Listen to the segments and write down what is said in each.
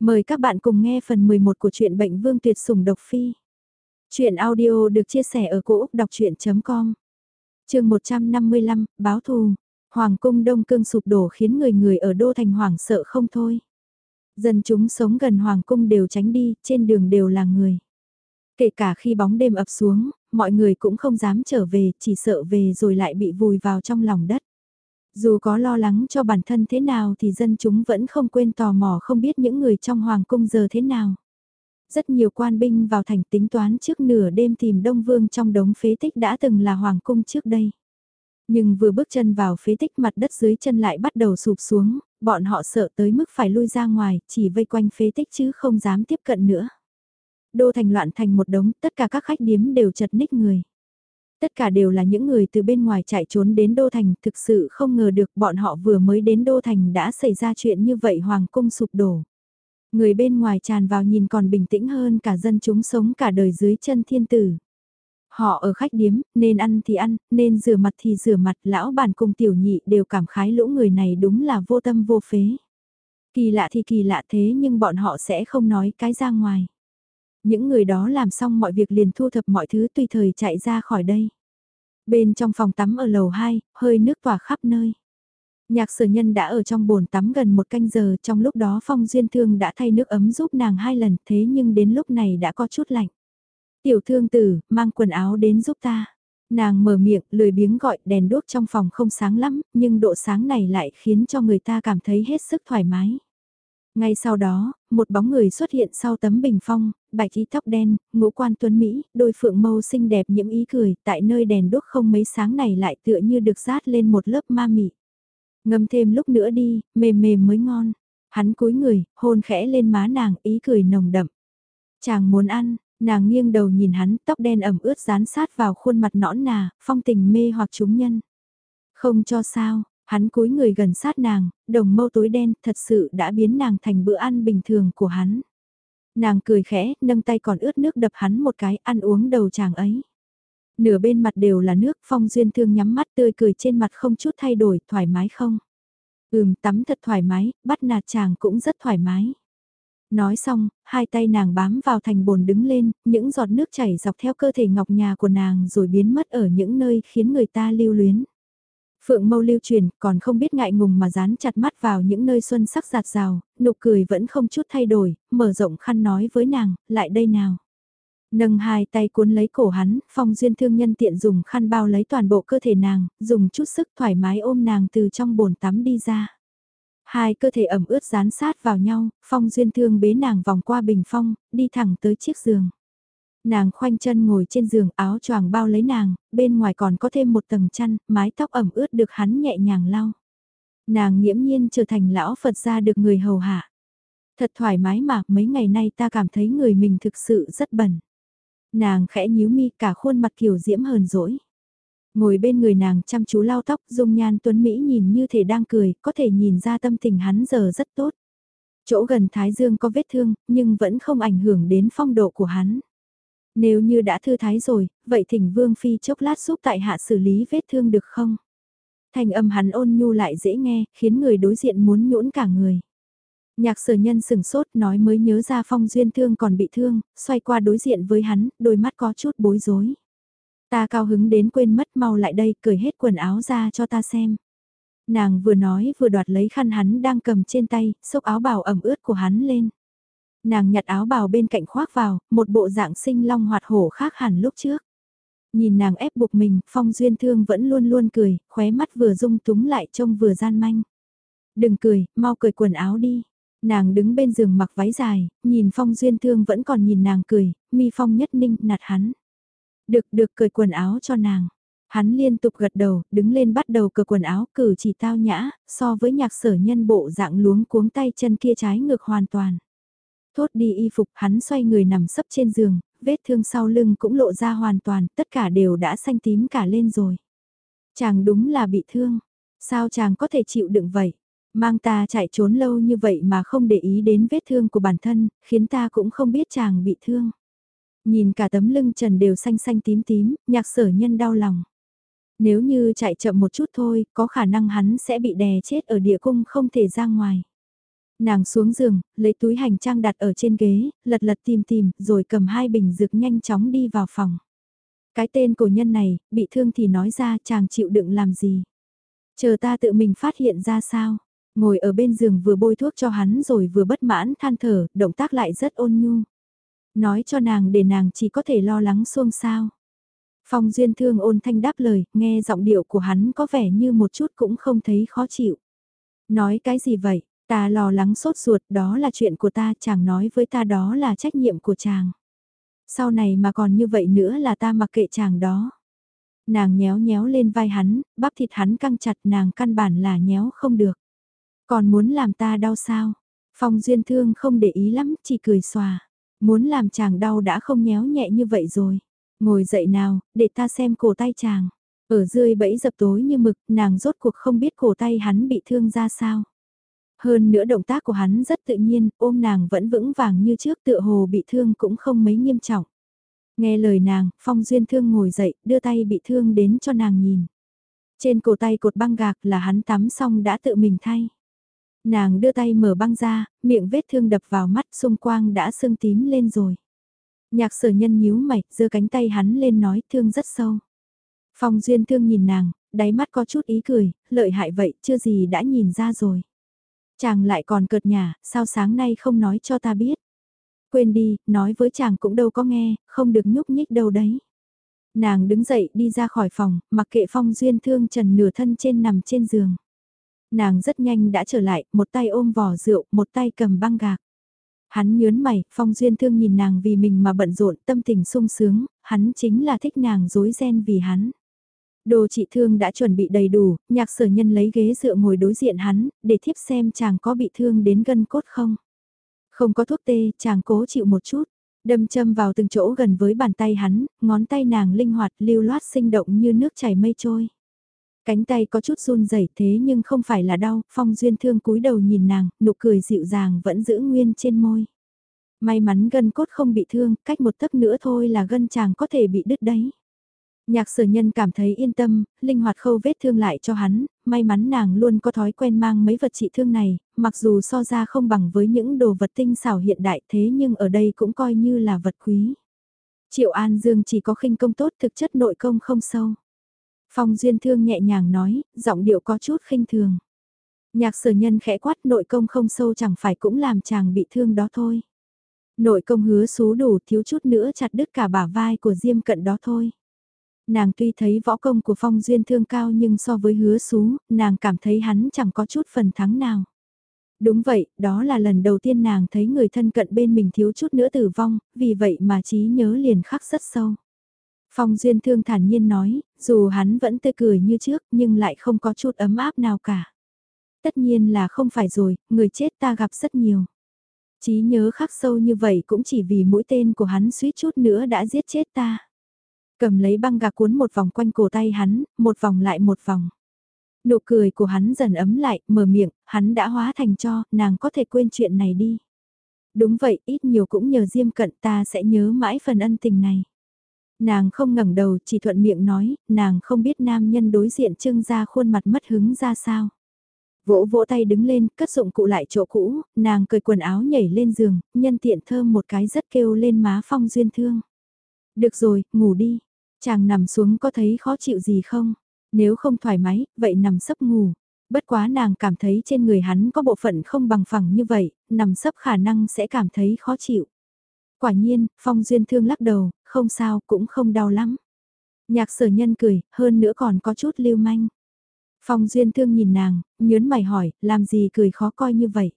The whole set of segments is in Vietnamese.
Mời các bạn cùng nghe phần 11 của truyện Bệnh Vương Tuyệt Sủng Độc Phi. Chuyện audio được chia sẻ ở cỗ đọc chuyện.com Trường 155, Báo Thù. Hoàng cung Đông Cương sụp đổ khiến người người ở Đô Thành Hoàng sợ không thôi. Dân chúng sống gần Hoàng cung đều tránh đi, trên đường đều là người. Kể cả khi bóng đêm ập xuống, mọi người cũng không dám trở về, chỉ sợ về rồi lại bị vùi vào trong lòng đất. Dù có lo lắng cho bản thân thế nào thì dân chúng vẫn không quên tò mò không biết những người trong hoàng cung giờ thế nào. Rất nhiều quan binh vào thành tính toán trước nửa đêm tìm Đông Vương trong đống phế tích đã từng là hoàng cung trước đây. Nhưng vừa bước chân vào phế tích mặt đất dưới chân lại bắt đầu sụp xuống, bọn họ sợ tới mức phải lui ra ngoài, chỉ vây quanh phế tích chứ không dám tiếp cận nữa. Đô thành loạn thành một đống, tất cả các khách điếm đều chật ních người. Tất cả đều là những người từ bên ngoài chạy trốn đến Đô Thành, thực sự không ngờ được bọn họ vừa mới đến Đô Thành đã xảy ra chuyện như vậy Hoàng cung sụp đổ. Người bên ngoài tràn vào nhìn còn bình tĩnh hơn cả dân chúng sống cả đời dưới chân thiên tử. Họ ở khách điếm, nên ăn thì ăn, nên rửa mặt thì rửa mặt, lão bản cùng tiểu nhị đều cảm khái lũ người này đúng là vô tâm vô phế. Kỳ lạ thì kỳ lạ thế nhưng bọn họ sẽ không nói cái ra ngoài. Những người đó làm xong mọi việc liền thu thập mọi thứ tùy thời chạy ra khỏi đây. Bên trong phòng tắm ở lầu 2, hơi nước tỏa khắp nơi. Nhạc sở nhân đã ở trong bồn tắm gần một canh giờ trong lúc đó Phong Duyên Thương đã thay nước ấm giúp nàng hai lần thế nhưng đến lúc này đã có chút lạnh. Tiểu thương tử, mang quần áo đến giúp ta. Nàng mở miệng, lười biếng gọi đèn đuốc trong phòng không sáng lắm, nhưng độ sáng này lại khiến cho người ta cảm thấy hết sức thoải mái. Ngay sau đó, một bóng người xuất hiện sau tấm bình phong, bạch y tóc đen, ngũ quan tuấn Mỹ, đôi phượng mâu xinh đẹp nhiễm ý cười, tại nơi đèn đốt không mấy sáng này lại tựa như được rát lên một lớp ma mị. Ngâm thêm lúc nữa đi, mềm mềm mới ngon. Hắn cúi người, hôn khẽ lên má nàng, ý cười nồng đậm. Chàng muốn ăn, nàng nghiêng đầu nhìn hắn, tóc đen ẩm ướt dán sát vào khuôn mặt nõn nà, phong tình mê hoặc chúng nhân. Không cho sao, Hắn cúi người gần sát nàng, đồng mâu tối đen thật sự đã biến nàng thành bữa ăn bình thường của hắn. Nàng cười khẽ, nâng tay còn ướt nước đập hắn một cái, ăn uống đầu chàng ấy. Nửa bên mặt đều là nước, phong duyên thương nhắm mắt tươi cười trên mặt không chút thay đổi, thoải mái không? Ừm, tắm thật thoải mái, bắt nạt chàng cũng rất thoải mái. Nói xong, hai tay nàng bám vào thành bồn đứng lên, những giọt nước chảy dọc theo cơ thể ngọc nhà của nàng rồi biến mất ở những nơi khiến người ta lưu luyến. Phượng mâu lưu truyền, còn không biết ngại ngùng mà dán chặt mắt vào những nơi xuân sắc giạt rào, nụ cười vẫn không chút thay đổi, mở rộng khăn nói với nàng, lại đây nào. Nâng hai tay cuốn lấy cổ hắn, phong duyên thương nhân tiện dùng khăn bao lấy toàn bộ cơ thể nàng, dùng chút sức thoải mái ôm nàng từ trong bồn tắm đi ra. Hai cơ thể ẩm ướt dán sát vào nhau, phong duyên thương bế nàng vòng qua bình phong, đi thẳng tới chiếc giường. Nàng khoanh chân ngồi trên giường áo choàng bao lấy nàng, bên ngoài còn có thêm một tầng chăn, mái tóc ẩm ướt được hắn nhẹ nhàng lau. Nàng nghiễm nhiên trở thành lão Phật gia được người hầu hạ. Thật thoải mái mà, mấy ngày nay ta cảm thấy người mình thực sự rất bẩn. Nàng khẽ nhíu mi cả khuôn mặt kiều diễm hờn dỗi. Ngồi bên người nàng chăm chú lau tóc, dung nhan tuấn Mỹ nhìn như thể đang cười, có thể nhìn ra tâm tình hắn giờ rất tốt. Chỗ gần Thái Dương có vết thương, nhưng vẫn không ảnh hưởng đến phong độ của hắn. Nếu như đã thư thái rồi, vậy thỉnh Vương Phi chốc lát giúp tại hạ xử lý vết thương được không? Thành âm hắn ôn nhu lại dễ nghe, khiến người đối diện muốn nhũn cả người. Nhạc sở nhân sừng sốt nói mới nhớ ra phong duyên thương còn bị thương, xoay qua đối diện với hắn, đôi mắt có chút bối rối. Ta cao hứng đến quên mất mau lại đây, cởi hết quần áo ra cho ta xem. Nàng vừa nói vừa đoạt lấy khăn hắn đang cầm trên tay, xốc áo bào ẩm ướt của hắn lên. Nàng nhặt áo bào bên cạnh khoác vào, một bộ dạng sinh long hoạt hổ khác hẳn lúc trước. Nhìn nàng ép buộc mình, Phong Duyên Thương vẫn luôn luôn cười, khóe mắt vừa rung túng lại trông vừa gian manh. Đừng cười, mau cởi quần áo đi. Nàng đứng bên giường mặc váy dài, nhìn Phong Duyên Thương vẫn còn nhìn nàng cười, mi Phong nhất ninh nạt hắn. Được được cởi quần áo cho nàng. Hắn liên tục gật đầu, đứng lên bắt đầu cởi quần áo cử chỉ tao nhã, so với nhạc sở nhân bộ dạng luống cuống tay chân kia trái ngược hoàn toàn. Thốt đi y phục hắn xoay người nằm sấp trên giường, vết thương sau lưng cũng lộ ra hoàn toàn, tất cả đều đã xanh tím cả lên rồi. Chàng đúng là bị thương, sao chàng có thể chịu đựng vậy? Mang ta chạy trốn lâu như vậy mà không để ý đến vết thương của bản thân, khiến ta cũng không biết chàng bị thương. Nhìn cả tấm lưng trần đều xanh xanh tím tím, nhạc sở nhân đau lòng. Nếu như chạy chậm một chút thôi, có khả năng hắn sẽ bị đè chết ở địa cung không thể ra ngoài. Nàng xuống giường, lấy túi hành trang đặt ở trên ghế, lật lật tìm tìm, rồi cầm hai bình dược nhanh chóng đi vào phòng. Cái tên cổ nhân này, bị thương thì nói ra chàng chịu đựng làm gì. Chờ ta tự mình phát hiện ra sao. Ngồi ở bên giường vừa bôi thuốc cho hắn rồi vừa bất mãn than thở, động tác lại rất ôn nhu. Nói cho nàng để nàng chỉ có thể lo lắng xuông sao. Phong Duyên Thương ôn thanh đáp lời, nghe giọng điệu của hắn có vẻ như một chút cũng không thấy khó chịu. Nói cái gì vậy, ta lo lắng sốt ruột, đó là chuyện của ta, chàng nói với ta đó là trách nhiệm của chàng. Sau này mà còn như vậy nữa là ta mặc kệ chàng đó. Nàng nhéo nhéo lên vai hắn, bắp thịt hắn căng chặt nàng căn bản là nhéo không được. Còn muốn làm ta đau sao? Phong Duyên Thương không để ý lắm, chỉ cười xòa. Muốn làm chàng đau đã không nhéo nhẹ như vậy rồi. Ngồi dậy nào, để ta xem cổ tay chàng. Ở dưới bẫy dập tối như mực, nàng rốt cuộc không biết cổ tay hắn bị thương ra sao. Hơn nữa động tác của hắn rất tự nhiên, ôm nàng vẫn vững vàng như trước tựa hồ bị thương cũng không mấy nghiêm trọng. Nghe lời nàng, Phong Duyên Thương ngồi dậy, đưa tay bị thương đến cho nàng nhìn. Trên cổ tay cột băng gạc là hắn tắm xong đã tự mình thay. Nàng đưa tay mở băng ra, miệng vết thương đập vào mắt xung quang đã sưng tím lên rồi. Nhạc sở nhân nhíu mày, giơ cánh tay hắn lên nói thương rất sâu. Phong duyên thương nhìn nàng, đáy mắt có chút ý cười, lợi hại vậy, chưa gì đã nhìn ra rồi. Chàng lại còn cợt nhà, sao sáng nay không nói cho ta biết. Quên đi, nói với chàng cũng đâu có nghe, không được nhúc nhích đâu đấy. Nàng đứng dậy đi ra khỏi phòng, mặc kệ phong duyên thương trần nửa thân trên nằm trên giường. Nàng rất nhanh đã trở lại, một tay ôm vỏ rượu, một tay cầm băng gạc. Hắn nhớn mày, Phong Duyên Thương nhìn nàng vì mình mà bận rộn, tâm tình sung sướng, hắn chính là thích nàng dối ren vì hắn. Đồ trị thương đã chuẩn bị đầy đủ, nhạc sở nhân lấy ghế dựa ngồi đối diện hắn, để thiếp xem chàng có bị thương đến gân cốt không. Không có thuốc tê, chàng cố chịu một chút, đâm châm vào từng chỗ gần với bàn tay hắn, ngón tay nàng linh hoạt lưu loát sinh động như nước chảy mây trôi. Cánh tay có chút run rẩy thế nhưng không phải là đau, phong duyên thương cúi đầu nhìn nàng, nụ cười dịu dàng vẫn giữ nguyên trên môi. May mắn gân cốt không bị thương, cách một tấc nữa thôi là gân chàng có thể bị đứt đấy. Nhạc sở nhân cảm thấy yên tâm, linh hoạt khâu vết thương lại cho hắn, may mắn nàng luôn có thói quen mang mấy vật trị thương này, mặc dù so ra không bằng với những đồ vật tinh xảo hiện đại thế nhưng ở đây cũng coi như là vật quý. Triệu An Dương chỉ có khinh công tốt thực chất nội công không sâu. Phong Duyên Thương nhẹ nhàng nói, giọng điệu có chút khinh thường. Nhạc sở nhân khẽ quát nội công không sâu chẳng phải cũng làm chàng bị thương đó thôi. Nội công hứa xú đủ thiếu chút nữa chặt đứt cả bả vai của Diêm cận đó thôi. Nàng tuy thấy võ công của Phong Duyên Thương cao nhưng so với hứa xú, nàng cảm thấy hắn chẳng có chút phần thắng nào. Đúng vậy, đó là lần đầu tiên nàng thấy người thân cận bên mình thiếu chút nữa tử vong, vì vậy mà trí nhớ liền khắc rất sâu. Phong Duyên Thương thản nhiên nói, dù hắn vẫn tươi cười như trước nhưng lại không có chút ấm áp nào cả. Tất nhiên là không phải rồi, người chết ta gặp rất nhiều. Chí nhớ khắc sâu như vậy cũng chỉ vì mũi tên của hắn suýt chút nữa đã giết chết ta. Cầm lấy băng gạc cuốn một vòng quanh cổ tay hắn, một vòng lại một vòng. Nụ cười của hắn dần ấm lại, mở miệng, hắn đã hóa thành cho, nàng có thể quên chuyện này đi. Đúng vậy, ít nhiều cũng nhờ Diêm Cận ta sẽ nhớ mãi phần ân tình này. Nàng không ngẩng đầu chỉ thuận miệng nói, nàng không biết nam nhân đối diện trưng ra khuôn mặt mất hứng ra sao. Vỗ vỗ tay đứng lên, cất dụng cụ lại chỗ cũ, nàng cởi quần áo nhảy lên giường, nhân tiện thơm một cái rất kêu lên má phong duyên thương. Được rồi, ngủ đi. Chàng nằm xuống có thấy khó chịu gì không? Nếu không thoải mái, vậy nằm sấp ngủ. Bất quá nàng cảm thấy trên người hắn có bộ phận không bằng phẳng như vậy, nằm sấp khả năng sẽ cảm thấy khó chịu. Quả nhiên, Phong Duyên Thương lắc đầu, không sao, cũng không đau lắm. Nhạc sở nhân cười, hơn nữa còn có chút lưu manh. Phong Duyên Thương nhìn nàng, nhớn mày hỏi, làm gì cười khó coi như vậy.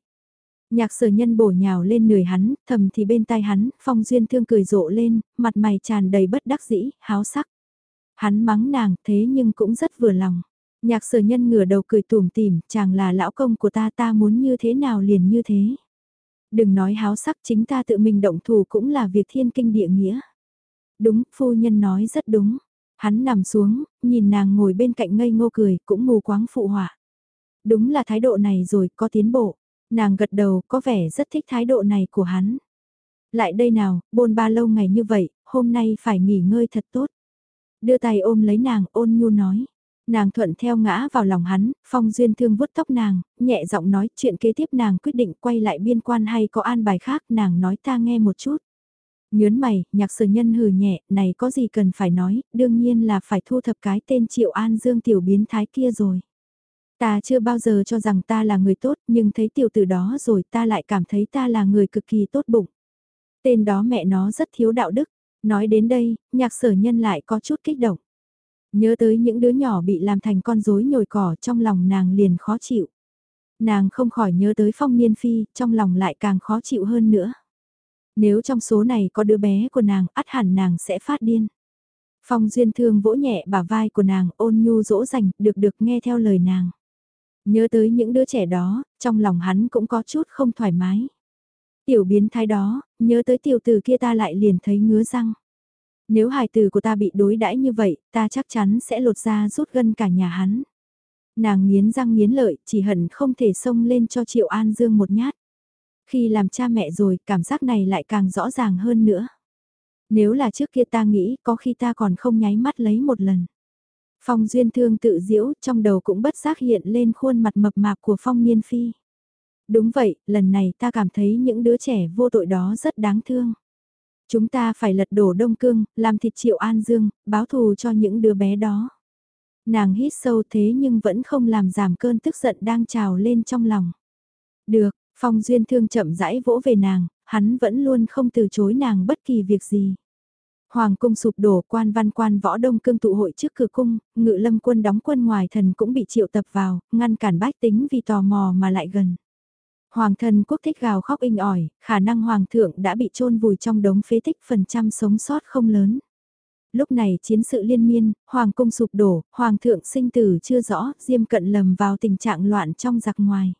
Nhạc sở nhân bổ nhào lên người hắn, thầm thì bên tai hắn, Phong Duyên Thương cười rộ lên, mặt mày tràn đầy bất đắc dĩ, háo sắc. Hắn mắng nàng, thế nhưng cũng rất vừa lòng. Nhạc sở nhân ngửa đầu cười tủm tỉm, chàng là lão công của ta ta muốn như thế nào liền như thế. Đừng nói háo sắc chính ta tự mình động thủ cũng là việc thiên kinh địa nghĩa. Đúng, phu nhân nói rất đúng. Hắn nằm xuống, nhìn nàng ngồi bên cạnh ngây ngô cười, cũng mù quáng phụ họa. Đúng là thái độ này rồi, có tiến bộ. Nàng gật đầu, có vẻ rất thích thái độ này của hắn. Lại đây nào, bôn ba lâu ngày như vậy, hôm nay phải nghỉ ngơi thật tốt. Đưa tay ôm lấy nàng, ôn nhu nói. Nàng thuận theo ngã vào lòng hắn, phong duyên thương vuốt tóc nàng, nhẹ giọng nói chuyện kế tiếp nàng quyết định quay lại biên quan hay có an bài khác nàng nói ta nghe một chút. Nhớn mày, nhạc sở nhân hừ nhẹ, này có gì cần phải nói, đương nhiên là phải thu thập cái tên Triệu An Dương tiểu biến thái kia rồi. Ta chưa bao giờ cho rằng ta là người tốt, nhưng thấy tiểu tử đó rồi ta lại cảm thấy ta là người cực kỳ tốt bụng. Tên đó mẹ nó rất thiếu đạo đức, nói đến đây, nhạc sở nhân lại có chút kích động. Nhớ tới những đứa nhỏ bị làm thành con rối nhồi cỏ trong lòng nàng liền khó chịu. Nàng không khỏi nhớ tới phong niên phi, trong lòng lại càng khó chịu hơn nữa. Nếu trong số này có đứa bé của nàng, ắt hẳn nàng sẽ phát điên. Phong duyên thương vỗ nhẹ bả vai của nàng ôn nhu dỗ dành, được được nghe theo lời nàng. Nhớ tới những đứa trẻ đó, trong lòng hắn cũng có chút không thoải mái. Tiểu biến thái đó, nhớ tới tiểu tử kia ta lại liền thấy ngứa răng. Nếu hài tử của ta bị đối đãi như vậy, ta chắc chắn sẽ lột ra rút gân cả nhà hắn. Nàng nghiến răng nghiến lợi, chỉ hận không thể xông lên cho Triệu An Dương một nhát. Khi làm cha mẹ rồi, cảm giác này lại càng rõ ràng hơn nữa. Nếu là trước kia ta nghĩ, có khi ta còn không nháy mắt lấy một lần. Phong duyên thương tự diễu, trong đầu cũng bất giác hiện lên khuôn mặt mập mạp của Phong Niên Phi. Đúng vậy, lần này ta cảm thấy những đứa trẻ vô tội đó rất đáng thương. Chúng ta phải lật đổ Đông Cương, làm thịt Triệu An Dương, báo thù cho những đứa bé đó. Nàng hít sâu thế nhưng vẫn không làm giảm cơn tức giận đang trào lên trong lòng. Được, Phong Duyên Thương chậm rãi vỗ về nàng, hắn vẫn luôn không từ chối nàng bất kỳ việc gì. Hoàng cung sụp đổ quan văn quan võ đông cương tụ hội trước cửa cung, ngự lâm quân đóng quân ngoài thần cũng bị triệu tập vào, ngăn cản bách tính vì tò mò mà lại gần. Hoàng thần quốc thích gào khóc inh ỏi, khả năng hoàng thượng đã bị chôn vùi trong đống phế tích phần trăm sống sót không lớn. Lúc này chiến sự liên miên, hoàng cung sụp đổ, hoàng thượng sinh tử chưa rõ, diêm cận lầm vào tình trạng loạn trong giặc ngoài.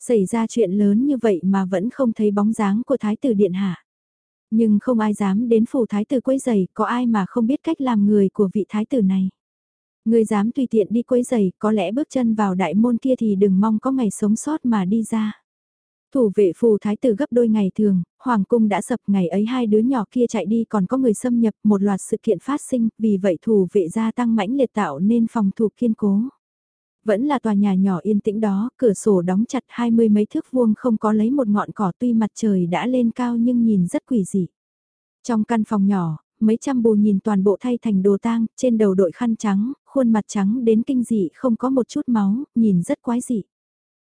Xảy ra chuyện lớn như vậy mà vẫn không thấy bóng dáng của thái tử điện hạ. Nhưng không ai dám đến phủ thái tử quấy giày, có ai mà không biết cách làm người của vị thái tử này. Người dám tùy tiện đi quấy giày, có lẽ bước chân vào đại môn kia thì đừng mong có ngày sống sót mà đi ra. Thủ vệ phù thái tử gấp đôi ngày thường, hoàng cung đã sập ngày ấy hai đứa nhỏ kia chạy đi còn có người xâm nhập một loạt sự kiện phát sinh, vì vậy thủ vệ gia tăng mãnh liệt tạo nên phòng thủ kiên cố. Vẫn là tòa nhà nhỏ yên tĩnh đó, cửa sổ đóng chặt hai mươi mấy thước vuông không có lấy một ngọn cỏ tuy mặt trời đã lên cao nhưng nhìn rất quỷ dị. Trong căn phòng nhỏ, mấy trăm bù nhìn toàn bộ thay thành đồ tang, trên đầu đội khăn trắng, khuôn mặt trắng đến kinh dị không có một chút máu, nhìn rất quái dị.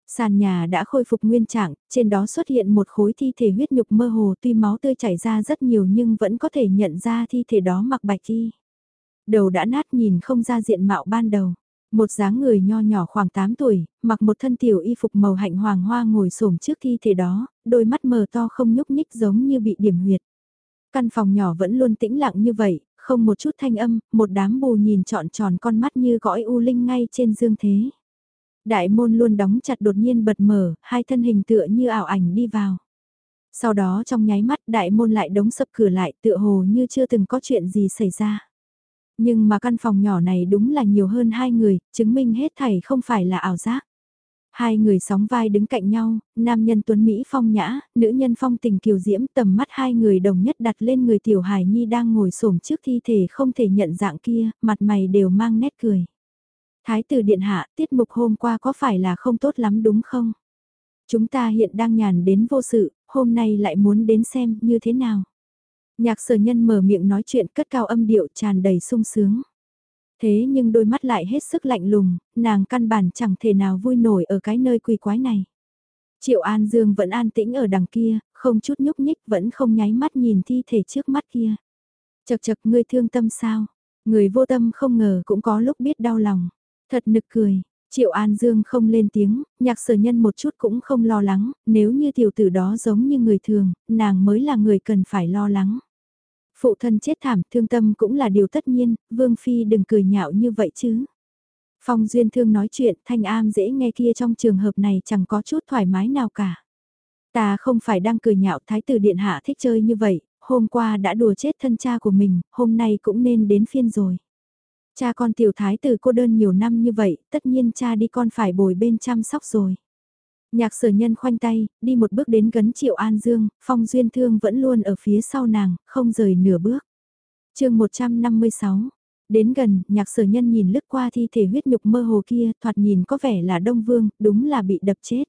Sàn nhà đã khôi phục nguyên trạng, trên đó xuất hiện một khối thi thể huyết nhục mơ hồ tuy máu tươi chảy ra rất nhiều nhưng vẫn có thể nhận ra thi thể đó mặc bạch y. Đầu đã nát nhìn không ra diện mạo ban đầu. Một dáng người nho nhỏ khoảng 8 tuổi, mặc một thân tiểu y phục màu hạnh hoàng hoa ngồi xổm trước thi thể đó, đôi mắt mờ to không nhúc nhích giống như bị điểm huyệt. Căn phòng nhỏ vẫn luôn tĩnh lặng như vậy, không một chút thanh âm, một đám bù nhìn trọn tròn con mắt như cõi u linh ngay trên dương thế. Đại môn luôn đóng chặt đột nhiên bật mở, hai thân hình tựa như ảo ảnh đi vào. Sau đó trong nháy mắt đại môn lại đóng sập cửa lại tựa hồ như chưa từng có chuyện gì xảy ra. Nhưng mà căn phòng nhỏ này đúng là nhiều hơn hai người, chứng minh hết thảy không phải là ảo giác. Hai người sóng vai đứng cạnh nhau, nam nhân tuấn Mỹ phong nhã, nữ nhân phong tình kiều diễm tầm mắt hai người đồng nhất đặt lên người tiểu hài nhi đang ngồi xổm trước thi thể không thể nhận dạng kia, mặt mày đều mang nét cười. Thái tử điện hạ, tiết mục hôm qua có phải là không tốt lắm đúng không? Chúng ta hiện đang nhàn đến vô sự, hôm nay lại muốn đến xem như thế nào. Nhạc sở nhân mở miệng nói chuyện cất cao âm điệu tràn đầy sung sướng. Thế nhưng đôi mắt lại hết sức lạnh lùng, nàng căn bản chẳng thể nào vui nổi ở cái nơi quỳ quái này. Triệu An Dương vẫn an tĩnh ở đằng kia, không chút nhúc nhích vẫn không nháy mắt nhìn thi thể trước mắt kia. Chật chật ngươi thương tâm sao? Người vô tâm không ngờ cũng có lúc biết đau lòng. Thật nực cười, Triệu An Dương không lên tiếng, nhạc sở nhân một chút cũng không lo lắng, nếu như tiểu tử đó giống như người thường, nàng mới là người cần phải lo lắng. Phụ thân chết thảm, thương tâm cũng là điều tất nhiên, Vương Phi đừng cười nhạo như vậy chứ. Phong Duyên Thương nói chuyện, thanh am dễ nghe kia trong trường hợp này chẳng có chút thoải mái nào cả. Ta không phải đang cười nhạo Thái tử Điện Hạ thích chơi như vậy, hôm qua đã đùa chết thân cha của mình, hôm nay cũng nên đến phiên rồi. Cha con tiểu thái tử cô đơn nhiều năm như vậy, tất nhiên cha đi con phải bồi bên chăm sóc rồi. Nhạc sở nhân khoanh tay, đi một bước đến gấn triệu An Dương, phong duyên thương vẫn luôn ở phía sau nàng, không rời nửa bước. chương 156, Đến gần, nhạc sở nhân nhìn lướt qua thi thể huyết nhục mơ hồ kia, thoạt nhìn có vẻ là Đông Vương, đúng là bị đập chết.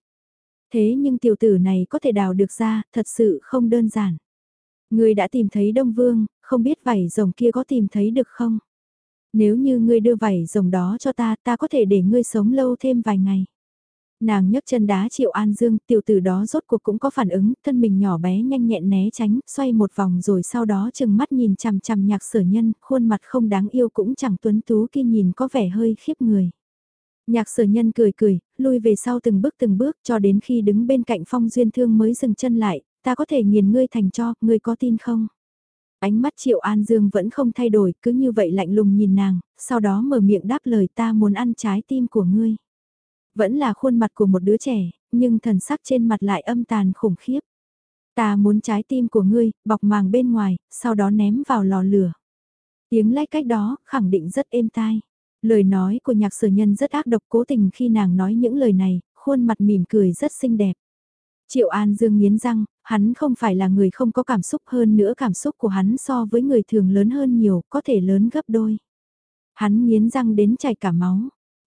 Thế nhưng tiểu tử này có thể đào được ra, thật sự không đơn giản. Người đã tìm thấy Đông Vương, không biết vảy rồng kia có tìm thấy được không? Nếu như ngươi đưa vảy rồng đó cho ta, ta có thể để ngươi sống lâu thêm vài ngày. Nàng nhấc chân đá Triệu An Dương, tiểu tử đó rốt cuộc cũng có phản ứng, thân mình nhỏ bé nhanh nhẹn né tránh, xoay một vòng rồi sau đó chừng mắt nhìn chằm chằm nhạc sở nhân, khuôn mặt không đáng yêu cũng chẳng tuấn tú kia nhìn có vẻ hơi khiếp người. Nhạc sở nhân cười cười, lui về sau từng bước từng bước cho đến khi đứng bên cạnh phong duyên thương mới dừng chân lại, ta có thể nghiền ngươi thành cho, ngươi có tin không? Ánh mắt Triệu An Dương vẫn không thay đổi, cứ như vậy lạnh lùng nhìn nàng, sau đó mở miệng đáp lời ta muốn ăn trái tim của ngươi. Vẫn là khuôn mặt của một đứa trẻ, nhưng thần sắc trên mặt lại âm tàn khủng khiếp. Ta muốn trái tim của ngươi, bọc màng bên ngoài, sau đó ném vào lò lửa. Tiếng lách cách đó, khẳng định rất êm tai. Lời nói của nhạc sở nhân rất ác độc cố tình khi nàng nói những lời này, khuôn mặt mỉm cười rất xinh đẹp. Triệu An Dương nghiến răng, hắn không phải là người không có cảm xúc hơn nữa cảm xúc của hắn so với người thường lớn hơn nhiều, có thể lớn gấp đôi. Hắn nghiến răng đến chảy cả máu.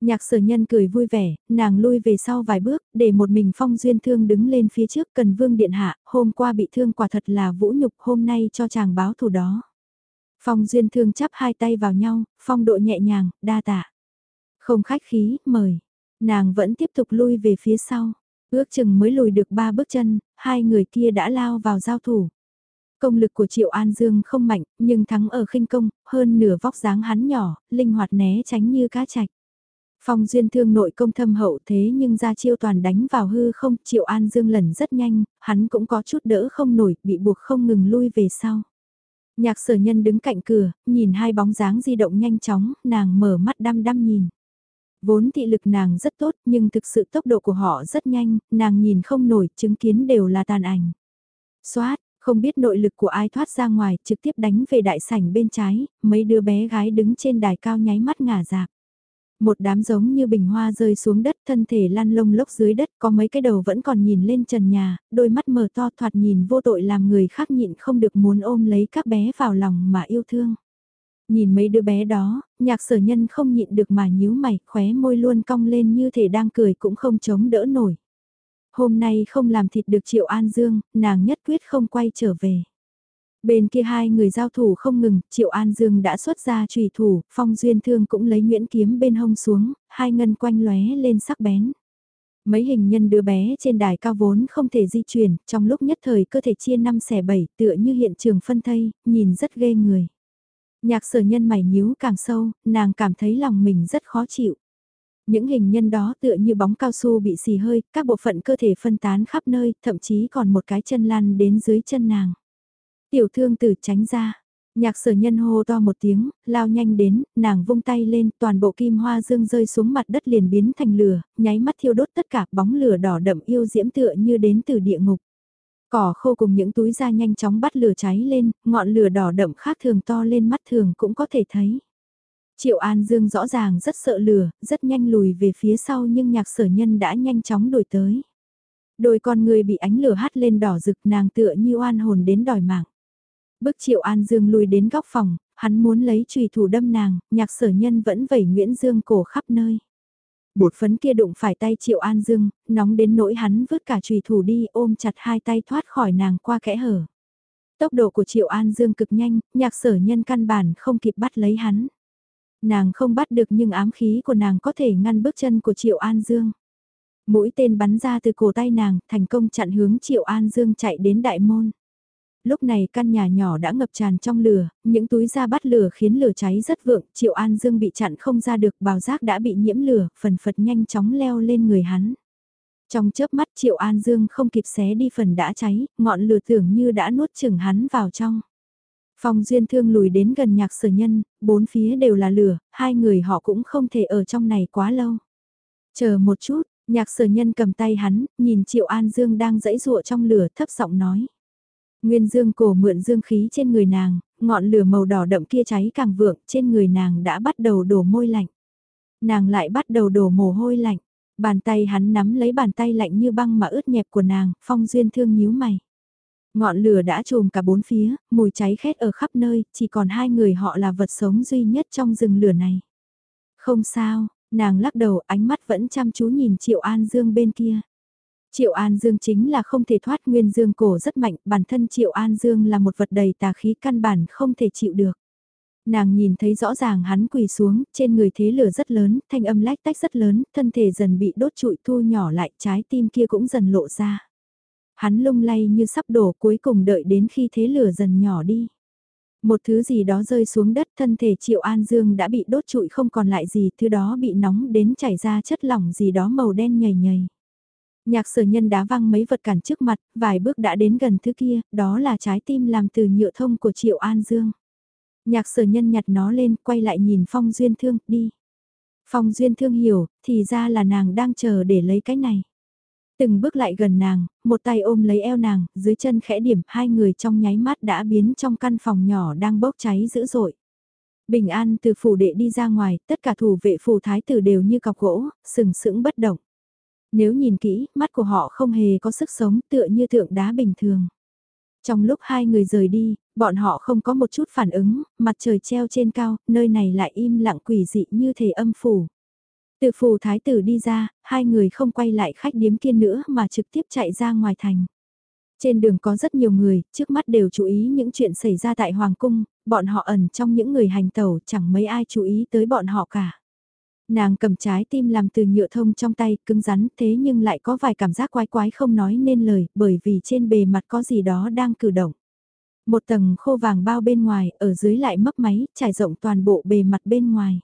Nhạc sở nhân cười vui vẻ, nàng lui về sau vài bước, để một mình phong duyên thương đứng lên phía trước cần vương điện hạ, hôm qua bị thương quả thật là vũ nhục hôm nay cho chàng báo thù đó. Phong duyên thương chắp hai tay vào nhau, phong độ nhẹ nhàng, đa tạ. Không khách khí, mời. Nàng vẫn tiếp tục lui về phía sau. Ước chừng mới lùi được ba bước chân, hai người kia đã lao vào giao thủ. Công lực của Triệu An Dương không mạnh, nhưng thắng ở khinh công, hơn nửa vóc dáng hắn nhỏ, linh hoạt né tránh như cá chạch. Phong duyên thương nội công thâm hậu thế nhưng ra chiêu toàn đánh vào hư không, Triệu An Dương lần rất nhanh, hắn cũng có chút đỡ không nổi, bị buộc không ngừng lui về sau. Nhạc sở nhân đứng cạnh cửa, nhìn hai bóng dáng di động nhanh chóng, nàng mở mắt đăm đăm nhìn. Vốn thị lực nàng rất tốt nhưng thực sự tốc độ của họ rất nhanh, nàng nhìn không nổi, chứng kiến đều là tàn ảnh. Xoát, không biết nội lực của ai thoát ra ngoài, trực tiếp đánh về đại sảnh bên trái, mấy đứa bé gái đứng trên đài cao nháy mắt ngả dạp. Một đám giống như bình hoa rơi xuống đất thân thể lăn lông lốc dưới đất có mấy cái đầu vẫn còn nhìn lên trần nhà, đôi mắt mở to thoạt nhìn vô tội làm người khác nhịn không được muốn ôm lấy các bé vào lòng mà yêu thương. Nhìn mấy đứa bé đó, nhạc sở nhân không nhịn được mà nhíu mày, khóe môi luôn cong lên như thể đang cười cũng không chống đỡ nổi. Hôm nay không làm thịt được Triệu An Dương, nàng nhất quyết không quay trở về. Bên kia hai người giao thủ không ngừng, Triệu An Dương đã xuất ra trùy thủ, Phong Duyên Thương cũng lấy nguyễn kiếm bên hông xuống, hai ngân quanh lóe lên sắc bén. Mấy hình nhân đứa bé trên đài cao vốn không thể di chuyển, trong lúc nhất thời cơ thể chia năm xẻ bảy tựa như hiện trường phân thây, nhìn rất ghê người. Nhạc sở nhân mày nhíu càng sâu, nàng cảm thấy lòng mình rất khó chịu. Những hình nhân đó tựa như bóng cao su bị xì hơi, các bộ phận cơ thể phân tán khắp nơi, thậm chí còn một cái chân lăn đến dưới chân nàng. Tiểu thương tử tránh ra. Nhạc sở nhân hô to một tiếng, lao nhanh đến, nàng vung tay lên, toàn bộ kim hoa dương rơi xuống mặt đất liền biến thành lửa, nháy mắt thiêu đốt tất cả bóng lửa đỏ đậm yêu diễm tựa như đến từ địa ngục. Cỏ khô cùng những túi da nhanh chóng bắt lửa cháy lên, ngọn lửa đỏ đậm khác thường to lên mắt thường cũng có thể thấy. Triệu An Dương rõ ràng rất sợ lửa, rất nhanh lùi về phía sau nhưng nhạc sở nhân đã nhanh chóng đuổi tới. Đôi con người bị ánh lửa hắt lên đỏ rực nàng tựa như oan hồn đến đòi mạng. Bức Triệu An Dương lùi đến góc phòng, hắn muốn lấy trùy thủ đâm nàng, nhạc sở nhân vẫn vẩy Nguyễn Dương cổ khắp nơi. Bột phấn kia đụng phải tay Triệu An Dương, nóng đến nỗi hắn vứt cả trùy thủ đi ôm chặt hai tay thoát khỏi nàng qua kẽ hở. Tốc độ của Triệu An Dương cực nhanh, nhạc sở nhân căn bản không kịp bắt lấy hắn. Nàng không bắt được nhưng ám khí của nàng có thể ngăn bước chân của Triệu An Dương. Mũi tên bắn ra từ cổ tay nàng, thành công chặn hướng Triệu An Dương chạy đến đại môn lúc này căn nhà nhỏ đã ngập tràn trong lửa, những túi da bắt lửa khiến lửa cháy rất vượng, Triệu An Dương bị chặn không ra được, bào giác đã bị nhiễm lửa, phần phật nhanh chóng leo lên người hắn. Trong chớp mắt Triệu An Dương không kịp xé đi phần đã cháy, ngọn lửa tưởng như đã nuốt chửng hắn vào trong. Phong duyên thương lùi đến gần nhạc sở nhân, bốn phía đều là lửa, hai người họ cũng không thể ở trong này quá lâu. Chờ một chút, nhạc sở nhân cầm tay hắn, nhìn Triệu An Dương đang dẫy dụa trong lửa thấp giọng nói. Nguyên dương cổ mượn dương khí trên người nàng, ngọn lửa màu đỏ đậm kia cháy càng vượng, trên người nàng đã bắt đầu đổ môi lạnh. Nàng lại bắt đầu đổ mồ hôi lạnh, bàn tay hắn nắm lấy bàn tay lạnh như băng mà ướt nhẹp của nàng, phong duyên thương nhíu mày. Ngọn lửa đã trùm cả bốn phía, mùi cháy khét ở khắp nơi, chỉ còn hai người họ là vật sống duy nhất trong rừng lửa này. Không sao, nàng lắc đầu ánh mắt vẫn chăm chú nhìn Triệu An Dương bên kia. Triệu An Dương chính là không thể thoát nguyên dương cổ rất mạnh, bản thân Triệu An Dương là một vật đầy tà khí căn bản không thể chịu được. Nàng nhìn thấy rõ ràng hắn quỳ xuống, trên người thế lửa rất lớn, thanh âm lách tách rất lớn, thân thể dần bị đốt trụi thu nhỏ lại, trái tim kia cũng dần lộ ra. Hắn lung lay như sắp đổ cuối cùng đợi đến khi thế lửa dần nhỏ đi. Một thứ gì đó rơi xuống đất thân thể Triệu An Dương đã bị đốt trụi không còn lại gì, thứ đó bị nóng đến chảy ra chất lỏng gì đó màu đen nhầy nhầy. Nhạc sở nhân đá văng mấy vật cản trước mặt, vài bước đã đến gần thứ kia, đó là trái tim làm từ nhựa thông của Triệu An Dương. Nhạc sở nhân nhặt nó lên, quay lại nhìn Phong Duyên Thương, đi. Phong Duyên Thương hiểu, thì ra là nàng đang chờ để lấy cái này. Từng bước lại gần nàng, một tay ôm lấy eo nàng, dưới chân khẽ điểm, hai người trong nháy mắt đã biến trong căn phòng nhỏ đang bốc cháy dữ dội. Bình an từ phủ đệ đi ra ngoài, tất cả thủ vệ phủ thái tử đều như cọc gỗ, sừng sững bất động. Nếu nhìn kỹ, mắt của họ không hề có sức sống tựa như tượng đá bình thường. Trong lúc hai người rời đi, bọn họ không có một chút phản ứng, mặt trời treo trên cao, nơi này lại im lặng quỷ dị như thể âm phủ. Từ phủ thái tử đi ra, hai người không quay lại khách điếm kia nữa mà trực tiếp chạy ra ngoài thành. Trên đường có rất nhiều người, trước mắt đều chú ý những chuyện xảy ra tại Hoàng Cung, bọn họ ẩn trong những người hành tẩu chẳng mấy ai chú ý tới bọn họ cả. Nàng cầm trái tim làm từ nhựa thông trong tay, cứng rắn thế nhưng lại có vài cảm giác quái quái không nói nên lời, bởi vì trên bề mặt có gì đó đang cử động. Một tầng khô vàng bao bên ngoài, ở dưới lại mấp máy, trải rộng toàn bộ bề mặt bên ngoài.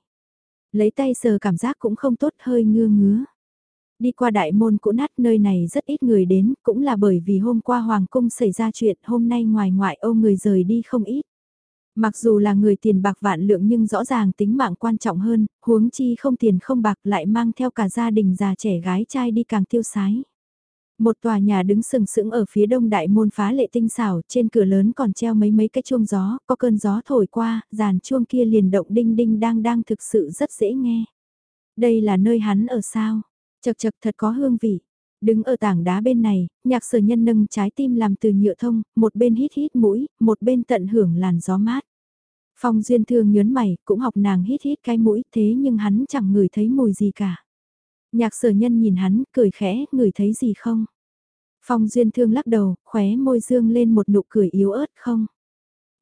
Lấy tay sờ cảm giác cũng không tốt hơi ngưa ngứa. Đi qua đại môn cũ nát nơi này rất ít người đến, cũng là bởi vì hôm qua Hoàng Cung xảy ra chuyện, hôm nay ngoài ngoại ô người rời đi không ít. Mặc dù là người tiền bạc vạn lượng nhưng rõ ràng tính mạng quan trọng hơn, huống chi không tiền không bạc lại mang theo cả gia đình già trẻ gái trai đi càng tiêu sái. Một tòa nhà đứng sừng sững ở phía đông đại môn phá lệ tinh xảo, trên cửa lớn còn treo mấy mấy cái chuông gió, có cơn gió thổi qua, dàn chuông kia liền động đinh đinh đang đang thực sự rất dễ nghe. Đây là nơi hắn ở sao? Chật chật thật có hương vị. Đứng ở tảng đá bên này, nhạc sở nhân nâng trái tim làm từ nhựa thông, một bên hít hít mũi, một bên tận hưởng làn gió mát. Phong Duyên Thương nhớn mày, cũng học nàng hít hít cái mũi thế nhưng hắn chẳng ngửi thấy mùi gì cả. Nhạc sở nhân nhìn hắn, cười khẽ, ngửi thấy gì không? Phong Duyên Thương lắc đầu, khóe môi dương lên một nụ cười yếu ớt không?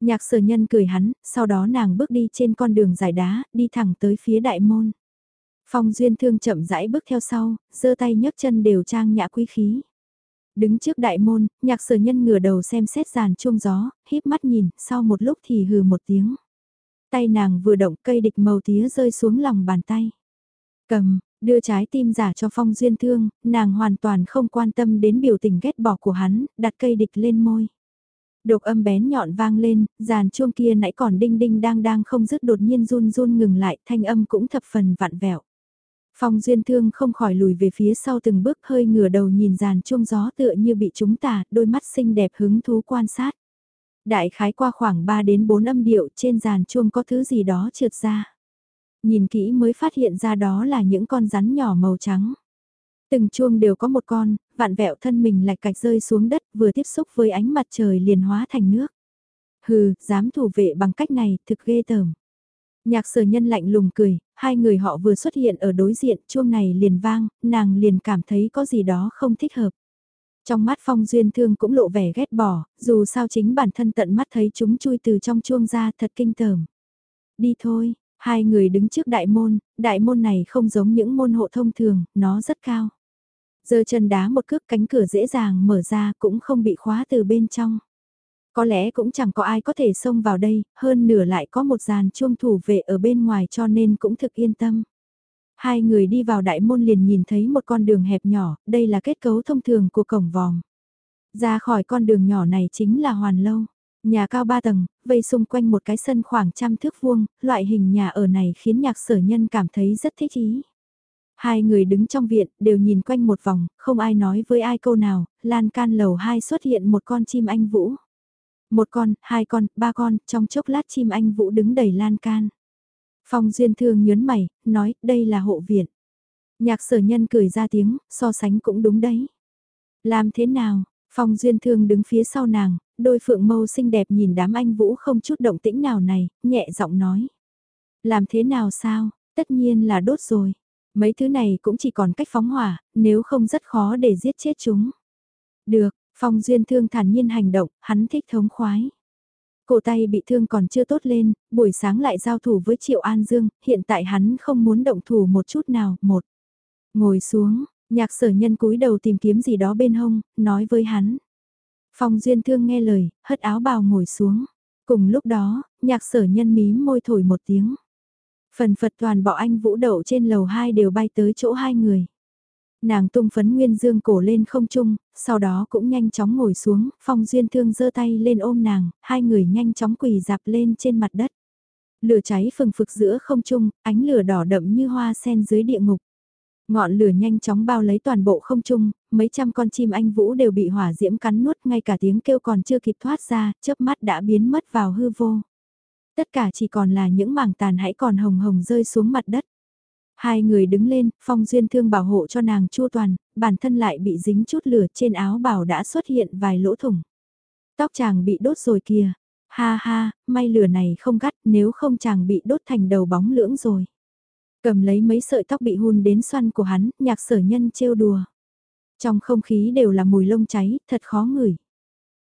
Nhạc sở nhân cười hắn, sau đó nàng bước đi trên con đường dài đá, đi thẳng tới phía đại môn. Phong Duyên Thương chậm rãi bước theo sau, giơ tay nhấc chân đều trang nhã quý khí. Đứng trước đại môn, nhạc sở nhân ngửa đầu xem xét giàn chuông gió, híp mắt nhìn, sau một lúc thì hừ một tiếng. Tay nàng vừa động cây địch màu tía rơi xuống lòng bàn tay. Cầm, đưa trái tim giả cho Phong Duyên Thương, nàng hoàn toàn không quan tâm đến biểu tình ghét bỏ của hắn, đặt cây địch lên môi. Độc âm bén nhọn vang lên, giàn chuông kia nãy còn đinh đinh đang đang không dứt đột nhiên run run ngừng lại, thanh âm cũng thập phần vặn vẹo. Phong Duyên Thương không khỏi lùi về phía sau từng bước hơi ngửa đầu nhìn giàn chuông gió tựa như bị chúng tà, đôi mắt xinh đẹp hứng thú quan sát. Đại khái qua khoảng 3 đến 4 âm điệu trên giàn chuông có thứ gì đó trượt ra. Nhìn kỹ mới phát hiện ra đó là những con rắn nhỏ màu trắng. Từng chuông đều có một con, vạn vẹo thân mình lạch cạch rơi xuống đất vừa tiếp xúc với ánh mặt trời liền hóa thành nước. Hừ, dám thủ vệ bằng cách này thực ghê tởm. Nhạc sở nhân lạnh lùng cười, hai người họ vừa xuất hiện ở đối diện, chuông này liền vang, nàng liền cảm thấy có gì đó không thích hợp. Trong mắt phong duyên thương cũng lộ vẻ ghét bỏ, dù sao chính bản thân tận mắt thấy chúng chui từ trong chuông ra thật kinh tởm. Đi thôi, hai người đứng trước đại môn, đại môn này không giống những môn hộ thông thường, nó rất cao. Giờ chân đá một cước cánh cửa dễ dàng mở ra cũng không bị khóa từ bên trong. Có lẽ cũng chẳng có ai có thể xông vào đây, hơn nửa lại có một dàn chuông thủ vệ ở bên ngoài cho nên cũng thực yên tâm. Hai người đi vào đại môn liền nhìn thấy một con đường hẹp nhỏ, đây là kết cấu thông thường của cổng vòm. Ra khỏi con đường nhỏ này chính là hoàn lâu. Nhà cao ba tầng, vây xung quanh một cái sân khoảng trăm thước vuông, loại hình nhà ở này khiến nhạc sở nhân cảm thấy rất thích ý. Hai người đứng trong viện, đều nhìn quanh một vòng, không ai nói với ai câu nào, lan can lầu hai xuất hiện một con chim anh vũ. Một con, hai con, ba con, trong chốc lát chim anh vũ đứng đầy lan can. Phong Duyên Thương nhớn mày, nói đây là hộ viện. Nhạc sở nhân cười ra tiếng, so sánh cũng đúng đấy. Làm thế nào, Phong Duyên Thương đứng phía sau nàng, đôi phượng mâu xinh đẹp nhìn đám anh Vũ không chút động tĩnh nào này, nhẹ giọng nói. Làm thế nào sao, tất nhiên là đốt rồi. Mấy thứ này cũng chỉ còn cách phóng hỏa, nếu không rất khó để giết chết chúng. Được, Phong Duyên Thương thản nhiên hành động, hắn thích thống khoái. Cổ tay bị thương còn chưa tốt lên, buổi sáng lại giao thủ với Triệu An Dương, hiện tại hắn không muốn động thủ một chút nào, một. Ngồi xuống, nhạc sở nhân cúi đầu tìm kiếm gì đó bên hông, nói với hắn. Phong Duyên Thương nghe lời, hất áo bào ngồi xuống. Cùng lúc đó, nhạc sở nhân mím môi thổi một tiếng. Phần phật toàn bỏ anh vũ đậu trên lầu 2 đều bay tới chỗ hai người. Nàng tung phấn nguyên dương cổ lên không trung, sau đó cũng nhanh chóng ngồi xuống, phong duyên thương giơ tay lên ôm nàng, hai người nhanh chóng quỳ dạp lên trên mặt đất. Lửa cháy phừng phực giữa không trung, ánh lửa đỏ đậm như hoa sen dưới địa ngục. Ngọn lửa nhanh chóng bao lấy toàn bộ không trung, mấy trăm con chim anh vũ đều bị hỏa diễm cắn nuốt ngay cả tiếng kêu còn chưa kịp thoát ra, chớp mắt đã biến mất vào hư vô. Tất cả chỉ còn là những mảng tàn hãy còn hồng hồng rơi xuống mặt đất. Hai người đứng lên, phong duyên thương bảo hộ cho nàng chua toàn, bản thân lại bị dính chút lửa trên áo bảo đã xuất hiện vài lỗ thủng. Tóc chàng bị đốt rồi kìa, ha ha, may lửa này không gắt nếu không chàng bị đốt thành đầu bóng lưỡng rồi. Cầm lấy mấy sợi tóc bị hun đến xoăn của hắn, nhạc sở nhân trêu đùa. Trong không khí đều là mùi lông cháy, thật khó ngửi.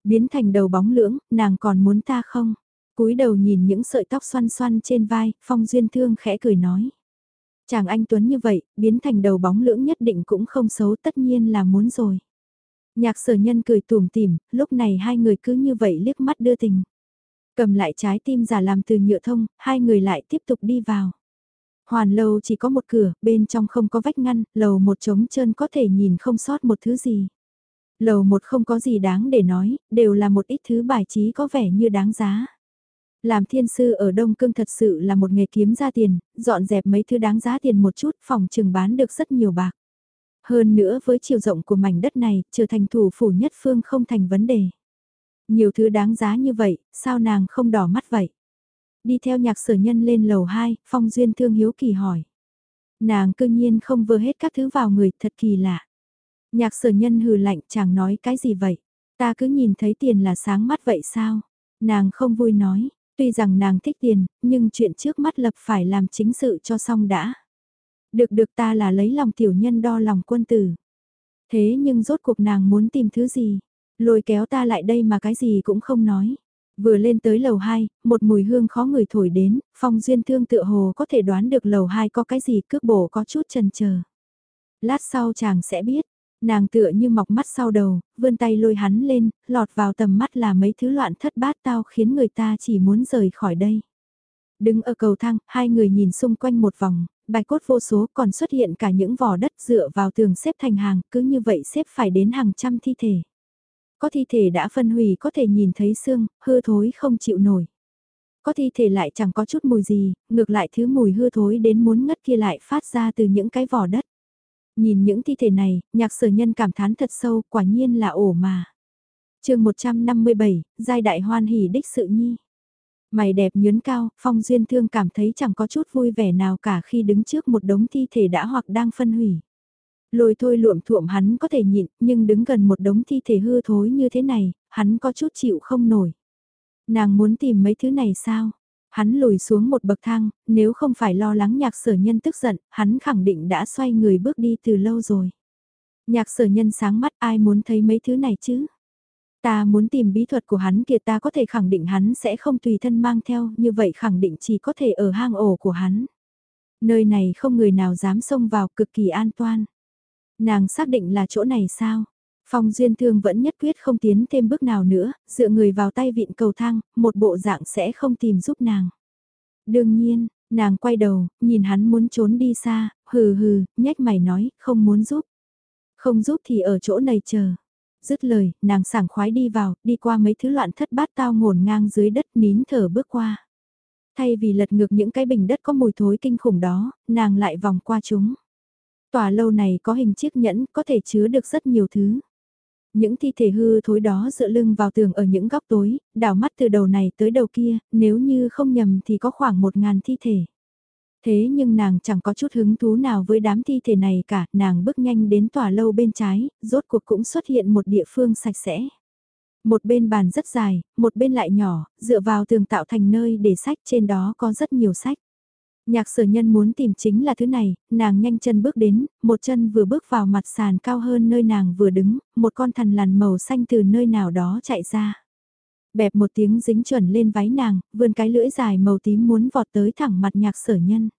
Biến thành đầu bóng lưỡng, nàng còn muốn ta không? cúi đầu nhìn những sợi tóc xoăn xoăn trên vai, phong duyên thương khẽ cười nói. Chàng anh Tuấn như vậy, biến thành đầu bóng lưỡng nhất định cũng không xấu tất nhiên là muốn rồi. Nhạc sở nhân cười tùm tìm, lúc này hai người cứ như vậy liếc mắt đưa tình. Cầm lại trái tim giả làm từ nhựa thông, hai người lại tiếp tục đi vào. Hoàn lầu chỉ có một cửa, bên trong không có vách ngăn, lầu một trống trơn có thể nhìn không sót một thứ gì. Lầu một không có gì đáng để nói, đều là một ít thứ bài trí có vẻ như đáng giá. Làm thiên sư ở Đông Cương thật sự là một nghề kiếm ra tiền, dọn dẹp mấy thứ đáng giá tiền một chút, phòng trừng bán được rất nhiều bạc. Hơn nữa với chiều rộng của mảnh đất này, trở thành thủ phủ nhất phương không thành vấn đề. Nhiều thứ đáng giá như vậy, sao nàng không đỏ mắt vậy? Đi theo nhạc sở nhân lên lầu 2, Phong Duyên thương hiếu kỳ hỏi. Nàng cương nhiên không vừa hết các thứ vào người, thật kỳ lạ. Nhạc sở nhân hừ lạnh chàng nói cái gì vậy? Ta cứ nhìn thấy tiền là sáng mắt vậy sao? Nàng không vui nói, Tuy rằng nàng thích tiền, nhưng chuyện trước mắt lập phải làm chính sự cho xong đã. Được được ta là lấy lòng tiểu nhân đo lòng quân tử. Thế nhưng rốt cuộc nàng muốn tìm thứ gì? Lôi kéo ta lại đây mà cái gì cũng không nói. Vừa lên tới lầu 2, một mùi hương khó người thổi đến, phong duyên thương tựa hồ có thể đoán được lầu 2 có cái gì cước bổ có chút chần chờ. Lát sau chàng sẽ biết, Nàng tựa như mọc mắt sau đầu, vươn tay lôi hắn lên, lọt vào tầm mắt là mấy thứ loạn thất bát tao khiến người ta chỉ muốn rời khỏi đây. Đứng ở cầu thang, hai người nhìn xung quanh một vòng, bài cốt vô số còn xuất hiện cả những vỏ đất dựa vào tường xếp thành hàng, cứ như vậy xếp phải đến hàng trăm thi thể. Có thi thể đã phân hủy có thể nhìn thấy xương, hư thối không chịu nổi. Có thi thể lại chẳng có chút mùi gì, ngược lại thứ mùi hư thối đến muốn ngất kia lại phát ra từ những cái vỏ đất. Nhìn những thi thể này, nhạc sở nhân cảm thán thật sâu, quả nhiên là ổ mà. chương 157, giai đại hoan hỉ đích sự nhi. Mày đẹp nhớn cao, phong duyên thương cảm thấy chẳng có chút vui vẻ nào cả khi đứng trước một đống thi thể đã hoặc đang phân hủy. Lôi thôi luộm thuộm hắn có thể nhịn, nhưng đứng gần một đống thi thể hư thối như thế này, hắn có chút chịu không nổi. Nàng muốn tìm mấy thứ này sao? Hắn lùi xuống một bậc thang, nếu không phải lo lắng nhạc sở nhân tức giận, hắn khẳng định đã xoay người bước đi từ lâu rồi. Nhạc sở nhân sáng mắt ai muốn thấy mấy thứ này chứ? Ta muốn tìm bí thuật của hắn kia ta có thể khẳng định hắn sẽ không tùy thân mang theo, như vậy khẳng định chỉ có thể ở hang ổ của hắn. Nơi này không người nào dám xông vào cực kỳ an toàn. Nàng xác định là chỗ này sao? Phong Duyên Thương vẫn nhất quyết không tiến thêm bước nào nữa, dựa người vào tay vịn cầu thang, một bộ dạng sẽ không tìm giúp nàng. Đương nhiên, nàng quay đầu, nhìn hắn muốn trốn đi xa, hừ hừ, nhếch mày nói, không muốn giúp. Không giúp thì ở chỗ này chờ. Dứt lời, nàng sảng khoái đi vào, đi qua mấy thứ loạn thất bát tao ngổn ngang dưới đất nín thở bước qua. Thay vì lật ngược những cái bình đất có mùi thối kinh khủng đó, nàng lại vòng qua chúng. Tòa lâu này có hình chiếc nhẫn có thể chứa được rất nhiều thứ. Những thi thể hư thối đó dựa lưng vào tường ở những góc tối, đảo mắt từ đầu này tới đầu kia, nếu như không nhầm thì có khoảng một ngàn thi thể. Thế nhưng nàng chẳng có chút hứng thú nào với đám thi thể này cả, nàng bước nhanh đến tòa lâu bên trái, rốt cuộc cũng xuất hiện một địa phương sạch sẽ. Một bên bàn rất dài, một bên lại nhỏ, dựa vào tường tạo thành nơi để sách trên đó có rất nhiều sách. Nhạc sở nhân muốn tìm chính là thứ này, nàng nhanh chân bước đến, một chân vừa bước vào mặt sàn cao hơn nơi nàng vừa đứng, một con thằn lằn màu xanh từ nơi nào đó chạy ra. Bẹp một tiếng dính chuẩn lên váy nàng, vươn cái lưỡi dài màu tím muốn vọt tới thẳng mặt nhạc sở nhân.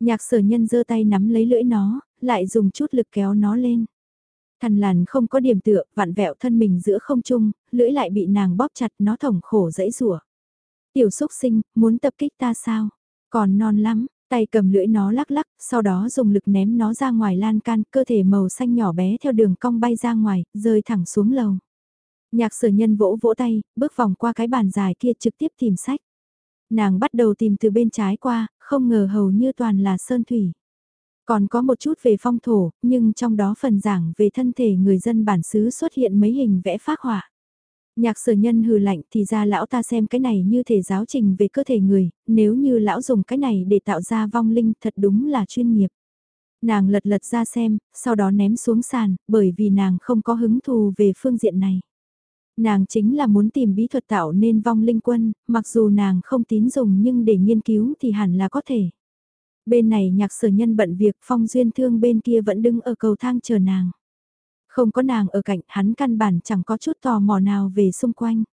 Nhạc sở nhân giơ tay nắm lấy lưỡi nó, lại dùng chút lực kéo nó lên. Thằn lằn không có điểm tựa, vặn vẹo thân mình giữa không trung, lưỡi lại bị nàng bóp chặt nó thổng khổ dãy rủa. Tiểu xúc sinh, muốn tập kích ta sao? Còn non lắm, tay cầm lưỡi nó lắc lắc, sau đó dùng lực ném nó ra ngoài lan can, cơ thể màu xanh nhỏ bé theo đường cong bay ra ngoài, rơi thẳng xuống lầu. Nhạc sở nhân vỗ vỗ tay, bước vòng qua cái bàn dài kia trực tiếp tìm sách. Nàng bắt đầu tìm từ bên trái qua, không ngờ hầu như toàn là sơn thủy. Còn có một chút về phong thổ, nhưng trong đó phần giảng về thân thể người dân bản xứ xuất hiện mấy hình vẽ phác họa. Nhạc sở nhân hừ lạnh thì ra lão ta xem cái này như thể giáo trình về cơ thể người, nếu như lão dùng cái này để tạo ra vong linh thật đúng là chuyên nghiệp. Nàng lật lật ra xem, sau đó ném xuống sàn, bởi vì nàng không có hứng thù về phương diện này. Nàng chính là muốn tìm bí thuật tạo nên vong linh quân, mặc dù nàng không tín dùng nhưng để nghiên cứu thì hẳn là có thể. Bên này nhạc sở nhân bận việc phong duyên thương bên kia vẫn đứng ở cầu thang chờ nàng. Không có nàng ở cạnh hắn căn bản chẳng có chút tò mò nào về xung quanh.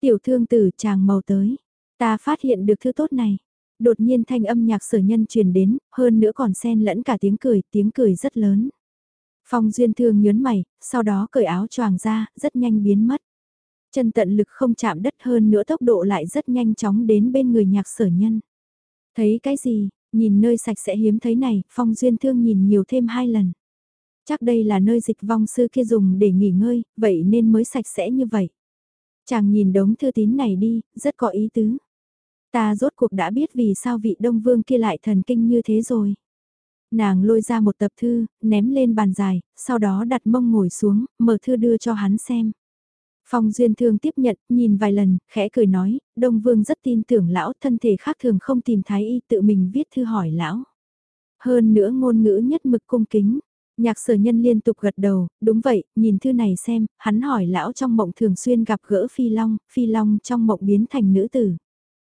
Tiểu thương tử chàng màu tới. Ta phát hiện được thứ tốt này. Đột nhiên thanh âm nhạc sở nhân truyền đến, hơn nữa còn xen lẫn cả tiếng cười, tiếng cười rất lớn. Phong duyên thương nhớn mày, sau đó cởi áo choàng ra, rất nhanh biến mất. Chân tận lực không chạm đất hơn nữa tốc độ lại rất nhanh chóng đến bên người nhạc sở nhân. Thấy cái gì, nhìn nơi sạch sẽ hiếm thấy này, phong duyên thương nhìn nhiều thêm hai lần. Chắc đây là nơi dịch vong sư kia dùng để nghỉ ngơi, vậy nên mới sạch sẽ như vậy. Chàng nhìn đống thư tín này đi, rất có ý tứ. Ta rốt cuộc đã biết vì sao vị đông vương kia lại thần kinh như thế rồi. Nàng lôi ra một tập thư, ném lên bàn dài, sau đó đặt mông ngồi xuống, mở thư đưa cho hắn xem. Phong Duyên Thương tiếp nhận, nhìn vài lần, khẽ cười nói, Đông Vương rất tin tưởng lão, thân thể khác thường không tìm thái y tự mình viết thư hỏi lão. Hơn nữa ngôn ngữ nhất mực cung kính, Nhạc sở nhân liên tục gật đầu, đúng vậy, nhìn thư này xem, hắn hỏi lão trong mộng thường xuyên gặp gỡ phi long, phi long trong mộng biến thành nữ tử.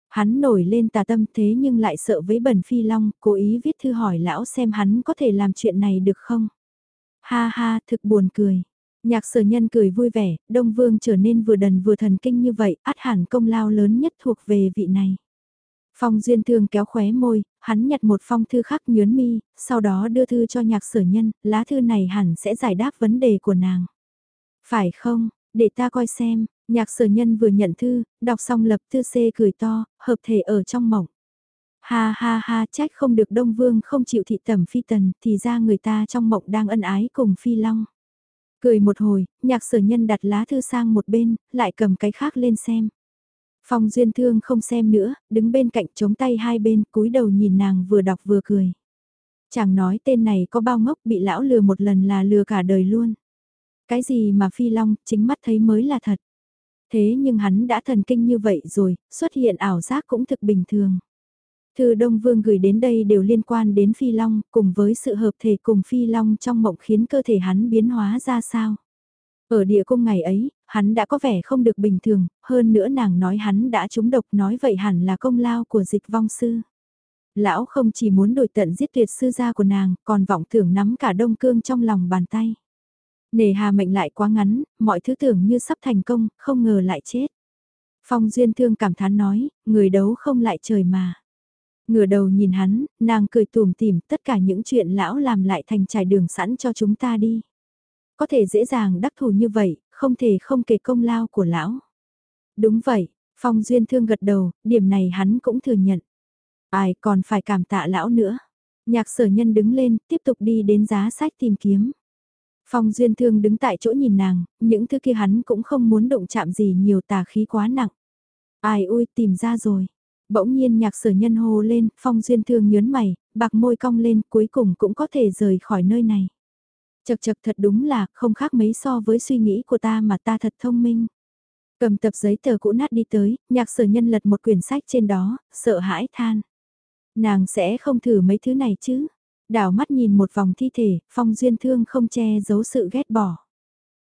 Hắn nổi lên tà tâm thế nhưng lại sợ với bẩn phi long, cố ý viết thư hỏi lão xem hắn có thể làm chuyện này được không. Ha ha, thực buồn cười. Nhạc sở nhân cười vui vẻ, Đông Vương trở nên vừa đần vừa thần kinh như vậy, át hẳn công lao lớn nhất thuộc về vị này. Phong Duyên Thương kéo khóe môi, hắn nhặt một phong thư khắc nhớn mi, sau đó đưa thư cho nhạc sở nhân, lá thư này hẳn sẽ giải đáp vấn đề của nàng. Phải không, để ta coi xem, nhạc sở nhân vừa nhận thư, đọc xong lập thư xê cười to, hợp thể ở trong mộng. Ha ha ha trách không được Đông Vương không chịu thị tẩm phi tần thì ra người ta trong mộng đang ân ái cùng phi long. Cười một hồi, nhạc sở nhân đặt lá thư sang một bên, lại cầm cái khác lên xem. Phong Duyên Thương không xem nữa, đứng bên cạnh chống tay hai bên, cúi đầu nhìn nàng vừa đọc vừa cười. Chàng nói tên này có bao ngốc bị lão lừa một lần là lừa cả đời luôn. Cái gì mà phi long, chính mắt thấy mới là thật. Thế nhưng hắn đã thần kinh như vậy rồi, xuất hiện ảo giác cũng thực bình thường. Thư Đông Vương gửi đến đây đều liên quan đến Phi Long, cùng với sự hợp thể cùng Phi Long trong mộng khiến cơ thể hắn biến hóa ra sao. Ở địa cung ngày ấy, hắn đã có vẻ không được bình thường, hơn nữa nàng nói hắn đã trúng độc nói vậy hẳn là công lao của dịch vong sư. Lão không chỉ muốn đổi tận giết tuyệt sư gia của nàng, còn vọng tưởng nắm cả đông cương trong lòng bàn tay. Nề hà mệnh lại quá ngắn, mọi thứ tưởng như sắp thành công, không ngờ lại chết. Phong Duyên Thương cảm thán nói, người đấu không lại trời mà. Ngửa đầu nhìn hắn, nàng cười tùm tìm tất cả những chuyện lão làm lại thành trải đường sẵn cho chúng ta đi. Có thể dễ dàng đắc thủ như vậy, không thể không kể công lao của lão. Đúng vậy, Phong Duyên Thương gật đầu, điểm này hắn cũng thừa nhận. Ai còn phải cảm tạ lão nữa. Nhạc sở nhân đứng lên, tiếp tục đi đến giá sách tìm kiếm. Phong Duyên Thương đứng tại chỗ nhìn nàng, những thứ kia hắn cũng không muốn động chạm gì nhiều tà khí quá nặng. Ai ui tìm ra rồi. Bỗng nhiên nhạc sở nhân hô lên, Phong Duyên Thương nhớn mày, bạc môi cong lên cuối cùng cũng có thể rời khỏi nơi này. Chật chật thật đúng là không khác mấy so với suy nghĩ của ta mà ta thật thông minh. Cầm tập giấy tờ cũ nát đi tới, nhạc sở nhân lật một quyển sách trên đó, sợ hãi than. Nàng sẽ không thử mấy thứ này chứ. Đảo mắt nhìn một vòng thi thể, phong duyên thương không che giấu sự ghét bỏ.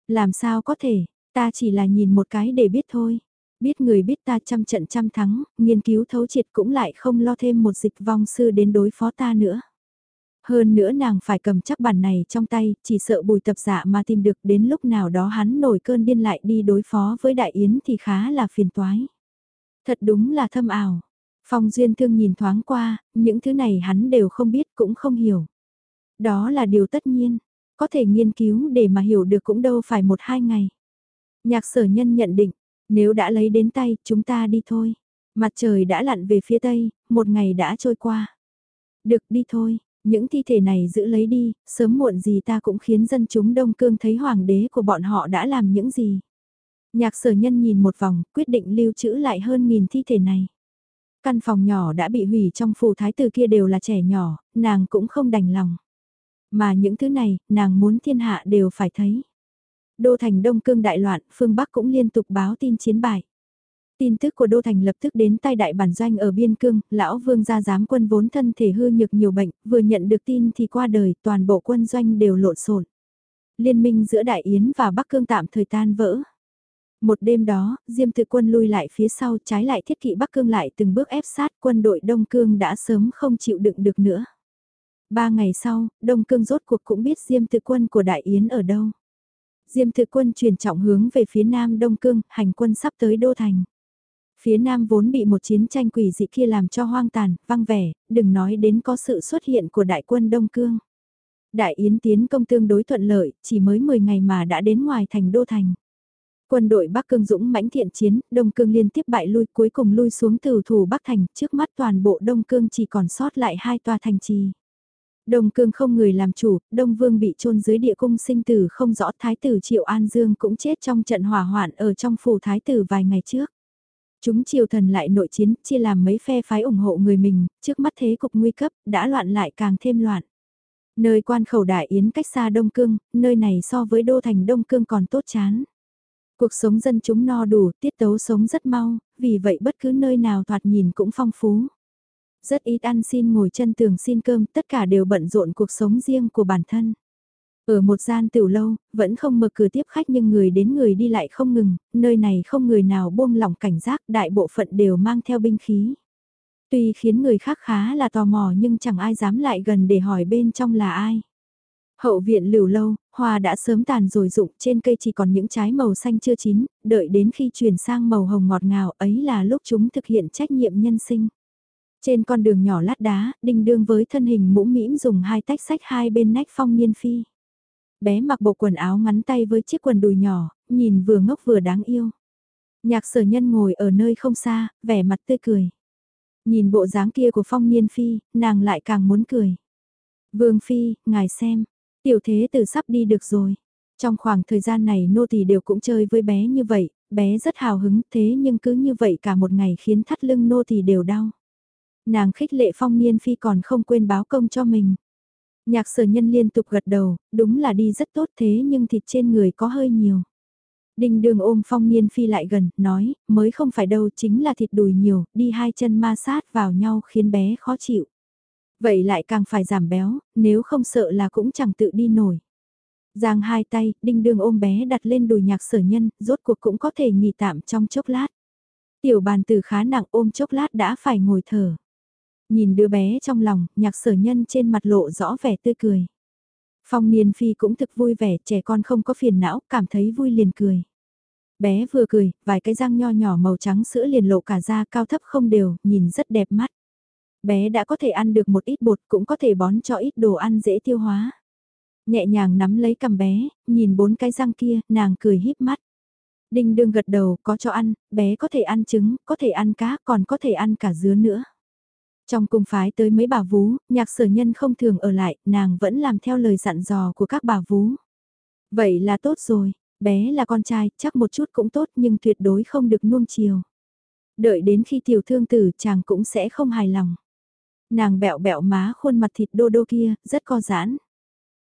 Làm sao có thể, ta chỉ là nhìn một cái để biết thôi. Biết người biết ta trăm trận trăm thắng, nghiên cứu thấu triệt cũng lại không lo thêm một dịch vong sư đến đối phó ta nữa. Hơn nữa nàng phải cầm chắc bản này trong tay, chỉ sợ bùi tập dạ mà tìm được đến lúc nào đó hắn nổi cơn điên lại đi đối phó với đại yến thì khá là phiền toái. Thật đúng là thâm ảo. Phong Duyên Thương nhìn thoáng qua, những thứ này hắn đều không biết cũng không hiểu. Đó là điều tất nhiên, có thể nghiên cứu để mà hiểu được cũng đâu phải một hai ngày. Nhạc sở nhân nhận định, nếu đã lấy đến tay, chúng ta đi thôi. Mặt trời đã lặn về phía tây, một ngày đã trôi qua. Được đi thôi, những thi thể này giữ lấy đi, sớm muộn gì ta cũng khiến dân chúng Đông Cương thấy hoàng đế của bọn họ đã làm những gì. Nhạc sở nhân nhìn một vòng, quyết định lưu trữ lại hơn nghìn thi thể này. Căn phòng nhỏ đã bị hủy trong phủ thái tử kia đều là trẻ nhỏ, nàng cũng không đành lòng. Mà những thứ này, nàng muốn thiên hạ đều phải thấy. Đô thành Đông Cương đại loạn, phương Bắc cũng liên tục báo tin chiến bại. Tin tức của Đô Thành lập tức đến tay đại bản doanh ở Biên Cương, lão vương gia giám quân vốn thân thể hư nhược nhiều bệnh, vừa nhận được tin thì qua đời, toàn bộ quân doanh đều lộn xộn. Liên minh giữa Đại Yến và Bắc Cương tạm thời tan vỡ. Một đêm đó, Diêm tự quân lui lại phía sau trái lại thiết kỵ Bắc Cương lại từng bước ép sát quân đội Đông Cương đã sớm không chịu đựng được nữa. Ba ngày sau, Đông Cương rốt cuộc cũng biết Diêm tự quân của Đại Yến ở đâu. Diêm tự quân chuyển trọng hướng về phía nam Đông Cương, hành quân sắp tới Đô Thành. Phía nam vốn bị một chiến tranh quỷ dị kia làm cho hoang tàn, văng vẻ, đừng nói đến có sự xuất hiện của đại quân Đông Cương. Đại Yến tiến công tương đối thuận lợi, chỉ mới 10 ngày mà đã đến ngoài thành Đô Thành. Quân đội Bắc Cương dũng mãnh thiện chiến, Đông Cương liên tiếp bại lui cuối cùng lui xuống từ thủ Bắc Thành, trước mắt toàn bộ Đông Cương chỉ còn sót lại hai tòa thành trì. Đông Cương không người làm chủ, Đông Vương bị chôn dưới địa cung sinh tử không rõ Thái tử Triệu An Dương cũng chết trong trận hỏa hoạn ở trong phủ Thái tử vài ngày trước. Chúng triều thần lại nội chiến, chia làm mấy phe phái ủng hộ người mình, trước mắt thế cục nguy cấp, đã loạn lại càng thêm loạn. Nơi quan khẩu đại yến cách xa Đông Cương, nơi này so với đô thành Đông Cương còn tốt chán. Cuộc sống dân chúng no đủ, tiết tấu sống rất mau, vì vậy bất cứ nơi nào thoạt nhìn cũng phong phú. Rất ít ăn xin ngồi chân tường xin cơm, tất cả đều bận rộn cuộc sống riêng của bản thân. Ở một gian tiểu lâu, vẫn không mở cửa tiếp khách nhưng người đến người đi lại không ngừng, nơi này không người nào buông lỏng cảnh giác, đại bộ phận đều mang theo binh khí. Tuy khiến người khác khá là tò mò nhưng chẳng ai dám lại gần để hỏi bên trong là ai. Hậu viện lửu lâu, hoa đã sớm tàn rồi rụng, trên cây chỉ còn những trái màu xanh chưa chín, đợi đến khi chuyển sang màu hồng ngọt ngào ấy là lúc chúng thực hiện trách nhiệm nhân sinh. Trên con đường nhỏ lát đá, đinh đương với thân hình mũ mĩm dùng hai tách sách hai bên nách phong niên phi. Bé mặc bộ quần áo ngắn tay với chiếc quần đùi nhỏ, nhìn vừa ngốc vừa đáng yêu. Nhạc sở nhân ngồi ở nơi không xa, vẻ mặt tươi cười. Nhìn bộ dáng kia của phong niên phi, nàng lại càng muốn cười. Vương phi, ngài xem, tiểu thế tử sắp đi được rồi. Trong khoảng thời gian này nô tỳ đều cũng chơi với bé như vậy, bé rất hào hứng thế nhưng cứ như vậy cả một ngày khiến thắt lưng nô tỳ đều đau. Nàng khích lệ phong niên phi còn không quên báo công cho mình. Nhạc sở nhân liên tục gật đầu, đúng là đi rất tốt thế nhưng thịt trên người có hơi nhiều. Đinh đường ôm phong niên phi lại gần, nói, mới không phải đâu chính là thịt đùi nhiều, đi hai chân ma sát vào nhau khiến bé khó chịu. Vậy lại càng phải giảm béo, nếu không sợ là cũng chẳng tự đi nổi. Giang hai tay, đinh đường ôm bé đặt lên đùi nhạc sở nhân, rốt cuộc cũng có thể nghỉ tạm trong chốc lát. Tiểu bàn tử khá nặng ôm chốc lát đã phải ngồi thở. Nhìn đứa bé trong lòng, nhạc sở nhân trên mặt lộ rõ vẻ tươi cười. Phong niên phi cũng thực vui vẻ, trẻ con không có phiền não, cảm thấy vui liền cười. Bé vừa cười, vài cái răng nho nhỏ màu trắng sữa liền lộ cả da cao thấp không đều, nhìn rất đẹp mắt. Bé đã có thể ăn được một ít bột cũng có thể bón cho ít đồ ăn dễ tiêu hóa. Nhẹ nhàng nắm lấy cầm bé, nhìn bốn cái răng kia, nàng cười híp mắt. Đinh đương gật đầu, có cho ăn, bé có thể ăn trứng, có thể ăn cá, còn có thể ăn cả dứa nữa. Trong cung phái tới mấy bà vú, nhạc sở nhân không thường ở lại, nàng vẫn làm theo lời dặn dò của các bà vú. Vậy là tốt rồi, bé là con trai, chắc một chút cũng tốt nhưng tuyệt đối không được nuông chiều. Đợi đến khi tiểu thương tử chàng cũng sẽ không hài lòng. Nàng bẹo bẹo má khuôn mặt thịt đô đô kia, rất co giãn.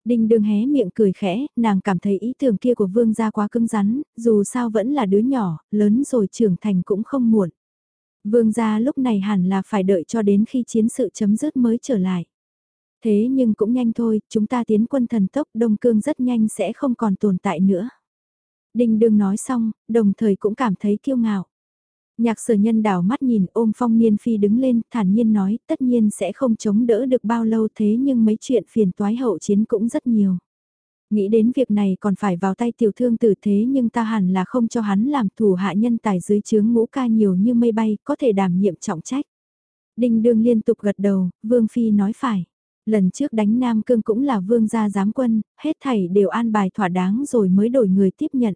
Đinh đương hé miệng cười khẽ, nàng cảm thấy ý tưởng kia của vương gia quá cứng rắn, dù sao vẫn là đứa nhỏ, lớn rồi trưởng thành cũng không muộn. Vương gia lúc này hẳn là phải đợi cho đến khi chiến sự chấm dứt mới trở lại. Thế nhưng cũng nhanh thôi, chúng ta tiến quân thần tốc Đông Cương rất nhanh sẽ không còn tồn tại nữa. đình đương nói xong, đồng thời cũng cảm thấy kiêu ngạo. Nhạc sở nhân đảo mắt nhìn ôm phong niên phi đứng lên, thản nhiên nói, tất nhiên sẽ không chống đỡ được bao lâu thế nhưng mấy chuyện phiền toái hậu chiến cũng rất nhiều. Nghĩ đến việc này còn phải vào tay tiểu thương tử thế nhưng ta hẳn là không cho hắn làm thủ hạ nhân tài dưới chướng ngũ ca nhiều như mây bay, có thể đảm nhiệm trọng trách. Đinh đương liên tục gật đầu, Vương Phi nói phải. Lần trước đánh Nam Cương cũng là vương gia giám quân, hết thảy đều an bài thỏa đáng rồi mới đổi người tiếp nhận.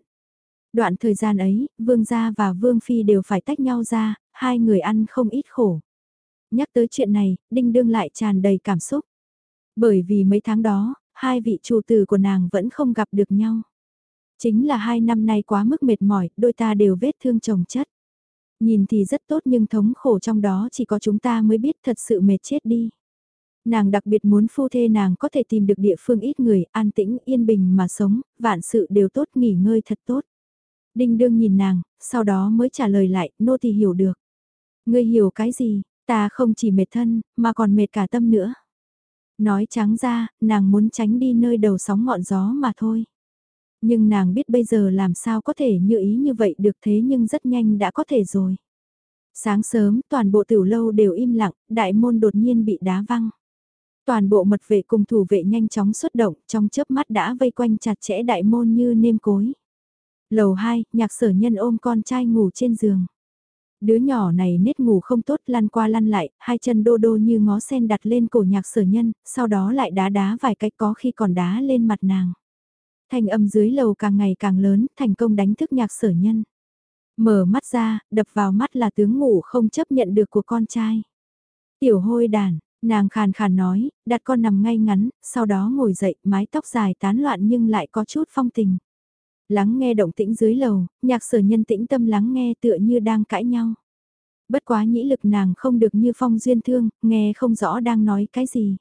Đoạn thời gian ấy, vương gia và vương phi đều phải tách nhau ra, hai người ăn không ít khổ. Nhắc tới chuyện này, đinh đương lại tràn đầy cảm xúc. Bởi vì mấy tháng đó, hai vị chủ tử của nàng vẫn không gặp được nhau. Chính là hai năm nay quá mức mệt mỏi, đôi ta đều vết thương chồng chất. Nhìn thì rất tốt nhưng thống khổ trong đó chỉ có chúng ta mới biết thật sự mệt chết đi. Nàng đặc biệt muốn phu thê nàng có thể tìm được địa phương ít người, an tĩnh, yên bình mà sống, vạn sự đều tốt nghỉ ngơi thật tốt. Đinh đương nhìn nàng, sau đó mới trả lời lại, nô thì hiểu được. Ngươi hiểu cái gì, ta không chỉ mệt thân, mà còn mệt cả tâm nữa. Nói trắng ra, nàng muốn tránh đi nơi đầu sóng ngọn gió mà thôi. Nhưng nàng biết bây giờ làm sao có thể như ý như vậy được thế nhưng rất nhanh đã có thể rồi. Sáng sớm, toàn bộ tiểu lâu đều im lặng, đại môn đột nhiên bị đá văng. Toàn bộ mật vệ cùng thủ vệ nhanh chóng xuất động, trong chớp mắt đã vây quanh chặt chẽ đại môn như nêm cối. Lầu 2, nhạc sở nhân ôm con trai ngủ trên giường. Đứa nhỏ này nết ngủ không tốt lăn qua lăn lại, hai chân đô đô như ngó sen đặt lên cổ nhạc sở nhân, sau đó lại đá đá vài cách có khi còn đá lên mặt nàng. Thành âm dưới lầu càng ngày càng lớn, thành công đánh thức nhạc sở nhân. Mở mắt ra, đập vào mắt là tướng ngủ không chấp nhận được của con trai. Tiểu hôi đàn, nàng khàn khàn nói, đặt con nằm ngay ngắn, sau đó ngồi dậy, mái tóc dài tán loạn nhưng lại có chút phong tình. Lắng nghe động tĩnh dưới lầu, nhạc sở nhân tĩnh tâm lắng nghe tựa như đang cãi nhau. Bất quá nhĩ lực nàng không được như phong duyên thương, nghe không rõ đang nói cái gì.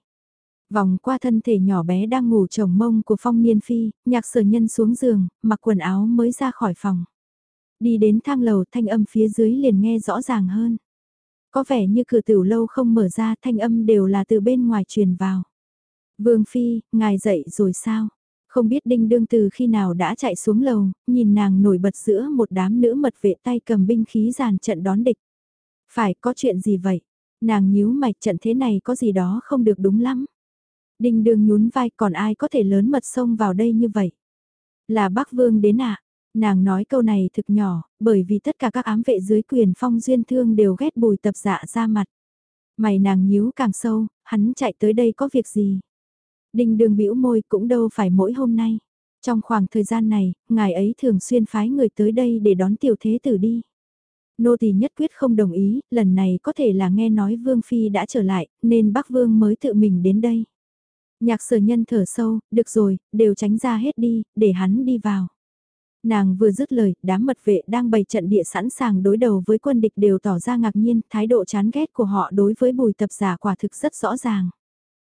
Vòng qua thân thể nhỏ bé đang ngủ chồng mông của phong niên phi, nhạc sở nhân xuống giường, mặc quần áo mới ra khỏi phòng. Đi đến thang lầu thanh âm phía dưới liền nghe rõ ràng hơn. Có vẻ như cửa tiểu lâu không mở ra thanh âm đều là từ bên ngoài truyền vào. Vương Phi, ngài dậy rồi sao? Không biết đinh đương từ khi nào đã chạy xuống lầu, nhìn nàng nổi bật giữa một đám nữ mật vệ tay cầm binh khí giàn trận đón địch. Phải có chuyện gì vậy? Nàng nhíu mạch trận thế này có gì đó không được đúng lắm. Đinh đương nhún vai còn ai có thể lớn mật xông vào đây như vậy? Là bác vương đến ạ. Nàng nói câu này thực nhỏ, bởi vì tất cả các ám vệ dưới quyền phong duyên thương đều ghét bùi tập dạ ra mặt. Mày nàng nhíu càng sâu, hắn chạy tới đây có việc gì? Đinh đường bĩu môi cũng đâu phải mỗi hôm nay. Trong khoảng thời gian này, ngài ấy thường xuyên phái người tới đây để đón tiểu thế tử đi. Nô tỳ nhất quyết không đồng ý, lần này có thể là nghe nói Vương Phi đã trở lại, nên bác Vương mới tự mình đến đây. Nhạc sở nhân thở sâu, được rồi, đều tránh ra hết đi, để hắn đi vào. Nàng vừa dứt lời, đám mật vệ đang bày trận địa sẵn sàng đối đầu với quân địch đều tỏ ra ngạc nhiên, thái độ chán ghét của họ đối với bùi tập giả quả thực rất rõ ràng.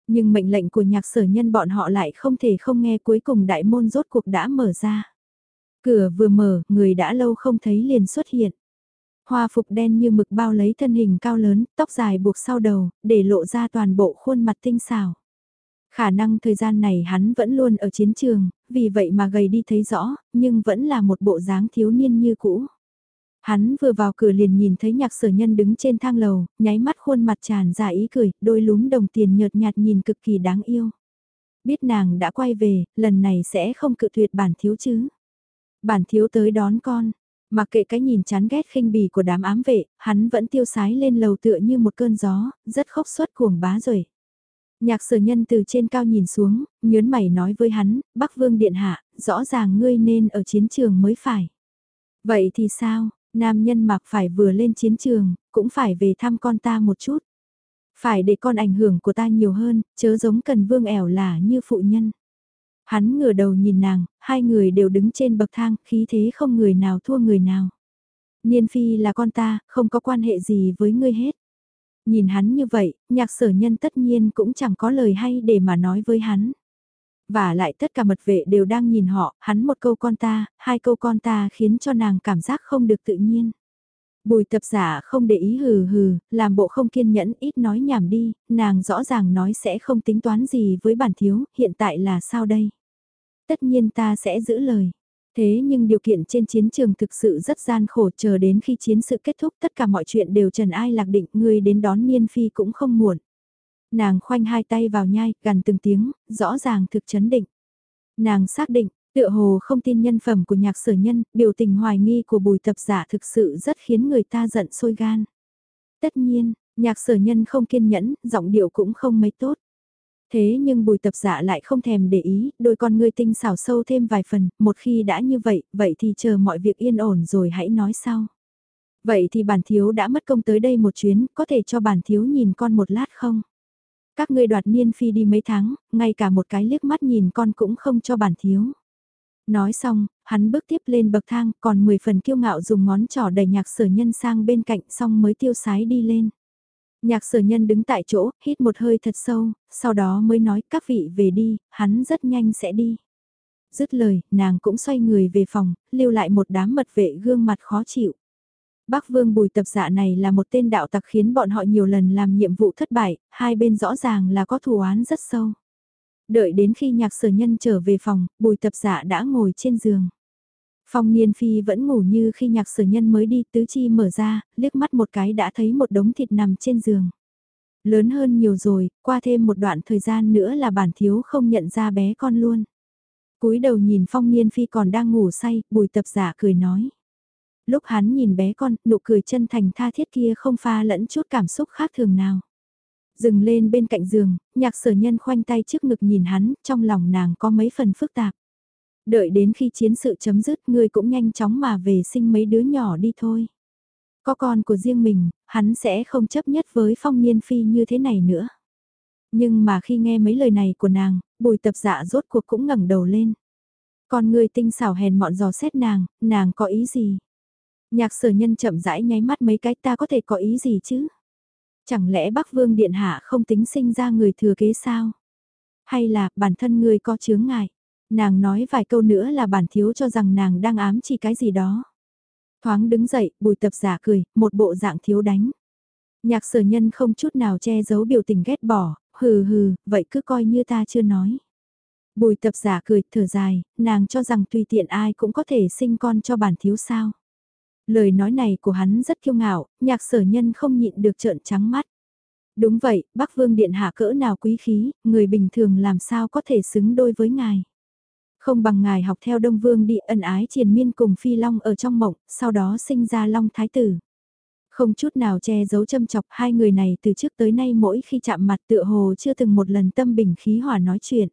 Nhưng mệnh lệnh của nhạc sở nhân bọn họ lại không thể không nghe cuối cùng đại môn rốt cuộc đã mở ra. Cửa vừa mở, người đã lâu không thấy liền xuất hiện. Hoa phục đen như mực bao lấy thân hình cao lớn, tóc dài buộc sau đầu, để lộ ra toàn bộ khuôn mặt tinh xảo. Khả năng thời gian này hắn vẫn luôn ở chiến trường, vì vậy mà gầy đi thấy rõ, nhưng vẫn là một bộ dáng thiếu niên như cũ. Hắn vừa vào cửa liền nhìn thấy nhạc sở nhân đứng trên thang lầu, nháy mắt khuôn mặt tràn ra ý cười, đôi lúm đồng tiền nhợt nhạt nhìn cực kỳ đáng yêu. Biết nàng đã quay về, lần này sẽ không cự tuyệt bản thiếu chứ. Bản thiếu tới đón con, mặc kệ cái nhìn chán ghét khinh bỉ của đám ám vệ, hắn vẫn tiêu sái lên lầu tựa như một cơn gió, rất khốc suất cuồng bá rồi. Nhạc sở nhân từ trên cao nhìn xuống, nhớn mày nói với hắn, Bắc Vương Điện Hạ, rõ ràng ngươi nên ở chiến trường mới phải. Vậy thì sao, nam nhân mặc phải vừa lên chiến trường, cũng phải về thăm con ta một chút. Phải để con ảnh hưởng của ta nhiều hơn, chớ giống cần vương ẻo là như phụ nhân. Hắn ngửa đầu nhìn nàng, hai người đều đứng trên bậc thang, khí thế không người nào thua người nào. Niên phi là con ta, không có quan hệ gì với ngươi hết. Nhìn hắn như vậy, nhạc sở nhân tất nhiên cũng chẳng có lời hay để mà nói với hắn. Và lại tất cả mật vệ đều đang nhìn họ, hắn một câu con ta, hai câu con ta khiến cho nàng cảm giác không được tự nhiên. Bùi tập giả không để ý hừ hừ, làm bộ không kiên nhẫn ít nói nhảm đi, nàng rõ ràng nói sẽ không tính toán gì với bản thiếu, hiện tại là sao đây? Tất nhiên ta sẽ giữ lời. Thế nhưng điều kiện trên chiến trường thực sự rất gian khổ chờ đến khi chiến sự kết thúc tất cả mọi chuyện đều trần ai lạc định người đến đón Niên Phi cũng không muộn. Nàng khoanh hai tay vào nhai, gần từng tiếng, rõ ràng thực chấn định. Nàng xác định, tựa hồ không tin nhân phẩm của nhạc sở nhân, biểu tình hoài nghi của bùi tập giả thực sự rất khiến người ta giận sôi gan. Tất nhiên, nhạc sở nhân không kiên nhẫn, giọng điệu cũng không mấy tốt. Thế nhưng bùi tập giả lại không thèm để ý, đôi con ngươi tinh xảo sâu thêm vài phần, một khi đã như vậy, vậy thì chờ mọi việc yên ổn rồi hãy nói sau. Vậy thì bản thiếu đã mất công tới đây một chuyến, có thể cho bản thiếu nhìn con một lát không? Các ngươi đoạt niên phi đi mấy tháng, ngay cả một cái liếc mắt nhìn con cũng không cho bản thiếu. Nói xong, hắn bước tiếp lên bậc thang, còn 10 phần kiêu ngạo dùng ngón trỏ đẩy nhạc sở nhân sang bên cạnh xong mới tiêu sái đi lên. Nhạc sở nhân đứng tại chỗ, hít một hơi thật sâu, sau đó mới nói các vị về đi, hắn rất nhanh sẽ đi. Dứt lời, nàng cũng xoay người về phòng, lưu lại một đám mật vệ gương mặt khó chịu. Bắc Vương Bùi tập dạ này là một tên đạo tặc khiến bọn họ nhiều lần làm nhiệm vụ thất bại, hai bên rõ ràng là có thù oán rất sâu. Đợi đến khi nhạc sở nhân trở về phòng, bùi tập dạ đã ngồi trên giường. Phong Niên Phi vẫn ngủ như khi nhạc sở nhân mới đi tứ chi mở ra, liếc mắt một cái đã thấy một đống thịt nằm trên giường. Lớn hơn nhiều rồi, qua thêm một đoạn thời gian nữa là bản thiếu không nhận ra bé con luôn. cúi đầu nhìn Phong Niên Phi còn đang ngủ say, bùi tập giả cười nói. Lúc hắn nhìn bé con, nụ cười chân thành tha thiết kia không pha lẫn chút cảm xúc khác thường nào. Dừng lên bên cạnh giường, nhạc sở nhân khoanh tay trước ngực nhìn hắn, trong lòng nàng có mấy phần phức tạp. Đợi đến khi chiến sự chấm dứt ngươi cũng nhanh chóng mà về sinh mấy đứa nhỏ đi thôi. Có con của riêng mình, hắn sẽ không chấp nhất với phong niên phi như thế này nữa. Nhưng mà khi nghe mấy lời này của nàng, bùi tập dạ rốt cuộc cũng ngẩng đầu lên. Con người tinh xảo hèn mọn dò xét nàng, nàng có ý gì? Nhạc sở nhân chậm rãi nháy mắt mấy cái ta có thể có ý gì chứ? Chẳng lẽ Bắc Vương Điện Hạ không tính sinh ra người thừa kế sao? Hay là bản thân người có chướng ngại? Nàng nói vài câu nữa là bản thiếu cho rằng nàng đang ám chỉ cái gì đó. Thoáng đứng dậy, bùi tập giả cười, một bộ dạng thiếu đánh. Nhạc sở nhân không chút nào che giấu biểu tình ghét bỏ, hừ hừ, vậy cứ coi như ta chưa nói. Bùi tập giả cười, thở dài, nàng cho rằng tùy tiện ai cũng có thể sinh con cho bản thiếu sao. Lời nói này của hắn rất kiêu ngạo, nhạc sở nhân không nhịn được trợn trắng mắt. Đúng vậy, Bắc Vương Điện Hạ cỡ nào quý khí, người bình thường làm sao có thể xứng đôi với ngài. Không bằng ngài học theo Đông Vương đi ân ái triền miên cùng Phi Long ở trong mộng, sau đó sinh ra Long Thái Tử. Không chút nào che giấu châm chọc hai người này từ trước tới nay mỗi khi chạm mặt tựa hồ chưa từng một lần tâm bình khí hòa nói chuyện.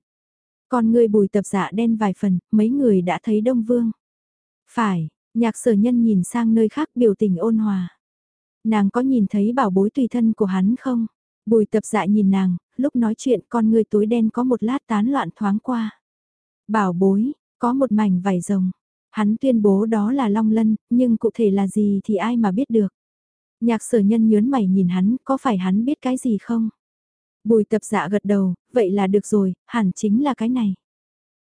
Còn người bùi tập dạ đen vài phần, mấy người đã thấy Đông Vương. Phải, nhạc sở nhân nhìn sang nơi khác biểu tình ôn hòa. Nàng có nhìn thấy bảo bối tùy thân của hắn không? Bùi tập dạ nhìn nàng, lúc nói chuyện con người tối đen có một lát tán loạn thoáng qua. Bảo bối, có một mảnh vải rồng. Hắn tuyên bố đó là Long Lân, nhưng cụ thể là gì thì ai mà biết được. Nhạc sở nhân nhớn mày nhìn hắn, có phải hắn biết cái gì không? Bùi tập dạ gật đầu, vậy là được rồi, hẳn chính là cái này.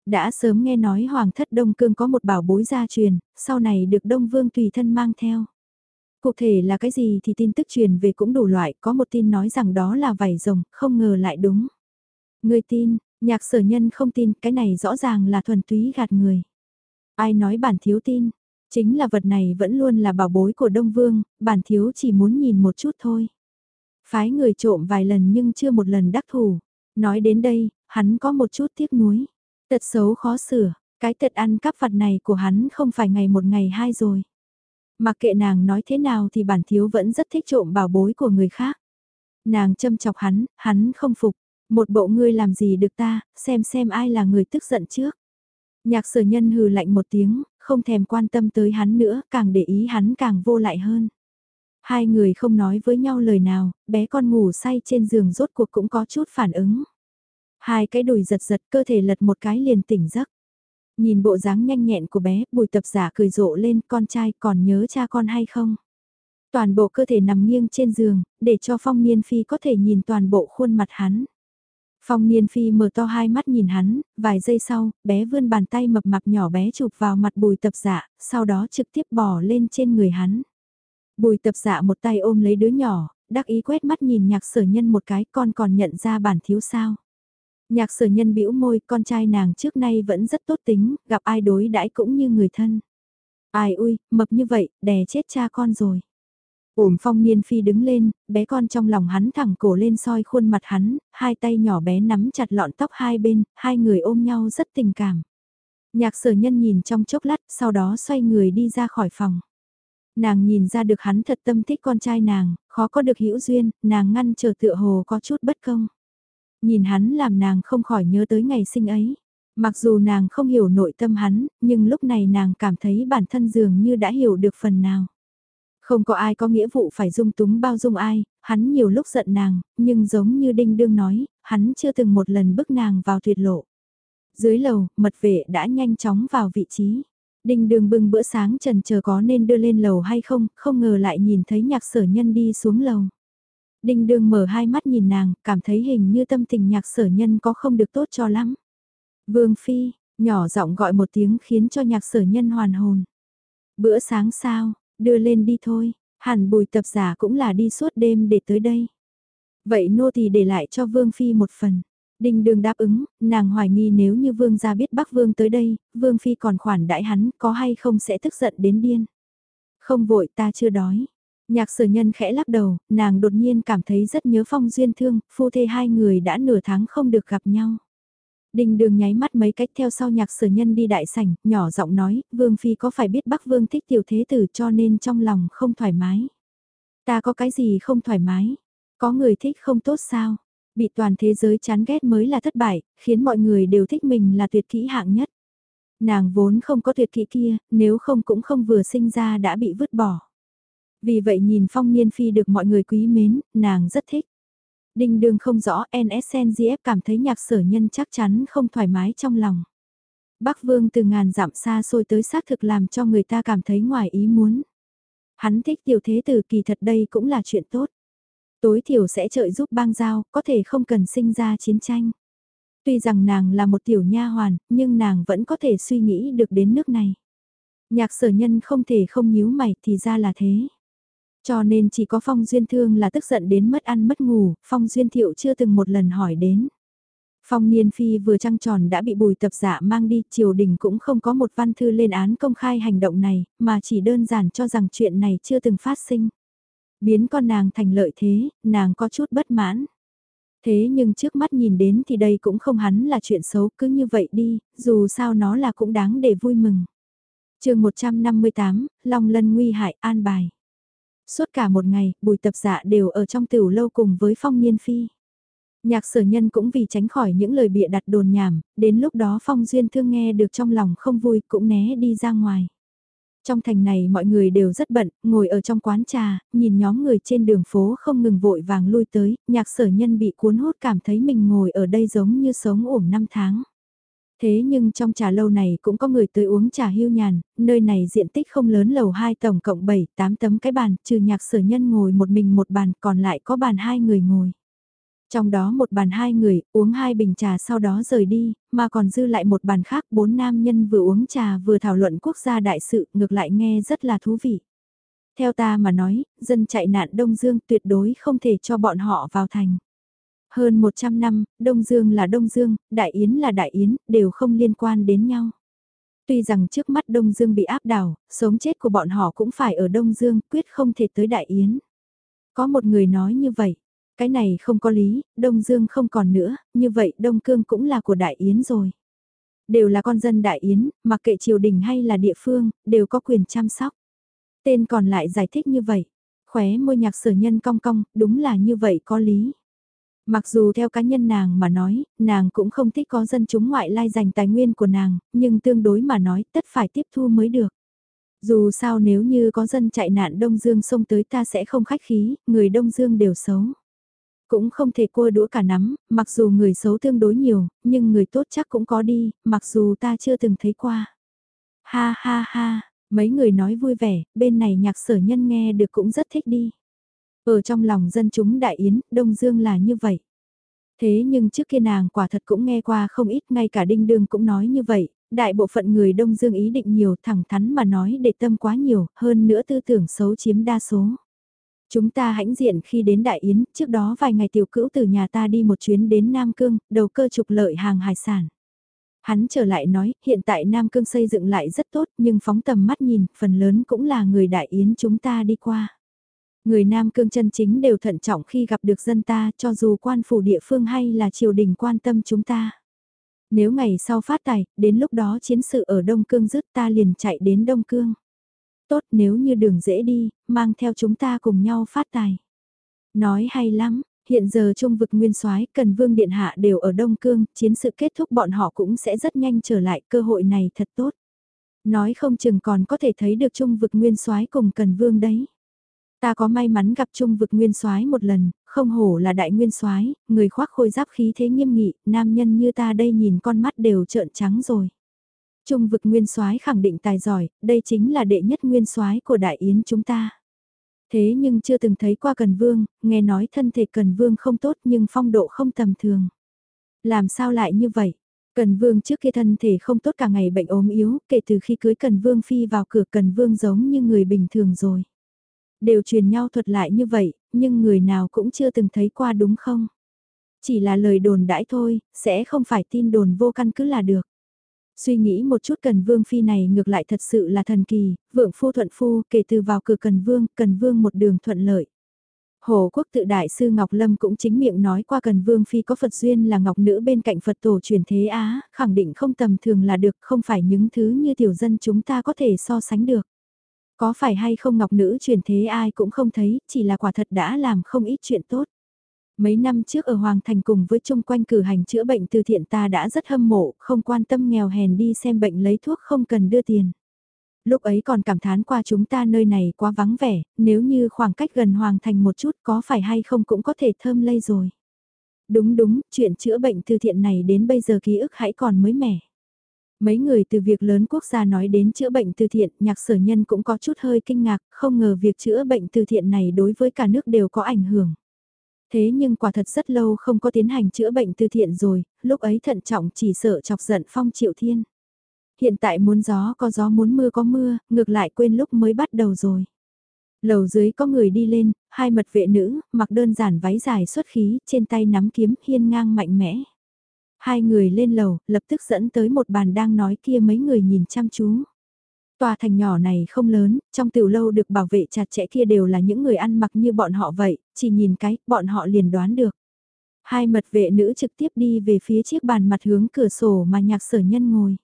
Đã sớm nghe nói Hoàng thất Đông Cương có một bảo bối gia truyền, sau này được Đông Vương tùy thân mang theo. Cụ thể là cái gì thì tin tức truyền về cũng đủ loại, có một tin nói rằng đó là vảy rồng, không ngờ lại đúng. Người tin, Nhạc sở nhân không tin, cái này rõ ràng là thuần túy gạt người. Ai nói bản thiếu tin, chính là vật này vẫn luôn là bảo bối của Đông Vương, bản thiếu chỉ muốn nhìn một chút thôi. Phái người trộm vài lần nhưng chưa một lần đắc thủ. Nói đến đây, hắn có một chút tiếc nuối. Tật xấu khó sửa, cái tật ăn cắp vặt này của hắn không phải ngày một ngày hai rồi. Mặc kệ nàng nói thế nào thì bản thiếu vẫn rất thích trộm bảo bối của người khác. Nàng châm chọc hắn, hắn không phục, một bộ ngươi làm gì được ta, xem xem ai là người tức giận trước. Nhạc sở nhân hừ lạnh một tiếng, không thèm quan tâm tới hắn nữa, càng để ý hắn càng vô lại hơn. Hai người không nói với nhau lời nào, bé con ngủ say trên giường rốt cuộc cũng có chút phản ứng. Hai cái đùi giật giật cơ thể lật một cái liền tỉnh giấc. Nhìn bộ dáng nhanh nhẹn của bé, bùi tập giả cười rộ lên con trai còn nhớ cha con hay không? Toàn bộ cơ thể nằm nghiêng trên giường, để cho phong niên phi có thể nhìn toàn bộ khuôn mặt hắn. Phong Niên Phi mở to hai mắt nhìn hắn, vài giây sau, bé vươn bàn tay mập mạp nhỏ bé chụp vào mặt bùi tập dạ, sau đó trực tiếp bỏ lên trên người hắn. Bùi tập dạ một tay ôm lấy đứa nhỏ, đắc ý quét mắt nhìn nhạc sở nhân một cái con còn nhận ra bản thiếu sao. Nhạc sở nhân bĩu môi con trai nàng trước nay vẫn rất tốt tính, gặp ai đối đãi cũng như người thân. Ai ui, mập như vậy, đè chết cha con rồi. Ổm phong niên phi đứng lên, bé con trong lòng hắn thẳng cổ lên soi khuôn mặt hắn, hai tay nhỏ bé nắm chặt lọn tóc hai bên, hai người ôm nhau rất tình cảm. Nhạc sở nhân nhìn trong chốc lát, sau đó xoay người đi ra khỏi phòng. Nàng nhìn ra được hắn thật tâm thích con trai nàng, khó có được hữu duyên, nàng ngăn chờ tựa hồ có chút bất công. Nhìn hắn làm nàng không khỏi nhớ tới ngày sinh ấy. Mặc dù nàng không hiểu nội tâm hắn, nhưng lúc này nàng cảm thấy bản thân dường như đã hiểu được phần nào. Không có ai có nghĩa vụ phải dung túng bao dung ai, hắn nhiều lúc giận nàng, nhưng giống như Đinh Đương nói, hắn chưa từng một lần bức nàng vào tuyệt lộ. Dưới lầu, mật vệ đã nhanh chóng vào vị trí. Đinh Đương bưng bữa sáng trần chờ có nên đưa lên lầu hay không, không ngờ lại nhìn thấy nhạc sở nhân đi xuống lầu. Đinh Đương mở hai mắt nhìn nàng, cảm thấy hình như tâm tình nhạc sở nhân có không được tốt cho lắm. Vương Phi, nhỏ giọng gọi một tiếng khiến cho nhạc sở nhân hoàn hồn. Bữa sáng sao, đưa lên đi thôi, hẳn bùi tập giả cũng là đi suốt đêm để tới đây. Vậy nô thì để lại cho Vương Phi một phần. Đinh đường đáp ứng, nàng hoài nghi nếu như Vương gia biết Bắc Vương tới đây, Vương Phi còn khoản đại hắn có hay không sẽ tức giận đến điên. Không vội ta chưa đói. Nhạc sở nhân khẽ lắc đầu, nàng đột nhiên cảm thấy rất nhớ phong duyên thương, phu thê hai người đã nửa tháng không được gặp nhau. Đình đường nháy mắt mấy cách theo sau nhạc sở nhân đi đại sảnh, nhỏ giọng nói, Vương Phi có phải biết Bắc Vương thích tiểu thế tử cho nên trong lòng không thoải mái. Ta có cái gì không thoải mái? Có người thích không tốt sao? Bị toàn thế giới chán ghét mới là thất bại, khiến mọi người đều thích mình là tuyệt kỹ hạng nhất. Nàng vốn không có tuyệt kỹ kia, nếu không cũng không vừa sinh ra đã bị vứt bỏ. Vì vậy nhìn phong niên phi được mọi người quý mến, nàng rất thích. Đinh đương không rõ NSNGF cảm thấy nhạc sở nhân chắc chắn không thoải mái trong lòng. Bắc Vương từ ngàn dặm xa xôi tới xác thực làm cho người ta cảm thấy ngoài ý muốn. Hắn thích tiểu thế tử kỳ thật đây cũng là chuyện tốt. Tối thiểu sẽ trợ giúp bang giao, có thể không cần sinh ra chiến tranh. Tuy rằng nàng là một tiểu nha hoàn, nhưng nàng vẫn có thể suy nghĩ được đến nước này. Nhạc sở nhân không thể không nhíu mày thì ra là thế. Cho nên chỉ có Phong Duyên Thương là tức giận đến mất ăn mất ngủ, Phong Duyên Thiệu chưa từng một lần hỏi đến. Phong Niên Phi vừa trăng tròn đã bị bùi tập giả mang đi, triều đình cũng không có một văn thư lên án công khai hành động này, mà chỉ đơn giản cho rằng chuyện này chưa từng phát sinh. Biến con nàng thành lợi thế, nàng có chút bất mãn. Thế nhưng trước mắt nhìn đến thì đây cũng không hắn là chuyện xấu, cứ như vậy đi, dù sao nó là cũng đáng để vui mừng. chương 158, Long Lân Nguy hại an bài. Suốt cả một ngày, bùi tập dạ đều ở trong tiểu lâu cùng với phong niên phi. Nhạc sở nhân cũng vì tránh khỏi những lời bịa đặt đồn nhảm, đến lúc đó phong duyên thương nghe được trong lòng không vui cũng né đi ra ngoài. Trong thành này mọi người đều rất bận, ngồi ở trong quán trà, nhìn nhóm người trên đường phố không ngừng vội vàng lui tới, nhạc sở nhân bị cuốn hút cảm thấy mình ngồi ở đây giống như sống ổn năm tháng. Thế nhưng trong trà lâu này cũng có người tới uống trà hưu nhàn, nơi này diện tích không lớn lầu 2 tổng cộng 7, 8 tấm cái bàn, trừ nhạc sở nhân ngồi một mình một bàn còn lại có bàn hai người ngồi. Trong đó một bàn hai người, uống hai bình trà sau đó rời đi, mà còn dư lại một bàn khác bốn nam nhân vừa uống trà vừa thảo luận quốc gia đại sự, ngược lại nghe rất là thú vị. Theo ta mà nói, dân chạy nạn Đông Dương tuyệt đối không thể cho bọn họ vào thành. Hơn 100 năm, Đông Dương là Đông Dương, Đại Yến là Đại Yến, đều không liên quan đến nhau. Tuy rằng trước mắt Đông Dương bị áp đảo, sống chết của bọn họ cũng phải ở Đông Dương, quyết không thể tới Đại Yến. Có một người nói như vậy, cái này không có lý, Đông Dương không còn nữa, như vậy Đông Cương cũng là của Đại Yến rồi. Đều là con dân Đại Yến, mặc kệ triều đình hay là địa phương, đều có quyền chăm sóc. Tên còn lại giải thích như vậy, khóe môi nhạc sở nhân cong cong, đúng là như vậy có lý. Mặc dù theo cá nhân nàng mà nói, nàng cũng không thích có dân chúng ngoại lai giành tài nguyên của nàng, nhưng tương đối mà nói tất phải tiếp thu mới được. Dù sao nếu như có dân chạy nạn Đông Dương xông tới ta sẽ không khách khí, người Đông Dương đều xấu. Cũng không thể cua đũa cả nắm, mặc dù người xấu tương đối nhiều, nhưng người tốt chắc cũng có đi, mặc dù ta chưa từng thấy qua. Ha ha ha, mấy người nói vui vẻ, bên này nhạc sở nhân nghe được cũng rất thích đi. Ở trong lòng dân chúng Đại Yến, Đông Dương là như vậy. Thế nhưng trước kia nàng quả thật cũng nghe qua không ít, ngay cả Đinh Đương cũng nói như vậy, đại bộ phận người Đông Dương ý định nhiều thẳng thắn mà nói để tâm quá nhiều, hơn nữa tư tưởng xấu chiếm đa số. Chúng ta hãnh diện khi đến Đại Yến, trước đó vài ngày tiểu cữu từ nhà ta đi một chuyến đến Nam Cương, đầu cơ trục lợi hàng hải sản. Hắn trở lại nói, hiện tại Nam Cương xây dựng lại rất tốt nhưng phóng tầm mắt nhìn, phần lớn cũng là người Đại Yến chúng ta đi qua. Người Nam Cương chân chính đều thận trọng khi gặp được dân ta cho dù quan phủ địa phương hay là triều đình quan tâm chúng ta. Nếu ngày sau phát tài, đến lúc đó chiến sự ở Đông Cương dứt ta liền chạy đến Đông Cương. Tốt nếu như đường dễ đi, mang theo chúng ta cùng nhau phát tài. Nói hay lắm, hiện giờ trung vực nguyên soái cần vương điện hạ đều ở Đông Cương, chiến sự kết thúc bọn họ cũng sẽ rất nhanh trở lại cơ hội này thật tốt. Nói không chừng còn có thể thấy được trung vực nguyên soái cùng cần vương đấy. Ta có may mắn gặp Trung vực nguyên soái một lần, không hổ là đại nguyên soái, người khoác khôi giáp khí thế nghiêm nghị, nam nhân như ta đây nhìn con mắt đều trợn trắng rồi. Trung vực nguyên soái khẳng định tài giỏi, đây chính là đệ nhất nguyên soái của đại yến chúng ta. Thế nhưng chưa từng thấy qua Cần Vương, nghe nói thân thể Cần Vương không tốt nhưng phong độ không tầm thường. Làm sao lại như vậy? Cần Vương trước kia thân thể không tốt cả ngày bệnh ốm yếu, kể từ khi cưới Cần Vương phi vào cửa Cần Vương giống như người bình thường rồi. Đều truyền nhau thuật lại như vậy, nhưng người nào cũng chưa từng thấy qua đúng không? Chỉ là lời đồn đãi thôi, sẽ không phải tin đồn vô căn cứ là được. Suy nghĩ một chút Cần Vương Phi này ngược lại thật sự là thần kỳ, vượng phu thuận phu kể từ vào cửa Cần Vương, Cần Vương một đường thuận lợi. Hồ Quốc tự đại sư Ngọc Lâm cũng chính miệng nói qua Cần Vương Phi có Phật duyên là Ngọc Nữ bên cạnh Phật tổ truyền thế Á, khẳng định không tầm thường là được, không phải những thứ như tiểu dân chúng ta có thể so sánh được. Có phải hay không ngọc nữ truyền thế ai cũng không thấy, chỉ là quả thật đã làm không ít chuyện tốt. Mấy năm trước ở Hoàng Thành cùng với chung quanh cử hành chữa bệnh từ thiện ta đã rất hâm mộ, không quan tâm nghèo hèn đi xem bệnh lấy thuốc không cần đưa tiền. Lúc ấy còn cảm thán qua chúng ta nơi này quá vắng vẻ, nếu như khoảng cách gần Hoàng Thành một chút có phải hay không cũng có thể thơm lây rồi. Đúng đúng, chuyện chữa bệnh từ thiện này đến bây giờ ký ức hãy còn mới mẻ. Mấy người từ việc lớn quốc gia nói đến chữa bệnh từ thiện, nhạc sở nhân cũng có chút hơi kinh ngạc, không ngờ việc chữa bệnh từ thiện này đối với cả nước đều có ảnh hưởng. Thế nhưng quả thật rất lâu không có tiến hành chữa bệnh từ thiện rồi, lúc ấy thận trọng chỉ sợ chọc giận phong triệu thiên. Hiện tại muốn gió có gió muốn mưa có mưa, ngược lại quên lúc mới bắt đầu rồi. Lầu dưới có người đi lên, hai mật vệ nữ, mặc đơn giản váy dài xuất khí, trên tay nắm kiếm hiên ngang mạnh mẽ. Hai người lên lầu, lập tức dẫn tới một bàn đang nói kia mấy người nhìn chăm chú. Tòa thành nhỏ này không lớn, trong tiểu lâu được bảo vệ chặt chẽ kia đều là những người ăn mặc như bọn họ vậy, chỉ nhìn cái, bọn họ liền đoán được. Hai mật vệ nữ trực tiếp đi về phía chiếc bàn mặt hướng cửa sổ mà nhạc sở nhân ngồi.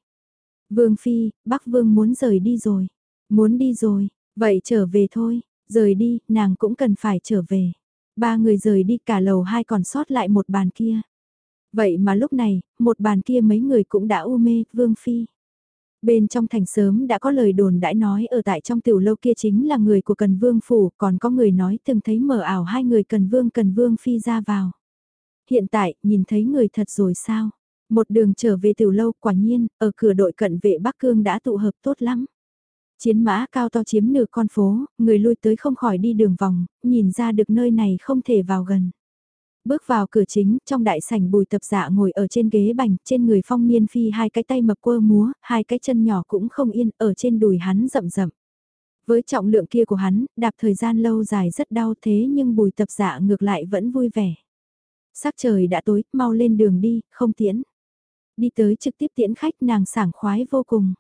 Vương Phi, Bắc Vương muốn rời đi rồi. Muốn đi rồi, vậy trở về thôi, rời đi, nàng cũng cần phải trở về. Ba người rời đi cả lầu hai còn sót lại một bàn kia. Vậy mà lúc này, một bàn kia mấy người cũng đã u mê, Vương Phi. Bên trong thành sớm đã có lời đồn đãi nói ở tại trong tiểu lâu kia chính là người của Cần Vương Phủ, còn có người nói từng thấy mở ảo hai người Cần Vương Cần Vương Phi ra vào. Hiện tại, nhìn thấy người thật rồi sao? Một đường trở về tiểu lâu quả nhiên, ở cửa đội cận vệ Bắc Cương đã tụ hợp tốt lắm. Chiến mã cao to chiếm nửa con phố, người lui tới không khỏi đi đường vòng, nhìn ra được nơi này không thể vào gần. Bước vào cửa chính, trong đại sảnh bùi tập dạ ngồi ở trên ghế bành, trên người phong niên phi hai cái tay mập quơ múa, hai cái chân nhỏ cũng không yên, ở trên đùi hắn rậm rậm. Với trọng lượng kia của hắn, đạp thời gian lâu dài rất đau thế nhưng bùi tập dạ ngược lại vẫn vui vẻ. Sắc trời đã tối, mau lên đường đi, không tiễn. Đi tới trực tiếp tiễn khách nàng sảng khoái vô cùng.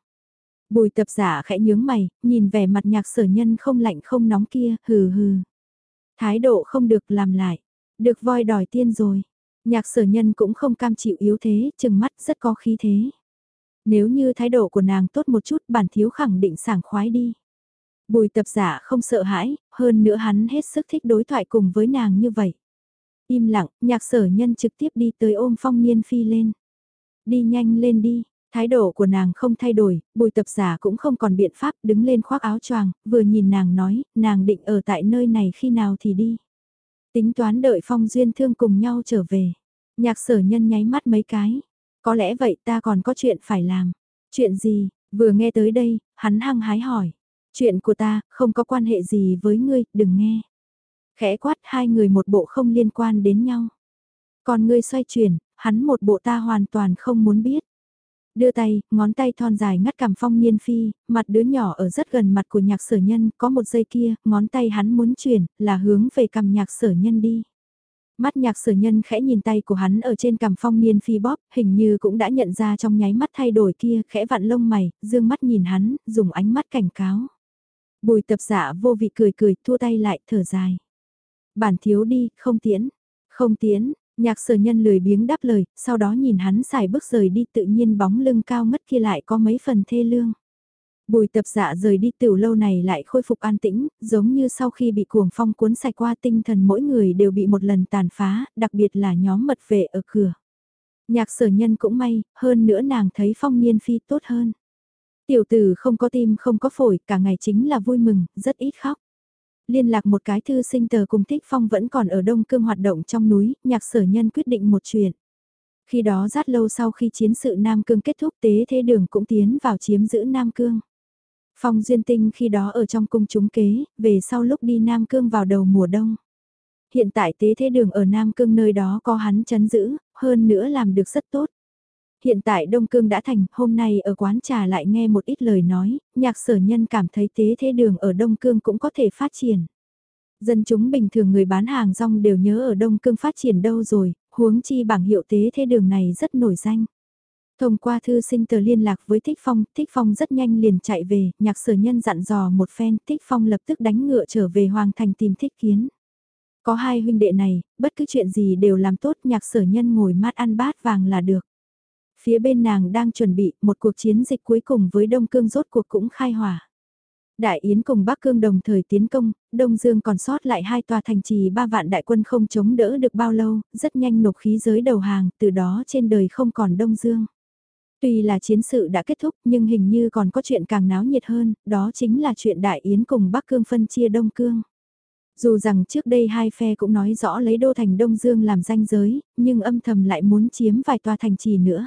Bùi tập giả khẽ nhướng mày, nhìn vẻ mặt nhạc sở nhân không lạnh không nóng kia, hừ hừ. Thái độ không được làm lại. Được voi đòi tiên rồi. Nhạc sở nhân cũng không cam chịu yếu thế, chừng mắt rất có khí thế. Nếu như thái độ của nàng tốt một chút bản thiếu khẳng định sảng khoái đi. Bùi tập giả không sợ hãi, hơn nữa hắn hết sức thích đối thoại cùng với nàng như vậy. Im lặng, nhạc sở nhân trực tiếp đi tới ôm phong niên phi lên. Đi nhanh lên đi, thái độ của nàng không thay đổi, bùi tập giả cũng không còn biện pháp đứng lên khoác áo choàng, vừa nhìn nàng nói, nàng định ở tại nơi này khi nào thì đi. Tính toán đợi phong duyên thương cùng nhau trở về. Nhạc sở nhân nháy mắt mấy cái. Có lẽ vậy ta còn có chuyện phải làm. Chuyện gì, vừa nghe tới đây, hắn hăng hái hỏi. Chuyện của ta, không có quan hệ gì với ngươi, đừng nghe. Khẽ quát hai người một bộ không liên quan đến nhau. Còn ngươi xoay chuyển, hắn một bộ ta hoàn toàn không muốn biết. Đưa tay, ngón tay thon dài ngắt cằm phong niên phi, mặt đứa nhỏ ở rất gần mặt của nhạc sở nhân, có một giây kia, ngón tay hắn muốn chuyển, là hướng về cằm nhạc sở nhân đi. Mắt nhạc sở nhân khẽ nhìn tay của hắn ở trên cằm phong niên phi bóp, hình như cũng đã nhận ra trong nháy mắt thay đổi kia, khẽ vặn lông mày, dương mắt nhìn hắn, dùng ánh mắt cảnh cáo. Bùi tập giả vô vị cười cười, thua tay lại, thở dài. Bản thiếu đi, không tiễn, không tiễn, nhạc sở nhân lười biếng đáp lời, sau đó nhìn hắn xài bước rời đi tự nhiên bóng lưng cao ngất kia lại có mấy phần thê lương. Bùi tập dạ rời đi tiểu lâu này lại khôi phục an tĩnh, giống như sau khi bị cuồng phong cuốn sạch qua tinh thần mỗi người đều bị một lần tàn phá, đặc biệt là nhóm mật vệ ở cửa. Nhạc sở nhân cũng may, hơn nữa nàng thấy phong niên phi tốt hơn. Tiểu tử không có tim không có phổi, cả ngày chính là vui mừng, rất ít khóc. Liên lạc một cái thư sinh tờ cùng Thích Phong vẫn còn ở Đông Cương hoạt động trong núi, nhạc sở nhân quyết định một chuyện. Khi đó rất lâu sau khi chiến sự Nam Cương kết thúc tế thế đường cũng tiến vào chiếm giữ Nam Cương. Phong Duyên Tinh khi đó ở trong cung chúng kế, về sau lúc đi Nam Cương vào đầu mùa đông. Hiện tại tế thế đường ở Nam Cương nơi đó có hắn chấn giữ, hơn nữa làm được rất tốt. Hiện tại Đông Cương đã thành, hôm nay ở quán trà lại nghe một ít lời nói, nhạc sở nhân cảm thấy tế thế đường ở Đông Cương cũng có thể phát triển. Dân chúng bình thường người bán hàng rong đều nhớ ở Đông Cương phát triển đâu rồi, huống chi bảng hiệu tế thế đường này rất nổi danh. Thông qua thư sinh tờ liên lạc với Thích Phong, Thích Phong rất nhanh liền chạy về, nhạc sở nhân dặn dò một phen, Thích Phong lập tức đánh ngựa trở về Hoàng Thành tìm Thích Kiến. Có hai huynh đệ này, bất cứ chuyện gì đều làm tốt nhạc sở nhân ngồi mát ăn bát vàng là được. Phía bên nàng đang chuẩn bị một cuộc chiến dịch cuối cùng với Đông Cương rốt cuộc cũng khai hỏa. Đại Yến cùng Bắc Cương đồng thời tiến công, Đông Dương còn sót lại hai tòa thành trì ba vạn đại quân không chống đỡ được bao lâu, rất nhanh nộp khí giới đầu hàng, từ đó trên đời không còn Đông Dương. Tuy là chiến sự đã kết thúc nhưng hình như còn có chuyện càng náo nhiệt hơn, đó chính là chuyện Đại Yến cùng Bắc Cương phân chia Đông Cương. Dù rằng trước đây hai phe cũng nói rõ lấy đô thành Đông Dương làm danh giới, nhưng âm thầm lại muốn chiếm vài tòa thành trì nữa.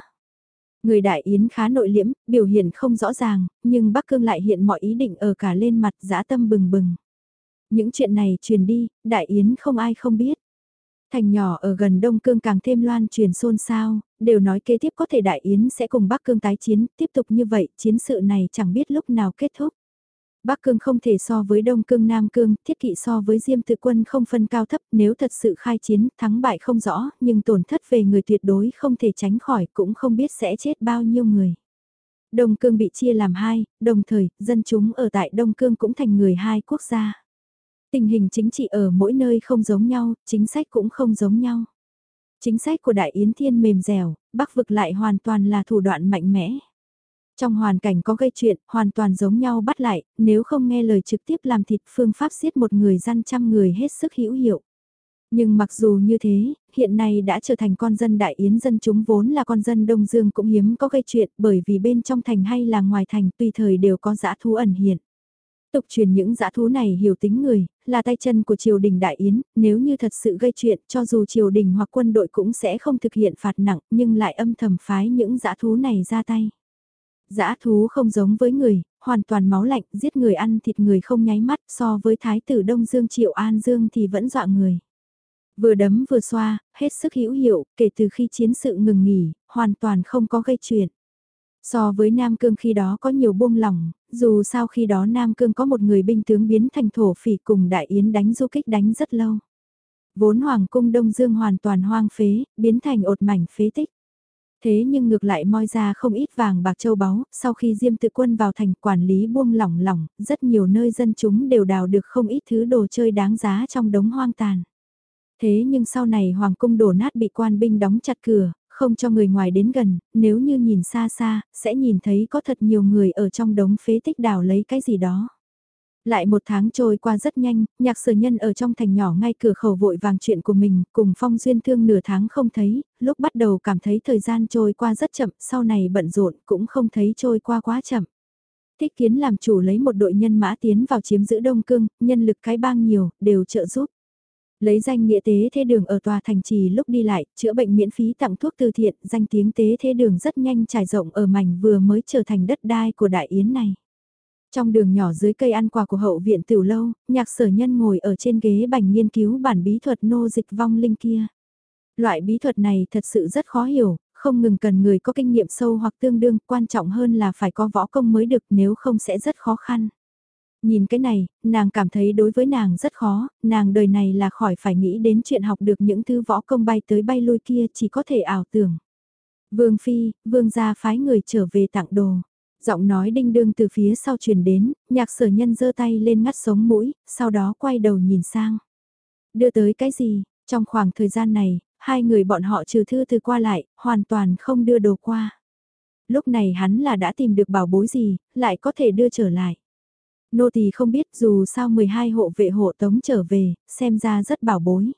Người Đại Yến khá nội liễm, biểu hiện không rõ ràng, nhưng Bắc Cương lại hiện mọi ý định ở cả lên mặt dã tâm bừng bừng. Những chuyện này truyền đi, Đại Yến không ai không biết. Thành nhỏ ở gần Đông Cương càng thêm loan truyền xôn xao, đều nói kế tiếp có thể Đại Yến sẽ cùng Bắc Cương tái chiến, tiếp tục như vậy, chiến sự này chẳng biết lúc nào kết thúc. Bắc Cương không thể so với Đông Cương Nam Cương, thiết kỵ so với Diêm Tự Quân không phân cao thấp, nếu thật sự khai chiến, thắng bại không rõ, nhưng tổn thất về người tuyệt đối không thể tránh khỏi, cũng không biết sẽ chết bao nhiêu người. Đông Cương bị chia làm hai, đồng thời, dân chúng ở tại Đông Cương cũng thành người hai quốc gia. Tình hình chính trị ở mỗi nơi không giống nhau, chính sách cũng không giống nhau. Chính sách của Đại Yến Thiên mềm dẻo, Bắc vực lại hoàn toàn là thủ đoạn mạnh mẽ. Trong hoàn cảnh có gây chuyện, hoàn toàn giống nhau bắt lại, nếu không nghe lời trực tiếp làm thịt phương pháp giết một người gian trăm người hết sức hữu hiệu. Nhưng mặc dù như thế, hiện nay đã trở thành con dân đại yến dân chúng vốn là con dân Đông Dương cũng hiếm có gây chuyện bởi vì bên trong thành hay là ngoài thành tùy thời đều có dã thú ẩn hiện. Tục truyền những dã thú này hiểu tính người, là tay chân của triều đình Đại Yến, nếu như thật sự gây chuyện cho dù triều đình hoặc quân đội cũng sẽ không thực hiện phạt nặng nhưng lại âm thầm phái những dã thú này ra tay. Dã thú không giống với người, hoàn toàn máu lạnh, giết người ăn thịt người không nháy mắt so với thái tử Đông Dương Triệu An Dương thì vẫn dọa người. Vừa đấm vừa xoa, hết sức hữu hiệu, kể từ khi chiến sự ngừng nghỉ, hoàn toàn không có gây chuyện. So với Nam Cương khi đó có nhiều buông lỏng, dù sao khi đó Nam Cương có một người binh tướng biến thành thổ phỉ cùng Đại Yến đánh du kích đánh rất lâu. Vốn Hoàng cung Đông Dương hoàn toàn hoang phế, biến thành ột mảnh phế tích. Thế nhưng ngược lại moi ra không ít vàng bạc châu báu, sau khi Diêm tự quân vào thành quản lý buông lỏng lỏng, rất nhiều nơi dân chúng đều đào được không ít thứ đồ chơi đáng giá trong đống hoang tàn. Thế nhưng sau này Hoàng cung đổ nát bị quan binh đóng chặt cửa, không cho người ngoài đến gần, nếu như nhìn xa xa, sẽ nhìn thấy có thật nhiều người ở trong đống phế tích đào lấy cái gì đó. Lại một tháng trôi qua rất nhanh, nhạc sở nhân ở trong thành nhỏ ngay cửa khẩu vội vàng chuyện của mình, cùng phong duyên thương nửa tháng không thấy, lúc bắt đầu cảm thấy thời gian trôi qua rất chậm, sau này bận rộn cũng không thấy trôi qua quá chậm. Thích kiến làm chủ lấy một đội nhân mã tiến vào chiếm giữ Đông Cương, nhân lực cái bang nhiều, đều trợ giúp. Lấy danh nghĩa tế thế đường ở tòa thành trì lúc đi lại, chữa bệnh miễn phí tặng thuốc từ thiện, danh tiếng tế thế đường rất nhanh trải rộng ở mảnh vừa mới trở thành đất đai của đại yến này. Trong đường nhỏ dưới cây ăn quà của hậu viện tiểu lâu, nhạc sở nhân ngồi ở trên ghế bành nghiên cứu bản bí thuật nô dịch vong linh kia. Loại bí thuật này thật sự rất khó hiểu, không ngừng cần người có kinh nghiệm sâu hoặc tương đương, quan trọng hơn là phải có võ công mới được nếu không sẽ rất khó khăn. Nhìn cái này, nàng cảm thấy đối với nàng rất khó, nàng đời này là khỏi phải nghĩ đến chuyện học được những thứ võ công bay tới bay lui kia chỉ có thể ảo tưởng. Vương Phi, Vương gia phái người trở về tặng đồ. Giọng nói đinh đương từ phía sau truyền đến, nhạc sở nhân giơ tay lên ngắt sống mũi, sau đó quay đầu nhìn sang. Đưa tới cái gì, trong khoảng thời gian này, hai người bọn họ trừ thư từ qua lại, hoàn toàn không đưa đồ qua. Lúc này hắn là đã tìm được bảo bối gì, lại có thể đưa trở lại. Nô tỳ không biết dù sao 12 hộ vệ hộ tống trở về, xem ra rất bảo bối.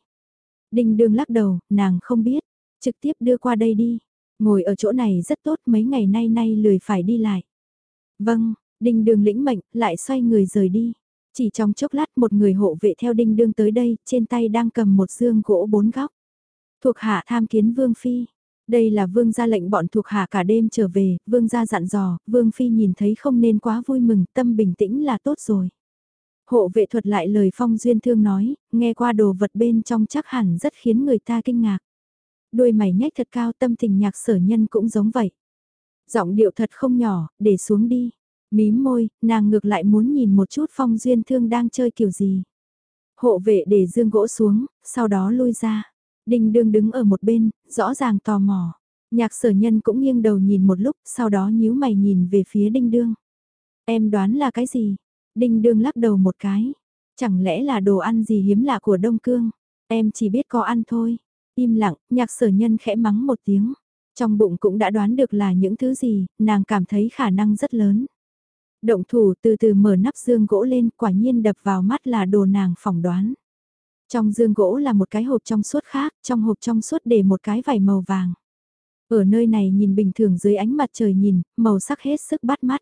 Đinh đương lắc đầu, nàng không biết, trực tiếp đưa qua đây đi. Ngồi ở chỗ này rất tốt mấy ngày nay nay lười phải đi lại. Vâng, đinh đường lĩnh mệnh, lại xoay người rời đi. Chỉ trong chốc lát một người hộ vệ theo đinh đương tới đây, trên tay đang cầm một dương gỗ bốn góc. Thuộc hạ tham kiến Vương Phi. Đây là Vương gia lệnh bọn thuộc hạ cả đêm trở về, Vương gia dặn dò, Vương Phi nhìn thấy không nên quá vui mừng, tâm bình tĩnh là tốt rồi. Hộ vệ thuật lại lời phong duyên thương nói, nghe qua đồ vật bên trong chắc hẳn rất khiến người ta kinh ngạc. đôi mày nhách thật cao tâm tình nhạc sở nhân cũng giống vậy. Giọng điệu thật không nhỏ, để xuống đi. Mím môi, nàng ngược lại muốn nhìn một chút phong duyên thương đang chơi kiểu gì. Hộ vệ để dương gỗ xuống, sau đó lui ra. Đinh đương đứng ở một bên, rõ ràng tò mò. Nhạc sở nhân cũng nghiêng đầu nhìn một lúc, sau đó nhíu mày nhìn về phía đinh đương. Em đoán là cái gì? Đinh đương lắc đầu một cái. Chẳng lẽ là đồ ăn gì hiếm lạ của Đông Cương? Em chỉ biết có ăn thôi. Im lặng, nhạc sở nhân khẽ mắng một tiếng. Trong bụng cũng đã đoán được là những thứ gì, nàng cảm thấy khả năng rất lớn. Động thủ từ từ mở nắp dương gỗ lên, quả nhiên đập vào mắt là đồ nàng phỏng đoán. Trong dương gỗ là một cái hộp trong suốt khác, trong hộp trong suốt để một cái vải màu vàng. Ở nơi này nhìn bình thường dưới ánh mặt trời nhìn, màu sắc hết sức bắt mắt.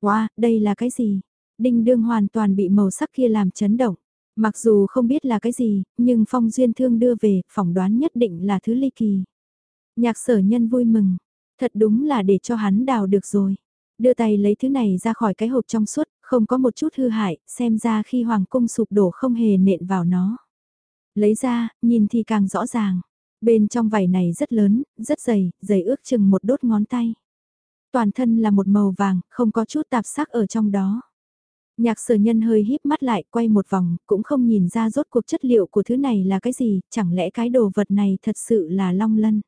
Wow, đây là cái gì? Đinh đương hoàn toàn bị màu sắc kia làm chấn động. Mặc dù không biết là cái gì, nhưng phong duyên thương đưa về, phỏng đoán nhất định là thứ ly kỳ. Nhạc sở nhân vui mừng, thật đúng là để cho hắn đào được rồi. Đưa tay lấy thứ này ra khỏi cái hộp trong suốt, không có một chút hư hại, xem ra khi hoàng cung sụp đổ không hề nện vào nó. Lấy ra, nhìn thì càng rõ ràng. Bên trong vải này rất lớn, rất dày, dày ước chừng một đốt ngón tay. Toàn thân là một màu vàng, không có chút tạp sắc ở trong đó. Nhạc sở nhân hơi híp mắt lại quay một vòng, cũng không nhìn ra rốt cuộc chất liệu của thứ này là cái gì, chẳng lẽ cái đồ vật này thật sự là long lân.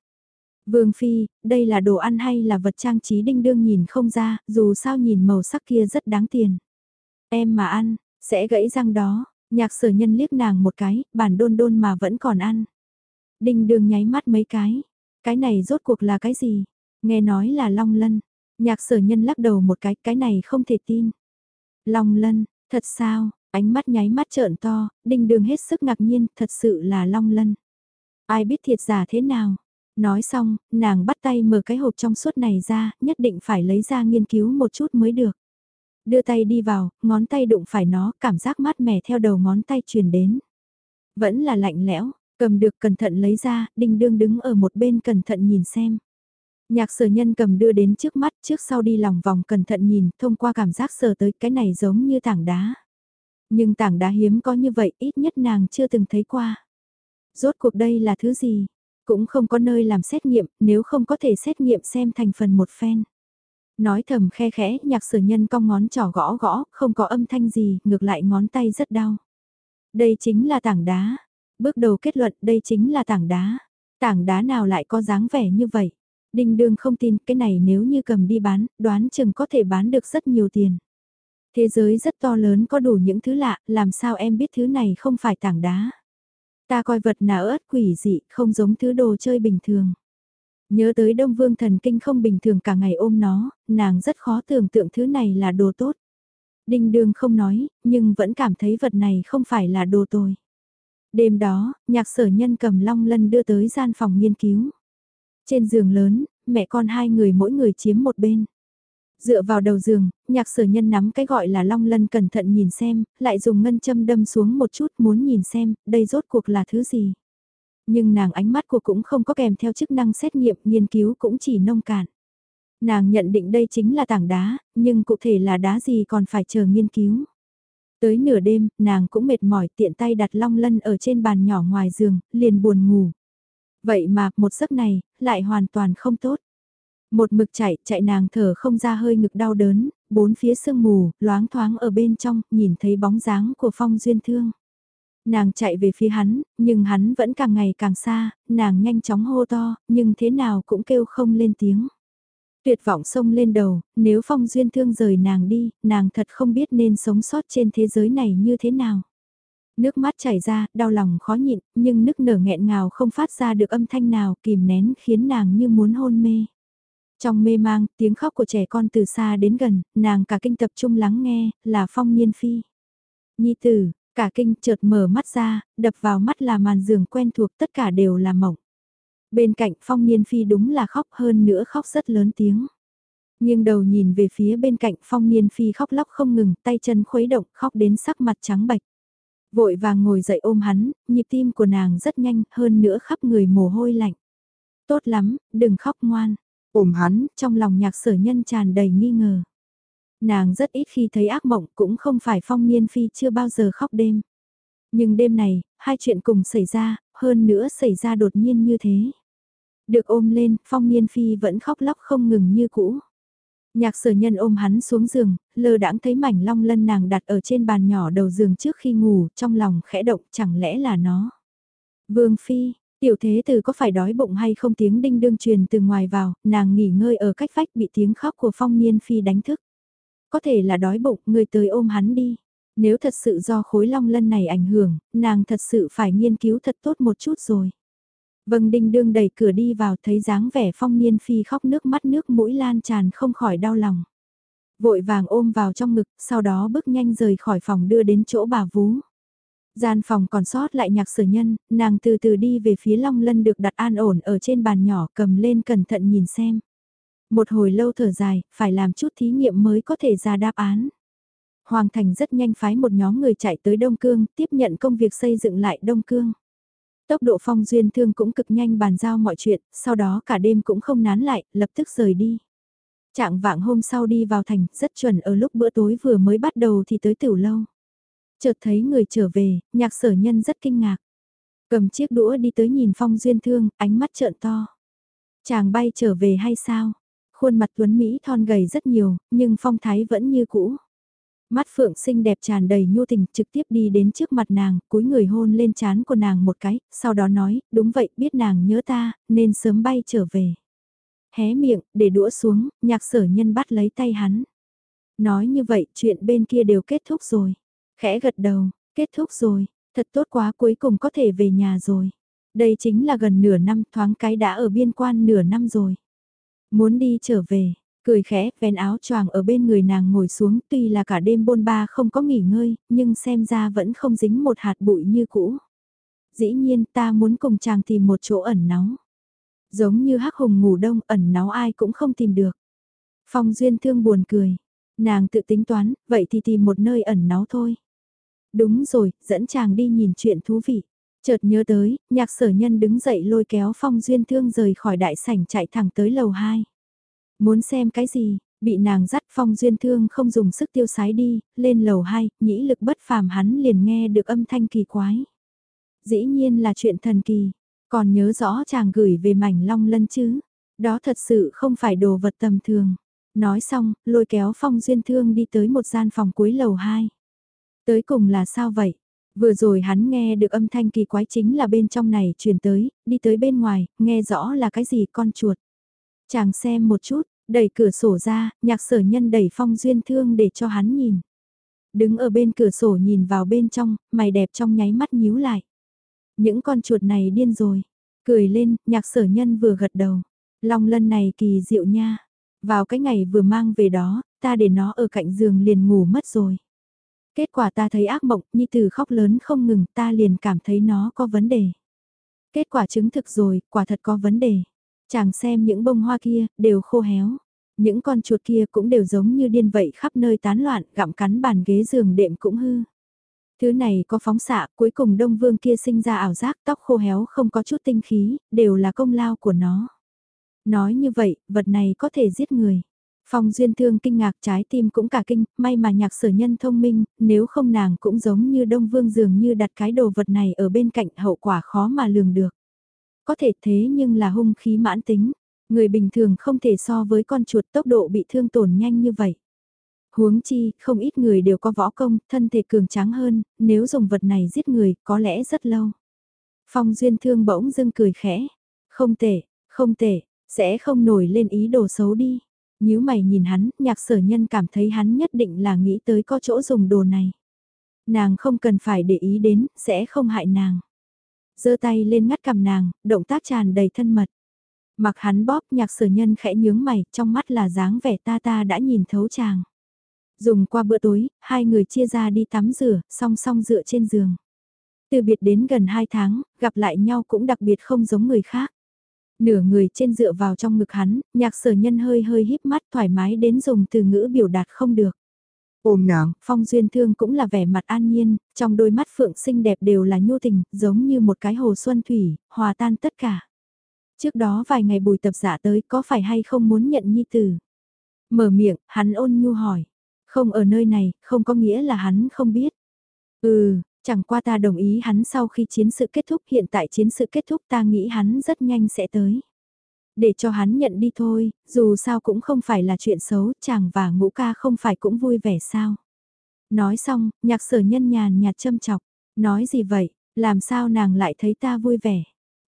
Vương Phi, đây là đồ ăn hay là vật trang trí đinh đương nhìn không ra, dù sao nhìn màu sắc kia rất đáng tiền. Em mà ăn, sẽ gãy răng đó, nhạc sở nhân liếc nàng một cái, bản đôn đôn mà vẫn còn ăn. Đinh đương nháy mắt mấy cái, cái này rốt cuộc là cái gì? Nghe nói là long lân, nhạc sở nhân lắc đầu một cái, cái này không thể tin. Long lân, thật sao, ánh mắt nháy mắt trợn to, đinh đường hết sức ngạc nhiên, thật sự là long lân. Ai biết thiệt giả thế nào? Nói xong, nàng bắt tay mở cái hộp trong suốt này ra, nhất định phải lấy ra nghiên cứu một chút mới được. Đưa tay đi vào, ngón tay đụng phải nó, cảm giác mát mẻ theo đầu ngón tay truyền đến. Vẫn là lạnh lẽo, cầm được cẩn thận lấy ra, đinh đương đứng ở một bên cẩn thận nhìn xem. Nhạc sở nhân cầm đưa đến trước mắt trước sau đi lòng vòng cẩn thận nhìn thông qua cảm giác sờ tới cái này giống như tảng đá. Nhưng tảng đá hiếm có như vậy ít nhất nàng chưa từng thấy qua. Rốt cuộc đây là thứ gì? Cũng không có nơi làm xét nghiệm nếu không có thể xét nghiệm xem thành phần một phen. Nói thầm khe khẽ nhạc sở nhân cong ngón trỏ gõ gõ không có âm thanh gì ngược lại ngón tay rất đau. Đây chính là tảng đá. Bước đầu kết luận đây chính là tảng đá. Tảng đá nào lại có dáng vẻ như vậy? Đinh đương không tin cái này nếu như cầm đi bán, đoán chừng có thể bán được rất nhiều tiền. Thế giới rất to lớn có đủ những thứ lạ, làm sao em biết thứ này không phải tảng đá. Ta coi vật nào ớt quỷ dị, không giống thứ đồ chơi bình thường. Nhớ tới Đông Vương thần kinh không bình thường cả ngày ôm nó, nàng rất khó tưởng tượng thứ này là đồ tốt. Đinh đương không nói, nhưng vẫn cảm thấy vật này không phải là đồ tồi. Đêm đó, nhạc sở nhân cầm long lân đưa tới gian phòng nghiên cứu. Trên giường lớn, mẹ con hai người mỗi người chiếm một bên. Dựa vào đầu giường, nhạc sở nhân nắm cái gọi là long lân cẩn thận nhìn xem, lại dùng ngân châm đâm xuống một chút muốn nhìn xem, đây rốt cuộc là thứ gì. Nhưng nàng ánh mắt của cũng không có kèm theo chức năng xét nghiệm, nghiên cứu cũng chỉ nông cạn. Nàng nhận định đây chính là tảng đá, nhưng cụ thể là đá gì còn phải chờ nghiên cứu. Tới nửa đêm, nàng cũng mệt mỏi tiện tay đặt long lân ở trên bàn nhỏ ngoài giường, liền buồn ngủ. Vậy mà, một giấc này, lại hoàn toàn không tốt. Một mực chạy, chạy nàng thở không ra hơi ngực đau đớn, bốn phía sương mù, loáng thoáng ở bên trong, nhìn thấy bóng dáng của Phong Duyên Thương. Nàng chạy về phía hắn, nhưng hắn vẫn càng ngày càng xa, nàng nhanh chóng hô to, nhưng thế nào cũng kêu không lên tiếng. Tuyệt vọng sông lên đầu, nếu Phong Duyên Thương rời nàng đi, nàng thật không biết nên sống sót trên thế giới này như thế nào. Nước mắt chảy ra, đau lòng khó nhịn, nhưng nức nở nghẹn ngào không phát ra được âm thanh nào kìm nén khiến nàng như muốn hôn mê. Trong mê mang, tiếng khóc của trẻ con từ xa đến gần, nàng cả kinh tập trung lắng nghe, là phong niên phi. Nhi tử, cả kinh chợt mở mắt ra, đập vào mắt là màn giường quen thuộc tất cả đều là mộng. Bên cạnh phong niên phi đúng là khóc hơn nữa khóc rất lớn tiếng. Nhưng đầu nhìn về phía bên cạnh phong niên phi khóc lóc không ngừng, tay chân khuấy động, khóc đến sắc mặt trắng bạch. Vội vàng ngồi dậy ôm hắn, nhịp tim của nàng rất nhanh, hơn nữa khắp người mồ hôi lạnh. Tốt lắm, đừng khóc ngoan. Ôm hắn, trong lòng nhạc sở nhân tràn đầy nghi ngờ. Nàng rất ít khi thấy ác mộng cũng không phải phong niên phi chưa bao giờ khóc đêm. Nhưng đêm này, hai chuyện cùng xảy ra, hơn nữa xảy ra đột nhiên như thế. Được ôm lên, phong niên phi vẫn khóc lóc không ngừng như cũ. Nhạc sở nhân ôm hắn xuống giường, lơ đãng thấy mảnh long lân nàng đặt ở trên bàn nhỏ đầu giường trước khi ngủ, trong lòng khẽ động chẳng lẽ là nó. Vương Phi, tiểu thế từ có phải đói bụng hay không tiếng đinh đương truyền từ ngoài vào, nàng nghỉ ngơi ở cách vách bị tiếng khóc của phong niên Phi đánh thức. Có thể là đói bụng, người tới ôm hắn đi. Nếu thật sự do khối long lân này ảnh hưởng, nàng thật sự phải nghiên cứu thật tốt một chút rồi. Vâng đinh đương đẩy cửa đi vào thấy dáng vẻ phong niên phi khóc nước mắt nước mũi lan tràn không khỏi đau lòng. Vội vàng ôm vào trong ngực, sau đó bước nhanh rời khỏi phòng đưa đến chỗ bà vú. Gian phòng còn sót lại nhạc sở nhân, nàng từ từ đi về phía long lân được đặt an ổn ở trên bàn nhỏ cầm lên cẩn thận nhìn xem. Một hồi lâu thở dài, phải làm chút thí nghiệm mới có thể ra đáp án. Hoàng Thành rất nhanh phái một nhóm người chạy tới Đông Cương, tiếp nhận công việc xây dựng lại Đông Cương. Tốc độ phong duyên thương cũng cực nhanh bàn giao mọi chuyện, sau đó cả đêm cũng không nán lại, lập tức rời đi. Trạng vạng hôm sau đi vào thành, rất chuẩn ở lúc bữa tối vừa mới bắt đầu thì tới tiểu lâu. Chợt thấy người trở về, nhạc sở nhân rất kinh ngạc. Cầm chiếc đũa đi tới nhìn phong duyên thương, ánh mắt trợn to. Chàng bay trở về hay sao? Khuôn mặt tuấn Mỹ thon gầy rất nhiều, nhưng phong thái vẫn như cũ. Mắt phượng xinh đẹp tràn đầy nhu tình trực tiếp đi đến trước mặt nàng, cúi người hôn lên trán của nàng một cái, sau đó nói, đúng vậy, biết nàng nhớ ta, nên sớm bay trở về. Hé miệng, để đũa xuống, nhạc sở nhân bắt lấy tay hắn. Nói như vậy, chuyện bên kia đều kết thúc rồi. Khẽ gật đầu, kết thúc rồi, thật tốt quá cuối cùng có thể về nhà rồi. Đây chính là gần nửa năm thoáng cái đã ở biên quan nửa năm rồi. Muốn đi trở về, Cười khẽ, vén áo choàng ở bên người nàng ngồi xuống tuy là cả đêm bôn ba không có nghỉ ngơi, nhưng xem ra vẫn không dính một hạt bụi như cũ. Dĩ nhiên ta muốn cùng chàng tìm một chỗ ẩn náu. Giống như hắc hùng ngủ đông ẩn náu ai cũng không tìm được. Phong duyên thương buồn cười. Nàng tự tính toán, vậy thì tìm một nơi ẩn náu thôi. Đúng rồi, dẫn chàng đi nhìn chuyện thú vị. Chợt nhớ tới, nhạc sở nhân đứng dậy lôi kéo phong duyên thương rời khỏi đại sảnh chạy thẳng tới lầu 2. Muốn xem cái gì, bị nàng dắt phong duyên thương không dùng sức tiêu sái đi, lên lầu 2, nhĩ lực bất phàm hắn liền nghe được âm thanh kỳ quái. Dĩ nhiên là chuyện thần kỳ, còn nhớ rõ chàng gửi về mảnh long lân chứ, đó thật sự không phải đồ vật tầm thường. Nói xong, lôi kéo phong duyên thương đi tới một gian phòng cuối lầu 2. Tới cùng là sao vậy? Vừa rồi hắn nghe được âm thanh kỳ quái chính là bên trong này truyền tới, đi tới bên ngoài, nghe rõ là cái gì con chuột. Chàng xem một chút, đẩy cửa sổ ra, nhạc sở nhân đẩy phong duyên thương để cho hắn nhìn. Đứng ở bên cửa sổ nhìn vào bên trong, mày đẹp trong nháy mắt nhíu lại. Những con chuột này điên rồi. Cười lên, nhạc sở nhân vừa gật đầu. Long lân này kỳ diệu nha. Vào cái ngày vừa mang về đó, ta để nó ở cạnh giường liền ngủ mất rồi. Kết quả ta thấy ác mộng, nhi tử khóc lớn không ngừng, ta liền cảm thấy nó có vấn đề. Kết quả chứng thực rồi, quả thật có vấn đề. Chàng xem những bông hoa kia, đều khô héo. Những con chuột kia cũng đều giống như điên vậy khắp nơi tán loạn, gặm cắn bàn ghế giường đệm cũng hư. Thứ này có phóng xạ, cuối cùng đông vương kia sinh ra ảo giác tóc khô héo không có chút tinh khí, đều là công lao của nó. Nói như vậy, vật này có thể giết người. Phong duyên thương kinh ngạc trái tim cũng cả kinh, may mà nhạc sở nhân thông minh, nếu không nàng cũng giống như đông vương dường như đặt cái đồ vật này ở bên cạnh hậu quả khó mà lường được. có thể thế nhưng là hung khí mãn tính. Người bình thường không thể so với con chuột tốc độ bị thương tổn nhanh như vậy. Huống chi, không ít người đều có võ công, thân thể cường tráng hơn, nếu dùng vật này giết người, có lẽ rất lâu. Phong Duyên Thương bỗng dưng cười khẽ. Không tệ, không tệ, sẽ không nổi lên ý đồ xấu đi. Nếu mày nhìn hắn, nhạc sở nhân cảm thấy hắn nhất định là nghĩ tới có chỗ dùng đồ này. Nàng không cần phải để ý đến, sẽ không hại nàng. giơ tay lên ngắt cầm nàng, động tác tràn đầy thân mật. Mặc hắn bóp nhạc sở nhân khẽ nhướng mày, trong mắt là dáng vẻ ta ta đã nhìn thấu chàng. Dùng qua bữa tối, hai người chia ra đi tắm rửa, song song dựa trên giường. Từ biệt đến gần hai tháng, gặp lại nhau cũng đặc biệt không giống người khác. Nửa người trên dựa vào trong ngực hắn, nhạc sở nhân hơi hơi híp mắt thoải mái đến dùng từ ngữ biểu đạt không được. Ôm nàng, phong duyên thương cũng là vẻ mặt an nhiên, trong đôi mắt phượng xinh đẹp đều là nhu tình, giống như một cái hồ xuân thủy, hòa tan tất cả. Trước đó vài ngày bùi tập giả tới có phải hay không muốn nhận nhi tử? Mở miệng, hắn ôn nhu hỏi. Không ở nơi này, không có nghĩa là hắn không biết. Ừ, chẳng qua ta đồng ý hắn sau khi chiến sự kết thúc hiện tại chiến sự kết thúc ta nghĩ hắn rất nhanh sẽ tới. Để cho hắn nhận đi thôi, dù sao cũng không phải là chuyện xấu, chàng và ngũ ca không phải cũng vui vẻ sao. Nói xong, nhạc sở nhân nhàn nhạt châm chọc, nói gì vậy, làm sao nàng lại thấy ta vui vẻ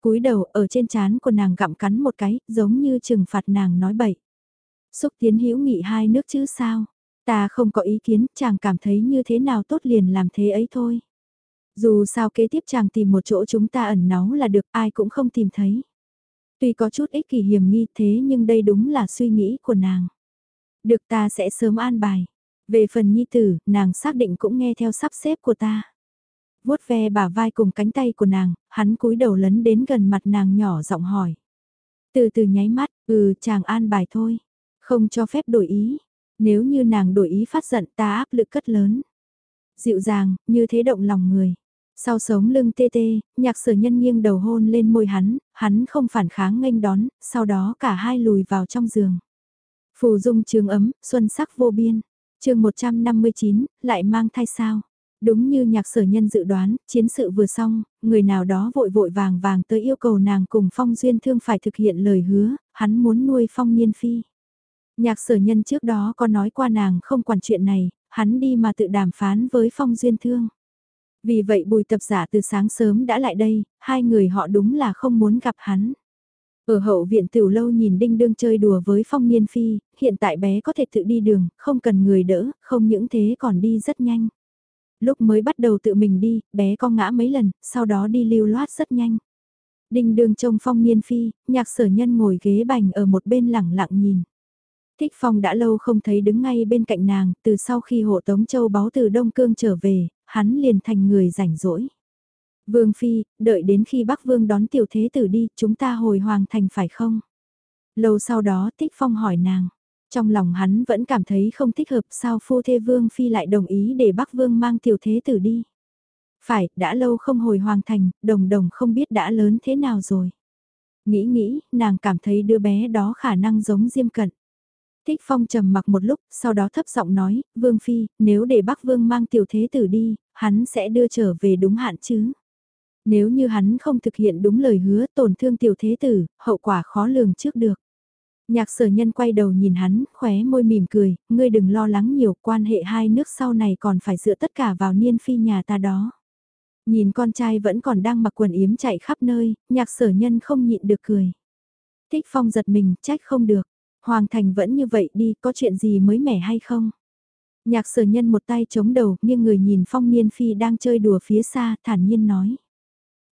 cúi đầu ở trên trán của nàng gặm cắn một cái, giống như trừng phạt nàng nói bậy. Xúc tiến hữu nghị hai nước chứ sao? Ta không có ý kiến, chàng cảm thấy như thế nào tốt liền làm thế ấy thôi. Dù sao kế tiếp chàng tìm một chỗ chúng ta ẩn náu là được ai cũng không tìm thấy. Tuy có chút ích kỷ hiểm nghi thế nhưng đây đúng là suy nghĩ của nàng. Được ta sẽ sớm an bài. Về phần nhi tử, nàng xác định cũng nghe theo sắp xếp của ta vuốt ve bả vai cùng cánh tay của nàng, hắn cúi đầu lấn đến gần mặt nàng nhỏ giọng hỏi. Từ từ nháy mắt, ừ chàng an bài thôi, không cho phép đổi ý, nếu như nàng đổi ý phát giận ta áp lực cất lớn. Dịu dàng, như thế động lòng người. Sau sống lưng tê tê, nhạc sở nhân nghiêng đầu hôn lên môi hắn, hắn không phản kháng nghênh đón, sau đó cả hai lùi vào trong giường. Phù dung trường ấm, xuân sắc vô biên. chương 159, lại mang thai sao? Đúng như nhạc sở nhân dự đoán, chiến sự vừa xong, người nào đó vội vội vàng vàng tới yêu cầu nàng cùng Phong Duyên Thương phải thực hiện lời hứa, hắn muốn nuôi Phong nhiên Phi. Nhạc sở nhân trước đó có nói qua nàng không quản chuyện này, hắn đi mà tự đàm phán với Phong Duyên Thương. Vì vậy bùi tập giả từ sáng sớm đã lại đây, hai người họ đúng là không muốn gặp hắn. Ở hậu viện tiểu lâu nhìn đinh đương chơi đùa với phong niên phi, hiện tại bé có thể tự đi đường, không cần người đỡ, không những thế còn đi rất nhanh. Lúc mới bắt đầu tự mình đi, bé con ngã mấy lần, sau đó đi lưu loát rất nhanh. Đinh đương trông phong niên phi, nhạc sở nhân ngồi ghế bành ở một bên lẳng lặng nhìn. Thích phong đã lâu không thấy đứng ngay bên cạnh nàng, từ sau khi hộ tống châu báo từ Đông Cương trở về, hắn liền thành người rảnh rỗi. Vương Phi, đợi đến khi Bắc Vương đón tiểu thế tử đi, chúng ta hồi hoàng thành phải không? Lâu sau đó Thích Phong hỏi nàng, trong lòng hắn vẫn cảm thấy không thích hợp sao phu thê vương phi lại đồng ý để bắc vương mang tiểu thế tử đi. Phải, đã lâu không hồi hoàng thành, đồng đồng không biết đã lớn thế nào rồi. Nghĩ nghĩ, nàng cảm thấy đứa bé đó khả năng giống diêm cận. Thích phong trầm mặc một lúc, sau đó thấp giọng nói, vương phi, nếu để bắc vương mang tiểu thế tử đi, hắn sẽ đưa trở về đúng hạn chứ. Nếu như hắn không thực hiện đúng lời hứa tổn thương tiểu thế tử, hậu quả khó lường trước được. Nhạc sở nhân quay đầu nhìn hắn, khóe môi mỉm cười, ngươi đừng lo lắng nhiều, quan hệ hai nước sau này còn phải dựa tất cả vào niên phi nhà ta đó. Nhìn con trai vẫn còn đang mặc quần yếm chạy khắp nơi, nhạc sở nhân không nhịn được cười. Thích phong giật mình, trách không được. Hoàng thành vẫn như vậy đi, có chuyện gì mới mẻ hay không? Nhạc sở nhân một tay chống đầu, nghiêng người nhìn phong niên phi đang chơi đùa phía xa, thản nhiên nói.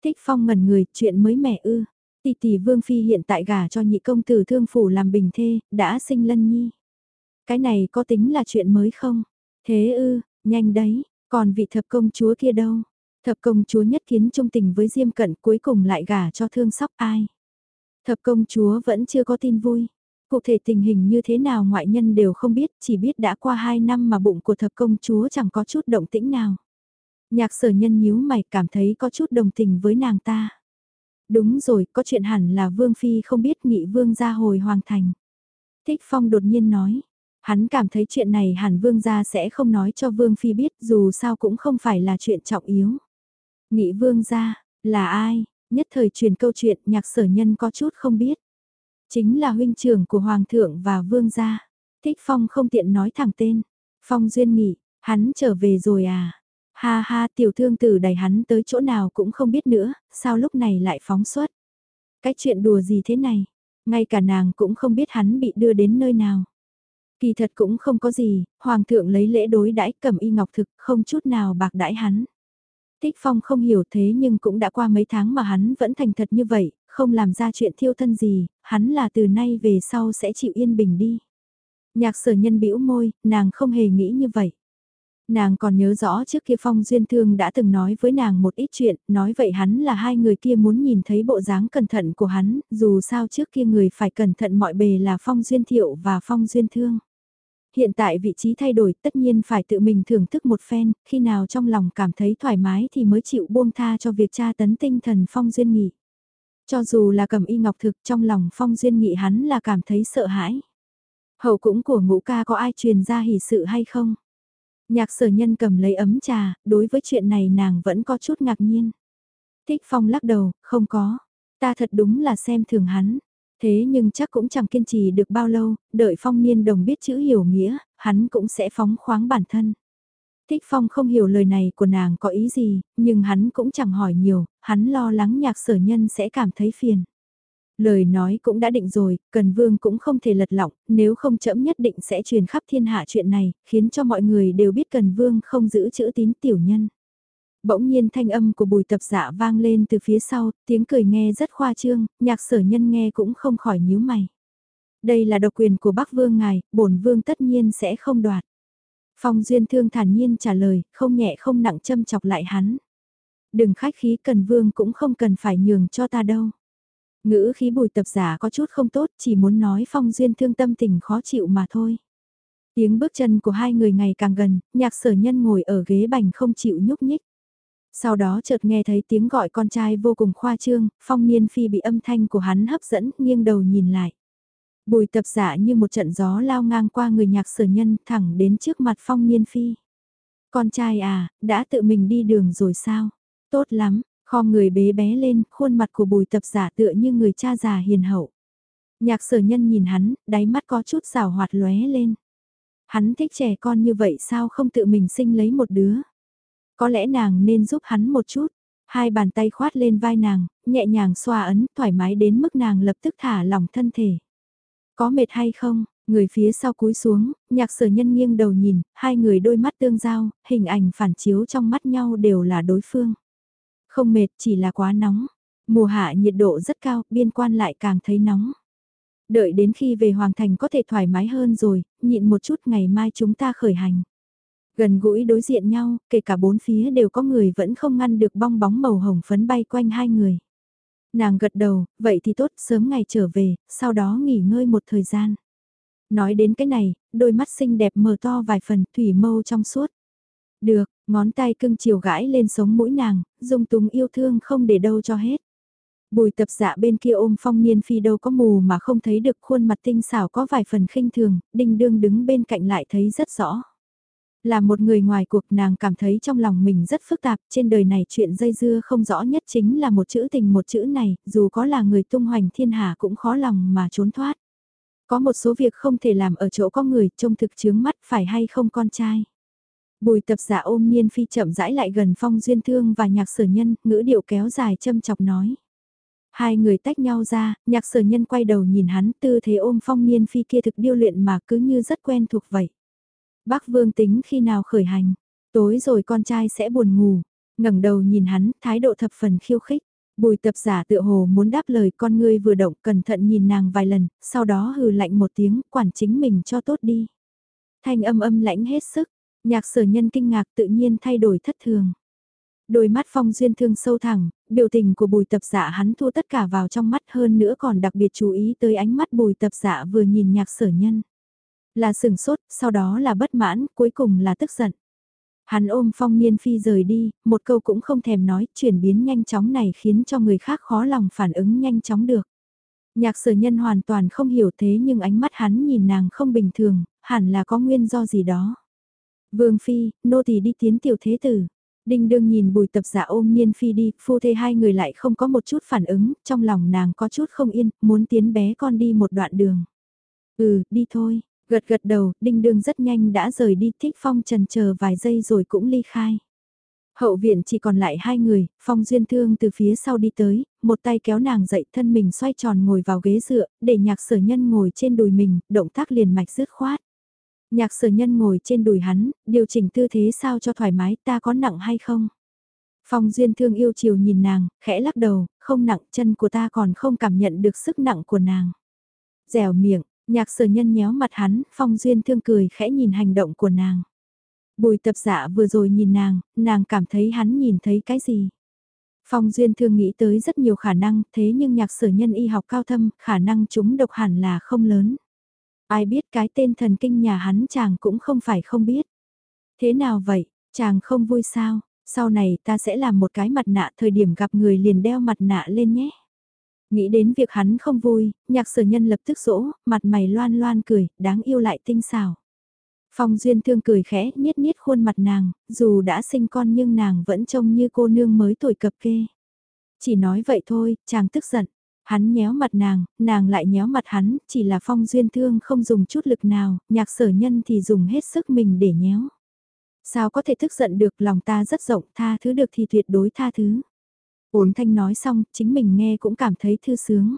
Thích phong ngẩn người, chuyện mới mẻ ư. Tỷ tỷ Vương Phi hiện tại gả cho nhị công tử thương phủ làm bình thê, đã sinh lân nhi. Cái này có tính là chuyện mới không? Thế ư, nhanh đấy, còn vị thập công chúa kia đâu? Thập công chúa nhất kiến trung tình với Diêm Cận cuối cùng lại gả cho thương sóc ai? Thập công chúa vẫn chưa có tin vui. Cụ thể tình hình như thế nào ngoại nhân đều không biết, chỉ biết đã qua 2 năm mà bụng của thập công chúa chẳng có chút động tĩnh nào. Nhạc sở nhân nhíu mày cảm thấy có chút đồng tình với nàng ta. Đúng rồi, có chuyện hẳn là Vương Phi không biết nghị Vương ra hồi hoàng thành. Thích Phong đột nhiên nói, hắn cảm thấy chuyện này hẳn Vương gia sẽ không nói cho Vương Phi biết dù sao cũng không phải là chuyện trọng yếu. Nghị Vương gia, là ai? Nhất thời truyền câu chuyện nhạc sở nhân có chút không biết. Chính là huynh trưởng của Hoàng thượng và Vương gia. Thích Phong không tiện nói thẳng tên. Phong duyên nghỉ, hắn trở về rồi à? Ha ha tiểu thương tử đẩy hắn tới chỗ nào cũng không biết nữa, sao lúc này lại phóng xuất. Cái chuyện đùa gì thế này? Ngay cả nàng cũng không biết hắn bị đưa đến nơi nào. Kỳ thật cũng không có gì, hoàng thượng lấy lễ đối đãi cầm y ngọc thực, không chút nào bạc đãi hắn. Thích Phong không hiểu thế nhưng cũng đã qua mấy tháng mà hắn vẫn thành thật như vậy, không làm ra chuyện thiêu thân gì, hắn là từ nay về sau sẽ chịu yên bình đi. Nhạc sở nhân bĩu môi, nàng không hề nghĩ như vậy. Nàng còn nhớ rõ trước kia Phong Duyên Thương đã từng nói với nàng một ít chuyện, nói vậy hắn là hai người kia muốn nhìn thấy bộ dáng cẩn thận của hắn, dù sao trước kia người phải cẩn thận mọi bề là Phong Duyên Thiệu và Phong Duyên Thương. Hiện tại vị trí thay đổi tất nhiên phải tự mình thưởng thức một phen, khi nào trong lòng cảm thấy thoải mái thì mới chịu buông tha cho việc tra tấn tinh thần Phong Duyên Nghị. Cho dù là cầm y ngọc thực trong lòng Phong Duyên Nghị hắn là cảm thấy sợ hãi. Hậu cũng của ngũ ca có ai truyền ra hỷ sự hay không? Nhạc sở nhân cầm lấy ấm trà, đối với chuyện này nàng vẫn có chút ngạc nhiên. Thích Phong lắc đầu, không có. Ta thật đúng là xem thường hắn. Thế nhưng chắc cũng chẳng kiên trì được bao lâu, đợi Phong niên đồng biết chữ hiểu nghĩa, hắn cũng sẽ phóng khoáng bản thân. Thích Phong không hiểu lời này của nàng có ý gì, nhưng hắn cũng chẳng hỏi nhiều, hắn lo lắng nhạc sở nhân sẽ cảm thấy phiền. Lời nói cũng đã định rồi, Cần Vương cũng không thể lật lọng, nếu không chậm nhất định sẽ truyền khắp thiên hạ chuyện này, khiến cho mọi người đều biết Cần Vương không giữ chữ tín tiểu nhân. Bỗng nhiên thanh âm của bùi tập dạ vang lên từ phía sau, tiếng cười nghe rất khoa trương, nhạc sở nhân nghe cũng không khỏi nhíu mày. Đây là độc quyền của Bắc Vương ngài, bổn Vương tất nhiên sẽ không đoạt. Phong Duyên Thương thản nhiên trả lời, không nhẹ không nặng châm chọc lại hắn. Đừng khách khí Cần Vương cũng không cần phải nhường cho ta đâu. Ngữ khí bùi tập giả có chút không tốt, chỉ muốn nói phong duyên thương tâm tình khó chịu mà thôi. Tiếng bước chân của hai người ngày càng gần, nhạc sở nhân ngồi ở ghế bành không chịu nhúc nhích. Sau đó chợt nghe thấy tiếng gọi con trai vô cùng khoa trương, phong niên phi bị âm thanh của hắn hấp dẫn, nghiêng đầu nhìn lại. Bùi tập giả như một trận gió lao ngang qua người nhạc sở nhân thẳng đến trước mặt phong niên phi. Con trai à, đã tự mình đi đường rồi sao? Tốt lắm, Khom người bế bé lên, khuôn mặt của bùi tập giả tựa như người cha già hiền hậu. Nhạc sở nhân nhìn hắn, đáy mắt có chút rào hoạt lóe lên. Hắn thích trẻ con như vậy sao không tự mình sinh lấy một đứa. Có lẽ nàng nên giúp hắn một chút. Hai bàn tay khoát lên vai nàng, nhẹ nhàng xoa ấn, thoải mái đến mức nàng lập tức thả lỏng thân thể. Có mệt hay không? Người phía sau cúi xuống, nhạc sở nhân nghiêng đầu nhìn, hai người đôi mắt tương giao, hình ảnh phản chiếu trong mắt nhau đều là đối phương. Không mệt chỉ là quá nóng. Mùa hạ nhiệt độ rất cao, biên quan lại càng thấy nóng. Đợi đến khi về Hoàng Thành có thể thoải mái hơn rồi, nhịn một chút ngày mai chúng ta khởi hành. Gần gũi đối diện nhau, kể cả bốn phía đều có người vẫn không ngăn được bong bóng màu hồng phấn bay quanh hai người. Nàng gật đầu, vậy thì tốt, sớm ngày trở về, sau đó nghỉ ngơi một thời gian. Nói đến cái này, đôi mắt xinh đẹp mờ to vài phần, thủy mâu trong suốt. Được, ngón tay cưng chiều gãi lên sống mũi nàng, dung túng yêu thương không để đâu cho hết. Bùi tập dạ bên kia ôm phong niên phi đâu có mù mà không thấy được khuôn mặt tinh xảo có vài phần khinh thường, đinh đương đứng bên cạnh lại thấy rất rõ. Là một người ngoài cuộc nàng cảm thấy trong lòng mình rất phức tạp, trên đời này chuyện dây dưa không rõ nhất chính là một chữ tình một chữ này, dù có là người tung hoành thiên hạ cũng khó lòng mà trốn thoát. Có một số việc không thể làm ở chỗ có người trông thực chướng mắt phải hay không con trai. Bùi tập giả ôm Niên Phi chậm rãi lại gần Phong Duyên Thương và nhạc sở nhân, ngữ điệu kéo dài châm chọc nói. Hai người tách nhau ra, nhạc sở nhân quay đầu nhìn hắn tư thế ôm Phong Niên Phi kia thực điêu luyện mà cứ như rất quen thuộc vậy. Bác Vương tính khi nào khởi hành, tối rồi con trai sẽ buồn ngủ, ngẩng đầu nhìn hắn, thái độ thập phần khiêu khích. Bùi tập giả tựa hồ muốn đáp lời con ngươi vừa động cẩn thận nhìn nàng vài lần, sau đó hừ lạnh một tiếng, quản chính mình cho tốt đi. Thanh âm âm lãnh hết sức, Nhạc sở nhân kinh ngạc tự nhiên thay đổi thất thường. Đôi mắt phong duyên thương sâu thẳng, biểu tình của bùi tập dạ hắn thu tất cả vào trong mắt hơn nữa còn đặc biệt chú ý tới ánh mắt bùi tập dạ vừa nhìn nhạc sở nhân. Là sừng sốt, sau đó là bất mãn, cuối cùng là tức giận. Hắn ôm phong niên phi rời đi, một câu cũng không thèm nói, chuyển biến nhanh chóng này khiến cho người khác khó lòng phản ứng nhanh chóng được. Nhạc sở nhân hoàn toàn không hiểu thế nhưng ánh mắt hắn nhìn nàng không bình thường, hẳn là có nguyên do gì đó. Vương Phi, nô tỳ đi tiến tiểu thế tử. Đinh đương nhìn bùi tập giả ôm Niên Phi đi, phu thê hai người lại không có một chút phản ứng, trong lòng nàng có chút không yên, muốn tiến bé con đi một đoạn đường. Ừ, đi thôi, gật gật đầu, đinh đương rất nhanh đã rời đi, thích phong trần chờ vài giây rồi cũng ly khai. Hậu viện chỉ còn lại hai người, Phong Duyên Thương từ phía sau đi tới, một tay kéo nàng dậy thân mình xoay tròn ngồi vào ghế dựa, để nhạc sở nhân ngồi trên đùi mình, động tác liền mạch dứt khoát. Nhạc sở nhân ngồi trên đùi hắn, điều chỉnh tư thế sao cho thoải mái ta có nặng hay không? Phong Duyên Thương yêu chiều nhìn nàng, khẽ lắc đầu, không nặng chân của ta còn không cảm nhận được sức nặng của nàng. Dẻo miệng, nhạc sở nhân nhéo mặt hắn, Phong Duyên Thương cười khẽ nhìn hành động của nàng. Bùi tập dạ vừa rồi nhìn nàng, nàng cảm thấy hắn nhìn thấy cái gì. Phong Duyên Thương nghĩ tới rất nhiều khả năng, thế nhưng nhạc sở nhân y học cao thâm, khả năng chúng độc hẳn là không lớn. Ai biết cái tên thần kinh nhà hắn chàng cũng không phải không biết. Thế nào vậy, chàng không vui sao, sau này ta sẽ làm một cái mặt nạ thời điểm gặp người liền đeo mặt nạ lên nhé. Nghĩ đến việc hắn không vui, nhạc sở nhân lập tức dỗ, mặt mày loan loan cười, đáng yêu lại tinh xảo. Phong Duyên Thương cười khẽ, niết niết khuôn mặt nàng, dù đã sinh con nhưng nàng vẫn trông như cô nương mới tuổi cập kê. Chỉ nói vậy thôi, chàng tức giận. Hắn nhéo mặt nàng, nàng lại nhéo mặt hắn, chỉ là Phong Duyên Thương không dùng chút lực nào, nhạc sở nhân thì dùng hết sức mình để nhéo. Sao có thể tức giận được lòng ta rất rộng, tha thứ được thì tuyệt đối tha thứ. Ổn thanh nói xong, chính mình nghe cũng cảm thấy thư sướng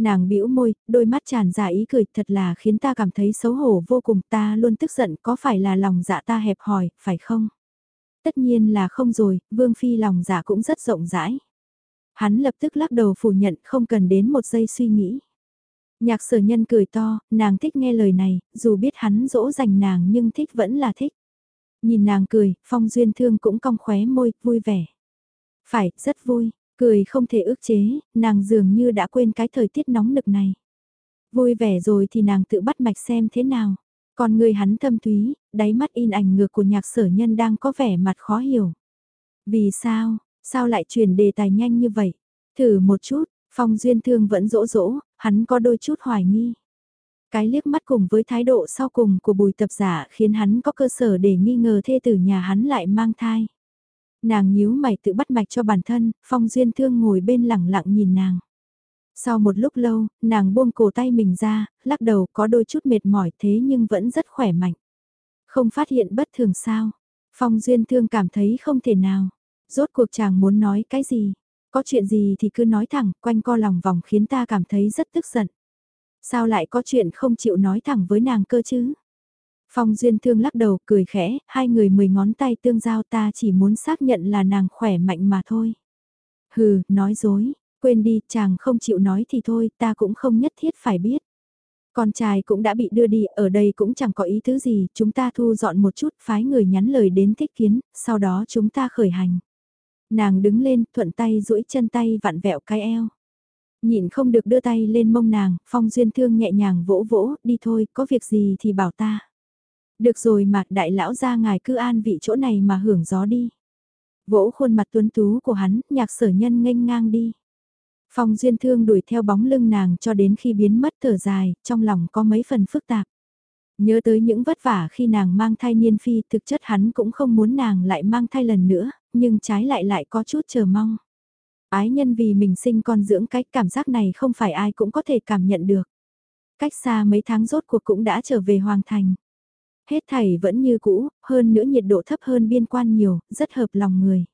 nàng bĩu môi, đôi mắt tràn ra ý cười thật là khiến ta cảm thấy xấu hổ vô cùng ta luôn tức giận có phải là lòng dạ ta hẹp hòi, phải không? Tất nhiên là không rồi, Vương Phi lòng dạ cũng rất rộng rãi. Hắn lập tức lắc đầu phủ nhận không cần đến một giây suy nghĩ. Nhạc sở nhân cười to, nàng thích nghe lời này, dù biết hắn dỗ dành nàng nhưng thích vẫn là thích. Nhìn nàng cười, phong duyên thương cũng cong khóe môi, vui vẻ. Phải, rất vui, Cười không thể ước chế, nàng dường như đã quên cái thời tiết nóng nực này. Vui vẻ rồi thì nàng tự bắt mạch xem thế nào. Còn người hắn thâm thúy, đáy mắt in ảnh ngược của nhạc sở nhân đang có vẻ mặt khó hiểu. Vì sao, sao lại chuyển đề tài nhanh như vậy? Thử một chút, Phong Duyên Thương vẫn rỗ rỗ hắn có đôi chút hoài nghi. Cái liếc mắt cùng với thái độ sau cùng của bùi tập giả khiến hắn có cơ sở để nghi ngờ thê tử nhà hắn lại mang thai. Nàng nhíu mày tự bắt mạch cho bản thân, Phong Duyên Thương ngồi bên lẳng lặng nhìn nàng. Sau một lúc lâu, nàng buông cổ tay mình ra, lắc đầu có đôi chút mệt mỏi thế nhưng vẫn rất khỏe mạnh. Không phát hiện bất thường sao. Phong Duyên Thương cảm thấy không thể nào. Rốt cuộc chàng muốn nói cái gì. Có chuyện gì thì cứ nói thẳng, quanh co lòng vòng khiến ta cảm thấy rất tức giận. Sao lại có chuyện không chịu nói thẳng với nàng cơ chứ? Phong Duyên Thương lắc đầu cười khẽ, hai người mười ngón tay tương giao ta chỉ muốn xác nhận là nàng khỏe mạnh mà thôi. Hừ, nói dối, quên đi, chàng không chịu nói thì thôi, ta cũng không nhất thiết phải biết. Con trai cũng đã bị đưa đi, ở đây cũng chẳng có ý thứ gì, chúng ta thu dọn một chút, phái người nhắn lời đến thích kiến, sau đó chúng ta khởi hành. Nàng đứng lên, thuận tay duỗi chân tay vặn vẹo cái eo. Nhịn không được đưa tay lên mông nàng, phong duyên thương nhẹ nhàng vỗ vỗ, đi thôi, có việc gì thì bảo ta. Được rồi mà đại lão ra ngài cứ an vị chỗ này mà hưởng gió đi. Vỗ khuôn mặt tuấn tú của hắn, nhạc sở nhân nghênh ngang đi. Phong duyên thương đuổi theo bóng lưng nàng cho đến khi biến mất thở dài, trong lòng có mấy phần phức tạp. Nhớ tới những vất vả khi nàng mang thai niên phi, thực chất hắn cũng không muốn nàng lại mang thai lần nữa, nhưng trái lại lại có chút chờ mong. Ái nhân vì mình sinh con dưỡng cách cảm giác này không phải ai cũng có thể cảm nhận được. Cách xa mấy tháng rốt cuộc cũng đã trở về Hoàng Thành. Hết thảy vẫn như cũ, hơn nữa nhiệt độ thấp hơn biên quan nhiều, rất hợp lòng người.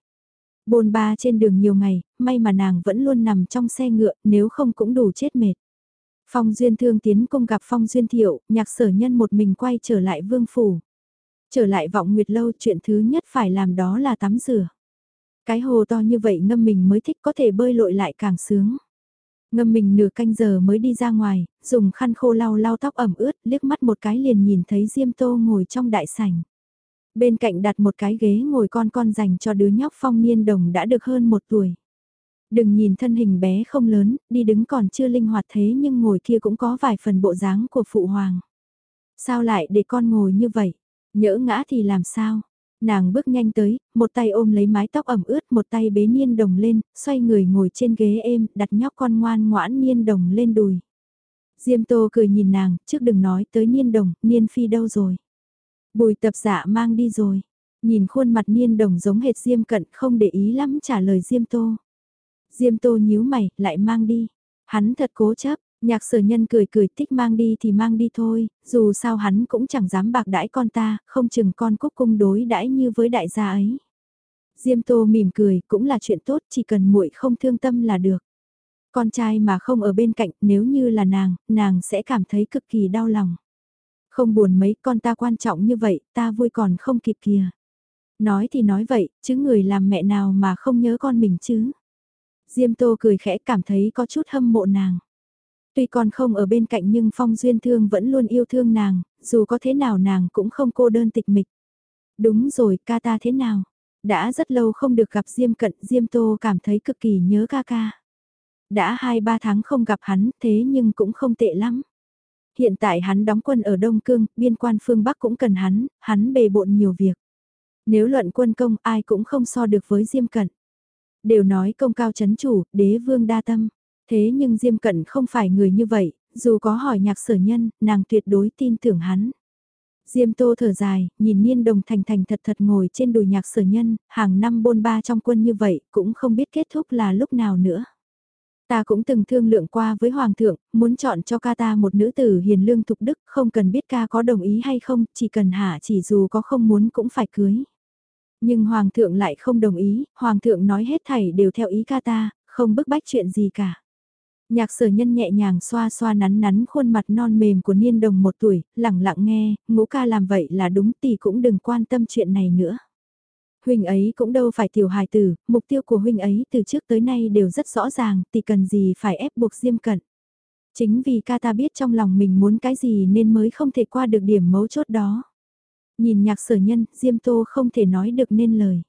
Bồn ba trên đường nhiều ngày, may mà nàng vẫn luôn nằm trong xe ngựa, nếu không cũng đủ chết mệt. Phong Duyên Thương tiến cung gặp Phong Duyên Thiệu, nhạc sở nhân một mình quay trở lại vương phủ. Trở lại vọng nguyệt lâu chuyện thứ nhất phải làm đó là tắm rửa. Cái hồ to như vậy ngâm mình mới thích có thể bơi lội lại càng sướng. Ngâm mình nửa canh giờ mới đi ra ngoài, dùng khăn khô lau lau tóc ẩm ướt, liếc mắt một cái liền nhìn thấy Diêm Tô ngồi trong đại sảnh. Bên cạnh đặt một cái ghế ngồi con con dành cho đứa nhóc phong niên đồng đã được hơn một tuổi. Đừng nhìn thân hình bé không lớn, đi đứng còn chưa linh hoạt thế nhưng ngồi kia cũng có vài phần bộ dáng của phụ hoàng. Sao lại để con ngồi như vậy? Nhỡ ngã thì làm sao? Nàng bước nhanh tới, một tay ôm lấy mái tóc ẩm ướt, một tay bế niên đồng lên, xoay người ngồi trên ghế êm, đặt nhóc con ngoan ngoãn niên đồng lên đùi. Diêm tô cười nhìn nàng, trước đừng nói tới niên đồng, niên phi đâu rồi. Bùi tập dạ mang đi rồi. Nhìn khuôn mặt niên đồng giống hệt Diêm Cận không để ý lắm trả lời Diêm Tô. Diêm Tô nhíu mày, lại mang đi. Hắn thật cố chấp, nhạc sở nhân cười cười thích mang đi thì mang đi thôi, dù sao hắn cũng chẳng dám bạc đãi con ta, không chừng con cúc cung đối đãi như với đại gia ấy. Diêm Tô mỉm cười, cũng là chuyện tốt, chỉ cần muội không thương tâm là được. Con trai mà không ở bên cạnh, nếu như là nàng, nàng sẽ cảm thấy cực kỳ đau lòng. Không buồn mấy, con ta quan trọng như vậy, ta vui còn không kịp kìa. Nói thì nói vậy, chứ người làm mẹ nào mà không nhớ con mình chứ. Diêm Tô cười khẽ cảm thấy có chút hâm mộ nàng. Tuy con không ở bên cạnh nhưng Phong Duyên Thương vẫn luôn yêu thương nàng, dù có thế nào nàng cũng không cô đơn tịch mịch. Đúng rồi, ca ta thế nào? Đã rất lâu không được gặp Diêm Cận, Diêm Tô cảm thấy cực kỳ nhớ ca ca. Đã 2-3 tháng không gặp hắn, thế nhưng cũng không tệ lắm. Hiện tại hắn đóng quân ở Đông Cương, biên quan phương Bắc cũng cần hắn, hắn bề bộn nhiều việc. Nếu luận quân công ai cũng không so được với Diêm Cận. Đều nói công cao chấn chủ, đế vương đa tâm. Thế nhưng Diêm Cận không phải người như vậy, dù có hỏi nhạc sở nhân, nàng tuyệt đối tin tưởng hắn. Diêm Tô thở dài, nhìn Niên Đồng thành thành thật thật ngồi trên đùi nhạc sở nhân, hàng năm bôn ba trong quân như vậy, cũng không biết kết thúc là lúc nào nữa. Ta cũng từng thương lượng qua với Hoàng thượng, muốn chọn cho ca ta một nữ tử hiền lương thục đức, không cần biết ca có đồng ý hay không, chỉ cần hạ chỉ dù có không muốn cũng phải cưới. Nhưng Hoàng thượng lại không đồng ý, Hoàng thượng nói hết thảy đều theo ý ca ta, không bức bách chuyện gì cả. Nhạc sở nhân nhẹ nhàng xoa xoa nắn nắn khuôn mặt non mềm của niên đồng một tuổi, lặng lặng nghe, ngũ ca làm vậy là đúng tỷ cũng đừng quan tâm chuyện này nữa. Huynh ấy cũng đâu phải tiểu hài tử, mục tiêu của huynh ấy từ trước tới nay đều rất rõ ràng, tỷ cần gì phải ép buộc diêm cận. Chính vì ca ta biết trong lòng mình muốn cái gì nên mới không thể qua được điểm mấu chốt đó. Nhìn nhạc sở nhân, diêm tô không thể nói được nên lời.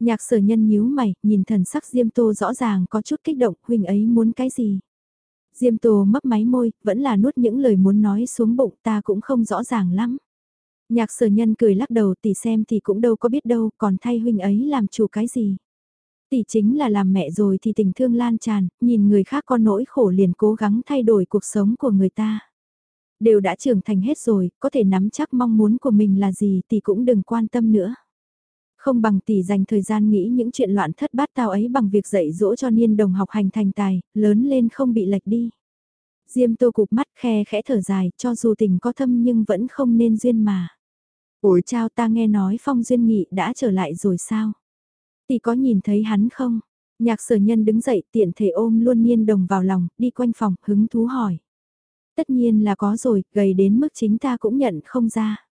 Nhạc sở nhân nhíu mày, nhìn thần sắc Diêm Tô rõ ràng có chút kích động, huynh ấy muốn cái gì? Diêm Tô mấp máy môi, vẫn là nuốt những lời muốn nói xuống bụng ta cũng không rõ ràng lắm. Nhạc sở nhân cười lắc đầu tỷ xem thì cũng đâu có biết đâu, còn thay huynh ấy làm chủ cái gì. Tỷ chính là làm mẹ rồi thì tình thương lan tràn, nhìn người khác có nỗi khổ liền cố gắng thay đổi cuộc sống của người ta. Đều đã trưởng thành hết rồi, có thể nắm chắc mong muốn của mình là gì thì cũng đừng quan tâm nữa. Không bằng tỷ dành thời gian nghĩ những chuyện loạn thất bát tao ấy bằng việc dạy dỗ cho niên đồng học hành thành tài, lớn lên không bị lệch đi. Diêm tô cục mắt khe khẽ thở dài, cho dù tình có thâm nhưng vẫn không nên duyên mà. Ủi chào ta nghe nói Phong Duyên Nghị đã trở lại rồi sao? Tỷ có nhìn thấy hắn không? Nhạc sở nhân đứng dậy tiện thể ôm luôn niên đồng vào lòng, đi quanh phòng, hứng thú hỏi. Tất nhiên là có rồi, gầy đến mức chính ta cũng nhận không ra.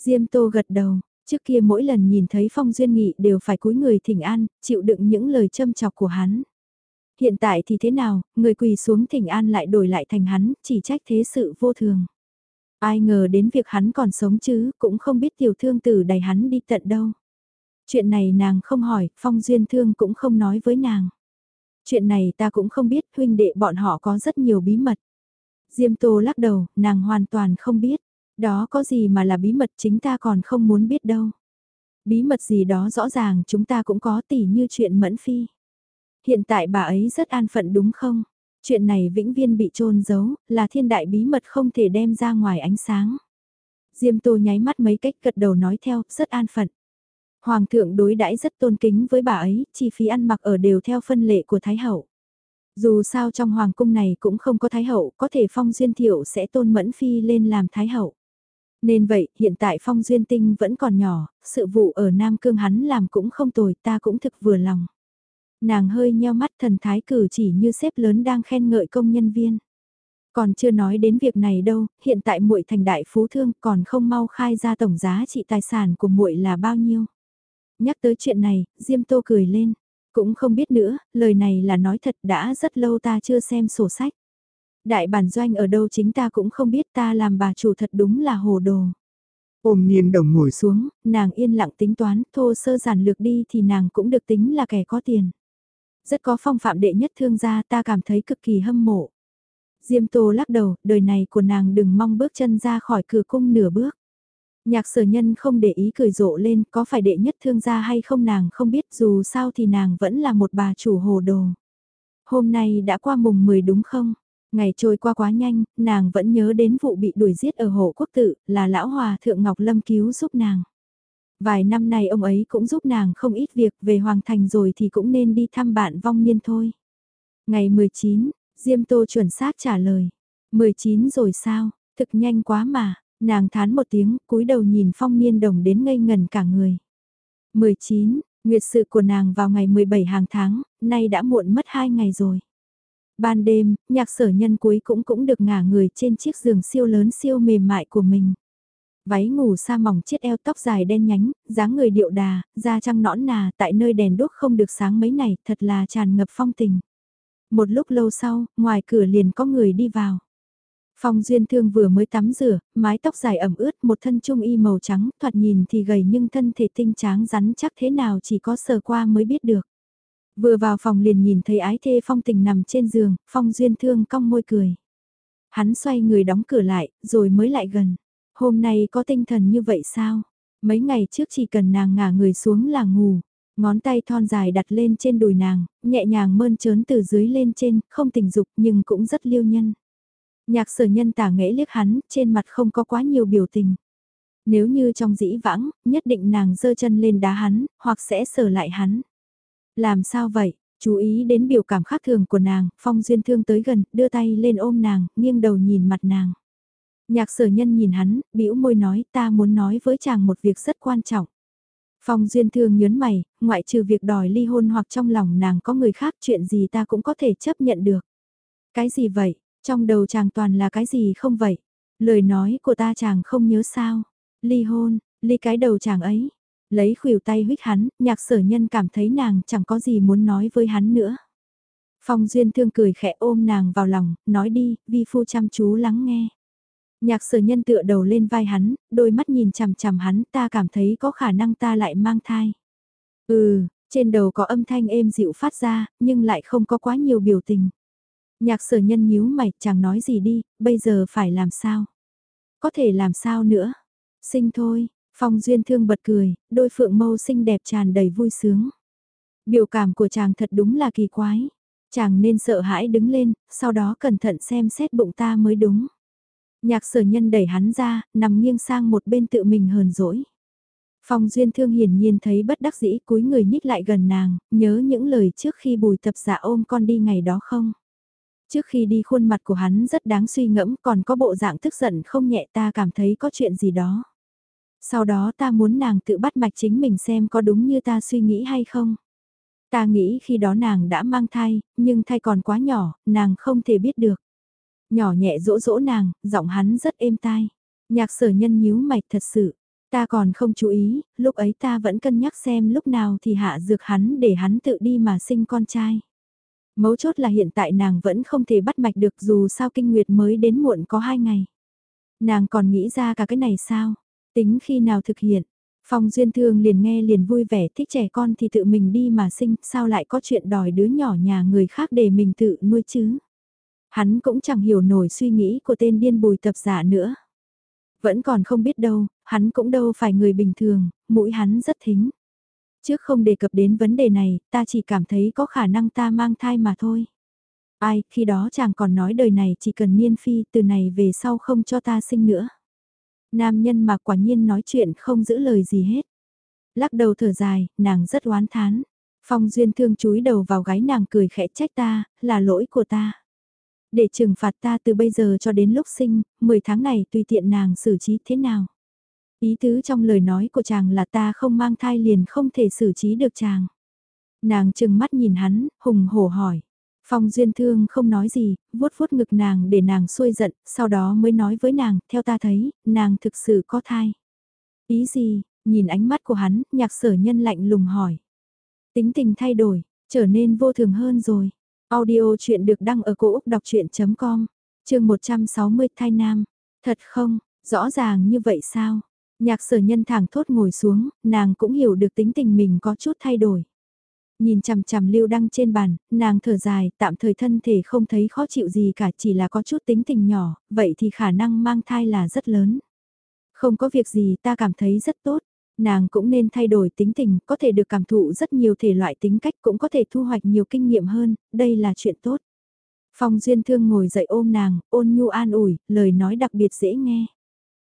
Diêm tô gật đầu, Trước kia mỗi lần nhìn thấy Phong Duyên Nghị đều phải cúi người thỉnh an, chịu đựng những lời châm chọc của hắn. Hiện tại thì thế nào, người quỳ xuống thỉnh an lại đổi lại thành hắn, chỉ trách thế sự vô thường. Ai ngờ đến việc hắn còn sống chứ, cũng không biết tiểu thương tử đẩy hắn đi tận đâu. Chuyện này nàng không hỏi, Phong Duyên Thương cũng không nói với nàng. Chuyện này ta cũng không biết, huynh đệ bọn họ có rất nhiều bí mật. Diêm Tô lắc đầu, nàng hoàn toàn không biết. Đó có gì mà là bí mật chính ta còn không muốn biết đâu. Bí mật gì đó rõ ràng chúng ta cũng có tỉ như chuyện mẫn phi. Hiện tại bà ấy rất an phận đúng không? Chuyện này vĩnh viên bị trôn giấu, là thiên đại bí mật không thể đem ra ngoài ánh sáng. Diêm Tô nháy mắt mấy cách gật đầu nói theo, rất an phận. Hoàng thượng đối đãi rất tôn kính với bà ấy, chi phí ăn mặc ở đều theo phân lệ của Thái Hậu. Dù sao trong hoàng cung này cũng không có Thái Hậu, có thể Phong Duyên Thiệu sẽ tôn Mẫn Phi lên làm Thái Hậu. Nên vậy, hiện tại Phong Duyên Tinh vẫn còn nhỏ, sự vụ ở Nam Cương hắn làm cũng không tồi, ta cũng thực vừa lòng. Nàng hơi nheo mắt thần thái cử chỉ như xếp lớn đang khen ngợi công nhân viên. Còn chưa nói đến việc này đâu, hiện tại muội thành đại phú thương còn không mau khai ra tổng giá trị tài sản của muội là bao nhiêu. Nhắc tới chuyện này, Diêm Tô cười lên. Cũng không biết nữa, lời này là nói thật đã rất lâu ta chưa xem sổ sách. Đại bản doanh ở đâu chính ta cũng không biết ta làm bà chủ thật đúng là hồ đồ. Ôm niên đồng ngồi xuống, nàng yên lặng tính toán, thô sơ giản lược đi thì nàng cũng được tính là kẻ có tiền. Rất có phong phạm đệ nhất thương gia ta cảm thấy cực kỳ hâm mộ. Diêm Tô lắc đầu, đời này của nàng đừng mong bước chân ra khỏi cửa cung nửa bước. Nhạc sở nhân không để ý cười rộ lên, có phải đệ nhất thương gia hay không nàng không biết dù sao thì nàng vẫn là một bà chủ hồ đồ. Hôm nay đã qua mùng 10 đúng không? Ngày trôi qua quá nhanh, nàng vẫn nhớ đến vụ bị đuổi giết ở hộ quốc tự, là lão hòa thượng Ngọc Lâm cứu giúp nàng. Vài năm nay ông ấy cũng giúp nàng không ít việc về Hoàng Thành rồi thì cũng nên đi thăm bạn vong niên thôi. Ngày 19, Diêm Tô chuẩn xác trả lời. 19 rồi sao, thực nhanh quá mà, nàng thán một tiếng, cúi đầu nhìn phong niên đồng đến ngây ngần cả người. 19, nguyệt sự của nàng vào ngày 17 hàng tháng, nay đã muộn mất 2 ngày rồi. Ban đêm, nhạc sở nhân cuối cũng cũng được ngả người trên chiếc giường siêu lớn siêu mềm mại của mình. Váy ngủ sa mỏng chiếc eo tóc dài đen nhánh, dáng người điệu đà, da trăng nõn nà tại nơi đèn đốt không được sáng mấy này thật là tràn ngập phong tình. Một lúc lâu sau, ngoài cửa liền có người đi vào. Phong Duyên Thương vừa mới tắm rửa, mái tóc dài ẩm ướt, một thân trung y màu trắng, thoạt nhìn thì gầy nhưng thân thể tinh tráng rắn chắc thế nào chỉ có sờ qua mới biết được. Vừa vào phòng liền nhìn thấy ái thê Phong Tình nằm trên giường, Phong Duyên Thương cong môi cười. Hắn xoay người đóng cửa lại, rồi mới lại gần. Hôm nay có tinh thần như vậy sao? Mấy ngày trước chỉ cần nàng ngả người xuống là ngủ. Ngón tay thon dài đặt lên trên đùi nàng, nhẹ nhàng mơn trớn từ dưới lên trên, không tình dục nhưng cũng rất liêu nhân. Nhạc sở nhân tả nghẽ liếc hắn, trên mặt không có quá nhiều biểu tình. Nếu như trong dĩ vãng, nhất định nàng giơ chân lên đá hắn, hoặc sẽ sờ lại hắn. Làm sao vậy? Chú ý đến biểu cảm khác thường của nàng, Phong Duyên Thương tới gần, đưa tay lên ôm nàng, nghiêng đầu nhìn mặt nàng. Nhạc sở nhân nhìn hắn, bĩu môi nói ta muốn nói với chàng một việc rất quan trọng. Phong Duyên Thương nhớn mày, ngoại trừ việc đòi ly hôn hoặc trong lòng nàng có người khác chuyện gì ta cũng có thể chấp nhận được. Cái gì vậy? Trong đầu chàng toàn là cái gì không vậy? Lời nói của ta chàng không nhớ sao? Ly hôn, ly cái đầu chàng ấy. Lấy khuỷu tay huyết hắn, nhạc sở nhân cảm thấy nàng chẳng có gì muốn nói với hắn nữa. Phong Duyên Thương cười khẽ ôm nàng vào lòng, nói đi, vi phu chăm chú lắng nghe. Nhạc sở nhân tựa đầu lên vai hắn, đôi mắt nhìn chằm chằm hắn ta cảm thấy có khả năng ta lại mang thai. Ừ, trên đầu có âm thanh êm dịu phát ra, nhưng lại không có quá nhiều biểu tình. Nhạc sở nhân nhíu mày, chẳng nói gì đi, bây giờ phải làm sao? Có thể làm sao nữa? Sinh thôi, Phong Duyên Thương bật cười, đôi phượng mâu xinh đẹp tràn đầy vui sướng. Biểu cảm của chàng thật đúng là kỳ quái. Chàng nên sợ hãi đứng lên, sau đó cẩn thận xem xét bụng ta mới đúng. Nhạc sở nhân đẩy hắn ra, nằm nghiêng sang một bên tự mình hờn dỗi. Phong Duyên Thương hiển nhiên thấy bất đắc dĩ cúi người nhích lại gần nàng, nhớ những lời trước khi bùi tập giả ôm con đi ngày đó không? Trước khi đi khuôn mặt của hắn rất đáng suy ngẫm còn có bộ dạng tức giận không nhẹ ta cảm thấy có chuyện gì đó. Sau đó ta muốn nàng tự bắt mạch chính mình xem có đúng như ta suy nghĩ hay không. Ta nghĩ khi đó nàng đã mang thai, nhưng thai còn quá nhỏ, nàng không thể biết được. Nhỏ nhẹ dỗ dỗ nàng, giọng hắn rất êm tai. Nhạc sở nhân nhíu mạch thật sự. Ta còn không chú ý, lúc ấy ta vẫn cân nhắc xem lúc nào thì hạ dược hắn để hắn tự đi mà sinh con trai. Mấu chốt là hiện tại nàng vẫn không thể bắt mạch được dù sao kinh nguyệt mới đến muộn có hai ngày. Nàng còn nghĩ ra cả cái này sao? Tính khi nào thực hiện? Phong Duyên Thương liền nghe liền vui vẻ thích trẻ con thì tự mình đi mà sinh, sao lại có chuyện đòi đứa nhỏ nhà người khác để mình tự nuôi chứ? Hắn cũng chẳng hiểu nổi suy nghĩ của tên điên bùi tập giả nữa. Vẫn còn không biết đâu, hắn cũng đâu phải người bình thường, mũi hắn rất thính. Trước không đề cập đến vấn đề này, ta chỉ cảm thấy có khả năng ta mang thai mà thôi. Ai, khi đó chàng còn nói đời này chỉ cần niên phi từ này về sau không cho ta sinh nữa. Nam nhân mà quả nhiên nói chuyện không giữ lời gì hết. Lắc đầu thở dài, nàng rất oán thán. Phong duyên thương chúi đầu vào gái nàng cười khẽ trách ta, là lỗi của ta. Để trừng phạt ta từ bây giờ cho đến lúc sinh, 10 tháng này tùy tiện nàng xử trí thế nào. Ý tứ trong lời nói của chàng là ta không mang thai liền không thể xử trí được chàng. Nàng trừng mắt nhìn hắn, hùng hổ hỏi. Phong Duyên Thương không nói gì, vuốt vuốt ngực nàng để nàng xuôi giận, sau đó mới nói với nàng, theo ta thấy, nàng thực sự có thai. Ý gì, nhìn ánh mắt của hắn, nhạc sở nhân lạnh lùng hỏi. Tính tình thay đổi, trở nên vô thường hơn rồi. Audio chuyện được đăng ở cổ Úc đọc chuyện.com, trường 160 thai nam. Thật không, rõ ràng như vậy sao? Nhạc sở nhân thẳng thốt ngồi xuống, nàng cũng hiểu được tính tình mình có chút thay đổi. Nhìn chằm chằm lưu đăng trên bàn, nàng thở dài, tạm thời thân thể không thấy khó chịu gì cả chỉ là có chút tính tình nhỏ, vậy thì khả năng mang thai là rất lớn. Không có việc gì ta cảm thấy rất tốt, nàng cũng nên thay đổi tính tình, có thể được cảm thụ rất nhiều thể loại tính cách cũng có thể thu hoạch nhiều kinh nghiệm hơn, đây là chuyện tốt. Phong Duyên Thương ngồi dậy ôm nàng, ôn nhu an ủi, lời nói đặc biệt dễ nghe.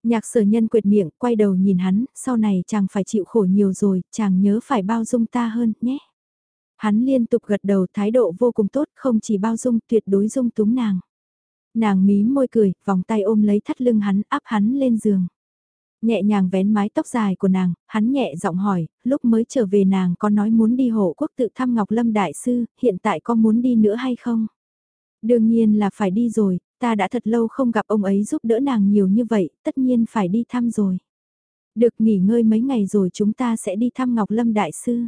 Nhạc sở nhân quyệt miệng, quay đầu nhìn hắn, sau này chàng phải chịu khổ nhiều rồi, chàng nhớ phải bao dung ta hơn, nhé. Hắn liên tục gật đầu thái độ vô cùng tốt, không chỉ bao dung, tuyệt đối dung túng nàng. Nàng mí môi cười, vòng tay ôm lấy thắt lưng hắn, áp hắn lên giường. Nhẹ nhàng vén mái tóc dài của nàng, hắn nhẹ giọng hỏi, lúc mới trở về nàng có nói muốn đi hộ quốc tự thăm Ngọc Lâm Đại Sư, hiện tại có muốn đi nữa hay không? Đương nhiên là phải đi rồi, ta đã thật lâu không gặp ông ấy giúp đỡ nàng nhiều như vậy, tất nhiên phải đi thăm rồi. Được nghỉ ngơi mấy ngày rồi chúng ta sẽ đi thăm Ngọc Lâm Đại Sư.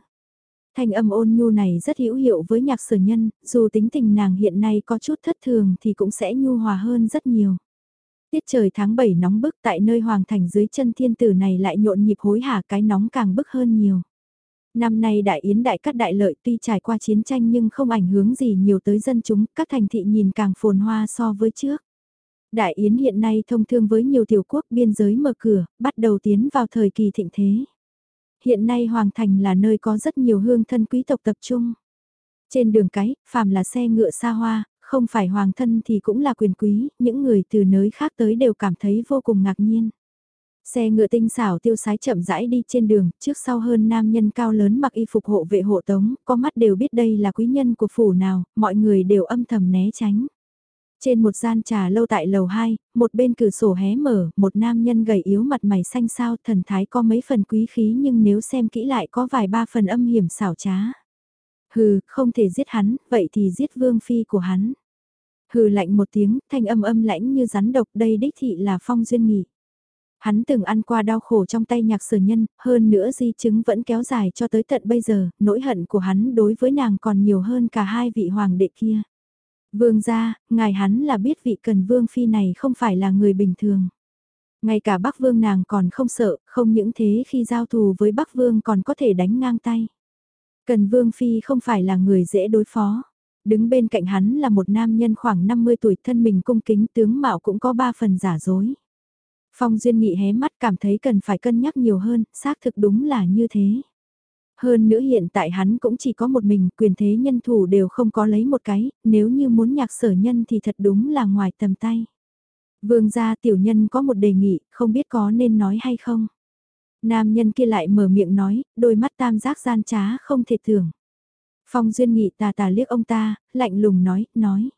Thanh âm ôn nhu này rất hữu hiệu với nhạc sở nhân, dù tính tình nàng hiện nay có chút thất thường thì cũng sẽ nhu hòa hơn rất nhiều. Tiết trời tháng 7 nóng bức tại nơi hoàng thành dưới chân thiên tử này lại nhộn nhịp hối hả cái nóng càng bức hơn nhiều. Năm nay đại yến đại cắt đại lợi tuy trải qua chiến tranh nhưng không ảnh hưởng gì nhiều tới dân chúng, các thành thị nhìn càng phồn hoa so với trước. Đại yến hiện nay thông thương với nhiều tiểu quốc biên giới mở cửa, bắt đầu tiến vào thời kỳ thịnh thế. Hiện nay Hoàng Thành là nơi có rất nhiều hương thân quý tộc tập trung. Trên đường cái, phàm là xe ngựa xa hoa, không phải hoàng thân thì cũng là quyền quý, những người từ nơi khác tới đều cảm thấy vô cùng ngạc nhiên. Xe ngựa tinh xảo tiêu sái chậm rãi đi trên đường, trước sau hơn nam nhân cao lớn mặc y phục hộ vệ hộ tống, có mắt đều biết đây là quý nhân của phủ nào, mọi người đều âm thầm né tránh. Trên một gian trà lâu tại lầu 2, một bên cửa sổ hé mở, một nam nhân gầy yếu mặt mày xanh xao thần thái có mấy phần quý khí nhưng nếu xem kỹ lại có vài ba phần âm hiểm xảo trá. Hừ, không thể giết hắn, vậy thì giết vương phi của hắn. Hừ lạnh một tiếng, thanh âm âm lãnh như rắn độc đây đích thị là phong duyên nghị. Hắn từng ăn qua đau khổ trong tay nhạc sở nhân, hơn nữa di chứng vẫn kéo dài cho tới tận bây giờ, nỗi hận của hắn đối với nàng còn nhiều hơn cả hai vị hoàng đệ kia. Vương gia, ngài hắn là biết vị cần vương phi này không phải là người bình thường. Ngay cả Bắc Vương nàng còn không sợ, không những thế khi giao thù với Bắc Vương còn có thể đánh ngang tay. Cần Vương Phi không phải là người dễ đối phó. Đứng bên cạnh hắn là một nam nhân khoảng 50 tuổi thân mình cung kính tướng mạo cũng có ba phần giả dối. Phong Duyên Nghị hé mắt cảm thấy cần phải cân nhắc nhiều hơn, xác thực đúng là như thế. Hơn nữa hiện tại hắn cũng chỉ có một mình, quyền thế nhân thủ đều không có lấy một cái, nếu như muốn nhạc sở nhân thì thật đúng là ngoài tầm tay. Vương gia tiểu nhân có một đề nghị, không biết có nên nói hay không. Nam nhân kia lại mở miệng nói, đôi mắt tam giác gian trá không thể tưởng. Phong duyên nghị tà tà liếc ông ta, lạnh lùng nói, nói.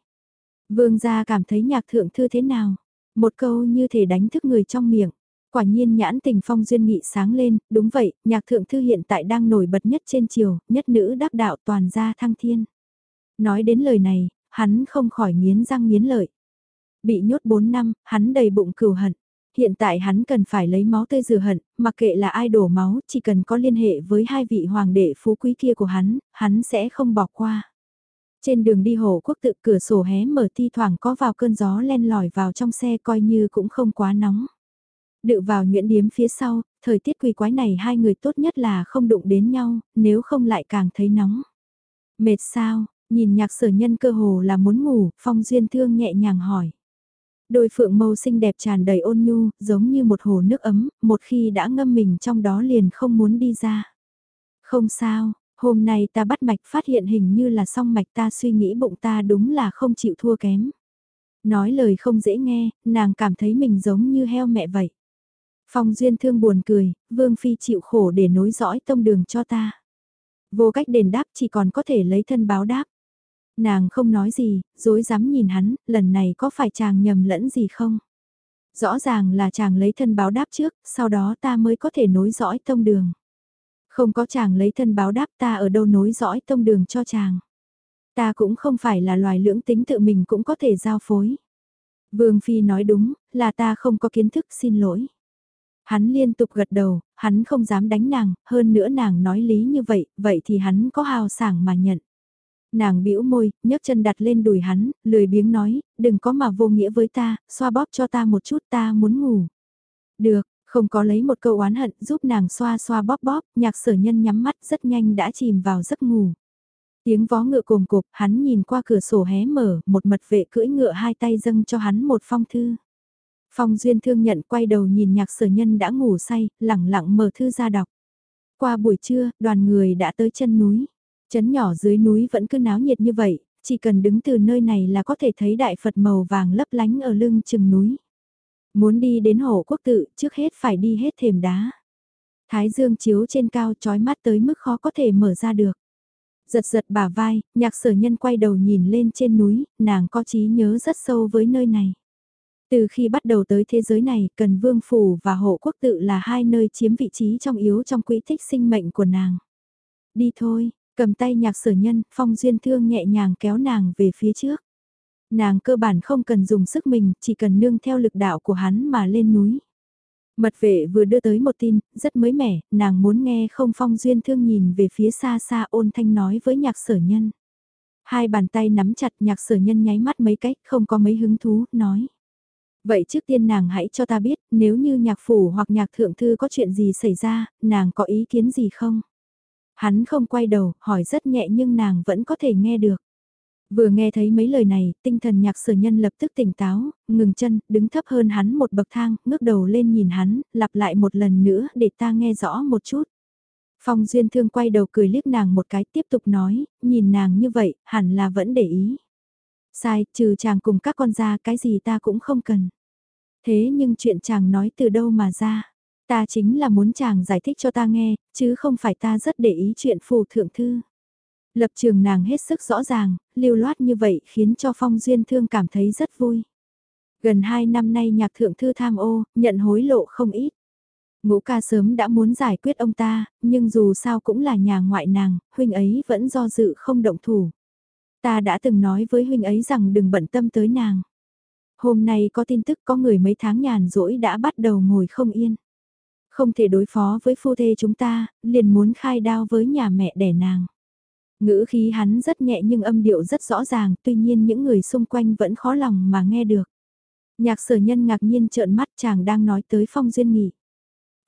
Vương gia cảm thấy nhạc thượng thư thế nào? Một câu như thể đánh thức người trong miệng. Quả nhiên nhãn tình phong duyên nghị sáng lên, đúng vậy, nhạc thượng thư hiện tại đang nổi bật nhất trên triều, nhất nữ đắc đạo toàn gia thăng thiên. Nói đến lời này, hắn không khỏi nghiến răng nghiến lợi. Bị nhốt 4 năm, hắn đầy bụng cừu hận. Hiện tại hắn cần phải lấy máu tươi rửa hận, mặc kệ là ai đổ máu, chỉ cần có liên hệ với hai vị hoàng đệ phú quý kia của hắn, hắn sẽ không bỏ qua. Trên đường đi hồ quốc tự cửa sổ hé mở thi thoảng có vào cơn gió len lỏi vào trong xe coi như cũng không quá nóng. Đự vào nhuyễn điếm phía sau, thời tiết quỳ quái này hai người tốt nhất là không đụng đến nhau, nếu không lại càng thấy nóng. Mệt sao, nhìn nhạc sở nhân cơ hồ là muốn ngủ, phong duyên thương nhẹ nhàng hỏi. Đôi phượng mâu xinh đẹp tràn đầy ôn nhu, giống như một hồ nước ấm, một khi đã ngâm mình trong đó liền không muốn đi ra. Không sao, hôm nay ta bắt mạch phát hiện hình như là song mạch ta suy nghĩ bụng ta đúng là không chịu thua kém. Nói lời không dễ nghe, nàng cảm thấy mình giống như heo mẹ vậy. Phong Duyên Thương buồn cười, Vương Phi chịu khổ để nối dõi tông đường cho ta. Vô cách đền đáp chỉ còn có thể lấy thân báo đáp. Nàng không nói gì, dối dám nhìn hắn, lần này có phải chàng nhầm lẫn gì không? Rõ ràng là chàng lấy thân báo đáp trước, sau đó ta mới có thể nối dõi tông đường. Không có chàng lấy thân báo đáp ta ở đâu nối dõi tông đường cho chàng. Ta cũng không phải là loài lưỡng tính tự mình cũng có thể giao phối. Vương Phi nói đúng, là ta không có kiến thức xin lỗi. Hắn liên tục gật đầu, hắn không dám đánh nàng, hơn nữa nàng nói lý như vậy, vậy thì hắn có hào sảng mà nhận. Nàng bĩu môi, nhấc chân đặt lên đùi hắn, lười biếng nói, đừng có mà vô nghĩa với ta, xoa bóp cho ta một chút ta muốn ngủ. Được, không có lấy một câu oán hận giúp nàng xoa xoa bóp bóp, nhạc sở nhân nhắm mắt rất nhanh đã chìm vào giấc ngủ. Tiếng vó ngựa cồm cộp, hắn nhìn qua cửa sổ hé mở, một mật vệ cưỡi ngựa hai tay dâng cho hắn một phong thư. Phong Duyên thương nhận quay đầu nhìn nhạc sở nhân đã ngủ say, lẳng lặng mở thư ra đọc. Qua buổi trưa, đoàn người đã tới chân núi. Chấn nhỏ dưới núi vẫn cứ náo nhiệt như vậy, chỉ cần đứng từ nơi này là có thể thấy đại Phật màu vàng lấp lánh ở lưng chừng núi. Muốn đi đến hồ quốc tự, trước hết phải đi hết thềm đá. Thái dương chiếu trên cao trói mắt tới mức khó có thể mở ra được. Giật giật bả vai, nhạc sở nhân quay đầu nhìn lên trên núi, nàng có trí nhớ rất sâu với nơi này. Từ khi bắt đầu tới thế giới này, cần vương phủ và hộ quốc tự là hai nơi chiếm vị trí trong yếu trong quỹ thích sinh mệnh của nàng. Đi thôi, cầm tay nhạc sở nhân, phong duyên thương nhẹ nhàng kéo nàng về phía trước. Nàng cơ bản không cần dùng sức mình, chỉ cần nương theo lực đạo của hắn mà lên núi. Mật vệ vừa đưa tới một tin, rất mới mẻ, nàng muốn nghe không phong duyên thương nhìn về phía xa xa ôn thanh nói với nhạc sở nhân. Hai bàn tay nắm chặt nhạc sở nhân nháy mắt mấy cách, không có mấy hứng thú, nói. Vậy trước tiên nàng hãy cho ta biết, nếu như nhạc phủ hoặc nhạc thượng thư có chuyện gì xảy ra, nàng có ý kiến gì không? Hắn không quay đầu, hỏi rất nhẹ nhưng nàng vẫn có thể nghe được. Vừa nghe thấy mấy lời này, tinh thần nhạc sở nhân lập tức tỉnh táo, ngừng chân, đứng thấp hơn hắn một bậc thang, ngước đầu lên nhìn hắn, lặp lại một lần nữa để ta nghe rõ một chút. Phong Duyên Thương quay đầu cười liếc nàng một cái tiếp tục nói, nhìn nàng như vậy, hẳn là vẫn để ý. Sai, trừ chàng cùng các con ra cái gì ta cũng không cần. Thế nhưng chuyện chàng nói từ đâu mà ra, ta chính là muốn chàng giải thích cho ta nghe, chứ không phải ta rất để ý chuyện phù thượng thư. Lập trường nàng hết sức rõ ràng, lưu loát như vậy khiến cho Phong Duyên Thương cảm thấy rất vui. Gần 2 năm nay nhạc thượng thư tham ô, nhận hối lộ không ít. Ngũ ca sớm đã muốn giải quyết ông ta, nhưng dù sao cũng là nhà ngoại nàng, huynh ấy vẫn do dự không động thủ. Ta đã từng nói với huynh ấy rằng đừng bận tâm tới nàng. Hôm nay có tin tức có người mấy tháng nhàn rỗi đã bắt đầu ngồi không yên. Không thể đối phó với phu thê chúng ta, liền muốn khai đao với nhà mẹ đẻ nàng. Ngữ khí hắn rất nhẹ nhưng âm điệu rất rõ ràng, tuy nhiên những người xung quanh vẫn khó lòng mà nghe được. Nhạc sở nhân ngạc nhiên trợn mắt chàng đang nói tới Phong Duyên Nghị.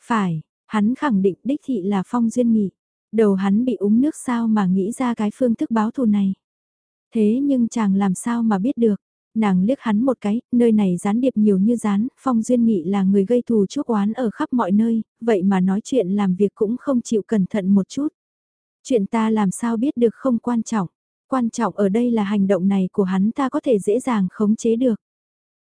Phải, hắn khẳng định đích thị là Phong Duyên Nghị. Đầu hắn bị uống nước sao mà nghĩ ra cái phương thức báo thù này. Thế nhưng chàng làm sao mà biết được. Nàng liếc hắn một cái, nơi này gián điệp nhiều như rán, Phong Duyên Nghị là người gây thù chuốc oán ở khắp mọi nơi, vậy mà nói chuyện làm việc cũng không chịu cẩn thận một chút. Chuyện ta làm sao biết được không quan trọng. Quan trọng ở đây là hành động này của hắn ta có thể dễ dàng khống chế được.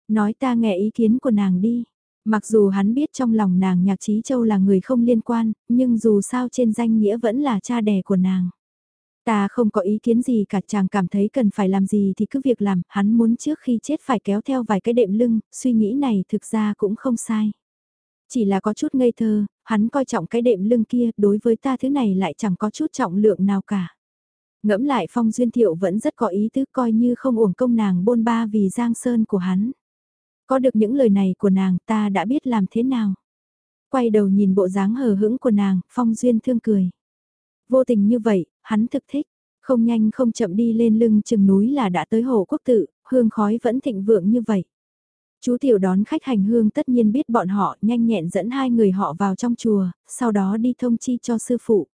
Nói ta nghe ý kiến của nàng đi. Mặc dù hắn biết trong lòng nàng nhạc trí châu là người không liên quan, nhưng dù sao trên danh nghĩa vẫn là cha đẻ của nàng. Ta không có ý kiến gì cả chàng cảm thấy cần phải làm gì thì cứ việc làm, hắn muốn trước khi chết phải kéo theo vài cái đệm lưng, suy nghĩ này thực ra cũng không sai. Chỉ là có chút ngây thơ, hắn coi trọng cái đệm lưng kia, đối với ta thứ này lại chẳng có chút trọng lượng nào cả. Ngẫm lại Phong Duyên Thiệu vẫn rất có ý tứ coi như không uổng công nàng bôn ba vì giang sơn của hắn. Có được những lời này của nàng ta đã biết làm thế nào. Quay đầu nhìn bộ dáng hờ hững của nàng, Phong Duyên thương cười. Vô tình như vậy, hắn thực thích. Không nhanh không chậm đi lên lưng chừng núi là đã tới hồ quốc tự, hương khói vẫn thịnh vượng như vậy. Chú tiểu đón khách hành hương tất nhiên biết bọn họ nhanh nhẹn dẫn hai người họ vào trong chùa, sau đó đi thông chi cho sư phụ.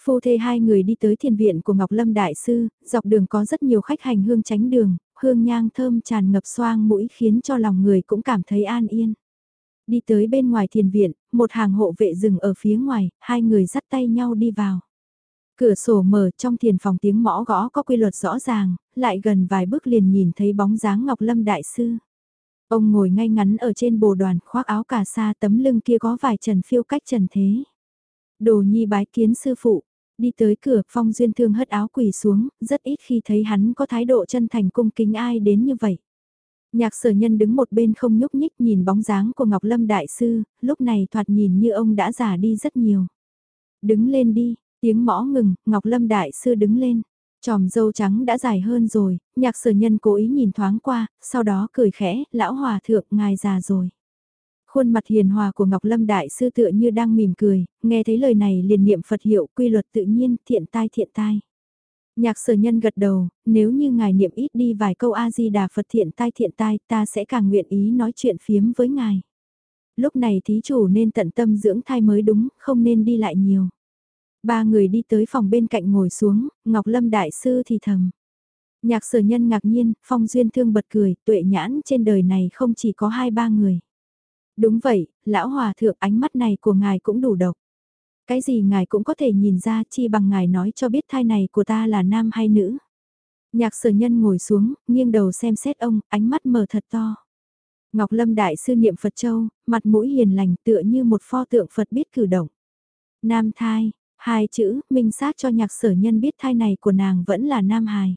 Phu thê hai người đi tới thiền viện của Ngọc Lâm Đại Sư, dọc đường có rất nhiều khách hành hương tránh đường, hương nhang thơm tràn ngập xoang mũi khiến cho lòng người cũng cảm thấy an yên. Đi tới bên ngoài thiền viện, một hàng hộ vệ dừng ở phía ngoài, hai người dắt tay nhau đi vào. Cửa sổ mở trong thiền phòng tiếng mõ gõ có quy luật rõ ràng, lại gần vài bước liền nhìn thấy bóng dáng Ngọc Lâm Đại Sư. Ông ngồi ngay ngắn ở trên bồ đoàn khoác áo cà sa tấm lưng kia có vài trần phiêu cách trần thế. Đồ nhi bái kiến sư phụ, đi tới cửa phong duyên thương hất áo quỳ xuống, rất ít khi thấy hắn có thái độ chân thành cung kính ai đến như vậy. Nhạc sở nhân đứng một bên không nhúc nhích nhìn bóng dáng của Ngọc Lâm Đại Sư, lúc này thoạt nhìn như ông đã già đi rất nhiều. Đứng lên đi, tiếng mõ ngừng, Ngọc Lâm Đại Sư đứng lên. Tròm dâu trắng đã dài hơn rồi, nhạc sở nhân cố ý nhìn thoáng qua, sau đó cười khẽ, lão hòa thượng ngài già rồi. Khuôn mặt hiền hòa của Ngọc Lâm Đại Sư tựa như đang mỉm cười, nghe thấy lời này liền niệm Phật hiệu quy luật tự nhiên thiện tai thiện tai. Nhạc sở nhân gật đầu, nếu như ngài niệm ít đi vài câu A-di-đà Phật thiện tai thiện tai ta sẽ càng nguyện ý nói chuyện phiếm với ngài. Lúc này thí chủ nên tận tâm dưỡng thai mới đúng, không nên đi lại nhiều. Ba người đi tới phòng bên cạnh ngồi xuống, Ngọc Lâm Đại Sư thì thầm. Nhạc sở nhân ngạc nhiên, Phong Duyên Thương bật cười, tuệ nhãn trên đời này không chỉ có hai ba người. Đúng vậy, lão hòa thượng ánh mắt này của ngài cũng đủ độc. Cái gì ngài cũng có thể nhìn ra chi bằng ngài nói cho biết thai này của ta là nam hay nữ. Nhạc sở nhân ngồi xuống, nghiêng đầu xem xét ông, ánh mắt mở thật to. Ngọc Lâm Đại sư niệm Phật Châu, mặt mũi hiền lành tựa như một pho tượng Phật biết cử động. Nam thai, hai chữ, minh xác cho nhạc sở nhân biết thai này của nàng vẫn là nam hài.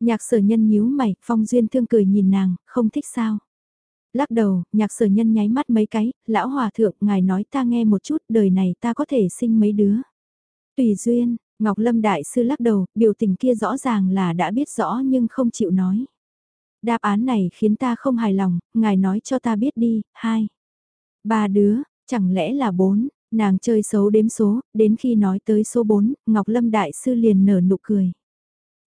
Nhạc sở nhân nhíu mày, phong duyên thương cười nhìn nàng, không thích sao. Lắc đầu, nhạc sở nhân nháy mắt mấy cái, lão hòa thượng, ngài nói ta nghe một chút, đời này ta có thể sinh mấy đứa. Tùy duyên, Ngọc Lâm Đại Sư lắc đầu, biểu tình kia rõ ràng là đã biết rõ nhưng không chịu nói. Đáp án này khiến ta không hài lòng, ngài nói cho ta biết đi, hai. Ba đứa, chẳng lẽ là bốn, nàng chơi xấu đếm số, đến khi nói tới số bốn, Ngọc Lâm Đại Sư liền nở nụ cười.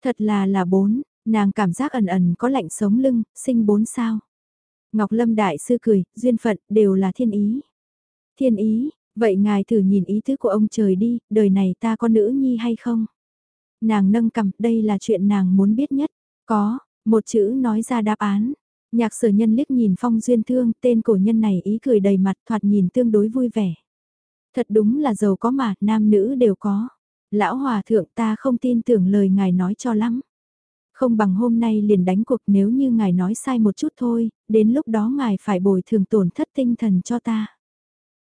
Thật là là bốn, nàng cảm giác ẩn ẩn có lạnh sống lưng, sinh bốn sao. Ngọc Lâm Đại Sư cười, duyên phận, đều là thiên ý. Thiên ý, vậy ngài thử nhìn ý tứ của ông trời đi, đời này ta có nữ nhi hay không? Nàng nâng cầm, đây là chuyện nàng muốn biết nhất. Có, một chữ nói ra đáp án. Nhạc sở nhân liếc nhìn phong duyên thương, tên cổ nhân này ý cười đầy mặt thoạt nhìn tương đối vui vẻ. Thật đúng là giàu có mà, nam nữ đều có. Lão hòa thượng ta không tin tưởng lời ngài nói cho lắm. Không bằng hôm nay liền đánh cuộc nếu như ngài nói sai một chút thôi, đến lúc đó ngài phải bồi thường tổn thất tinh thần cho ta.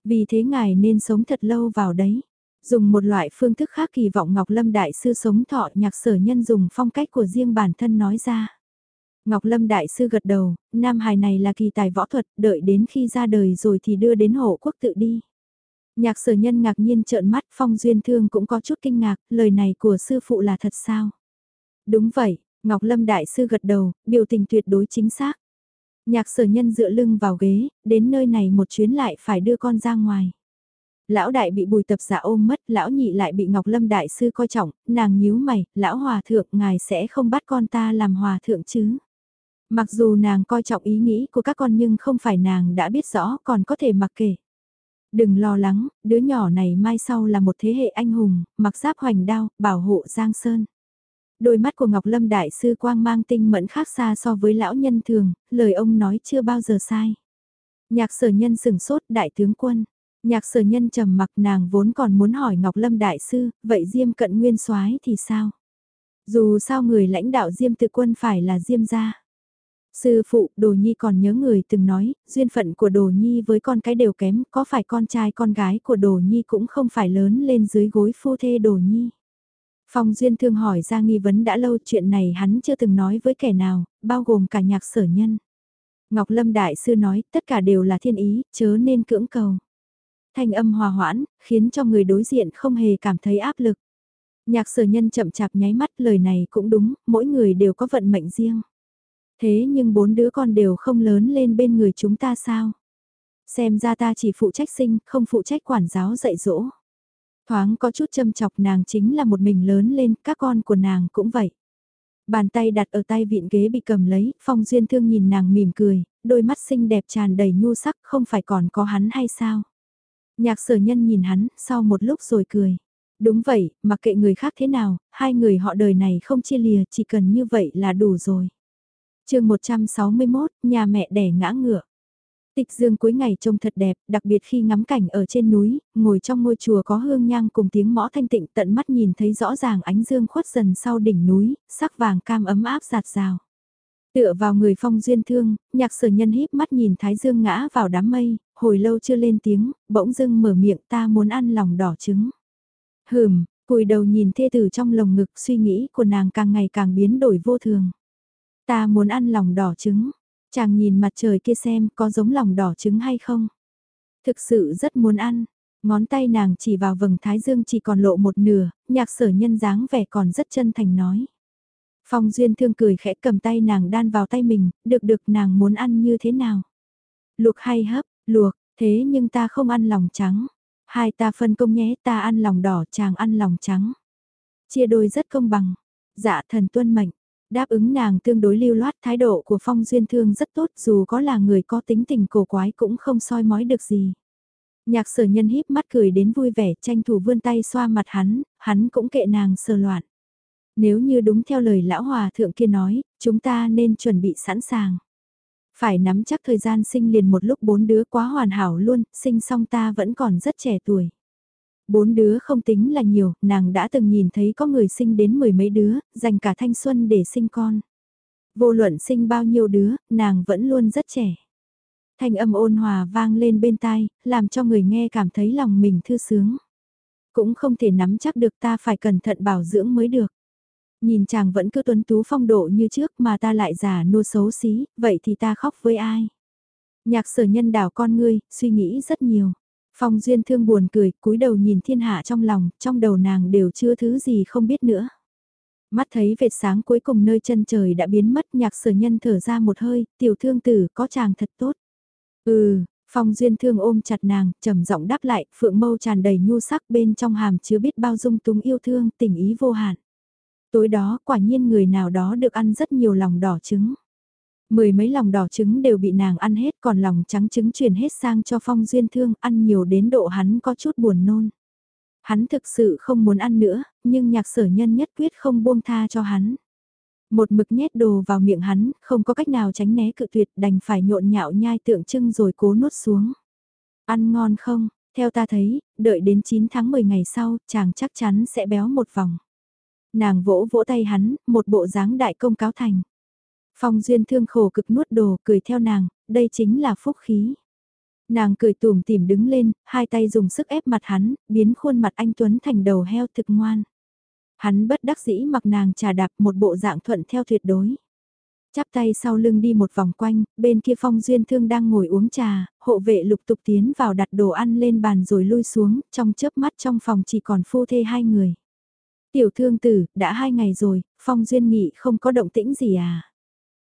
Vì thế ngài nên sống thật lâu vào đấy. Dùng một loại phương thức khác kỳ vọng Ngọc Lâm Đại Sư sống thọ nhạc sở nhân dùng phong cách của riêng bản thân nói ra. Ngọc Lâm Đại Sư gật đầu, nam hài này là kỳ tài võ thuật, đợi đến khi ra đời rồi thì đưa đến hộ quốc tự đi. Nhạc sở nhân ngạc nhiên trợn mắt phong duyên thương cũng có chút kinh ngạc, lời này của sư phụ là thật sao? Đúng vậy, Ngọc Lâm Đại Sư gật đầu, biểu tình tuyệt đối chính xác. Nhạc sở nhân dựa lưng vào ghế, đến nơi này một chuyến lại phải đưa con ra ngoài. Lão đại bị bùi tập giả ôm mất, lão nhị lại bị Ngọc Lâm Đại Sư coi trọng, nàng nhíu mày, lão hòa thượng ngài sẽ không bắt con ta làm hòa thượng chứ. Mặc dù nàng coi trọng ý nghĩ của các con nhưng không phải nàng đã biết rõ còn có thể mặc kệ. Đừng lo lắng, đứa nhỏ này mai sau là một thế hệ anh hùng, mặc giáp hoành đao, bảo hộ Giang Sơn. Đôi mắt của Ngọc Lâm Đại Sư Quang mang tinh mẫn khác xa so với lão nhân thường, lời ông nói chưa bao giờ sai. Nhạc sở nhân sừng sốt đại tướng quân. Nhạc sở nhân trầm mặc nàng vốn còn muốn hỏi Ngọc Lâm Đại Sư, vậy Diêm cận nguyên soái thì sao? Dù sao người lãnh đạo Diêm tự quân phải là Diêm gia. Sư phụ, Đồ Nhi còn nhớ người từng nói, duyên phận của Đồ Nhi với con cái đều kém, có phải con trai con gái của Đồ Nhi cũng không phải lớn lên dưới gối phu thê Đồ Nhi. Phong Duyên Thương hỏi ra nghi vấn đã lâu chuyện này hắn chưa từng nói với kẻ nào, bao gồm cả nhạc sở nhân. Ngọc Lâm Đại Sư nói tất cả đều là thiên ý, chớ nên cưỡng cầu. Thanh âm hòa hoãn, khiến cho người đối diện không hề cảm thấy áp lực. Nhạc sở nhân chậm chạp nháy mắt lời này cũng đúng, mỗi người đều có vận mệnh riêng. Thế nhưng bốn đứa con đều không lớn lên bên người chúng ta sao? Xem ra ta chỉ phụ trách sinh, không phụ trách quản giáo dạy dỗ. Thoáng có chút châm chọc nàng chính là một mình lớn lên, các con của nàng cũng vậy. Bàn tay đặt ở tay vịn ghế bị cầm lấy, phong duyên thương nhìn nàng mỉm cười, đôi mắt xinh đẹp tràn đầy nhu sắc, không phải còn có hắn hay sao? Nhạc sở nhân nhìn hắn, sau một lúc rồi cười. Đúng vậy, mặc kệ người khác thế nào, hai người họ đời này không chia lìa, chỉ cần như vậy là đủ rồi chương 161, nhà mẹ đẻ ngã ngựa. Tịch dương cuối ngày trông thật đẹp, đặc biệt khi ngắm cảnh ở trên núi, ngồi trong ngôi chùa có hương nhang cùng tiếng mõ thanh tịnh tận mắt nhìn thấy rõ ràng ánh dương khuất dần sau đỉnh núi, sắc vàng cam ấm áp giạt rào. Tựa vào người phong duyên thương, nhạc sở nhân híp mắt nhìn thái dương ngã vào đám mây, hồi lâu chưa lên tiếng, bỗng dưng mở miệng ta muốn ăn lòng đỏ trứng. Hừm, cùi đầu nhìn thê tử trong lồng ngực suy nghĩ của nàng càng ngày càng biến đổi vô thường. Ta muốn ăn lòng đỏ trứng. Chàng nhìn mặt trời kia xem có giống lòng đỏ trứng hay không. Thực sự rất muốn ăn. Ngón tay nàng chỉ vào vầng thái dương chỉ còn lộ một nửa, nhạc sở nhân dáng vẻ còn rất chân thành nói. Phong duyên thương cười khẽ cầm tay nàng đan vào tay mình, được được nàng muốn ăn như thế nào. Luộc hay hấp, luộc, thế nhưng ta không ăn lòng trắng. Hai ta phân công nhé, ta ăn lòng đỏ, chàng ăn lòng trắng. Chia đôi rất công bằng. Dạ thần tuân mệnh, Đáp ứng nàng tương đối lưu loát thái độ của Phong Duyên Thương rất tốt dù có là người có tính tình cổ quái cũng không soi mói được gì. Nhạc sở nhân híp mắt cười đến vui vẻ tranh thủ vươn tay xoa mặt hắn, hắn cũng kệ nàng sờ loạn. Nếu như đúng theo lời lão hòa thượng kia nói, chúng ta nên chuẩn bị sẵn sàng. Phải nắm chắc thời gian sinh liền một lúc bốn đứa quá hoàn hảo luôn, sinh xong ta vẫn còn rất trẻ tuổi. Bốn đứa không tính là nhiều, nàng đã từng nhìn thấy có người sinh đến mười mấy đứa, dành cả thanh xuân để sinh con. Vô luận sinh bao nhiêu đứa, nàng vẫn luôn rất trẻ. Thanh âm ôn hòa vang lên bên tai, làm cho người nghe cảm thấy lòng mình thư sướng. Cũng không thể nắm chắc được ta phải cẩn thận bảo dưỡng mới được. Nhìn chàng vẫn cứ tuấn tú phong độ như trước mà ta lại giả nô xấu xí, vậy thì ta khóc với ai? Nhạc sở nhân đảo con ngươi, suy nghĩ rất nhiều. Phong duyên thương buồn cười, cúi đầu nhìn thiên hạ trong lòng, trong đầu nàng đều chưa thứ gì không biết nữa. Mắt thấy vệt sáng cuối cùng nơi chân trời đã biến mất nhạc sở nhân thở ra một hơi, tiểu thương tử có chàng thật tốt. Ừ, phong duyên thương ôm chặt nàng, trầm giọng đáp lại, phượng mâu tràn đầy nhu sắc bên trong hàm chứa biết bao dung túng yêu thương, tình ý vô hạn. Tối đó quả nhiên người nào đó được ăn rất nhiều lòng đỏ trứng. Mười mấy lòng đỏ trứng đều bị nàng ăn hết còn lòng trắng trứng truyền hết sang cho phong duyên thương ăn nhiều đến độ hắn có chút buồn nôn. Hắn thực sự không muốn ăn nữa, nhưng nhạc sở nhân nhất quyết không buông tha cho hắn. Một mực nhét đồ vào miệng hắn, không có cách nào tránh né cự tuyệt đành phải nhộn nhạo nhai tượng trưng rồi cố nuốt xuống. Ăn ngon không, theo ta thấy, đợi đến 9 tháng 10 ngày sau, chàng chắc chắn sẽ béo một vòng. Nàng vỗ vỗ tay hắn, một bộ dáng đại công cáo thành. Phong duyên thương khổ cực nuốt đồ, cười theo nàng, đây chính là phúc khí. Nàng cười tùm tìm đứng lên, hai tay dùng sức ép mặt hắn, biến khuôn mặt anh Tuấn thành đầu heo thực ngoan. Hắn bất đắc dĩ mặc nàng trà đạp một bộ dạng thuận theo tuyệt đối. Chắp tay sau lưng đi một vòng quanh, bên kia phong duyên thương đang ngồi uống trà, hộ vệ lục tục tiến vào đặt đồ ăn lên bàn rồi lui xuống, trong chớp mắt trong phòng chỉ còn phu thê hai người. Tiểu thương tử, đã hai ngày rồi, phong duyên nghị không có động tĩnh gì à?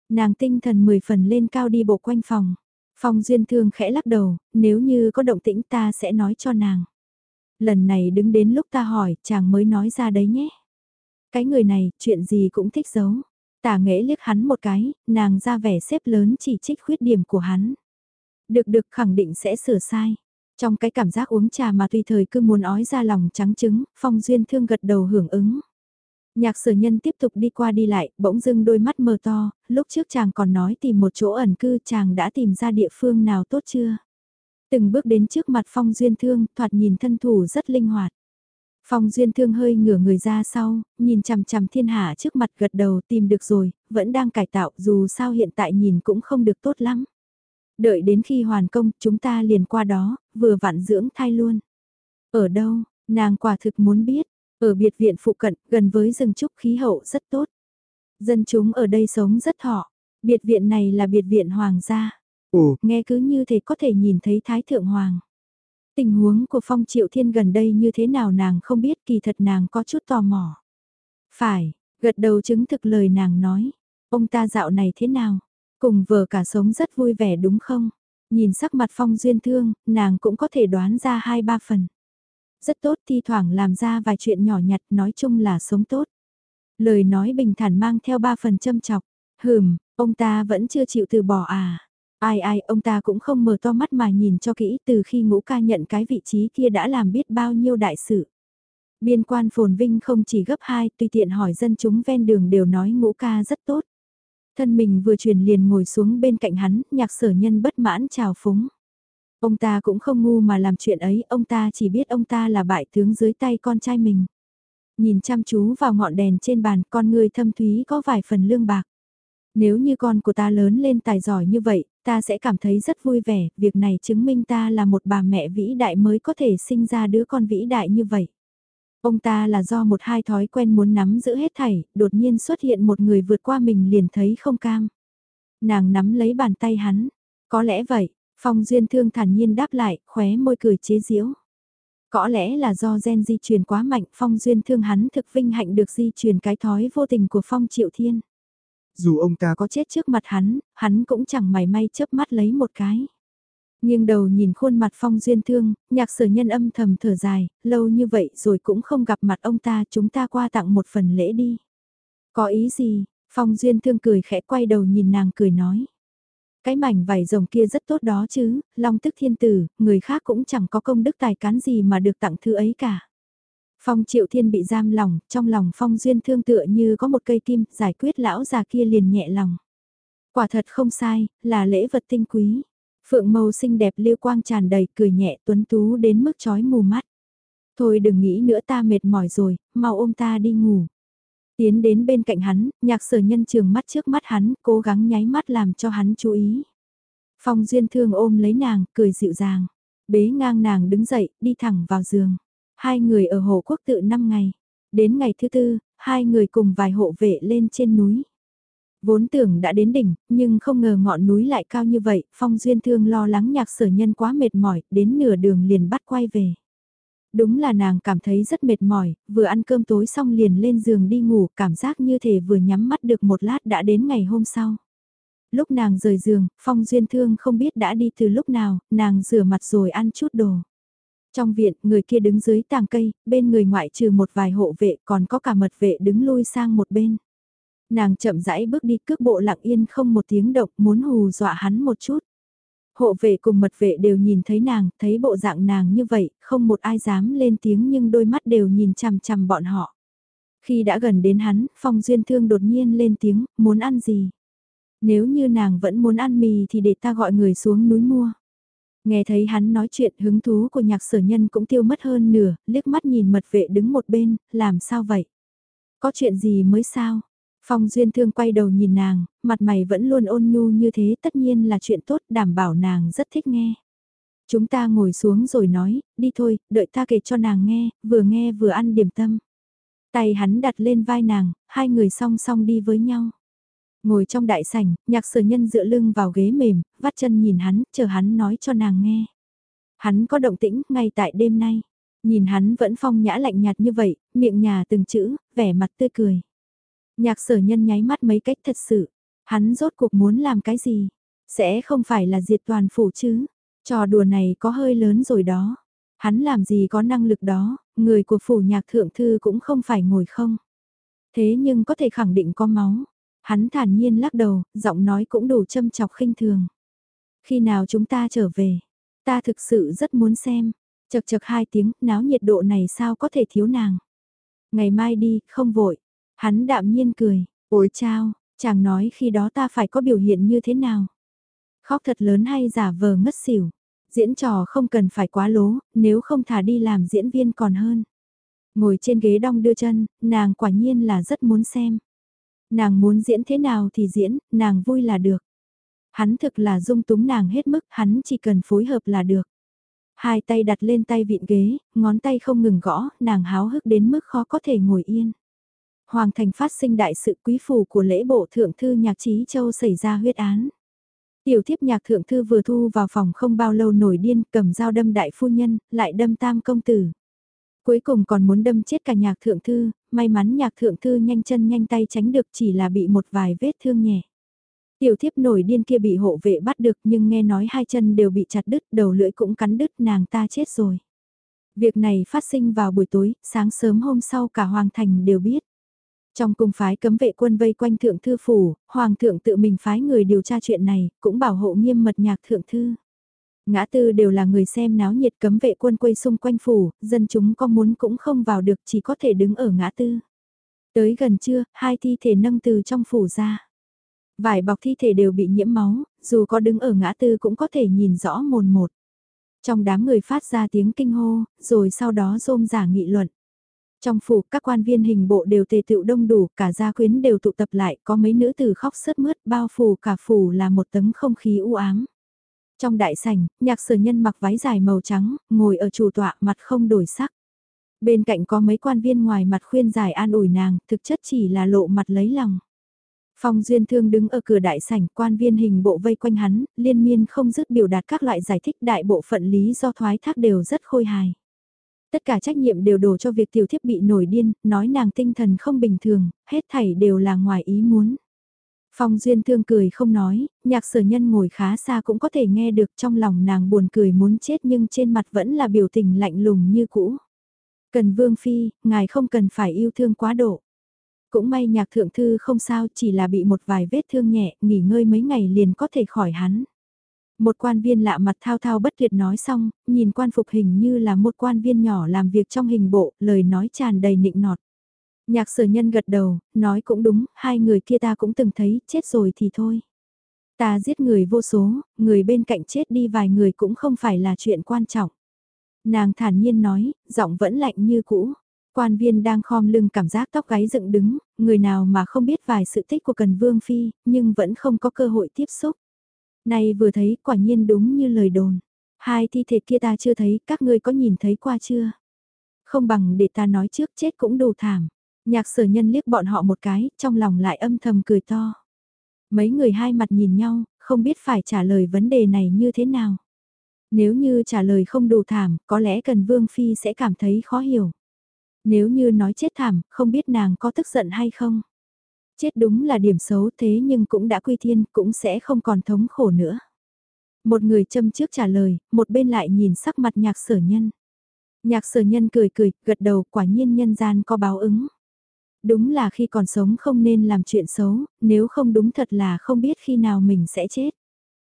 Nàng tinh thần mười phần lên cao đi bộ quanh phòng. Phong duyên thương khẽ lắc đầu, nếu như có động tĩnh ta sẽ nói cho nàng. Lần này đứng đến lúc ta hỏi, chàng mới nói ra đấy nhé. Cái người này, chuyện gì cũng thích giấu. Tả nghệ liếc hắn một cái, nàng ra vẻ xếp lớn chỉ trích khuyết điểm của hắn. Được được khẳng định sẽ sửa sai. Trong cái cảm giác uống trà mà tùy thời cứ muốn ói ra lòng trắng trứng, phong duyên thương gật đầu hưởng ứng. Nhạc sở nhân tiếp tục đi qua đi lại, bỗng dưng đôi mắt mờ to, lúc trước chàng còn nói tìm một chỗ ẩn cư chàng đã tìm ra địa phương nào tốt chưa. Từng bước đến trước mặt phong duyên thương, thoạt nhìn thân thủ rất linh hoạt. Phong duyên thương hơi ngửa người ra sau, nhìn chằm chằm thiên hạ trước mặt gật đầu tìm được rồi, vẫn đang cải tạo dù sao hiện tại nhìn cũng không được tốt lắm. Đợi đến khi hoàn công chúng ta liền qua đó, vừa vặn dưỡng thai luôn. Ở đâu, nàng quả thực muốn biết, ở biệt viện phụ cận, gần với rừng trúc khí hậu rất tốt. Dân chúng ở đây sống rất thọ. Biệt viện này là biệt viện hoàng gia. Ồ, nghe cứ như thế có thể nhìn thấy Thái Thượng Hoàng. Tình huống của Phong Triệu Thiên gần đây như thế nào nàng không biết kỳ thật nàng có chút tò mò. Phải, gật đầu chứng thực lời nàng nói. Ông ta dạo này thế nào? Cùng vợ cả sống rất vui vẻ đúng không? Nhìn sắc mặt Phong Duyên Thương, nàng cũng có thể đoán ra hai ba phần. Rất tốt thi thoảng làm ra vài chuyện nhỏ nhặt nói chung là sống tốt. Lời nói bình thản mang theo ba phần châm chọc. Hừm, ông ta vẫn chưa chịu từ bỏ à. Ai ai, ông ta cũng không mở to mắt mà nhìn cho kỹ từ khi ngũ ca nhận cái vị trí kia đã làm biết bao nhiêu đại sự. Biên quan phồn vinh không chỉ gấp hai, tùy tiện hỏi dân chúng ven đường đều nói ngũ ca rất tốt. Thân mình vừa truyền liền ngồi xuống bên cạnh hắn, nhạc sở nhân bất mãn chào phúng. Ông ta cũng không ngu mà làm chuyện ấy, ông ta chỉ biết ông ta là bại tướng dưới tay con trai mình. Nhìn chăm chú vào ngọn đèn trên bàn, con người thâm thúy có vài phần lương bạc. Nếu như con của ta lớn lên tài giỏi như vậy, ta sẽ cảm thấy rất vui vẻ, việc này chứng minh ta là một bà mẹ vĩ đại mới có thể sinh ra đứa con vĩ đại như vậy. Ông ta là do một hai thói quen muốn nắm giữ hết thảy, đột nhiên xuất hiện một người vượt qua mình liền thấy không cam. Nàng nắm lấy bàn tay hắn, có lẽ vậy, Phong Duyên Thương thản nhiên đáp lại, khóe môi cười chế giễu. Có lẽ là do gen di truyền quá mạnh, Phong Duyên Thương hắn thực vinh hạnh được di truyền cái thói vô tình của Phong Triệu Thiên. Dù ông ta có chết trước mặt hắn, hắn cũng chẳng mảy may chớp mắt lấy một cái. Nhưng đầu nhìn khuôn mặt Phong Duyên Thương, nhạc sở nhân âm thầm thở dài, lâu như vậy rồi cũng không gặp mặt ông ta chúng ta qua tặng một phần lễ đi. Có ý gì? Phong Duyên Thương cười khẽ quay đầu nhìn nàng cười nói. Cái mảnh vải rồng kia rất tốt đó chứ, long tức thiên tử, người khác cũng chẳng có công đức tài cán gì mà được tặng thứ ấy cả. Phong triệu thiên bị giam lòng, trong lòng phong duyên thương tựa như có một cây kim, giải quyết lão già kia liền nhẹ lòng. Quả thật không sai, là lễ vật tinh quý. Phượng màu xinh đẹp liêu quang tràn đầy, cười nhẹ tuấn tú đến mức chói mù mắt. Thôi đừng nghĩ nữa ta mệt mỏi rồi, mau ôm ta đi ngủ. Tiến đến bên cạnh hắn, nhạc sở nhân trường mắt trước mắt hắn, cố gắng nháy mắt làm cho hắn chú ý. Phong Duyên Thương ôm lấy nàng, cười dịu dàng. Bế ngang nàng đứng dậy, đi thẳng vào giường. Hai người ở Hồ Quốc tự 5 ngày. Đến ngày thứ tư, hai người cùng vài hộ vệ lên trên núi. Vốn tưởng đã đến đỉnh, nhưng không ngờ ngọn núi lại cao như vậy, Phong Duyên Thương lo lắng nhạc sở nhân quá mệt mỏi, đến nửa đường liền bắt quay về. Đúng là nàng cảm thấy rất mệt mỏi, vừa ăn cơm tối xong liền lên giường đi ngủ, cảm giác như thể vừa nhắm mắt được một lát đã đến ngày hôm sau. Lúc nàng rời giường, Phong Duyên Thương không biết đã đi từ lúc nào, nàng rửa mặt rồi ăn chút đồ. Trong viện, người kia đứng dưới tàng cây, bên người ngoại trừ một vài hộ vệ còn có cả mật vệ đứng lui sang một bên. Nàng chậm rãi bước đi cước bộ lặng yên không một tiếng động muốn hù dọa hắn một chút. Hộ vệ cùng mật vệ đều nhìn thấy nàng, thấy bộ dạng nàng như vậy, không một ai dám lên tiếng nhưng đôi mắt đều nhìn chằm chằm bọn họ. Khi đã gần đến hắn, Phong Duyên Thương đột nhiên lên tiếng, muốn ăn gì? Nếu như nàng vẫn muốn ăn mì thì để ta gọi người xuống núi mua. Nghe thấy hắn nói chuyện hứng thú của nhạc sở nhân cũng tiêu mất hơn nửa, liếc mắt nhìn mật vệ đứng một bên, làm sao vậy? Có chuyện gì mới sao? Phong Duyên Thương quay đầu nhìn nàng, mặt mày vẫn luôn ôn nhu như thế tất nhiên là chuyện tốt đảm bảo nàng rất thích nghe. Chúng ta ngồi xuống rồi nói, đi thôi, đợi ta kể cho nàng nghe, vừa nghe vừa ăn điểm tâm. Tay hắn đặt lên vai nàng, hai người song song đi với nhau. Ngồi trong đại sảnh, nhạc sở nhân dựa lưng vào ghế mềm, vắt chân nhìn hắn, chờ hắn nói cho nàng nghe. Hắn có động tĩnh ngay tại đêm nay. Nhìn hắn vẫn phong nhã lạnh nhạt như vậy, miệng nhà từng chữ, vẻ mặt tươi cười. Nhạc sở nhân nháy mắt mấy cách thật sự. Hắn rốt cuộc muốn làm cái gì? Sẽ không phải là diệt toàn phủ chứ? Trò đùa này có hơi lớn rồi đó. Hắn làm gì có năng lực đó, người của phủ nhạc thượng thư cũng không phải ngồi không. Thế nhưng có thể khẳng định có máu. Hắn thản nhiên lắc đầu, giọng nói cũng đủ châm chọc khinh thường. Khi nào chúng ta trở về, ta thực sự rất muốn xem. Chật chật hai tiếng, náo nhiệt độ này sao có thể thiếu nàng. Ngày mai đi, không vội. Hắn đạm nhiên cười, ôi chao, chàng nói khi đó ta phải có biểu hiện như thế nào. Khóc thật lớn hay giả vờ ngất xỉu. Diễn trò không cần phải quá lố, nếu không thả đi làm diễn viên còn hơn. Ngồi trên ghế đong đưa chân, nàng quả nhiên là rất muốn xem. Nàng muốn diễn thế nào thì diễn, nàng vui là được. Hắn thực là dung túng nàng hết mức, hắn chỉ cần phối hợp là được. Hai tay đặt lên tay vịn ghế, ngón tay không ngừng gõ, nàng háo hức đến mức khó có thể ngồi yên. Hoàng thành phát sinh đại sự quý phủ của lễ bộ thượng thư nhạc trí châu xảy ra huyết án. Tiểu thiếp nhạc thượng thư vừa thu vào phòng không bao lâu nổi điên cầm dao đâm đại phu nhân, lại đâm tam công tử. Cuối cùng còn muốn đâm chết cả nhạc thượng thư, may mắn nhạc thượng thư nhanh chân nhanh tay tránh được chỉ là bị một vài vết thương nhẹ. Tiểu thiếp nổi điên kia bị hộ vệ bắt được nhưng nghe nói hai chân đều bị chặt đứt, đầu lưỡi cũng cắn đứt nàng ta chết rồi. Việc này phát sinh vào buổi tối, sáng sớm hôm sau cả Hoàng Thành đều biết. Trong cung phái cấm vệ quân vây quanh thượng thư phủ, Hoàng thượng tự mình phái người điều tra chuyện này, cũng bảo hộ nghiêm mật nhạc thượng thư. Ngã tư đều là người xem náo nhiệt cấm vệ quân quay xung quanh phủ, dân chúng có muốn cũng không vào được chỉ có thể đứng ở ngã tư. Tới gần trưa, hai thi thể nâng từ trong phủ ra. vải bọc thi thể đều bị nhiễm máu, dù có đứng ở ngã tư cũng có thể nhìn rõ mồn một. Trong đám người phát ra tiếng kinh hô, rồi sau đó rôm giả nghị luận. Trong phủ các quan viên hình bộ đều tề tựu đông đủ, cả gia quyến đều tụ tập lại, có mấy nữ tử khóc sướt mướt, bao phủ cả phủ là một tấm không khí u ám. Trong đại sảnh, nhạc sở nhân mặc váy dài màu trắng, ngồi ở chủ tọa mặt không đổi sắc. Bên cạnh có mấy quan viên ngoài mặt khuyên giải an ủi nàng, thực chất chỉ là lộ mặt lấy lòng. Phong Duyên Thương đứng ở cửa đại sảnh, quan viên hình bộ vây quanh hắn, liên miên không dứt biểu đạt các loại giải thích đại bộ phận lý do thoái thác đều rất khôi hài. Tất cả trách nhiệm đều đổ cho việc tiểu thiếp bị nổi điên, nói nàng tinh thần không bình thường, hết thảy đều là ngoài ý muốn. Phong Duyên Thương cười không nói, nhạc sở nhân ngồi khá xa cũng có thể nghe được trong lòng nàng buồn cười muốn chết nhưng trên mặt vẫn là biểu tình lạnh lùng như cũ. Cần Vương Phi, ngài không cần phải yêu thương quá độ. Cũng may nhạc thượng thư không sao chỉ là bị một vài vết thương nhẹ, nghỉ ngơi mấy ngày liền có thể khỏi hắn. Một quan viên lạ mặt thao thao bất tuyệt nói xong, nhìn quan phục hình như là một quan viên nhỏ làm việc trong hình bộ, lời nói tràn đầy nịnh nọt. Nhạc sở nhân gật đầu, nói cũng đúng, hai người kia ta cũng từng thấy, chết rồi thì thôi. Ta giết người vô số, người bên cạnh chết đi vài người cũng không phải là chuyện quan trọng. Nàng thản nhiên nói, giọng vẫn lạnh như cũ. Quan viên đang khom lưng cảm giác tóc gáy dựng đứng, người nào mà không biết vài sự tích của Cần Vương Phi, nhưng vẫn không có cơ hội tiếp xúc. Này vừa thấy quả nhiên đúng như lời đồn. Hai thi thể kia ta chưa thấy, các ngươi có nhìn thấy qua chưa? Không bằng để ta nói trước chết cũng đủ thảm. Nhạc sở nhân liếc bọn họ một cái, trong lòng lại âm thầm cười to. Mấy người hai mặt nhìn nhau, không biết phải trả lời vấn đề này như thế nào. Nếu như trả lời không đủ thảm, có lẽ cần Vương Phi sẽ cảm thấy khó hiểu. Nếu như nói chết thảm, không biết nàng có tức giận hay không. Chết đúng là điểm xấu thế nhưng cũng đã quy thiên, cũng sẽ không còn thống khổ nữa. Một người châm trước trả lời, một bên lại nhìn sắc mặt nhạc sở nhân. Nhạc sở nhân cười cười, gật đầu quả nhiên nhân gian có báo ứng. Đúng là khi còn sống không nên làm chuyện xấu, nếu không đúng thật là không biết khi nào mình sẽ chết.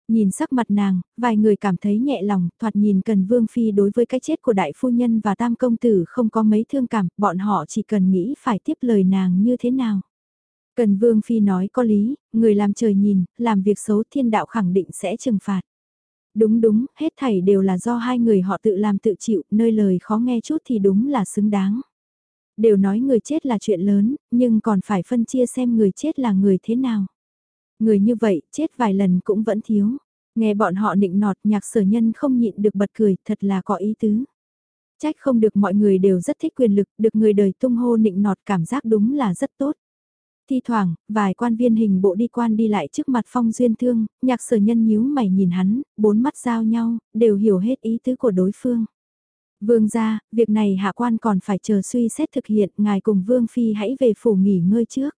Nhìn sắc mặt nàng, vài người cảm thấy nhẹ lòng, thoạt nhìn cần vương phi đối với cái chết của đại phu nhân và tam công tử không có mấy thương cảm, bọn họ chỉ cần nghĩ phải tiếp lời nàng như thế nào. Cần vương phi nói có lý, người làm trời nhìn, làm việc xấu thiên đạo khẳng định sẽ trừng phạt. Đúng đúng, hết thảy đều là do hai người họ tự làm tự chịu, nơi lời khó nghe chút thì đúng là xứng đáng. Đều nói người chết là chuyện lớn, nhưng còn phải phân chia xem người chết là người thế nào. Người như vậy, chết vài lần cũng vẫn thiếu. Nghe bọn họ nịnh nọt nhạc sở nhân không nhịn được bật cười, thật là có ý tứ. Trách không được mọi người đều rất thích quyền lực, được người đời tung hô nịnh nọt cảm giác đúng là rất tốt. Thi thoảng, vài quan viên hình bộ đi quan đi lại trước mặt phong duyên thương, nhạc sở nhân nhíu mày nhìn hắn, bốn mắt giao nhau, đều hiểu hết ý tứ của đối phương. Vương gia, việc này hạ quan còn phải chờ suy xét thực hiện, ngài cùng Vương Phi hãy về phủ nghỉ ngơi trước.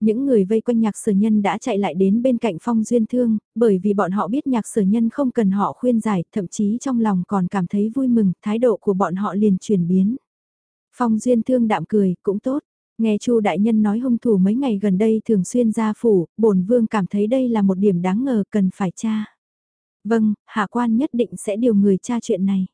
Những người vây quanh nhạc sở nhân đã chạy lại đến bên cạnh phong duyên thương, bởi vì bọn họ biết nhạc sở nhân không cần họ khuyên giải, thậm chí trong lòng còn cảm thấy vui mừng, thái độ của bọn họ liền chuyển biến. Phong duyên thương đạm cười, cũng tốt. Nghe Chu đại nhân nói hung thủ mấy ngày gần đây thường xuyên ra phủ, bổn vương cảm thấy đây là một điểm đáng ngờ cần phải tra. Vâng, hạ quan nhất định sẽ điều người tra chuyện này.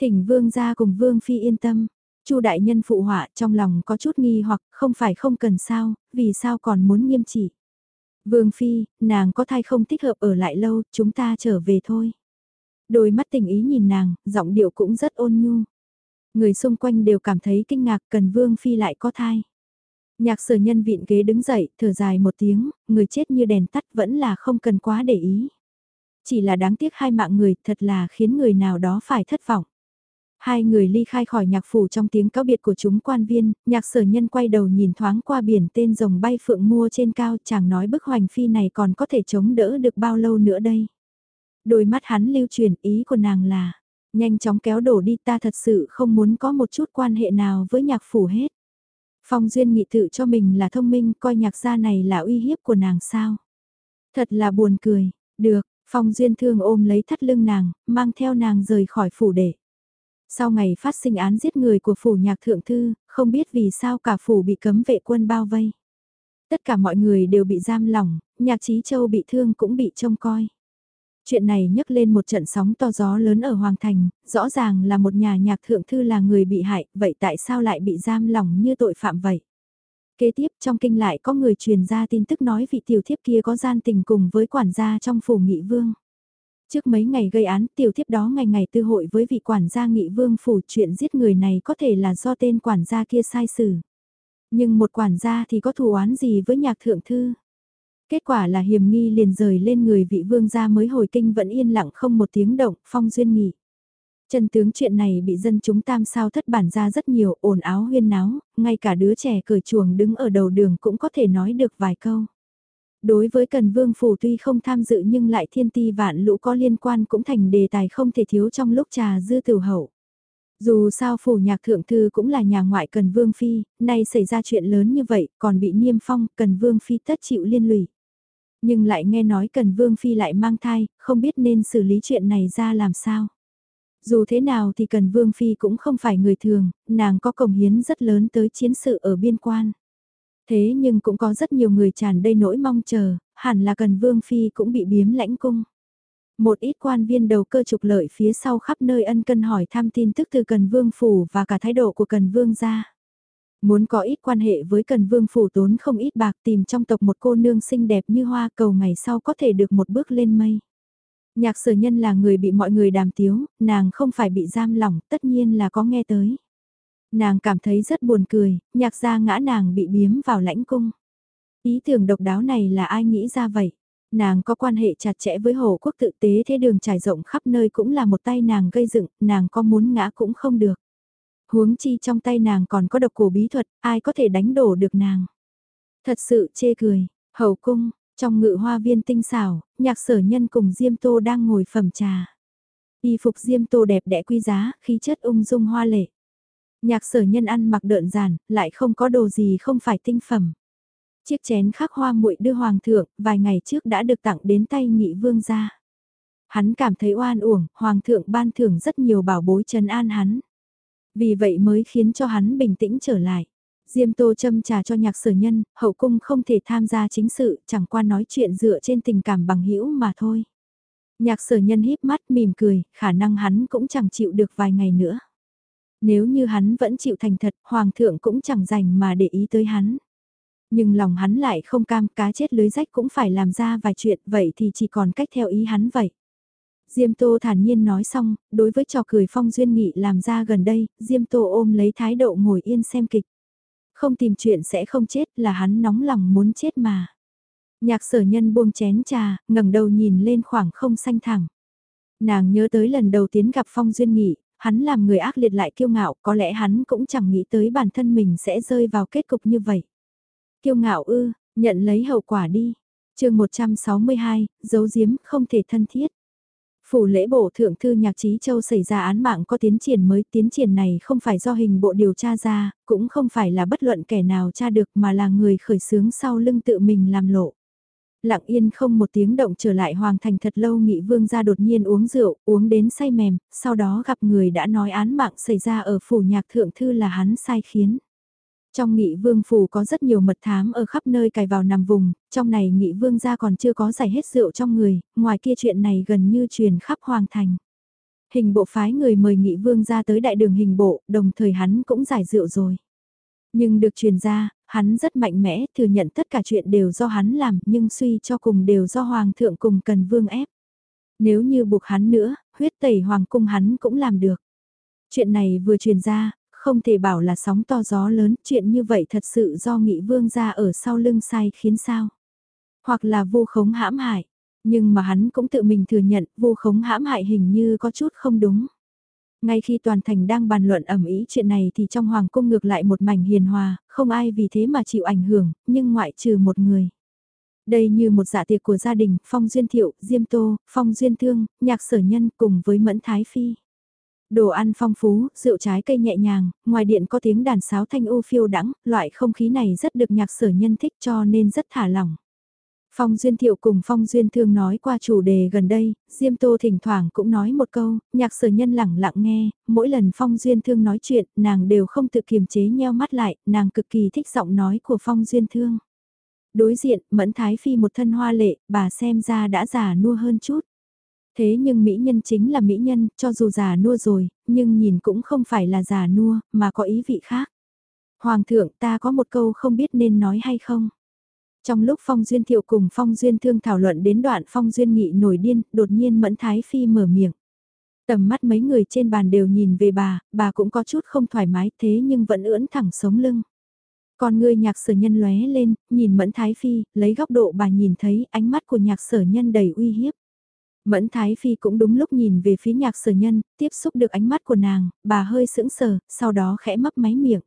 Thỉnh vương gia cùng vương phi yên tâm. Chu đại nhân phụ họa trong lòng có chút nghi hoặc không phải không cần sao, vì sao còn muốn nghiêm chỉ. Vương phi, nàng có thai không thích hợp ở lại lâu, chúng ta trở về thôi. Đôi mắt tình ý nhìn nàng, giọng điệu cũng rất ôn nhu. Người xung quanh đều cảm thấy kinh ngạc cần vương phi lại có thai. Nhạc sở nhân viện ghế đứng dậy, thở dài một tiếng, người chết như đèn tắt vẫn là không cần quá để ý. Chỉ là đáng tiếc hai mạng người thật là khiến người nào đó phải thất vọng. Hai người ly khai khỏi nhạc phủ trong tiếng cáo biệt của chúng quan viên, nhạc sở nhân quay đầu nhìn thoáng qua biển tên rồng bay phượng mua trên cao chàng nói bức hoành phi này còn có thể chống đỡ được bao lâu nữa đây. Đôi mắt hắn lưu truyền ý của nàng là, nhanh chóng kéo đổ đi ta thật sự không muốn có một chút quan hệ nào với nhạc phủ hết. Phong Duyên nghị tự cho mình là thông minh coi nhạc gia này là uy hiếp của nàng sao. Thật là buồn cười, được, Phong Duyên thương ôm lấy thắt lưng nàng, mang theo nàng rời khỏi phủ để. Sau ngày phát sinh án giết người của phủ nhạc thượng thư, không biết vì sao cả phủ bị cấm vệ quân bao vây. Tất cả mọi người đều bị giam lỏng, nhạc trí châu bị thương cũng bị trông coi. Chuyện này nhấc lên một trận sóng to gió lớn ở Hoàng Thành, rõ ràng là một nhà nhạc thượng thư là người bị hại, vậy tại sao lại bị giam lỏng như tội phạm vậy? Kế tiếp trong kinh lại có người truyền ra tin tức nói vị tiểu thiếp kia có gian tình cùng với quản gia trong phủ nghị vương. Trước mấy ngày gây án tiểu thiếp đó ngày ngày tư hội với vị quản gia nghị vương phủ chuyện giết người này có thể là do tên quản gia kia sai xử. Nhưng một quản gia thì có thù oán gì với nhạc thượng thư? Kết quả là hiểm nghi liền rời lên người vị vương gia mới hồi kinh vẫn yên lặng không một tiếng động, phong duyên nghỉ. Chân tướng chuyện này bị dân chúng tam sao thất bản ra rất nhiều, ồn áo huyên náo, ngay cả đứa trẻ cởi chuồng đứng ở đầu đường cũng có thể nói được vài câu. Đối với Cần Vương Phủ tuy không tham dự nhưng lại thiên ti vạn lũ có liên quan cũng thành đề tài không thể thiếu trong lúc trà dư tiểu hậu. Dù sao phủ nhạc thượng thư cũng là nhà ngoại Cần Vương Phi, nay xảy ra chuyện lớn như vậy còn bị niêm phong, Cần Vương Phi tất chịu liên lụy. Nhưng lại nghe nói Cần Vương Phi lại mang thai, không biết nên xử lý chuyện này ra làm sao. Dù thế nào thì Cần Vương Phi cũng không phải người thường, nàng có công hiến rất lớn tới chiến sự ở biên quan. Thế nhưng cũng có rất nhiều người tràn đầy nỗi mong chờ, hẳn là Cần Vương Phi cũng bị biếm lãnh cung. Một ít quan viên đầu cơ trục lợi phía sau khắp nơi ân cân hỏi thăm tin tức từ Cần Vương Phủ và cả thái độ của Cần Vương ra. Muốn có ít quan hệ với Cần Vương Phủ tốn không ít bạc tìm trong tộc một cô nương xinh đẹp như hoa cầu ngày sau có thể được một bước lên mây. Nhạc sở nhân là người bị mọi người đàm tiếu, nàng không phải bị giam lỏng, tất nhiên là có nghe tới. Nàng cảm thấy rất buồn cười, nhạc gia ngã nàng bị biếm vào lãnh cung. Ý tưởng độc đáo này là ai nghĩ ra vậy? Nàng có quan hệ chặt chẽ với hồ quốc tự tế thế đường trải rộng khắp nơi cũng là một tay nàng gây dựng, nàng có muốn ngã cũng không được. Huống chi trong tay nàng còn có độc cổ bí thuật, ai có thể đánh đổ được nàng. Thật sự chê cười, hầu cung, trong ngự hoa viên tinh xảo, nhạc sở nhân cùng Diêm Tô đang ngồi phẩm trà. Y phục Diêm Tô đẹp đẽ quý giá, khí chất ung dung hoa lệ. Nhạc sở nhân ăn mặc đợn giản, lại không có đồ gì không phải tinh phẩm. Chiếc chén khắc hoa muội đưa hoàng thượng, vài ngày trước đã được tặng đến tay nhị vương gia. Hắn cảm thấy oan uổng, hoàng thượng ban thưởng rất nhiều bảo bối trần an hắn. Vì vậy mới khiến cho hắn bình tĩnh trở lại. Diêm Tô châm trà cho nhạc sở nhân, hậu cung không thể tham gia chính sự, chẳng qua nói chuyện dựa trên tình cảm bằng hữu mà thôi. Nhạc sở nhân híp mắt mỉm cười, khả năng hắn cũng chẳng chịu được vài ngày nữa. Nếu như hắn vẫn chịu thành thật, hoàng thượng cũng chẳng dành mà để ý tới hắn. Nhưng lòng hắn lại không cam cá chết lưới rách cũng phải làm ra vài chuyện vậy thì chỉ còn cách theo ý hắn vậy. Diêm Tô thản nhiên nói xong, đối với trò cười phong duyên nghị làm ra gần đây, Diêm Tô ôm lấy thái độ ngồi yên xem kịch. Không tìm chuyện sẽ không chết là hắn nóng lòng muốn chết mà. Nhạc sở nhân buông chén trà, ngẩng đầu nhìn lên khoảng không xanh thẳng. Nàng nhớ tới lần đầu tiến gặp Phong Duyên Nghị, hắn làm người ác liệt lại kiêu ngạo, có lẽ hắn cũng chẳng nghĩ tới bản thân mình sẽ rơi vào kết cục như vậy. Kiêu ngạo ư, nhận lấy hậu quả đi. chương 162, giấu giếm không thể thân thiết. Phủ lễ bộ thượng thư nhạc trí châu xảy ra án mạng có tiến triển mới, tiến triển này không phải do hình bộ điều tra ra, cũng không phải là bất luận kẻ nào tra được mà là người khởi xướng sau lưng tự mình làm lộ. Lặng yên không một tiếng động trở lại hoàng thành thật lâu nghị vương ra đột nhiên uống rượu, uống đến say mềm, sau đó gặp người đã nói án mạng xảy ra ở phủ nhạc thượng thư là hắn sai khiến. Trong nghị vương phủ có rất nhiều mật thám ở khắp nơi cài vào nằm vùng, trong này nghị vương gia còn chưa có giải hết rượu trong người, ngoài kia chuyện này gần như truyền khắp hoàng thành. Hình bộ phái người mời nghị vương gia tới đại đường hình bộ, đồng thời hắn cũng giải rượu rồi. Nhưng được truyền ra, hắn rất mạnh mẽ, thừa nhận tất cả chuyện đều do hắn làm, nhưng suy cho cùng đều do hoàng thượng cùng cần vương ép. Nếu như buộc hắn nữa, huyết tẩy hoàng cung hắn cũng làm được. Chuyện này vừa truyền ra, không thể bảo là sóng to gió lớn, chuyện như vậy thật sự do nghị vương ra ở sau lưng sai khiến sao. Hoặc là vô khống hãm hại, nhưng mà hắn cũng tự mình thừa nhận vô khống hãm hại hình như có chút không đúng. Ngay khi toàn thành đang bàn luận ẩm ý chuyện này thì trong hoàng cung ngược lại một mảnh hiền hòa, không ai vì thế mà chịu ảnh hưởng, nhưng ngoại trừ một người. Đây như một dạ tiệc của gia đình, Phong Duyên Thiệu, Diêm Tô, Phong Duyên Thương, Nhạc Sở Nhân cùng với Mẫn Thái Phi. Đồ ăn phong phú, rượu trái cây nhẹ nhàng, ngoài điện có tiếng đàn sáo thanh u phiêu đắng, loại không khí này rất được nhạc sở nhân thích cho nên rất thả lỏng. Phong Duyên Thiệu cùng Phong Duyên Thương nói qua chủ đề gần đây, Diêm Tô thỉnh thoảng cũng nói một câu, nhạc sở nhân lẳng lặng nghe, mỗi lần Phong Duyên Thương nói chuyện, nàng đều không tự kiềm chế nheo mắt lại, nàng cực kỳ thích giọng nói của Phong Duyên Thương. Đối diện, Mẫn Thái Phi một thân hoa lệ, bà xem ra đã già nua hơn chút. Thế nhưng mỹ nhân chính là mỹ nhân, cho dù già nua rồi, nhưng nhìn cũng không phải là già nua, mà có ý vị khác. Hoàng thượng ta có một câu không biết nên nói hay không. Trong lúc Phong Duyên Thiệu cùng Phong Duyên Thương thảo luận đến đoạn Phong Duyên Nghị nổi điên, đột nhiên Mẫn Thái Phi mở miệng. Tầm mắt mấy người trên bàn đều nhìn về bà, bà cũng có chút không thoải mái thế nhưng vẫn ưỡn thẳng sống lưng. Còn người nhạc sở nhân lóe lên, nhìn Mẫn Thái Phi, lấy góc độ bà nhìn thấy ánh mắt của nhạc sở nhân đầy uy hiếp. Mẫn Thái Phi cũng đúng lúc nhìn về phía nhạc sở nhân, tiếp xúc được ánh mắt của nàng, bà hơi sững sờ, sau đó khẽ mấp máy miệng.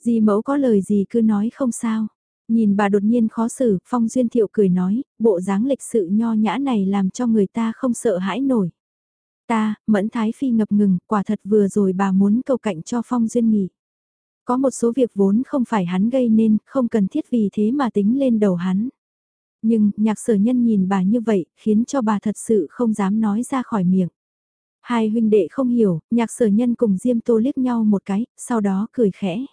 Dì mẫu có lời gì cứ nói không sao. Nhìn bà đột nhiên khó xử, Phong Duyên Thiệu cười nói, bộ dáng lịch sự nho nhã này làm cho người ta không sợ hãi nổi. Ta, Mẫn Thái Phi ngập ngừng, quả thật vừa rồi bà muốn cầu cạnh cho Phong Duyên nghỉ. Có một số việc vốn không phải hắn gây nên, không cần thiết vì thế mà tính lên đầu hắn. Nhưng, nhạc sở nhân nhìn bà như vậy, khiến cho bà thật sự không dám nói ra khỏi miệng. Hai huynh đệ không hiểu, nhạc sở nhân cùng Diêm Tô liếc nhau một cái, sau đó cười khẽ.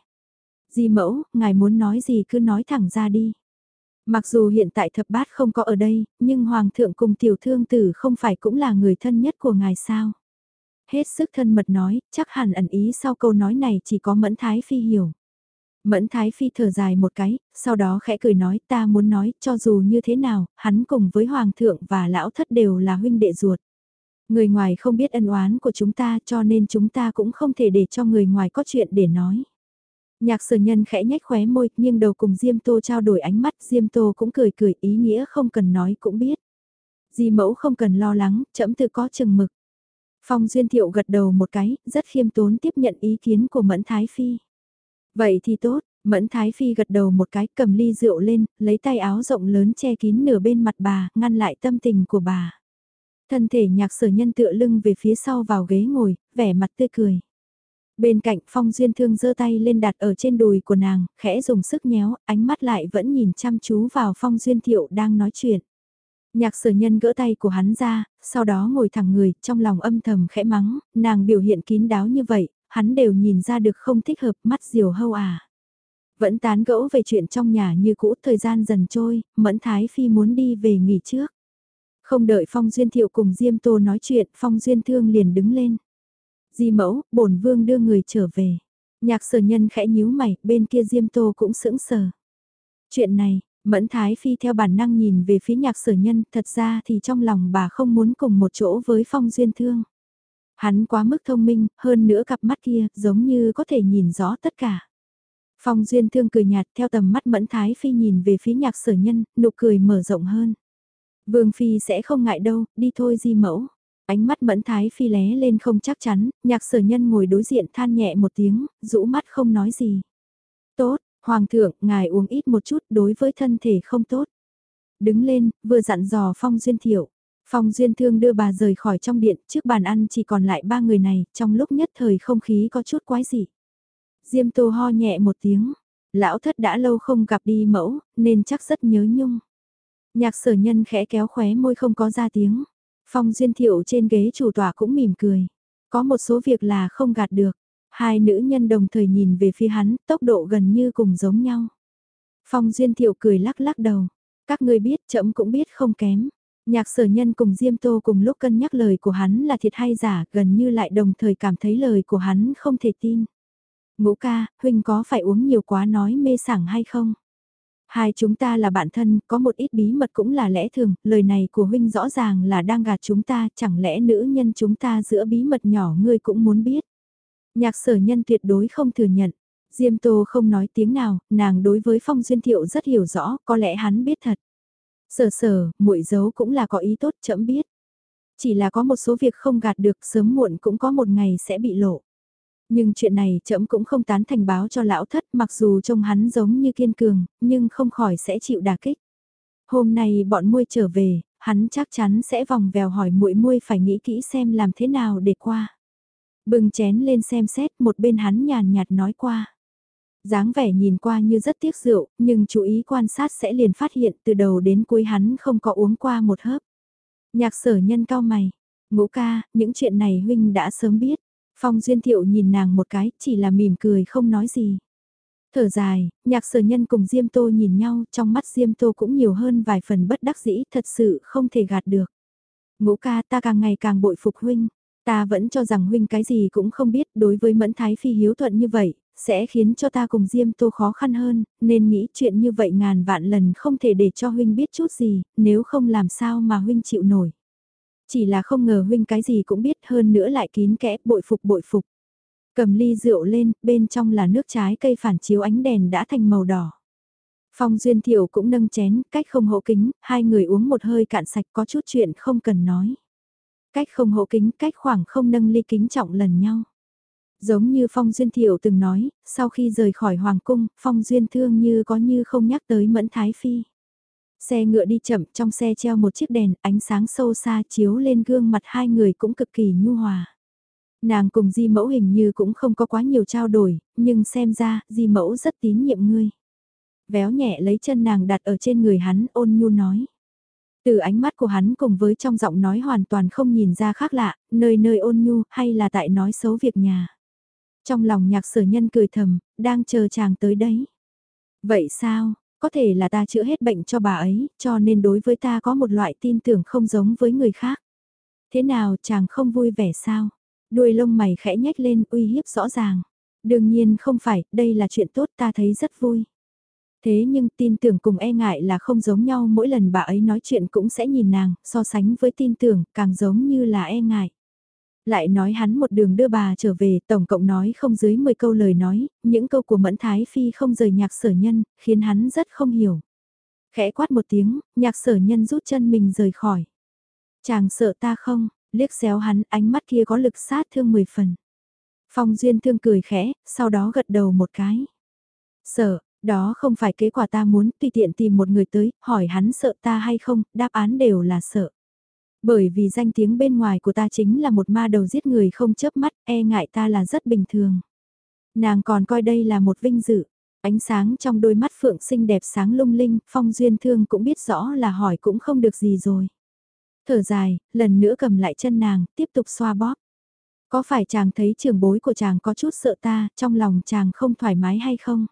Di mẫu, ngài muốn nói gì cứ nói thẳng ra đi. Mặc dù hiện tại thập bát không có ở đây, nhưng Hoàng thượng cùng tiểu thương tử không phải cũng là người thân nhất của ngài sao. Hết sức thân mật nói, chắc hẳn ẩn ý sau câu nói này chỉ có mẫn thái phi hiểu. Mẫn Thái Phi thở dài một cái, sau đó khẽ cười nói ta muốn nói cho dù như thế nào, hắn cùng với Hoàng thượng và Lão Thất đều là huynh đệ ruột. Người ngoài không biết ân oán của chúng ta cho nên chúng ta cũng không thể để cho người ngoài có chuyện để nói. Nhạc sở nhân khẽ nhách khóe môi, nghiêng đầu cùng Diêm Tô trao đổi ánh mắt, Diêm Tô cũng cười cười, ý nghĩa không cần nói cũng biết. Di mẫu không cần lo lắng, chậm tự có chừng mực. Phong Duyên Thiệu gật đầu một cái, rất khiêm tốn tiếp nhận ý kiến của Mẫn Thái Phi. Vậy thì tốt, Mẫn Thái Phi gật đầu một cái cầm ly rượu lên, lấy tay áo rộng lớn che kín nửa bên mặt bà, ngăn lại tâm tình của bà. Thân thể nhạc sở nhân tựa lưng về phía sau vào ghế ngồi, vẻ mặt tươi cười. Bên cạnh Phong Duyên Thương giơ tay lên đặt ở trên đùi của nàng, khẽ dùng sức nhéo, ánh mắt lại vẫn nhìn chăm chú vào Phong Duyên Thiệu đang nói chuyện. Nhạc sở nhân gỡ tay của hắn ra, sau đó ngồi thẳng người, trong lòng âm thầm khẽ mắng, nàng biểu hiện kín đáo như vậy, hắn đều nhìn ra được không thích hợp mắt diều hâu à. Vẫn tán gẫu về chuyện trong nhà như cũ, thời gian dần trôi, Mẫn Thái Phi muốn đi về nghỉ trước. Không đợi Phong Duyên Thiệu cùng Diêm Tô nói chuyện, Phong Duyên Thương liền đứng lên. Di mẫu, bổn vương đưa người trở về. Nhạc sở nhân khẽ nhíu mày, bên kia Diêm Tô cũng sững sờ. Chuyện này, Mẫn Thái Phi theo bản năng nhìn về phía nhạc sở nhân, thật ra thì trong lòng bà không muốn cùng một chỗ với Phong Duyên Thương. Hắn quá mức thông minh, hơn nữa cặp mắt kia, giống như có thể nhìn rõ tất cả. Phong Duyên Thương cười nhạt theo tầm mắt Mẫn Thái Phi nhìn về phía nhạc sở nhân, nụ cười mở rộng hơn. Vương Phi sẽ không ngại đâu, đi thôi di mẫu. Ánh mắt Mẫn Thái Phi lé lên không chắc chắn, nhạc sở nhân ngồi đối diện than nhẹ một tiếng, rũ mắt không nói gì. Tốt, Hoàng thượng, ngài uống ít một chút đối với thân thể không tốt. Đứng lên, vừa dặn dò Phong Duyên Thiệu. Phong Duyên Thương đưa bà rời khỏi trong điện, trước bàn ăn chỉ còn lại ba người này, trong lúc nhất thời không khí có chút quái dị. Diêm Tô ho nhẹ một tiếng, lão thất đã lâu không gặp đi mẫu, nên chắc rất nhớ nhung. Nhạc sở nhân khẽ kéo khóe môi không có ra tiếng. Phong Duyên Thiệu trên ghế chủ tòa cũng mỉm cười. Có một số việc là không gạt được. Hai nữ nhân đồng thời nhìn về phía hắn, tốc độ gần như cùng giống nhau. Phong Duyên Thiệu cười lắc lắc đầu. Các ngươi biết, chậm cũng biết không kém. Nhạc sở nhân cùng Diêm Tô cùng lúc cân nhắc lời của hắn là thiệt hay giả, gần như lại đồng thời cảm thấy lời của hắn không thể tin. Ngũ ca, huynh có phải uống nhiều quá nói mê sảng hay không? Hai chúng ta là bạn thân, có một ít bí mật cũng là lẽ thường, lời này của huynh rõ ràng là đang gạt chúng ta, chẳng lẽ nữ nhân chúng ta giữa bí mật nhỏ ngươi cũng muốn biết. Nhạc sở nhân tuyệt đối không thừa nhận. Diêm Tô không nói tiếng nào, nàng đối với Phong Duyên Thiệu rất hiểu rõ, có lẽ hắn biết thật. Sở sở, muội giấu cũng là có ý tốt chậm biết. Chỉ là có một số việc không gạt được sớm muộn cũng có một ngày sẽ bị lộ. Nhưng chuyện này chậm cũng không tán thành báo cho lão thất mặc dù trông hắn giống như kiên cường, nhưng không khỏi sẽ chịu đả kích. Hôm nay bọn muôi trở về, hắn chắc chắn sẽ vòng vèo hỏi muội muôi phải nghĩ kỹ xem làm thế nào để qua. Bừng chén lên xem xét một bên hắn nhàn nhạt nói qua dáng vẻ nhìn qua như rất tiếc rượu, nhưng chú ý quan sát sẽ liền phát hiện từ đầu đến cuối hắn không có uống qua một hớp. Nhạc sở nhân cao mày. Ngũ ca, những chuyện này huynh đã sớm biết. Phong Duyên Thiệu nhìn nàng một cái, chỉ là mỉm cười không nói gì. Thở dài, nhạc sở nhân cùng Diêm Tô nhìn nhau, trong mắt Diêm Tô cũng nhiều hơn vài phần bất đắc dĩ, thật sự không thể gạt được. Ngũ ca ta càng ngày càng bội phục huynh, ta vẫn cho rằng huynh cái gì cũng không biết đối với mẫn thái phi hiếu thuận như vậy, sẽ khiến cho ta cùng Diêm Tô khó khăn hơn, nên nghĩ chuyện như vậy ngàn vạn lần không thể để cho huynh biết chút gì, nếu không làm sao mà huynh chịu nổi. Chỉ là không ngờ huynh cái gì cũng biết hơn nữa lại kín kẽ bội phục bội phục. Cầm ly rượu lên, bên trong là nước trái cây phản chiếu ánh đèn đã thành màu đỏ. Phong Duyên Thiệu cũng nâng chén, cách không hộ kính, hai người uống một hơi cạn sạch có chút chuyện không cần nói. Cách không hộ kính, cách khoảng không nâng ly kính trọng lần nhau. Giống như Phong Duyên Thiệu từng nói, sau khi rời khỏi Hoàng Cung, Phong Duyên Thương như có như không nhắc tới Mẫn Thái Phi. Xe ngựa đi chậm, trong xe treo một chiếc đèn, ánh sáng sâu xa chiếu lên gương mặt hai người cũng cực kỳ nhu hòa. Nàng cùng di mẫu hình như cũng không có quá nhiều trao đổi, nhưng xem ra, di mẫu rất tín nhiệm ngươi. Véo nhẹ lấy chân nàng đặt ở trên người hắn ôn nhu nói. Từ ánh mắt của hắn cùng với trong giọng nói hoàn toàn không nhìn ra khác lạ, nơi nơi ôn nhu hay là tại nói xấu việc nhà. Trong lòng nhạc sở nhân cười thầm, đang chờ chàng tới đấy. Vậy sao, có thể là ta chữa hết bệnh cho bà ấy, cho nên đối với ta có một loại tin tưởng không giống với người khác. Thế nào chàng không vui vẻ sao? Đuôi lông mày khẽ nhếch lên uy hiếp rõ ràng. Đương nhiên không phải, đây là chuyện tốt ta thấy rất vui. Thế nhưng tin tưởng cùng e ngại là không giống nhau mỗi lần bà ấy nói chuyện cũng sẽ nhìn nàng, so sánh với tin tưởng càng giống như là e ngại. Lại nói hắn một đường đưa bà trở về, tổng cộng nói không dưới 10 câu lời nói, những câu của Mẫn Thái Phi không rời nhạc sở nhân, khiến hắn rất không hiểu. Khẽ quát một tiếng, nhạc sở nhân rút chân mình rời khỏi. Chàng sợ ta không, liếc xéo hắn, ánh mắt kia có lực sát thương 10 phần. Phong Duyên thương cười khẽ, sau đó gật đầu một cái. Sợ, đó không phải kế quả ta muốn, tùy tiện tìm một người tới, hỏi hắn sợ ta hay không, đáp án đều là sợ. Bởi vì danh tiếng bên ngoài của ta chính là một ma đầu giết người không chớp mắt, e ngại ta là rất bình thường. Nàng còn coi đây là một vinh dự. Ánh sáng trong đôi mắt phượng xinh đẹp sáng lung linh, phong duyên thương cũng biết rõ là hỏi cũng không được gì rồi. Thở dài, lần nữa cầm lại chân nàng, tiếp tục xoa bóp. Có phải chàng thấy trường bối của chàng có chút sợ ta, trong lòng chàng không thoải mái hay không?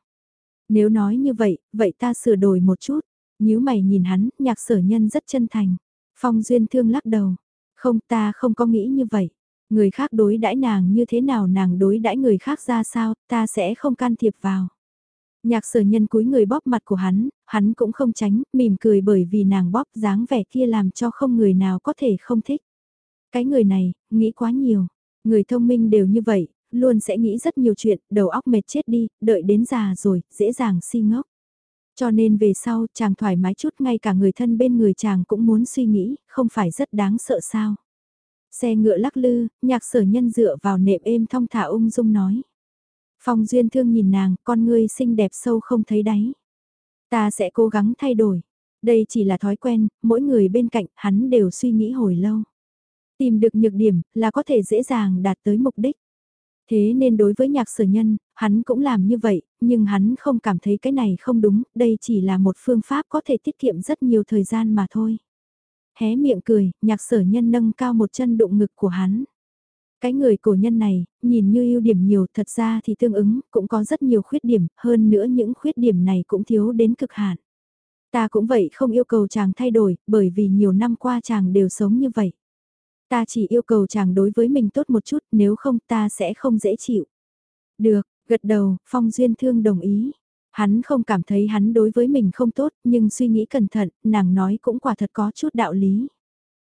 Nếu nói như vậy, vậy ta sửa đổi một chút. nếu mày nhìn hắn, nhạc sở nhân rất chân thành. Phong duyên thương lắc đầu. Không ta không có nghĩ như vậy. Người khác đối đãi nàng như thế nào nàng đối đãi người khác ra sao, ta sẽ không can thiệp vào. Nhạc sở nhân cúi người bóp mặt của hắn, hắn cũng không tránh, mỉm cười bởi vì nàng bóp dáng vẻ kia làm cho không người nào có thể không thích. Cái người này, nghĩ quá nhiều. Người thông minh đều như vậy, luôn sẽ nghĩ rất nhiều chuyện, đầu óc mệt chết đi, đợi đến già rồi, dễ dàng si ngốc. Cho nên về sau chàng thoải mái chút ngay cả người thân bên người chàng cũng muốn suy nghĩ, không phải rất đáng sợ sao. Xe ngựa lắc lư, nhạc sở nhân dựa vào nệm êm thong thả ung dung nói. Phong duyên thương nhìn nàng, con ngươi xinh đẹp sâu không thấy đáy. Ta sẽ cố gắng thay đổi. Đây chỉ là thói quen, mỗi người bên cạnh hắn đều suy nghĩ hồi lâu. Tìm được nhược điểm là có thể dễ dàng đạt tới mục đích. Thế nên đối với nhạc sở nhân, hắn cũng làm như vậy, nhưng hắn không cảm thấy cái này không đúng, đây chỉ là một phương pháp có thể tiết kiệm rất nhiều thời gian mà thôi. Hé miệng cười, nhạc sở nhân nâng cao một chân đụng ngực của hắn. Cái người cổ nhân này, nhìn như ưu điểm nhiều, thật ra thì tương ứng, cũng có rất nhiều khuyết điểm, hơn nữa những khuyết điểm này cũng thiếu đến cực hạn. Ta cũng vậy không yêu cầu chàng thay đổi, bởi vì nhiều năm qua chàng đều sống như vậy. Ta chỉ yêu cầu chàng đối với mình tốt một chút, nếu không ta sẽ không dễ chịu. Được, gật đầu, Phong Duyên Thương đồng ý. Hắn không cảm thấy hắn đối với mình không tốt, nhưng suy nghĩ cẩn thận, nàng nói cũng quả thật có chút đạo lý.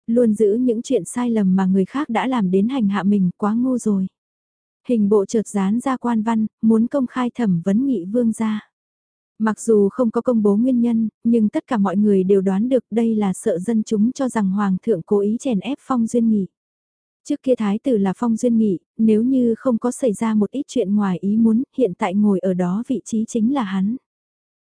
Luôn giữ những chuyện sai lầm mà người khác đã làm đến hành hạ mình quá ngu rồi. Hình bộ chợt dán ra quan văn, muốn công khai thẩm vấn nghị vương gia. Mặc dù không có công bố nguyên nhân, nhưng tất cả mọi người đều đoán được đây là sợ dân chúng cho rằng Hoàng thượng cố ý chèn ép Phong Duyên Nghị. Trước kia Thái tử là Phong Duyên Nghị, nếu như không có xảy ra một ít chuyện ngoài ý muốn, hiện tại ngồi ở đó vị trí chính là hắn.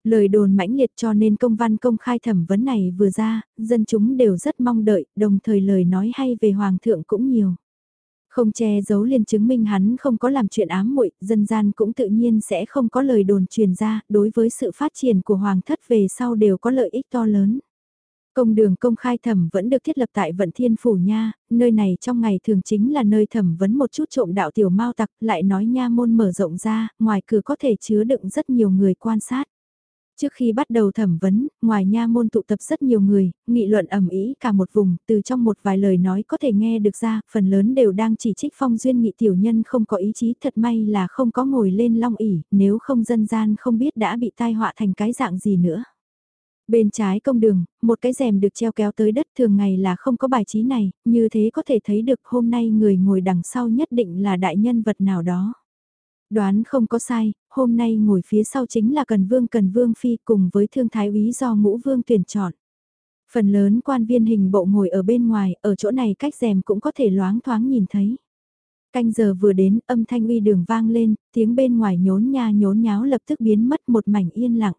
Lời đồn mãnh liệt cho nên công văn công khai thẩm vấn này vừa ra, dân chúng đều rất mong đợi, đồng thời lời nói hay về Hoàng thượng cũng nhiều. Không che giấu liền chứng minh hắn không có làm chuyện ám muội, dân gian cũng tự nhiên sẽ không có lời đồn truyền ra, đối với sự phát triển của hoàng thất về sau đều có lợi ích to lớn. Công đường công khai thẩm vẫn được thiết lập tại Vận Thiên Phủ Nha, nơi này trong ngày thường chính là nơi thẩm vấn một chút trộm đạo tiểu mau tặc, lại nói nha môn mở rộng ra, ngoài cửa có thể chứa đựng rất nhiều người quan sát. Trước khi bắt đầu thẩm vấn, ngoài nha môn tụ tập rất nhiều người, nghị luận ẩm ý cả một vùng, từ trong một vài lời nói có thể nghe được ra, phần lớn đều đang chỉ trích phong duyên nghị tiểu nhân không có ý chí thật may là không có ngồi lên long ỉ, nếu không dân gian không biết đã bị tai họa thành cái dạng gì nữa. Bên trái công đường, một cái rèm được treo kéo tới đất thường ngày là không có bài trí này, như thế có thể thấy được hôm nay người ngồi đằng sau nhất định là đại nhân vật nào đó. Đoán không có sai, hôm nay ngồi phía sau chính là Cần Vương Cần Vương Phi cùng với Thương Thái úy do Ngũ Vương tuyển chọn. Phần lớn quan viên hình bộ ngồi ở bên ngoài, ở chỗ này cách rèm cũng có thể loáng thoáng nhìn thấy. Canh giờ vừa đến, âm thanh uy đường vang lên, tiếng bên ngoài nhốn nha nhốn nháo lập tức biến mất một mảnh yên lặng.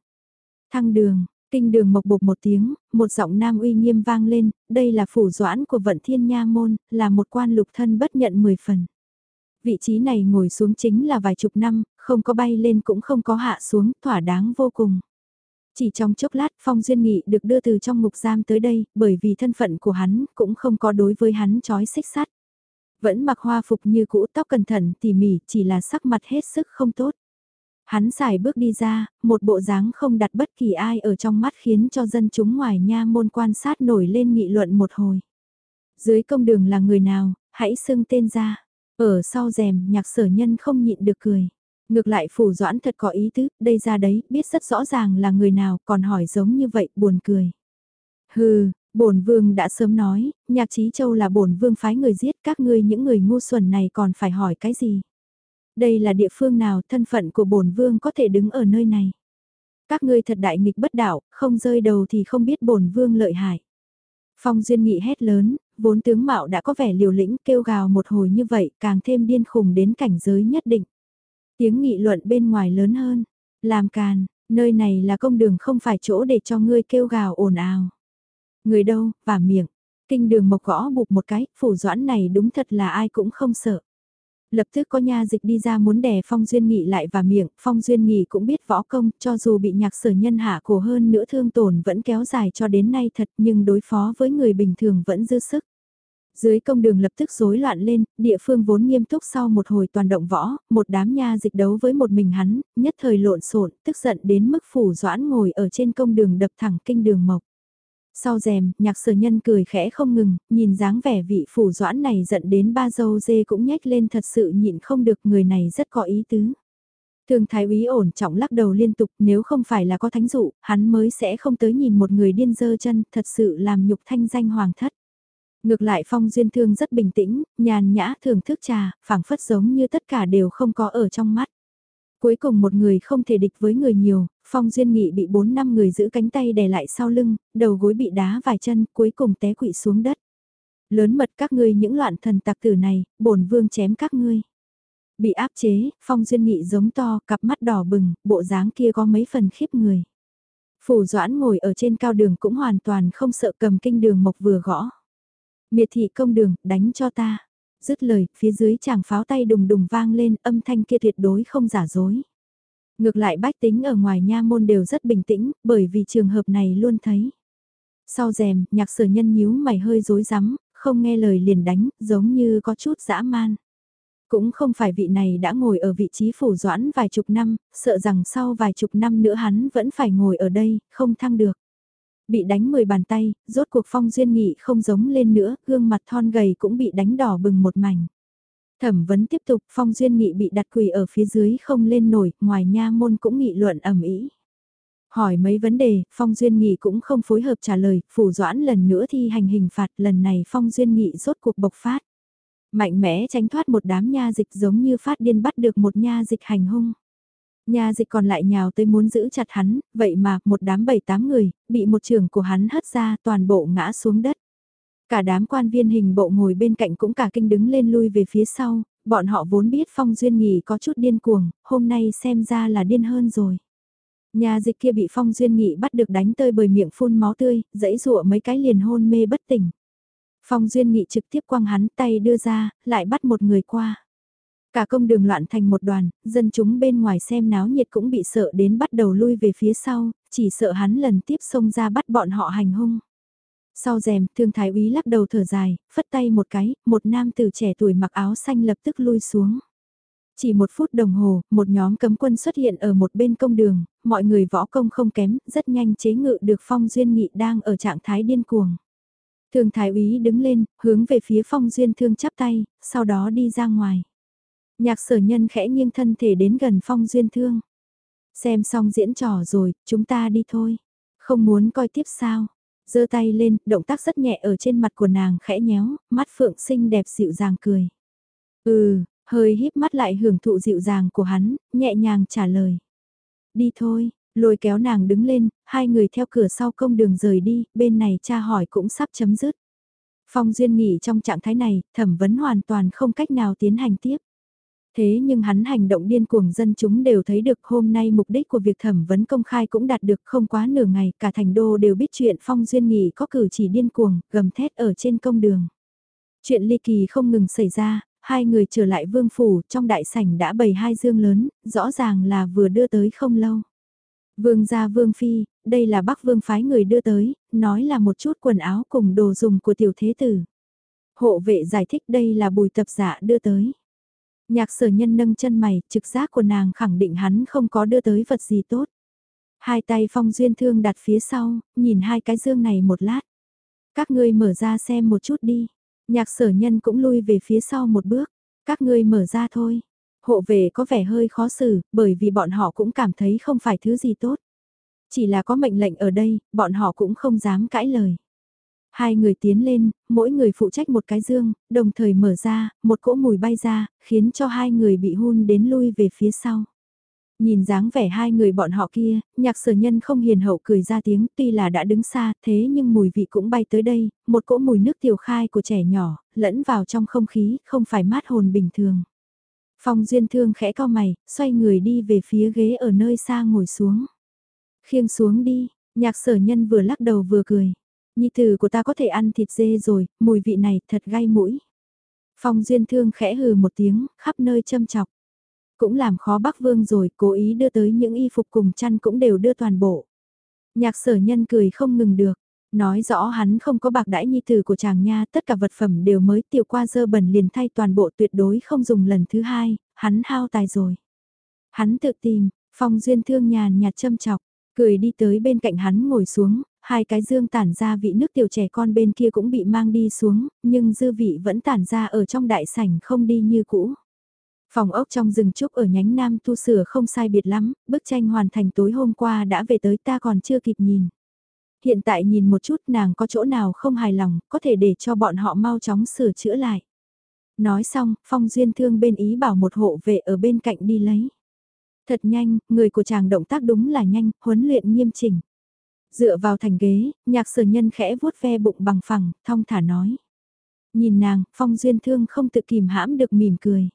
Thăng đường, kinh đường mộc bộc một tiếng, một giọng nam uy nghiêm vang lên, đây là phủ doãn của vận thiên nha môn, là một quan lục thân bất nhận 10 phần vị trí này ngồi xuống chính là vài chục năm, không có bay lên cũng không có hạ xuống, thỏa đáng vô cùng. Chỉ trong chốc lát Phong Duyên Nghị được đưa từ trong ngục giam tới đây, bởi vì thân phận của hắn cũng không có đối với hắn trói xích sắt. Vẫn mặc hoa phục như cũ tóc cẩn thận tỉ mỉ, chỉ là sắc mặt hết sức không tốt. Hắn xài bước đi ra, một bộ dáng không đặt bất kỳ ai ở trong mắt khiến cho dân chúng ngoài nha môn quan sát nổi lên nghị luận một hồi. Dưới công đường là người nào, hãy xưng tên ra. Ở sau rèm, nhạc sở nhân không nhịn được cười. Ngược lại phủ doãn thật có ý tứ, đây ra đấy, biết rất rõ ràng là người nào, còn hỏi giống như vậy, buồn cười. Hừ, Bổn vương đã sớm nói, nhạc trí châu là bổn vương phái người giết các ngươi những người ngu xuẩn này còn phải hỏi cái gì. Đây là địa phương nào thân phận của bổn vương có thể đứng ở nơi này. Các ngươi thật đại nghịch bất đạo, không rơi đầu thì không biết bổn vương lợi hại. Phong Duyên Nghị hét lớn, vốn tướng mạo đã có vẻ liều lĩnh kêu gào một hồi như vậy càng thêm điên khùng đến cảnh giới nhất định. Tiếng nghị luận bên ngoài lớn hơn, làm càn, nơi này là công đường không phải chỗ để cho ngươi kêu gào ồn ào. Người đâu, và miệng, kinh đường mộc gõ bụp một cái, phủ doãn này đúng thật là ai cũng không sợ. Lập tức có nha dịch đi ra muốn đè Phong Duyên Nghị lại và miệng, Phong Duyên Nghị cũng biết võ công, cho dù bị nhạc sở nhân hạ cổ hơn nữa thương tổn vẫn kéo dài cho đến nay thật nhưng đối phó với người bình thường vẫn dư sức. Dưới công đường lập tức rối loạn lên, địa phương vốn nghiêm túc sau một hồi toàn động võ, một đám nha dịch đấu với một mình hắn, nhất thời lộn xộn, tức giận đến mức phủ doãn ngồi ở trên công đường đập thẳng kinh đường mộc. Sau rèm, nhạc sở nhân cười khẽ không ngừng, nhìn dáng vẻ vị phủ doãn này giận đến ba dâu dê cũng nhếch lên thật sự nhịn không được người này rất có ý tứ. Thường thái úy ổn trọng lắc đầu liên tục nếu không phải là có thánh dụ, hắn mới sẽ không tới nhìn một người điên dơ chân thật sự làm nhục thanh danh hoàng thất. Ngược lại Phong Duyên Thương rất bình tĩnh, nhàn nhã thưởng thức trà, phảng phất giống như tất cả đều không có ở trong mắt. Cuối cùng một người không thể địch với người nhiều, Phong Duyên Nghị bị 4 năm người giữ cánh tay đè lại sau lưng, đầu gối bị đá vài chân, cuối cùng té quỵ xuống đất. Lớn mật các ngươi những loạn thần tặc tử này, bổn vương chém các ngươi. Bị áp chế, Phong Duyên Nghị giống to, cặp mắt đỏ bừng, bộ dáng kia có mấy phần khiếp người. Phủ Doãn ngồi ở trên cao đường cũng hoàn toàn không sợ cầm kinh đường mộc vừa gõ. Miệt thị công đường, đánh cho ta. Dứt lời, phía dưới chàng pháo tay đùng đùng vang lên, âm thanh kia tuyệt đối không giả dối. Ngược lại bách tính ở ngoài nha môn đều rất bình tĩnh, bởi vì trường hợp này luôn thấy. Sau rèm, nhạc sở nhân nhíu mày hơi rối rắm, không nghe lời liền đánh, giống như có chút dã man. Cũng không phải vị này đã ngồi ở vị trí phủ doãn vài chục năm, sợ rằng sau vài chục năm nữa hắn vẫn phải ngồi ở đây, không thăng được. Bị đánh 10 bàn tay, rốt cuộc phong duyên nghị không giống lên nữa, gương mặt thon gầy cũng bị đánh đỏ bừng một mảnh. Thẩm vấn tiếp tục, phong duyên nghị bị đặt quỳ ở phía dưới không lên nổi, ngoài nha môn cũng nghị luận ẩm ý. Hỏi mấy vấn đề, Phong Duyên Nghị cũng không phối hợp trả lời, phủ doãn lần nữa thi hành hình phạt, lần này Phong Duyên Nghị rốt cuộc bộc phát. Mạnh mẽ tránh thoát một đám nha dịch giống như phát điên bắt được một nha dịch hành hung nhà dịch còn lại nhào tới muốn giữ chặt hắn, vậy mà một đám bảy tám người, bị một trường của hắn hất ra toàn bộ ngã xuống đất. Cả đám quan viên hình bộ ngồi bên cạnh cũng cả kinh đứng lên lui về phía sau, bọn họ vốn biết Phong Duyên Nghị có chút điên cuồng, hôm nay xem ra là điên hơn rồi. Nhà dịch kia bị Phong Duyên Nghị bắt được đánh tơi bởi miệng phun máu tươi, dãy rụa mấy cái liền hôn mê bất tỉnh. Phong Duyên Nghị trực tiếp quăng hắn tay đưa ra, lại bắt một người qua. Cả công đường loạn thành một đoàn, dân chúng bên ngoài xem náo nhiệt cũng bị sợ đến bắt đầu lui về phía sau, chỉ sợ hắn lần tiếp xông ra bắt bọn họ hành hung. Sau rèm, thương thái úy lắc đầu thở dài, phất tay một cái, một nam tử trẻ tuổi mặc áo xanh lập tức lui xuống. Chỉ một phút đồng hồ, một nhóm cấm quân xuất hiện ở một bên công đường, mọi người võ công không kém, rất nhanh chế ngự được Phong Duyên Nghị đang ở trạng thái điên cuồng. Thương thái úy đứng lên, hướng về phía Phong Duyên Thương chắp tay, sau đó đi ra ngoài. Nhạc sở nhân khẽ nghiêng thân thể đến gần Phong Duyên Thương. Xem xong diễn trò rồi, chúng ta đi thôi. Không muốn coi tiếp sao, giơ tay lên, động tác rất nhẹ ở trên mặt của nàng khẽ nhéo, mắt phượng xinh đẹp dịu dàng cười. Ừ, hơi híp mắt lại hưởng thụ dịu dàng của hắn, nhẹ nhàng trả lời. Đi thôi, lôi kéo nàng đứng lên, hai người theo cửa sau công đường rời đi, bên này cha hỏi cũng sắp chấm dứt. Phong Duyên nghỉ trong trạng thái này, thẩm vấn hoàn toàn không cách nào tiến hành tiếp. Thế nhưng hắn hành động điên cuồng dân chúng đều thấy được hôm nay mục đích của việc thẩm vấn công khai cũng đạt được không quá nửa ngày, cả thành đô đều biết chuyện Phong Duyên Nghị có cử chỉ điên cuồng, gầm thét ở trên công đường. Chuyện ly kỳ không ngừng xảy ra, hai người trở lại vương phủ trong đại sảnh đã bày hai dương lớn, rõ ràng là vừa đưa tới không lâu. Vương gia vương phi, đây là bắc vương phái người đưa tới, nói là một chút quần áo cùng đồ dùng của tiểu thế tử. Hộ vệ giải thích đây là bùi tập giả đưa tới. Nhạc sở nhân nâng chân mày, trực giác của nàng khẳng định hắn không có đưa tới vật gì tốt. Hai tay phong duyên thương đặt phía sau, nhìn hai cái dương này một lát. Các ngươi mở ra xem một chút đi. Nhạc sở nhân cũng lui về phía sau một bước. Các ngươi mở ra thôi. Hộ về có vẻ hơi khó xử, bởi vì bọn họ cũng cảm thấy không phải thứ gì tốt. Chỉ là có mệnh lệnh ở đây, bọn họ cũng không dám cãi lời. Hai người tiến lên, mỗi người phụ trách một cái dương, đồng thời mở ra, một cỗ mùi bay ra, khiến cho hai người bị hun đến lui về phía sau. Nhìn dáng vẻ hai người bọn họ kia, nhạc sở nhân không hiền hậu cười ra tiếng tuy là đã đứng xa thế nhưng mùi vị cũng bay tới đây, một cỗ mùi nước tiểu khai của trẻ nhỏ, lẫn vào trong không khí, không phải mát hồn bình thường. Phong duyên thương khẽ cao mày, xoay người đi về phía ghế ở nơi xa ngồi xuống. Khiêng xuống đi, nhạc sở nhân vừa lắc đầu vừa cười. Nhi tử của ta có thể ăn thịt dê rồi, mùi vị này thật gai mũi. Phong duyên thương khẽ hừ một tiếng, khắp nơi châm chọc. Cũng làm khó bác vương rồi, cố ý đưa tới những y phục cùng chăn cũng đều đưa toàn bộ. Nhạc sở nhân cười không ngừng được. Nói rõ hắn không có bạc đãi nhi tử của chàng nha, tất cả vật phẩm đều mới tiểu qua dơ bẩn liền thay toàn bộ tuyệt đối không dùng lần thứ hai, hắn hao tài rồi. Hắn tự tìm, phong duyên thương nhàn nhạt châm chọc, cười đi tới bên cạnh hắn ngồi xuống, hai cái dương tản ra vị nước tiểu trẻ con bên kia cũng bị mang đi xuống, nhưng dư vị vẫn tản ra ở trong đại sảnh không đi như cũ. Phòng ốc trong rừng trúc ở nhánh nam tu sửa không sai biệt lắm, bức tranh hoàn thành tối hôm qua đã về tới ta còn chưa kịp nhìn. Hiện tại nhìn một chút nàng có chỗ nào không hài lòng, có thể để cho bọn họ mau chóng sửa chữa lại. Nói xong, Phong Duyên Thương bên ý bảo một hộ vệ ở bên cạnh đi lấy. Thật nhanh, người của chàng động tác đúng là nhanh, huấn luyện nghiêm chỉnh. Dựa vào thành ghế, nhạc sở nhân khẽ vuốt ve bụng bằng phẳng, thong thả nói. Nhìn nàng, Phong Duyên Thương không tự kìm hãm được mỉm cười.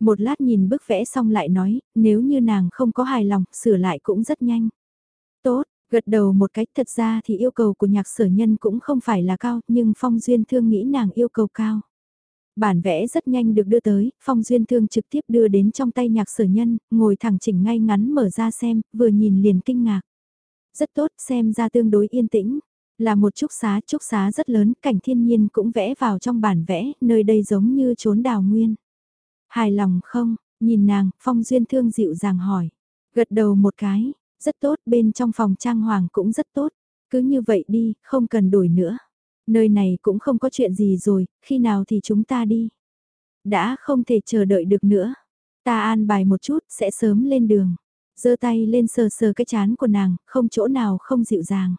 Một lát nhìn bức vẽ xong lại nói, nếu như nàng không có hài lòng, sửa lại cũng rất nhanh. Tốt, gật đầu một cách thật ra thì yêu cầu của nhạc sở nhân cũng không phải là cao, nhưng Phong Duyên Thương nghĩ nàng yêu cầu cao. Bản vẽ rất nhanh được đưa tới, Phong Duyên Thương trực tiếp đưa đến trong tay nhạc sở nhân, ngồi thẳng chỉnh ngay ngắn mở ra xem, vừa nhìn liền kinh ngạc. Rất tốt, xem ra tương đối yên tĩnh. Là một trúc xá, trúc xá rất lớn, cảnh thiên nhiên cũng vẽ vào trong bản vẽ, nơi đây giống như trốn đào nguyên. Hài lòng không, nhìn nàng, Phong Duyên Thương dịu dàng hỏi. Gật đầu một cái, rất tốt, bên trong phòng trang hoàng cũng rất tốt. Cứ như vậy đi, không cần đổi nữa. Nơi này cũng không có chuyện gì rồi, khi nào thì chúng ta đi. Đã không thể chờ đợi được nữa. Ta an bài một chút, sẽ sớm lên đường giơ tay lên sờ sờ cái chán của nàng, không chỗ nào không dịu dàng.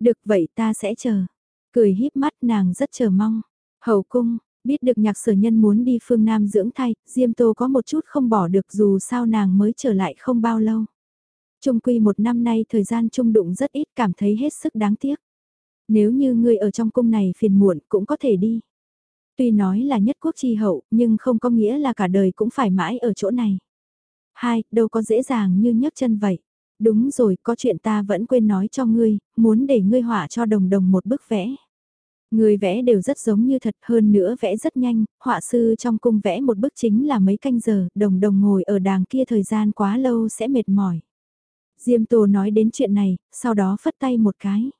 Được vậy ta sẽ chờ. Cười híp mắt nàng rất chờ mong. Hậu cung, Biết được nhạc sở nhân muốn đi phương Nam dưỡng thay, Diêm Tô có một chút không bỏ được dù sao nàng mới trở lại không bao lâu. Trung quy một năm nay thời gian trung đụng rất ít cảm thấy hết sức đáng tiếc. Nếu như người ở trong cung này phiền muộn cũng có thể đi. Tuy nói là nhất quốc tri hậu nhưng không có nghĩa là cả đời cũng phải mãi ở chỗ này. Hai, đâu có dễ dàng như nhấc chân vậy. Đúng rồi, có chuyện ta vẫn quên nói cho ngươi, muốn để ngươi họa cho đồng đồng một bức vẽ. Người vẽ đều rất giống như thật hơn nữa vẽ rất nhanh, họa sư trong cung vẽ một bức chính là mấy canh giờ, đồng đồng ngồi ở đàng kia thời gian quá lâu sẽ mệt mỏi. Diêm Tô nói đến chuyện này, sau đó phất tay một cái.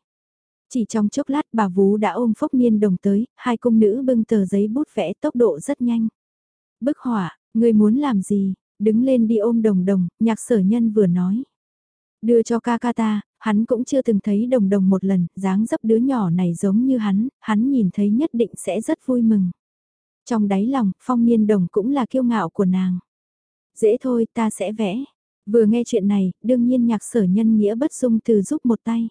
Chỉ trong chốc lát bà Vú đã ôm Phốc Niên Đồng tới, hai cung nữ bưng tờ giấy bút vẽ tốc độ rất nhanh. Bức họa, người muốn làm gì, đứng lên đi ôm đồng đồng, nhạc sở nhân vừa nói. Đưa cho ca ca ta, hắn cũng chưa từng thấy đồng đồng một lần, dáng dấp đứa nhỏ này giống như hắn, hắn nhìn thấy nhất định sẽ rất vui mừng. Trong đáy lòng, phong niên đồng cũng là kiêu ngạo của nàng. Dễ thôi, ta sẽ vẽ. Vừa nghe chuyện này, đương nhiên nhạc sở nhân nghĩa bất dung từ giúp một tay.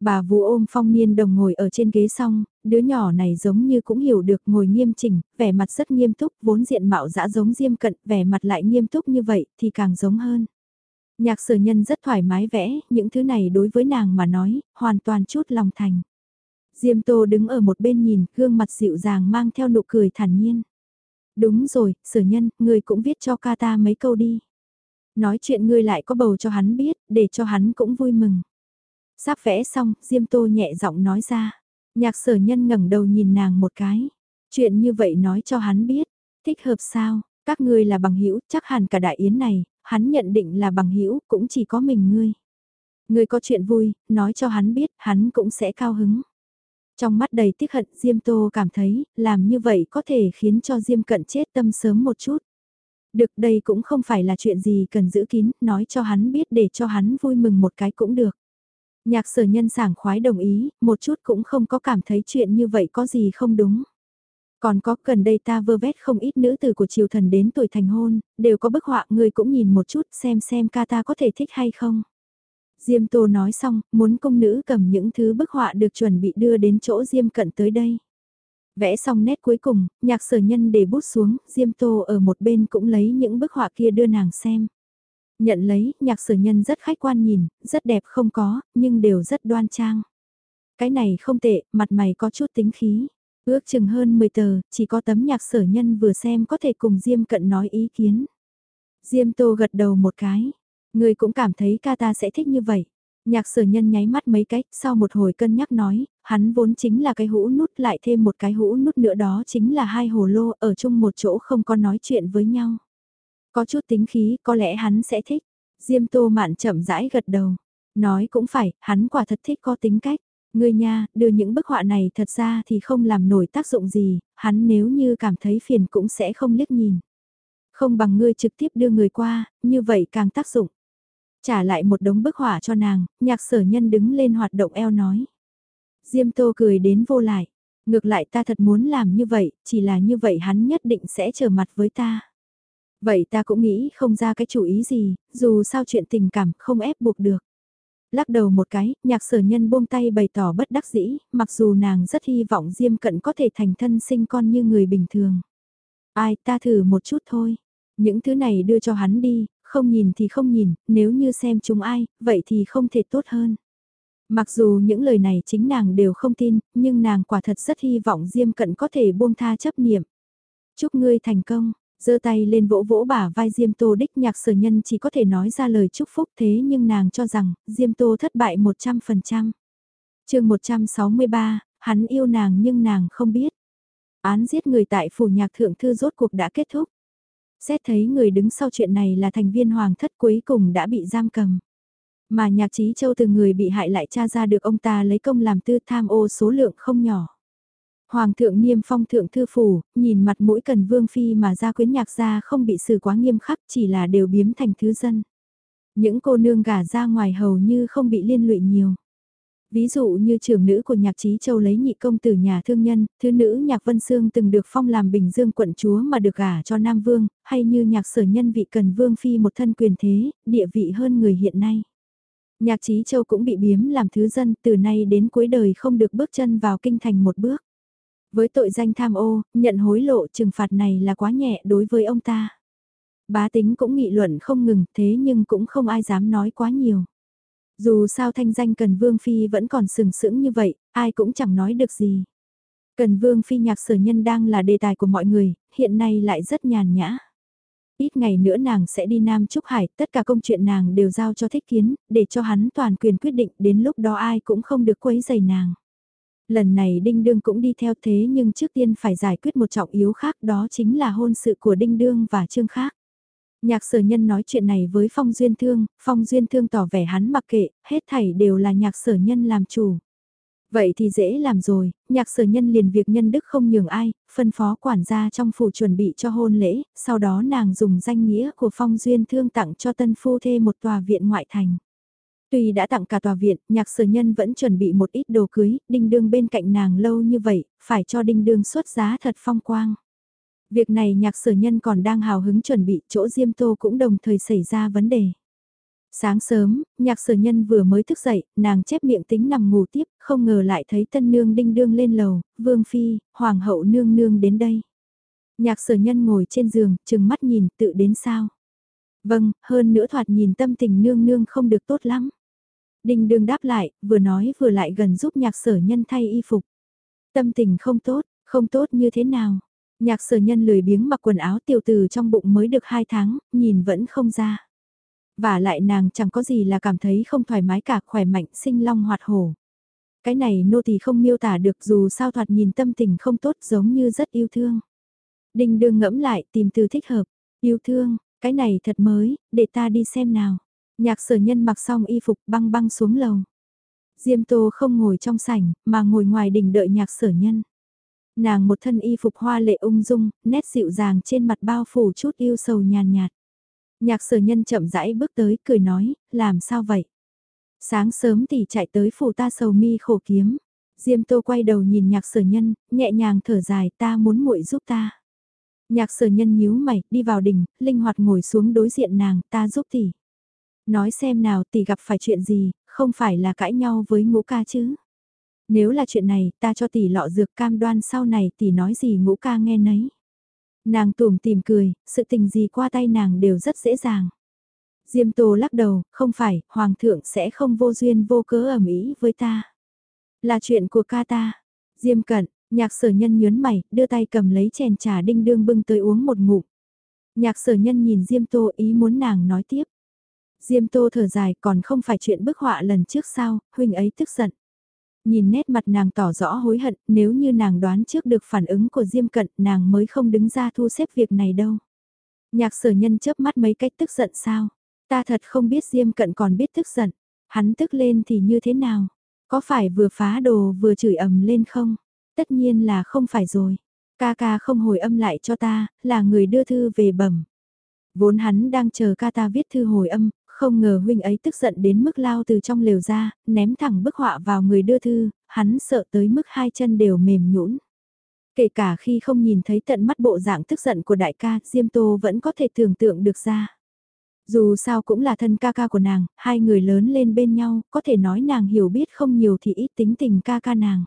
Bà vũ ôm phong niên đồng ngồi ở trên ghế xong, đứa nhỏ này giống như cũng hiểu được ngồi nghiêm chỉnh, vẻ mặt rất nghiêm túc, vốn diện mạo dã giống diêm cận, vẻ mặt lại nghiêm túc như vậy thì càng giống hơn. Nhạc sở nhân rất thoải mái vẽ, những thứ này đối với nàng mà nói, hoàn toàn chút lòng thành. Diêm Tô đứng ở một bên nhìn, gương mặt dịu dàng mang theo nụ cười thản nhiên. Đúng rồi, sở nhân, người cũng viết cho ca ta mấy câu đi. Nói chuyện ngươi lại có bầu cho hắn biết, để cho hắn cũng vui mừng. Sắp vẽ xong, Diêm Tô nhẹ giọng nói ra. Nhạc sở nhân ngẩng đầu nhìn nàng một cái. Chuyện như vậy nói cho hắn biết. Thích hợp sao, các ngươi là bằng hữu chắc hẳn cả đại yến này, hắn nhận định là bằng hữu cũng chỉ có mình ngươi. Ngươi có chuyện vui, nói cho hắn biết, hắn cũng sẽ cao hứng. Trong mắt đầy tiếc hận Diêm Tô cảm thấy, làm như vậy có thể khiến cho Diêm cận chết tâm sớm một chút. Được đây cũng không phải là chuyện gì cần giữ kín, nói cho hắn biết để cho hắn vui mừng một cái cũng được. Nhạc sở nhân sảng khoái đồng ý, một chút cũng không có cảm thấy chuyện như vậy có gì không đúng. Còn có gần đây ta vơ vét không ít nữ tử của triều thần đến tuổi thành hôn, đều có bức họa người cũng nhìn một chút xem xem ca ta có thể thích hay không. Diêm Tô nói xong, muốn công nữ cầm những thứ bức họa được chuẩn bị đưa đến chỗ Diêm Cận tới đây. Vẽ xong nét cuối cùng, nhạc sở nhân để bút xuống, Diêm Tô ở một bên cũng lấy những bức họa kia đưa nàng xem. Nhận lấy, nhạc sở nhân rất khách quan nhìn, rất đẹp không có, nhưng đều rất đoan trang. Cái này không tệ, mặt mày có chút tính khí. Ước chừng hơn 10 tờ, chỉ có tấm nhạc sở nhân vừa xem có thể cùng Diêm Cận nói ý kiến. Diêm Tô gật đầu một cái. Người cũng cảm thấy ca ta sẽ thích như vậy. Nhạc sở nhân nháy mắt mấy cách, sau một hồi cân nhắc nói, hắn vốn chính là cái hũ nút lại thêm một cái hũ nút nữa đó chính là hai hồ lô ở chung một chỗ không có nói chuyện với nhau. Có chút tính khí, có lẽ hắn sẽ thích. Diêm tô mạn chậm rãi gật đầu. Nói cũng phải, hắn quả thật thích có tính cách. Người nha, đưa những bức họa này thật ra thì không làm nổi tác dụng gì, hắn nếu như cảm thấy phiền cũng sẽ không liếc nhìn. Không bằng ngươi trực tiếp đưa người qua, như vậy càng tác dụng. Trả lại một đống bức họa cho nàng, nhạc sở nhân đứng lên hoạt động eo nói. Diêm tô cười đến vô lại. Ngược lại ta thật muốn làm như vậy, chỉ là như vậy hắn nhất định sẽ trở mặt với ta. Vậy ta cũng nghĩ không ra cái chủ ý gì, dù sao chuyện tình cảm không ép buộc được. Lắc đầu một cái, nhạc sở nhân buông tay bày tỏ bất đắc dĩ, mặc dù nàng rất hy vọng Diêm Cận có thể thành thân sinh con như người bình thường. Ai ta thử một chút thôi. Những thứ này đưa cho hắn đi, không nhìn thì không nhìn, nếu như xem chúng ai, vậy thì không thể tốt hơn. Mặc dù những lời này chính nàng đều không tin, nhưng nàng quả thật rất hy vọng Diêm Cận có thể buông tha chấp niệm. Chúc ngươi thành công, giơ tay lên vỗ vỗ bả vai Diêm Tô đích nhạc sở nhân chỉ có thể nói ra lời chúc phúc thế nhưng nàng cho rằng Diêm Tô thất bại 100%. chương 163, hắn yêu nàng nhưng nàng không biết. Án giết người tại phủ nhạc thượng thư rốt cuộc đã kết thúc. Xét thấy người đứng sau chuyện này là thành viên hoàng thất cuối cùng đã bị giam cầm. Mà nhạc trí châu từ người bị hại lại tra ra được ông ta lấy công làm tư tham ô số lượng không nhỏ. Hoàng thượng niêm phong thượng thư phủ, nhìn mặt mũi cần vương phi mà ra quyến nhạc ra không bị xử quá nghiêm khắc chỉ là đều biếm thành thứ dân. Những cô nương gả ra ngoài hầu như không bị liên lụy nhiều. Ví dụ như trưởng nữ của nhạc trí châu lấy nhị công từ nhà thương nhân, thứ nữ nhạc Vân Sương từng được phong làm Bình Dương quận chúa mà được gả cho Nam Vương, hay như nhạc sở nhân vị cần Vương Phi một thân quyền thế, địa vị hơn người hiện nay. Nhạc trí châu cũng bị biếm làm thứ dân từ nay đến cuối đời không được bước chân vào kinh thành một bước. Với tội danh tham ô, nhận hối lộ trừng phạt này là quá nhẹ đối với ông ta. Bá tính cũng nghị luận không ngừng thế nhưng cũng không ai dám nói quá nhiều. Dù sao thanh danh Cần Vương Phi vẫn còn sừng sững như vậy, ai cũng chẳng nói được gì. Cần Vương Phi nhạc sở nhân đang là đề tài của mọi người, hiện nay lại rất nhàn nhã. Ít ngày nữa nàng sẽ đi Nam Trúc Hải, tất cả công chuyện nàng đều giao cho thích kiến, để cho hắn toàn quyền quyết định, đến lúc đó ai cũng không được quấy giày nàng. Lần này Đinh Đương cũng đi theo thế nhưng trước tiên phải giải quyết một trọng yếu khác đó chính là hôn sự của Đinh Đương và Trương Khác. Nhạc sở nhân nói chuyện này với Phong Duyên Thương, Phong Duyên Thương tỏ vẻ hắn mặc kệ, hết thảy đều là nhạc sở nhân làm chủ. Vậy thì dễ làm rồi, nhạc sở nhân liền việc nhân đức không nhường ai, phân phó quản gia trong phủ chuẩn bị cho hôn lễ, sau đó nàng dùng danh nghĩa của Phong Duyên Thương tặng cho tân phu thê một tòa viện ngoại thành. Tuy đã tặng cả tòa viện, nhạc sở nhân vẫn chuẩn bị một ít đồ cưới, đinh đương bên cạnh nàng lâu như vậy, phải cho đinh đương xuất giá thật phong quang. Việc này nhạc sở nhân còn đang hào hứng chuẩn bị, chỗ Diêm Tô cũng đồng thời xảy ra vấn đề. Sáng sớm, nhạc sở nhân vừa mới thức dậy, nàng chép miệng tính nằm ngủ tiếp, không ngờ lại thấy tân nương đinh đương lên lầu, vương phi, hoàng hậu nương nương đến đây. Nhạc sở nhân ngồi trên giường, chừng mắt nhìn, tự đến sao. Vâng, hơn nữa thoạt nhìn tâm tình nương nương không được tốt lắm. Đinh đương đáp lại, vừa nói vừa lại gần giúp nhạc sở nhân thay y phục. Tâm tình không tốt, không tốt như thế nào. Nhạc sở nhân lười biếng mặc quần áo tiểu từ trong bụng mới được 2 tháng, nhìn vẫn không ra. Và lại nàng chẳng có gì là cảm thấy không thoải mái cả khỏe mạnh sinh long hoạt hổ. Cái này nô tỳ không miêu tả được dù sao thoạt nhìn tâm tình không tốt giống như rất yêu thương. Đinh đương ngẫm lại tìm từ thích hợp, yêu thương, cái này thật mới, để ta đi xem nào. Nhạc sở nhân mặc xong y phục băng băng xuống lầu. Diêm tô không ngồi trong sảnh, mà ngồi ngoài đỉnh đợi nhạc sở nhân. Nàng một thân y phục hoa lệ ung dung, nét dịu dàng trên mặt bao phủ chút yêu sầu nhàn nhạt. Nhạc sở nhân chậm rãi bước tới, cười nói, làm sao vậy? Sáng sớm thì chạy tới phủ ta sầu mi khổ kiếm. Diêm tô quay đầu nhìn nhạc sở nhân, nhẹ nhàng thở dài ta muốn muội giúp ta. Nhạc sở nhân nhíu mày, đi vào đỉnh, linh hoạt ngồi xuống đối diện nàng, ta giúp tỷ. Nói xem nào tỷ gặp phải chuyện gì, không phải là cãi nhau với ngũ ca chứ. Nếu là chuyện này, ta cho tỷ lọ dược cam đoan sau này tỷ nói gì ngũ ca nghe nấy. Nàng tùm tìm cười, sự tình gì qua tay nàng đều rất dễ dàng. Diêm Tô lắc đầu, không phải, Hoàng thượng sẽ không vô duyên vô cớ ở Mỹ với ta. Là chuyện của ca ta. Diêm cận, nhạc sở nhân nhớn mày, đưa tay cầm lấy chèn trà đinh đương bưng tới uống một ngụm. Nhạc sở nhân nhìn Diêm Tô ý muốn nàng nói tiếp. Diêm Tô thở dài còn không phải chuyện bức họa lần trước sao, huynh ấy tức giận. Nhìn nét mặt nàng tỏ rõ hối hận, nếu như nàng đoán trước được phản ứng của Diêm Cận nàng mới không đứng ra thu xếp việc này đâu. Nhạc sở nhân chớp mắt mấy cách tức giận sao. Ta thật không biết Diêm Cận còn biết tức giận. Hắn tức lên thì như thế nào? Có phải vừa phá đồ vừa chửi ầm lên không? Tất nhiên là không phải rồi. Ca ca không hồi âm lại cho ta, là người đưa thư về bẩm. Vốn hắn đang chờ ca ta viết thư hồi âm, không ngờ huynh ấy tức giận đến mức lao từ trong lều ra, ném thẳng bức họa vào người đưa thư, hắn sợ tới mức hai chân đều mềm nhũn. Kể cả khi không nhìn thấy tận mắt bộ dạng tức giận của đại ca, Diêm Tô vẫn có thể tưởng tượng được ra. Dù sao cũng là thân ca ca của nàng, hai người lớn lên bên nhau, có thể nói nàng hiểu biết không nhiều thì ít tính tình ca ca nàng.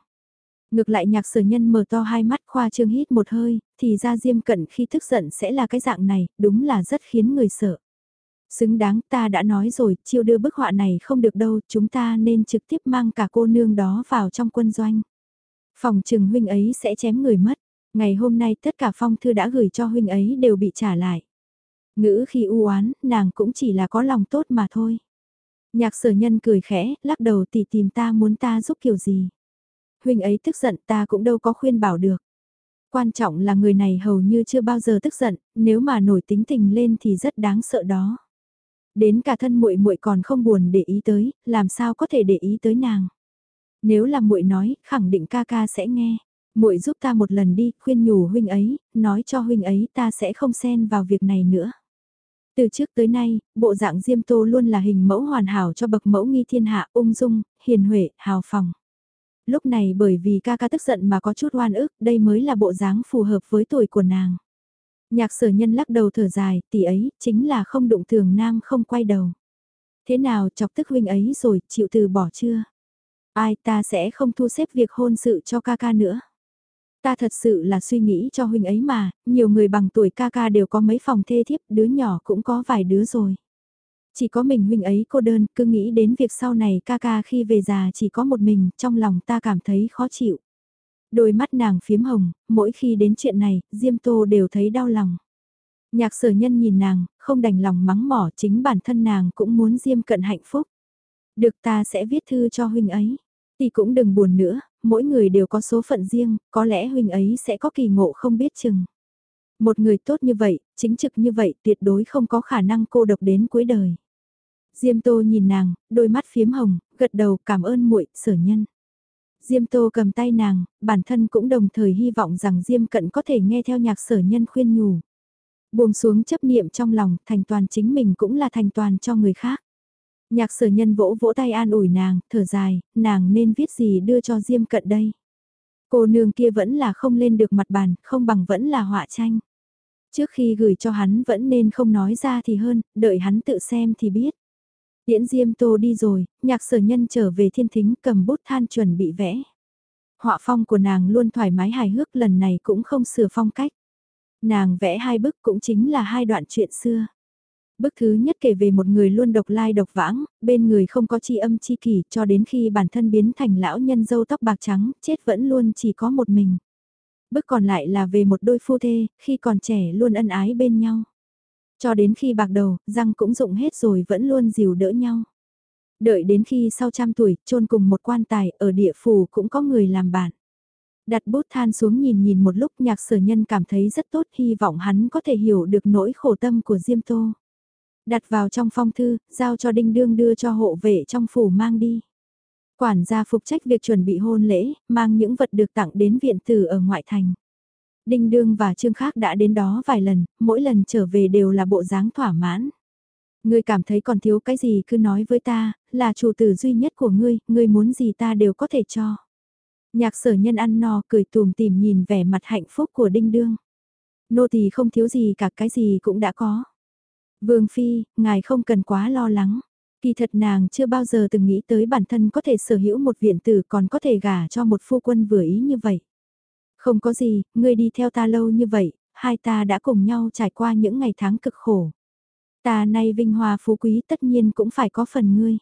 Ngược lại nhạc sở nhân mở to hai mắt khoa trương hít một hơi, thì ra diêm cận khi tức giận sẽ là cái dạng này, đúng là rất khiến người sợ. Xứng đáng ta đã nói rồi, chiêu đưa bức họa này không được đâu, chúng ta nên trực tiếp mang cả cô nương đó vào trong quân doanh. Phòng trừng huynh ấy sẽ chém người mất, ngày hôm nay tất cả phong thư đã gửi cho huynh ấy đều bị trả lại. Ngữ khi u oán nàng cũng chỉ là có lòng tốt mà thôi. Nhạc sở nhân cười khẽ, lắc đầu tỉ tìm ta muốn ta giúp kiểu gì. Huynh ấy tức giận ta cũng đâu có khuyên bảo được. Quan trọng là người này hầu như chưa bao giờ tức giận, nếu mà nổi tính tình lên thì rất đáng sợ đó. Đến cả thân muội muội còn không buồn để ý tới, làm sao có thể để ý tới nàng. Nếu là muội nói, khẳng định ca ca sẽ nghe. Muội giúp ta một lần đi, khuyên nhủ huynh ấy, nói cho huynh ấy ta sẽ không xen vào việc này nữa. Từ trước tới nay, bộ dạng Diêm Tô luôn là hình mẫu hoàn hảo cho bậc mẫu nghi thiên hạ, ung dung, hiền huệ, hào phòng. Lúc này bởi vì ca ca tức giận mà có chút oan ức, đây mới là bộ dáng phù hợp với tuổi của nàng. Nhạc sở nhân lắc đầu thở dài, tỷ ấy, chính là không đụng thường nam không quay đầu. Thế nào chọc tức huynh ấy rồi, chịu từ bỏ chưa? Ai ta sẽ không thu xếp việc hôn sự cho ca ca nữa. Ta thật sự là suy nghĩ cho huynh ấy mà, nhiều người bằng tuổi ca ca đều có mấy phòng thê thiếp, đứa nhỏ cũng có vài đứa rồi. Chỉ có mình huynh ấy cô đơn, cứ nghĩ đến việc sau này ca ca khi về già chỉ có một mình, trong lòng ta cảm thấy khó chịu. Đôi mắt nàng phiếm hồng, mỗi khi đến chuyện này, Diêm Tô đều thấy đau lòng. Nhạc sở nhân nhìn nàng, không đành lòng mắng mỏ chính bản thân nàng cũng muốn Diêm cận hạnh phúc. Được ta sẽ viết thư cho huynh ấy. Thì cũng đừng buồn nữa, mỗi người đều có số phận riêng, có lẽ huynh ấy sẽ có kỳ ngộ không biết chừng. Một người tốt như vậy, chính trực như vậy tuyệt đối không có khả năng cô độc đến cuối đời. Diêm Tô nhìn nàng, đôi mắt phiếm hồng, gật đầu cảm ơn muội, sở nhân. Diêm Tô cầm tay nàng, bản thân cũng đồng thời hy vọng rằng Diêm Cận có thể nghe theo nhạc sở nhân khuyên nhủ. Buông xuống chấp niệm trong lòng, thành toàn chính mình cũng là thành toàn cho người khác. Nhạc sở nhân vỗ vỗ tay an ủi nàng, thở dài, nàng nên viết gì đưa cho Diêm Cận đây. Cô nương kia vẫn là không lên được mặt bàn, không bằng vẫn là họa tranh. Trước khi gửi cho hắn vẫn nên không nói ra thì hơn, đợi hắn tự xem thì biết. Tiễn Diêm Tô đi rồi, nhạc sở nhân trở về thiên thính cầm bút than chuẩn bị vẽ. Họa phong của nàng luôn thoải mái hài hước lần này cũng không sửa phong cách. Nàng vẽ hai bức cũng chính là hai đoạn chuyện xưa. Bức thứ nhất kể về một người luôn độc lai độc vãng, bên người không có chi âm chi kỷ cho đến khi bản thân biến thành lão nhân dâu tóc bạc trắng, chết vẫn luôn chỉ có một mình. Bức còn lại là về một đôi phu thê, khi còn trẻ luôn ân ái bên nhau. Cho đến khi bạc đầu, răng cũng rụng hết rồi vẫn luôn dìu đỡ nhau. Đợi đến khi sau trăm tuổi, chôn cùng một quan tài, ở địa phủ cũng có người làm bạn. Đặt bút than xuống nhìn nhìn một lúc nhạc sở nhân cảm thấy rất tốt hy vọng hắn có thể hiểu được nỗi khổ tâm của Diêm Tô. Đặt vào trong phong thư, giao cho đinh đương đưa cho hộ vệ trong phủ mang đi. Quản gia phục trách việc chuẩn bị hôn lễ, mang những vật được tặng đến viện tử ở ngoại thành. Đinh Đương và Trương Khác đã đến đó vài lần, mỗi lần trở về đều là bộ dáng thỏa mãn. Ngươi cảm thấy còn thiếu cái gì cứ nói với ta, là chủ tử duy nhất của ngươi, ngươi muốn gì ta đều có thể cho. Nhạc sở nhân ăn no cười tùm tìm nhìn vẻ mặt hạnh phúc của Đinh Đương. Nô tỳ không thiếu gì cả cái gì cũng đã có. Vương Phi, ngài không cần quá lo lắng. Kỳ thật nàng chưa bao giờ từng nghĩ tới bản thân có thể sở hữu một viện tử còn có thể gả cho một phu quân vừa ý như vậy. Không có gì, ngươi đi theo ta lâu như vậy, hai ta đã cùng nhau trải qua những ngày tháng cực khổ. Ta nay vinh hoa phú quý tất nhiên cũng phải có phần ngươi.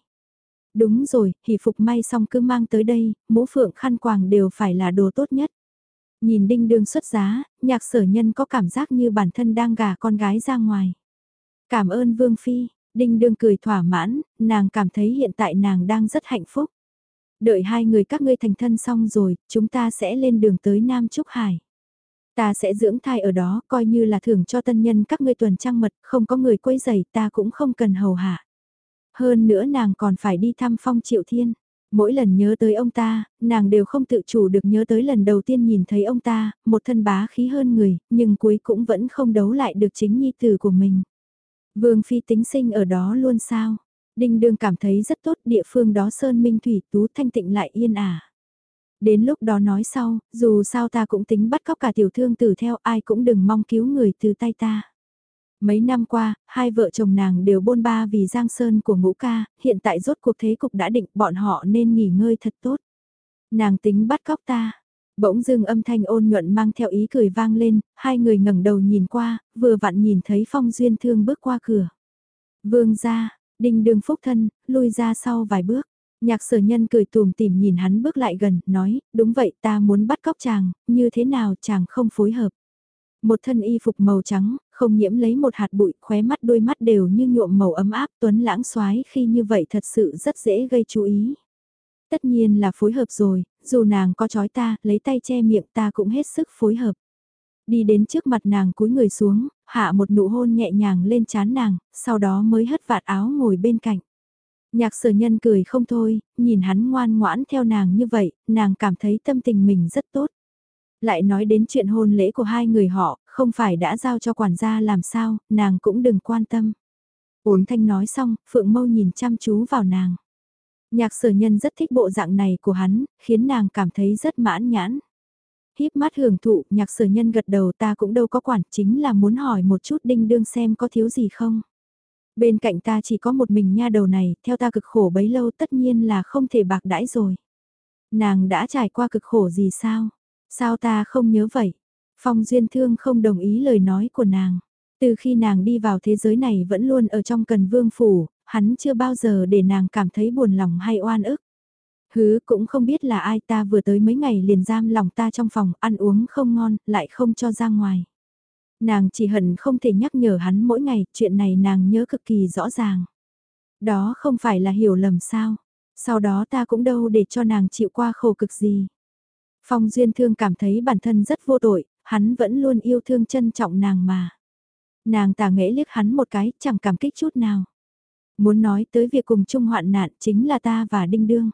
Đúng rồi, hỷ phục may xong cứ mang tới đây, mũ phượng khăn quàng đều phải là đồ tốt nhất. Nhìn đinh đương xuất giá, nhạc sở nhân có cảm giác như bản thân đang gả con gái ra ngoài. Cảm ơn Vương Phi, đinh đương cười thỏa mãn, nàng cảm thấy hiện tại nàng đang rất hạnh phúc. Đợi hai người các ngươi thành thân xong rồi, chúng ta sẽ lên đường tới Nam Trúc Hải. Ta sẽ dưỡng thai ở đó, coi như là thưởng cho tân nhân các ngươi tuần trăng mật, không có người quấy giày ta cũng không cần hầu hạ. Hơn nữa nàng còn phải đi thăm phong triệu thiên. Mỗi lần nhớ tới ông ta, nàng đều không tự chủ được nhớ tới lần đầu tiên nhìn thấy ông ta, một thân bá khí hơn người, nhưng cuối cũng vẫn không đấu lại được chính nhi tử của mình. Vương Phi tính sinh ở đó luôn sao? Đinh đương cảm thấy rất tốt địa phương đó sơn minh thủy tú thanh tịnh lại yên ả. Đến lúc đó nói sau, dù sao ta cũng tính bắt cóc cả tiểu thương tử theo ai cũng đừng mong cứu người từ tay ta. Mấy năm qua, hai vợ chồng nàng đều bôn ba vì giang sơn của ngũ ca, hiện tại rốt cuộc thế cục đã định bọn họ nên nghỉ ngơi thật tốt. Nàng tính bắt cóc ta. Bỗng dưng âm thanh ôn nhuận mang theo ý cười vang lên, hai người ngẩng đầu nhìn qua, vừa vặn nhìn thấy phong duyên thương bước qua cửa. Vương ra, đinh đường phúc thân, lui ra sau vài bước. Nhạc sở nhân cười tùm tìm nhìn hắn bước lại gần, nói, đúng vậy ta muốn bắt cóc chàng, như thế nào chàng không phối hợp. Một thân y phục màu trắng, không nhiễm lấy một hạt bụi, khóe mắt đôi mắt đều như nhuộm màu ấm áp tuấn lãng xoái khi như vậy thật sự rất dễ gây chú ý. Tất nhiên là phối hợp rồi, dù nàng có chói ta, lấy tay che miệng ta cũng hết sức phối hợp. Đi đến trước mặt nàng cúi người xuống, hạ một nụ hôn nhẹ nhàng lên chán nàng, sau đó mới hất vạt áo ngồi bên cạnh. Nhạc sở nhân cười không thôi, nhìn hắn ngoan ngoãn theo nàng như vậy, nàng cảm thấy tâm tình mình rất tốt. Lại nói đến chuyện hôn lễ của hai người họ, không phải đã giao cho quản gia làm sao, nàng cũng đừng quan tâm. Ổn thanh nói xong, Phượng Mâu nhìn chăm chú vào nàng. Nhạc sở nhân rất thích bộ dạng này của hắn, khiến nàng cảm thấy rất mãn nhãn. Híp mắt hưởng thụ, nhạc sở nhân gật đầu ta cũng đâu có quản, chính là muốn hỏi một chút đinh đương xem có thiếu gì không. Bên cạnh ta chỉ có một mình nha đầu này, theo ta cực khổ bấy lâu tất nhiên là không thể bạc đãi rồi. Nàng đã trải qua cực khổ gì sao? Sao ta không nhớ vậy? Phong Duyên Thương không đồng ý lời nói của nàng. Từ khi nàng đi vào thế giới này vẫn luôn ở trong cần vương phủ, hắn chưa bao giờ để nàng cảm thấy buồn lòng hay oan ức. Hứ cũng không biết là ai ta vừa tới mấy ngày liền giam lòng ta trong phòng ăn uống không ngon, lại không cho ra ngoài. Nàng chỉ hận không thể nhắc nhở hắn mỗi ngày, chuyện này nàng nhớ cực kỳ rõ ràng. Đó không phải là hiểu lầm sao. Sau đó ta cũng đâu để cho nàng chịu qua khổ cực gì. Phong Duyên Thương cảm thấy bản thân rất vô tội, hắn vẫn luôn yêu thương trân trọng nàng mà. Nàng tà nghệ liếc hắn một cái, chẳng cảm kích chút nào. Muốn nói tới việc cùng chung hoạn nạn chính là ta và Đinh Đương.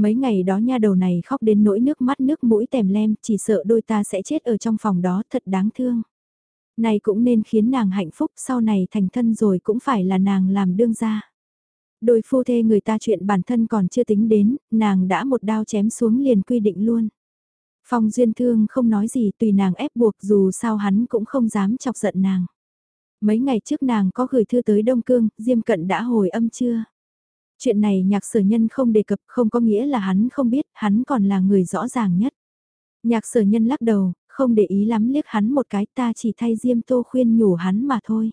Mấy ngày đó nha đầu này khóc đến nỗi nước mắt nước mũi tèm lem, chỉ sợ đôi ta sẽ chết ở trong phòng đó thật đáng thương. Này cũng nên khiến nàng hạnh phúc sau này thành thân rồi cũng phải là nàng làm đương gia. Đôi phu thê người ta chuyện bản thân còn chưa tính đến, nàng đã một đao chém xuống liền quy định luôn. Phong Duyên Thương không nói gì tùy nàng ép buộc dù sao hắn cũng không dám chọc giận nàng. Mấy ngày trước nàng có gửi thư tới Đông Cương, Diêm Cận đã hồi âm chưa? Chuyện này nhạc sở nhân không đề cập không có nghĩa là hắn không biết, hắn còn là người rõ ràng nhất. Nhạc sở nhân lắc đầu, không để ý lắm liếc hắn một cái ta chỉ thay Diêm Tô khuyên nhủ hắn mà thôi.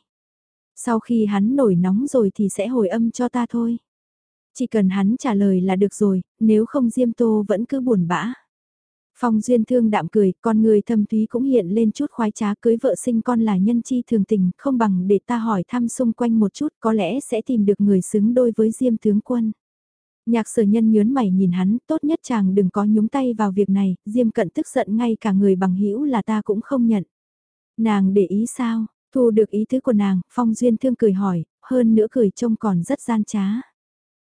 Sau khi hắn nổi nóng rồi thì sẽ hồi âm cho ta thôi. Chỉ cần hắn trả lời là được rồi, nếu không Diêm Tô vẫn cứ buồn bã. Phong duyên thương đạm cười, con người thâm thúy cũng hiện lên chút khoái trá cưới vợ sinh con là nhân chi thường tình, không bằng để ta hỏi thăm xung quanh một chút có lẽ sẽ tìm được người xứng đôi với diêm tướng quân. Nhạc sở nhân nhớn mày nhìn hắn, tốt nhất chàng đừng có nhúng tay vào việc này, diêm cận tức giận ngay cả người bằng hữu là ta cũng không nhận. Nàng để ý sao, thu được ý tứ của nàng, phong duyên thương cười hỏi, hơn nữa cười trông còn rất gian trá.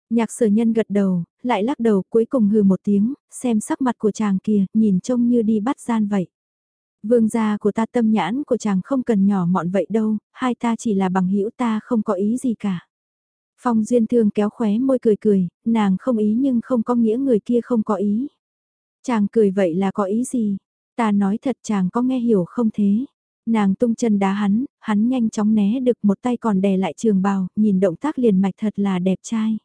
Nhạc sở nhân gật đầu, lại lắc đầu cuối cùng hừ một tiếng, xem sắc mặt của chàng kia, nhìn trông như đi bắt gian vậy. Vương gia của ta tâm nhãn của chàng không cần nhỏ mọn vậy đâu, hai ta chỉ là bằng hữu ta không có ý gì cả. Phong duyên thương kéo khóe môi cười cười, nàng không ý nhưng không có nghĩa người kia không có ý. Chàng cười vậy là có ý gì? Ta nói thật chàng có nghe hiểu không thế? Nàng tung chân đá hắn, hắn nhanh chóng né được một tay còn đè lại trường bào, nhìn động tác liền mạch thật là đẹp trai.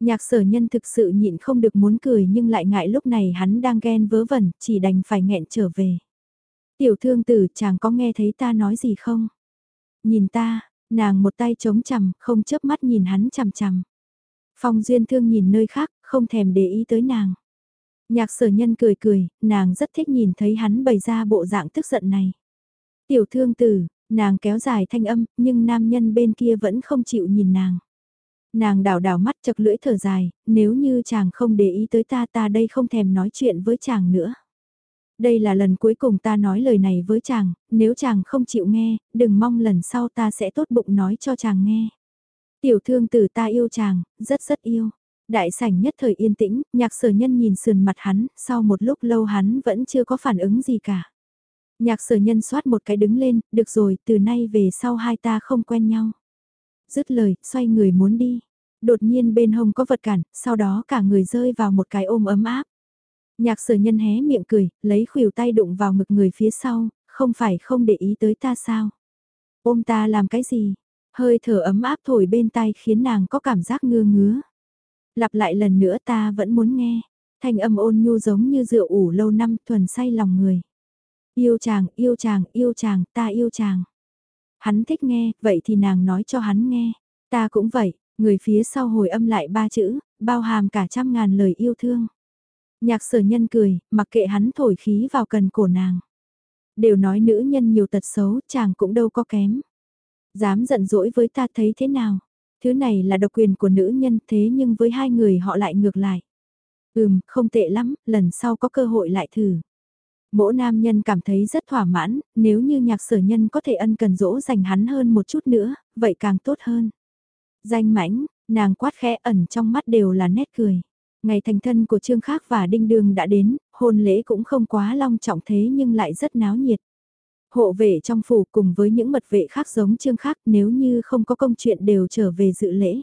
Nhạc sở nhân thực sự nhịn không được muốn cười nhưng lại ngại lúc này hắn đang ghen vớ vẩn, chỉ đành phải nghẹn trở về. Tiểu thương tử chàng có nghe thấy ta nói gì không? Nhìn ta, nàng một tay chống chằm, không chớp mắt nhìn hắn chằm chằm. Phong duyên thương nhìn nơi khác, không thèm để ý tới nàng. Nhạc sở nhân cười cười, nàng rất thích nhìn thấy hắn bày ra bộ dạng tức giận này. Tiểu thương tử, nàng kéo dài thanh âm, nhưng nam nhân bên kia vẫn không chịu nhìn nàng. Nàng đảo đảo mắt chật lưỡi thở dài, nếu như chàng không để ý tới ta ta đây không thèm nói chuyện với chàng nữa. Đây là lần cuối cùng ta nói lời này với chàng, nếu chàng không chịu nghe, đừng mong lần sau ta sẽ tốt bụng nói cho chàng nghe. Tiểu thương tử ta yêu chàng, rất rất yêu. Đại sảnh nhất thời yên tĩnh, nhạc sở nhân nhìn sườn mặt hắn, sau một lúc lâu hắn vẫn chưa có phản ứng gì cả. Nhạc sở nhân soát một cái đứng lên, được rồi, từ nay về sau hai ta không quen nhau. Dứt lời, xoay người muốn đi. Đột nhiên bên hông có vật cản, sau đó cả người rơi vào một cái ôm ấm áp. Nhạc sở nhân hé miệng cười, lấy khuỷu tay đụng vào ngực người phía sau, không phải không để ý tới ta sao. Ôm ta làm cái gì? Hơi thở ấm áp thổi bên tai khiến nàng có cảm giác ngưa ngứa. Lặp lại lần nữa ta vẫn muốn nghe. Thanh âm ôn nhu giống như rượu ủ lâu năm thuần say lòng người. Yêu chàng, yêu chàng, yêu chàng, ta yêu chàng. Hắn thích nghe, vậy thì nàng nói cho hắn nghe. Ta cũng vậy, người phía sau hồi âm lại ba chữ, bao hàm cả trăm ngàn lời yêu thương. Nhạc sở nhân cười, mặc kệ hắn thổi khí vào cần cổ nàng. Đều nói nữ nhân nhiều tật xấu, chàng cũng đâu có kém. Dám giận dỗi với ta thấy thế nào? Thứ này là độc quyền của nữ nhân thế nhưng với hai người họ lại ngược lại. Ừm, không tệ lắm, lần sau có cơ hội lại thử. Mỗi nam nhân cảm thấy rất thỏa mãn, nếu như nhạc sở nhân có thể ân cần dỗ dành hắn hơn một chút nữa, vậy càng tốt hơn. Danh mãnh, nàng quát khẽ ẩn trong mắt đều là nét cười. Ngày thành thân của Trương Khác và Đinh Đường đã đến, hôn lễ cũng không quá long trọng thế nhưng lại rất náo nhiệt. Hộ vệ trong phủ cùng với những mật vệ khác giống Trương Khác nếu như không có công chuyện đều trở về dự lễ.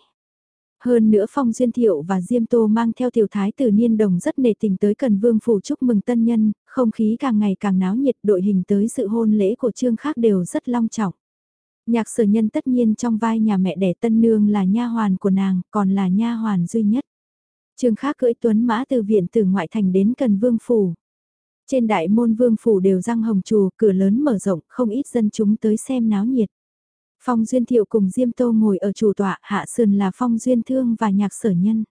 Hơn nữa Phong Duyên Thiệu và Diêm Tô mang theo tiểu thái tử Niên Đồng rất nề tình tới Cần Vương Phủ chúc mừng tân nhân, không khí càng ngày càng náo nhiệt đội hình tới sự hôn lễ của Trương Khác đều rất long trọng. Nhạc sở nhân tất nhiên trong vai nhà mẹ đẻ tân nương là nha hoàn của nàng, còn là nha hoàn duy nhất. Trương Khác cưỡi tuấn mã từ viện từ ngoại thành đến Cần Vương Phủ. Trên đại môn Vương Phủ đều răng hồng chùa, cửa lớn mở rộng, không ít dân chúng tới xem náo nhiệt. Phong Duyên Thiệu cùng Diêm Tô ngồi ở chủ tọa, hạ sườn là Phong Duyên Thương và nhạc sở nhân.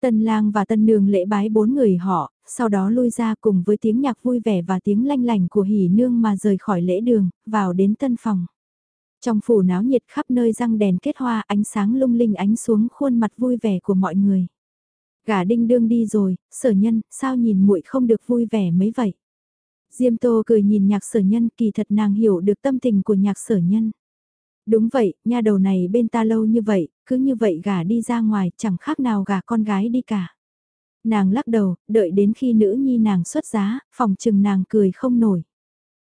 Tân lang và tân nương lễ bái bốn người họ, sau đó lui ra cùng với tiếng nhạc vui vẻ và tiếng lanh lành của hỉ nương mà rời khỏi lễ đường, vào đến tân phòng. Trong phủ náo nhiệt khắp nơi răng đèn kết hoa ánh sáng lung linh ánh xuống khuôn mặt vui vẻ của mọi người. Gả đinh đương đi rồi, sở nhân, sao nhìn muội không được vui vẻ mấy vậy? Diêm Tô cười nhìn nhạc sở nhân kỳ thật nàng hiểu được tâm tình của nhạc sở nhân. Đúng vậy, nha đầu này bên ta lâu như vậy, cứ như vậy gả đi ra ngoài, chẳng khác nào gả con gái đi cả. Nàng lắc đầu, đợi đến khi nữ nhi nàng xuất giá, phòng trừng nàng cười không nổi.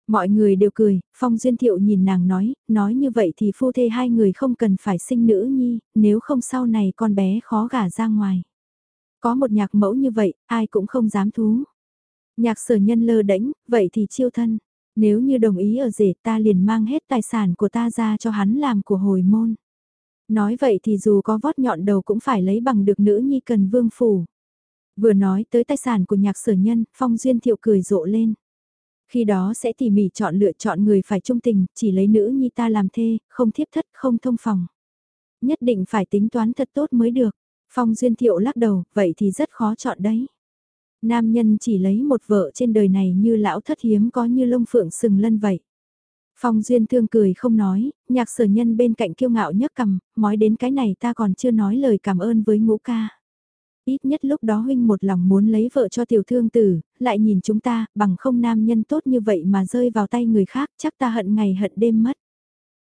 Mọi người đều cười, Phong Duyên Thiệu nhìn nàng nói, nói như vậy thì phu thê hai người không cần phải sinh nữ nhi, nếu không sau này con bé khó gả ra ngoài. Có một nhạc mẫu như vậy, ai cũng không dám thú. Nhạc sở nhân lơ đánh, vậy thì chiêu thân. Nếu như đồng ý ở rể ta liền mang hết tài sản của ta ra cho hắn làm của hồi môn. Nói vậy thì dù có vót nhọn đầu cũng phải lấy bằng được nữ nhi cần vương phủ. Vừa nói tới tài sản của nhạc sở nhân, Phong Duyên Thiệu cười rộ lên. Khi đó sẽ tỉ mỉ chọn lựa chọn người phải trung tình, chỉ lấy nữ nhi ta làm thê, không thiếp thất, không thông phòng. Nhất định phải tính toán thật tốt mới được. Phong Duyên Thiệu lắc đầu, vậy thì rất khó chọn đấy. Nam nhân chỉ lấy một vợ trên đời này như lão thất hiếm có như lông phượng sừng lân vậy. Phong Duyên thương cười không nói, nhạc sở nhân bên cạnh kiêu ngạo nhấc cầm, nói đến cái này ta còn chưa nói lời cảm ơn với ngũ ca. Ít nhất lúc đó huynh một lòng muốn lấy vợ cho tiểu thương tử, lại nhìn chúng ta, bằng không nam nhân tốt như vậy mà rơi vào tay người khác chắc ta hận ngày hận đêm mất.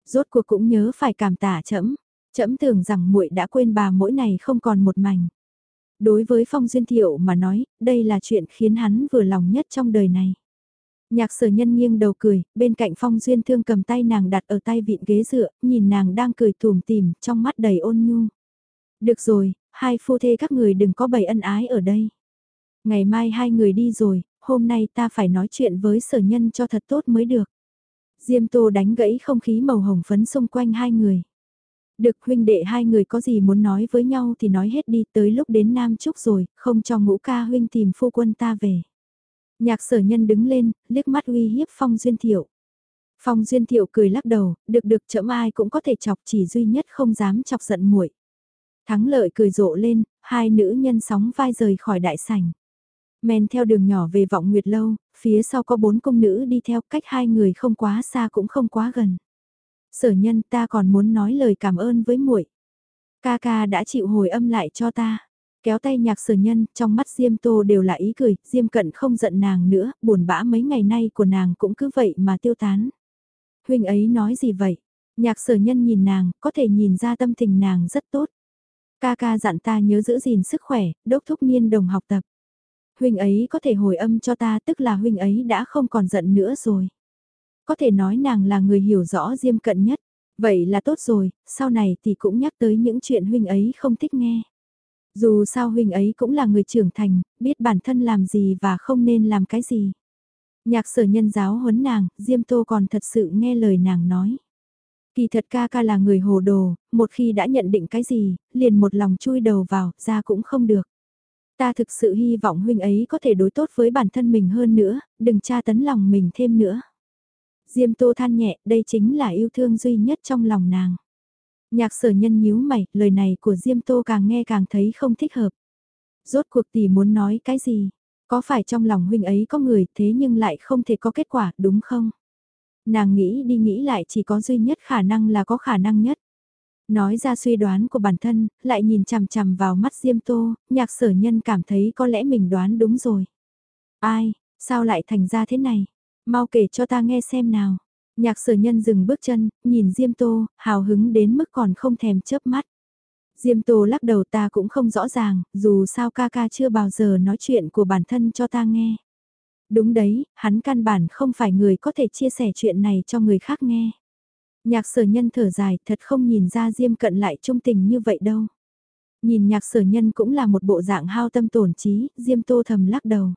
Rốt cuộc cũng nhớ phải cảm tả chấm, chấm tưởng rằng muội đã quên bà mỗi ngày không còn một mảnh. Đối với Phong Duyên Thiệu mà nói, đây là chuyện khiến hắn vừa lòng nhất trong đời này. Nhạc sở nhân nghiêng đầu cười, bên cạnh Phong Duyên Thương cầm tay nàng đặt ở tay vịn ghế dựa, nhìn nàng đang cười thùm tìm, trong mắt đầy ôn nhu. Được rồi, hai phu thê các người đừng có bày ân ái ở đây. Ngày mai hai người đi rồi, hôm nay ta phải nói chuyện với sở nhân cho thật tốt mới được. Diêm Tô đánh gãy không khí màu hồng phấn xung quanh hai người. Được huynh đệ hai người có gì muốn nói với nhau thì nói hết đi tới lúc đến Nam Trúc rồi, không cho ngũ ca huynh tìm phu quân ta về. Nhạc sở nhân đứng lên, liếc mắt uy hiếp Phong Duyên Thiệu. Phong Duyên Thiệu cười lắc đầu, được được chậm ai cũng có thể chọc chỉ duy nhất không dám chọc giận muội. Thắng lợi cười rộ lên, hai nữ nhân sóng vai rời khỏi đại sảnh. Men theo đường nhỏ về vọng nguyệt lâu, phía sau có bốn công nữ đi theo cách hai người không quá xa cũng không quá gần. Sở nhân ta còn muốn nói lời cảm ơn với muội. Ca ca đã chịu hồi âm lại cho ta. Kéo tay nhạc sở nhân, trong mắt Diêm Tô đều là ý cười, Diêm Cận không giận nàng nữa, buồn bã mấy ngày nay của nàng cũng cứ vậy mà tiêu tán. Huynh ấy nói gì vậy? Nhạc sở nhân nhìn nàng, có thể nhìn ra tâm tình nàng rất tốt. Ca ca dặn ta nhớ giữ gìn sức khỏe, đốc thúc nhiên đồng học tập. Huynh ấy có thể hồi âm cho ta tức là huynh ấy đã không còn giận nữa rồi. Có thể nói nàng là người hiểu rõ Diêm Cận nhất. Vậy là tốt rồi, sau này thì cũng nhắc tới những chuyện huynh ấy không thích nghe. Dù sao huynh ấy cũng là người trưởng thành, biết bản thân làm gì và không nên làm cái gì. Nhạc sở nhân giáo huấn nàng, Diêm Tô còn thật sự nghe lời nàng nói. Kỳ thật ca ca là người hồ đồ, một khi đã nhận định cái gì, liền một lòng chui đầu vào, ra cũng không được. Ta thực sự hy vọng huynh ấy có thể đối tốt với bản thân mình hơn nữa, đừng tra tấn lòng mình thêm nữa. Diêm Tô than nhẹ, đây chính là yêu thương duy nhất trong lòng nàng. Nhạc sở nhân nhíu mày, lời này của Diêm Tô càng nghe càng thấy không thích hợp. Rốt cuộc tỷ muốn nói cái gì? Có phải trong lòng huynh ấy có người thế nhưng lại không thể có kết quả đúng không? Nàng nghĩ đi nghĩ lại chỉ có duy nhất khả năng là có khả năng nhất. Nói ra suy đoán của bản thân, lại nhìn chằm chằm vào mắt Diêm Tô, nhạc sở nhân cảm thấy có lẽ mình đoán đúng rồi. Ai, sao lại thành ra thế này? Mau kể cho ta nghe xem nào. Nhạc sở nhân dừng bước chân, nhìn Diêm Tô, hào hứng đến mức còn không thèm chớp mắt. Diêm Tô lắc đầu ta cũng không rõ ràng, dù sao ca ca chưa bao giờ nói chuyện của bản thân cho ta nghe. Đúng đấy, hắn căn bản không phải người có thể chia sẻ chuyện này cho người khác nghe. Nhạc sở nhân thở dài thật không nhìn ra Diêm cận lại trung tình như vậy đâu. Nhìn nhạc sở nhân cũng là một bộ dạng hao tâm tổn trí, Diêm Tô thầm lắc đầu.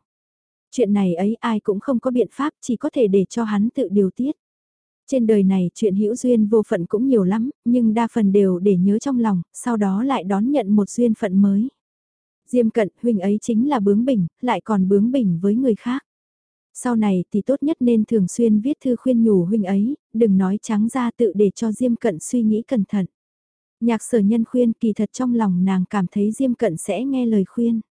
Chuyện này ấy ai cũng không có biện pháp chỉ có thể để cho hắn tự điều tiết. Trên đời này chuyện hữu duyên vô phận cũng nhiều lắm, nhưng đa phần đều để nhớ trong lòng, sau đó lại đón nhận một duyên phận mới. Diêm cận, huynh ấy chính là bướng bỉnh, lại còn bướng bỉnh với người khác. Sau này thì tốt nhất nên thường xuyên viết thư khuyên nhủ huynh ấy, đừng nói trắng ra tự để cho Diêm cận suy nghĩ cẩn thận. Nhạc sở nhân khuyên kỳ thật trong lòng nàng cảm thấy Diêm cận sẽ nghe lời khuyên.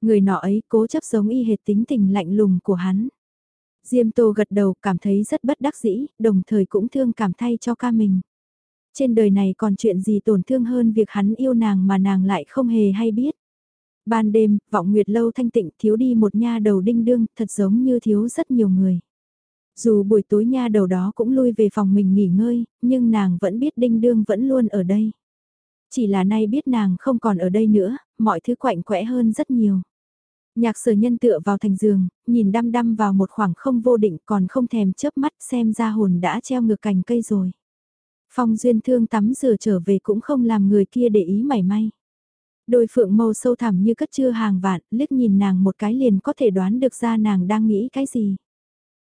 Người nọ ấy cố chấp giống y hệt tính tình lạnh lùng của hắn. Diêm Tô gật đầu cảm thấy rất bất đắc dĩ, đồng thời cũng thương cảm thay cho ca mình. Trên đời này còn chuyện gì tổn thương hơn việc hắn yêu nàng mà nàng lại không hề hay biết. Ban đêm, vọng nguyệt lâu thanh tịnh thiếu đi một nha đầu đinh đương, thật giống như thiếu rất nhiều người. Dù buổi tối nha đầu đó cũng lui về phòng mình nghỉ ngơi, nhưng nàng vẫn biết đinh đương vẫn luôn ở đây. Chỉ là nay biết nàng không còn ở đây nữa, mọi thứ quạnh quẽ hơn rất nhiều. Nhạc sở nhân tựa vào thành giường, nhìn đăm đăm vào một khoảng không vô định còn không thèm chớp mắt xem ra hồn đã treo ngược cành cây rồi. Phong duyên thương tắm rửa trở về cũng không làm người kia để ý mảy may. Đôi phượng màu sâu thẳm như cất chưa hàng vạn, liếc nhìn nàng một cái liền có thể đoán được ra nàng đang nghĩ cái gì.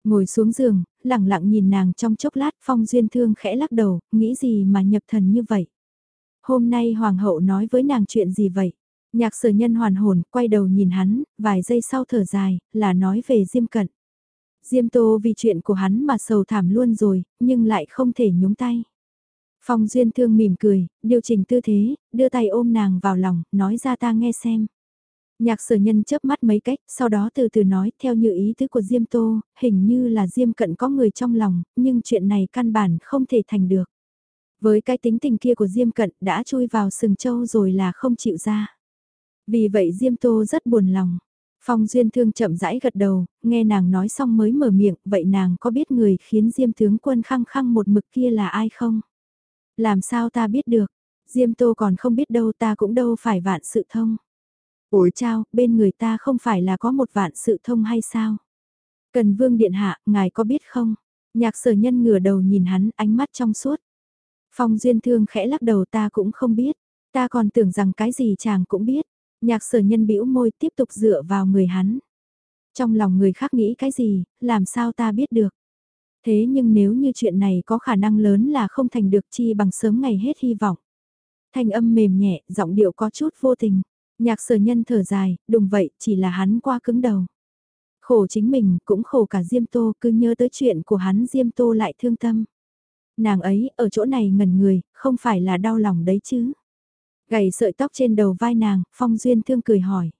Ngồi xuống giường, lặng lặng nhìn nàng trong chốc lát phong duyên thương khẽ lắc đầu, nghĩ gì mà nhập thần như vậy. Hôm nay hoàng hậu nói với nàng chuyện gì vậy? Nhạc sở nhân hoàn hồn, quay đầu nhìn hắn, vài giây sau thở dài, là nói về Diêm Cận. Diêm Tô vì chuyện của hắn mà sầu thảm luôn rồi, nhưng lại không thể nhúng tay. Phong Duyên Thương mỉm cười, điều chỉnh tư thế, đưa tay ôm nàng vào lòng, nói ra ta nghe xem. Nhạc sở nhân chớp mắt mấy cách, sau đó từ từ nói theo như ý tứ của Diêm Tô, hình như là Diêm Cận có người trong lòng, nhưng chuyện này căn bản không thể thành được. Với cái tính tình kia của Diêm Cận đã chui vào sừng châu rồi là không chịu ra. Vì vậy Diêm Tô rất buồn lòng. Phong Duyên Thương chậm rãi gật đầu, nghe nàng nói xong mới mở miệng, vậy nàng có biết người khiến Diêm tướng quân khăng khăng một mực kia là ai không? Làm sao ta biết được? Diêm Tô còn không biết đâu ta cũng đâu phải vạn sự thông. Ủi chao, bên người ta không phải là có một vạn sự thông hay sao? Cần Vương Điện Hạ, ngài có biết không? Nhạc sở nhân ngửa đầu nhìn hắn ánh mắt trong suốt. Phong Duyên Thương khẽ lắc đầu ta cũng không biết. Ta còn tưởng rằng cái gì chàng cũng biết. Nhạc sở nhân bĩu môi tiếp tục dựa vào người hắn. Trong lòng người khác nghĩ cái gì, làm sao ta biết được. Thế nhưng nếu như chuyện này có khả năng lớn là không thành được chi bằng sớm ngày hết hy vọng. Thanh âm mềm nhẹ, giọng điệu có chút vô tình. Nhạc sở nhân thở dài, đúng vậy, chỉ là hắn qua cứng đầu. Khổ chính mình, cũng khổ cả Diêm Tô, cứ nhớ tới chuyện của hắn Diêm Tô lại thương tâm. Nàng ấy, ở chỗ này ngẩn người, không phải là đau lòng đấy chứ. Gầy sợi tóc trên đầu vai nàng, Phong Duyên thương cười hỏi.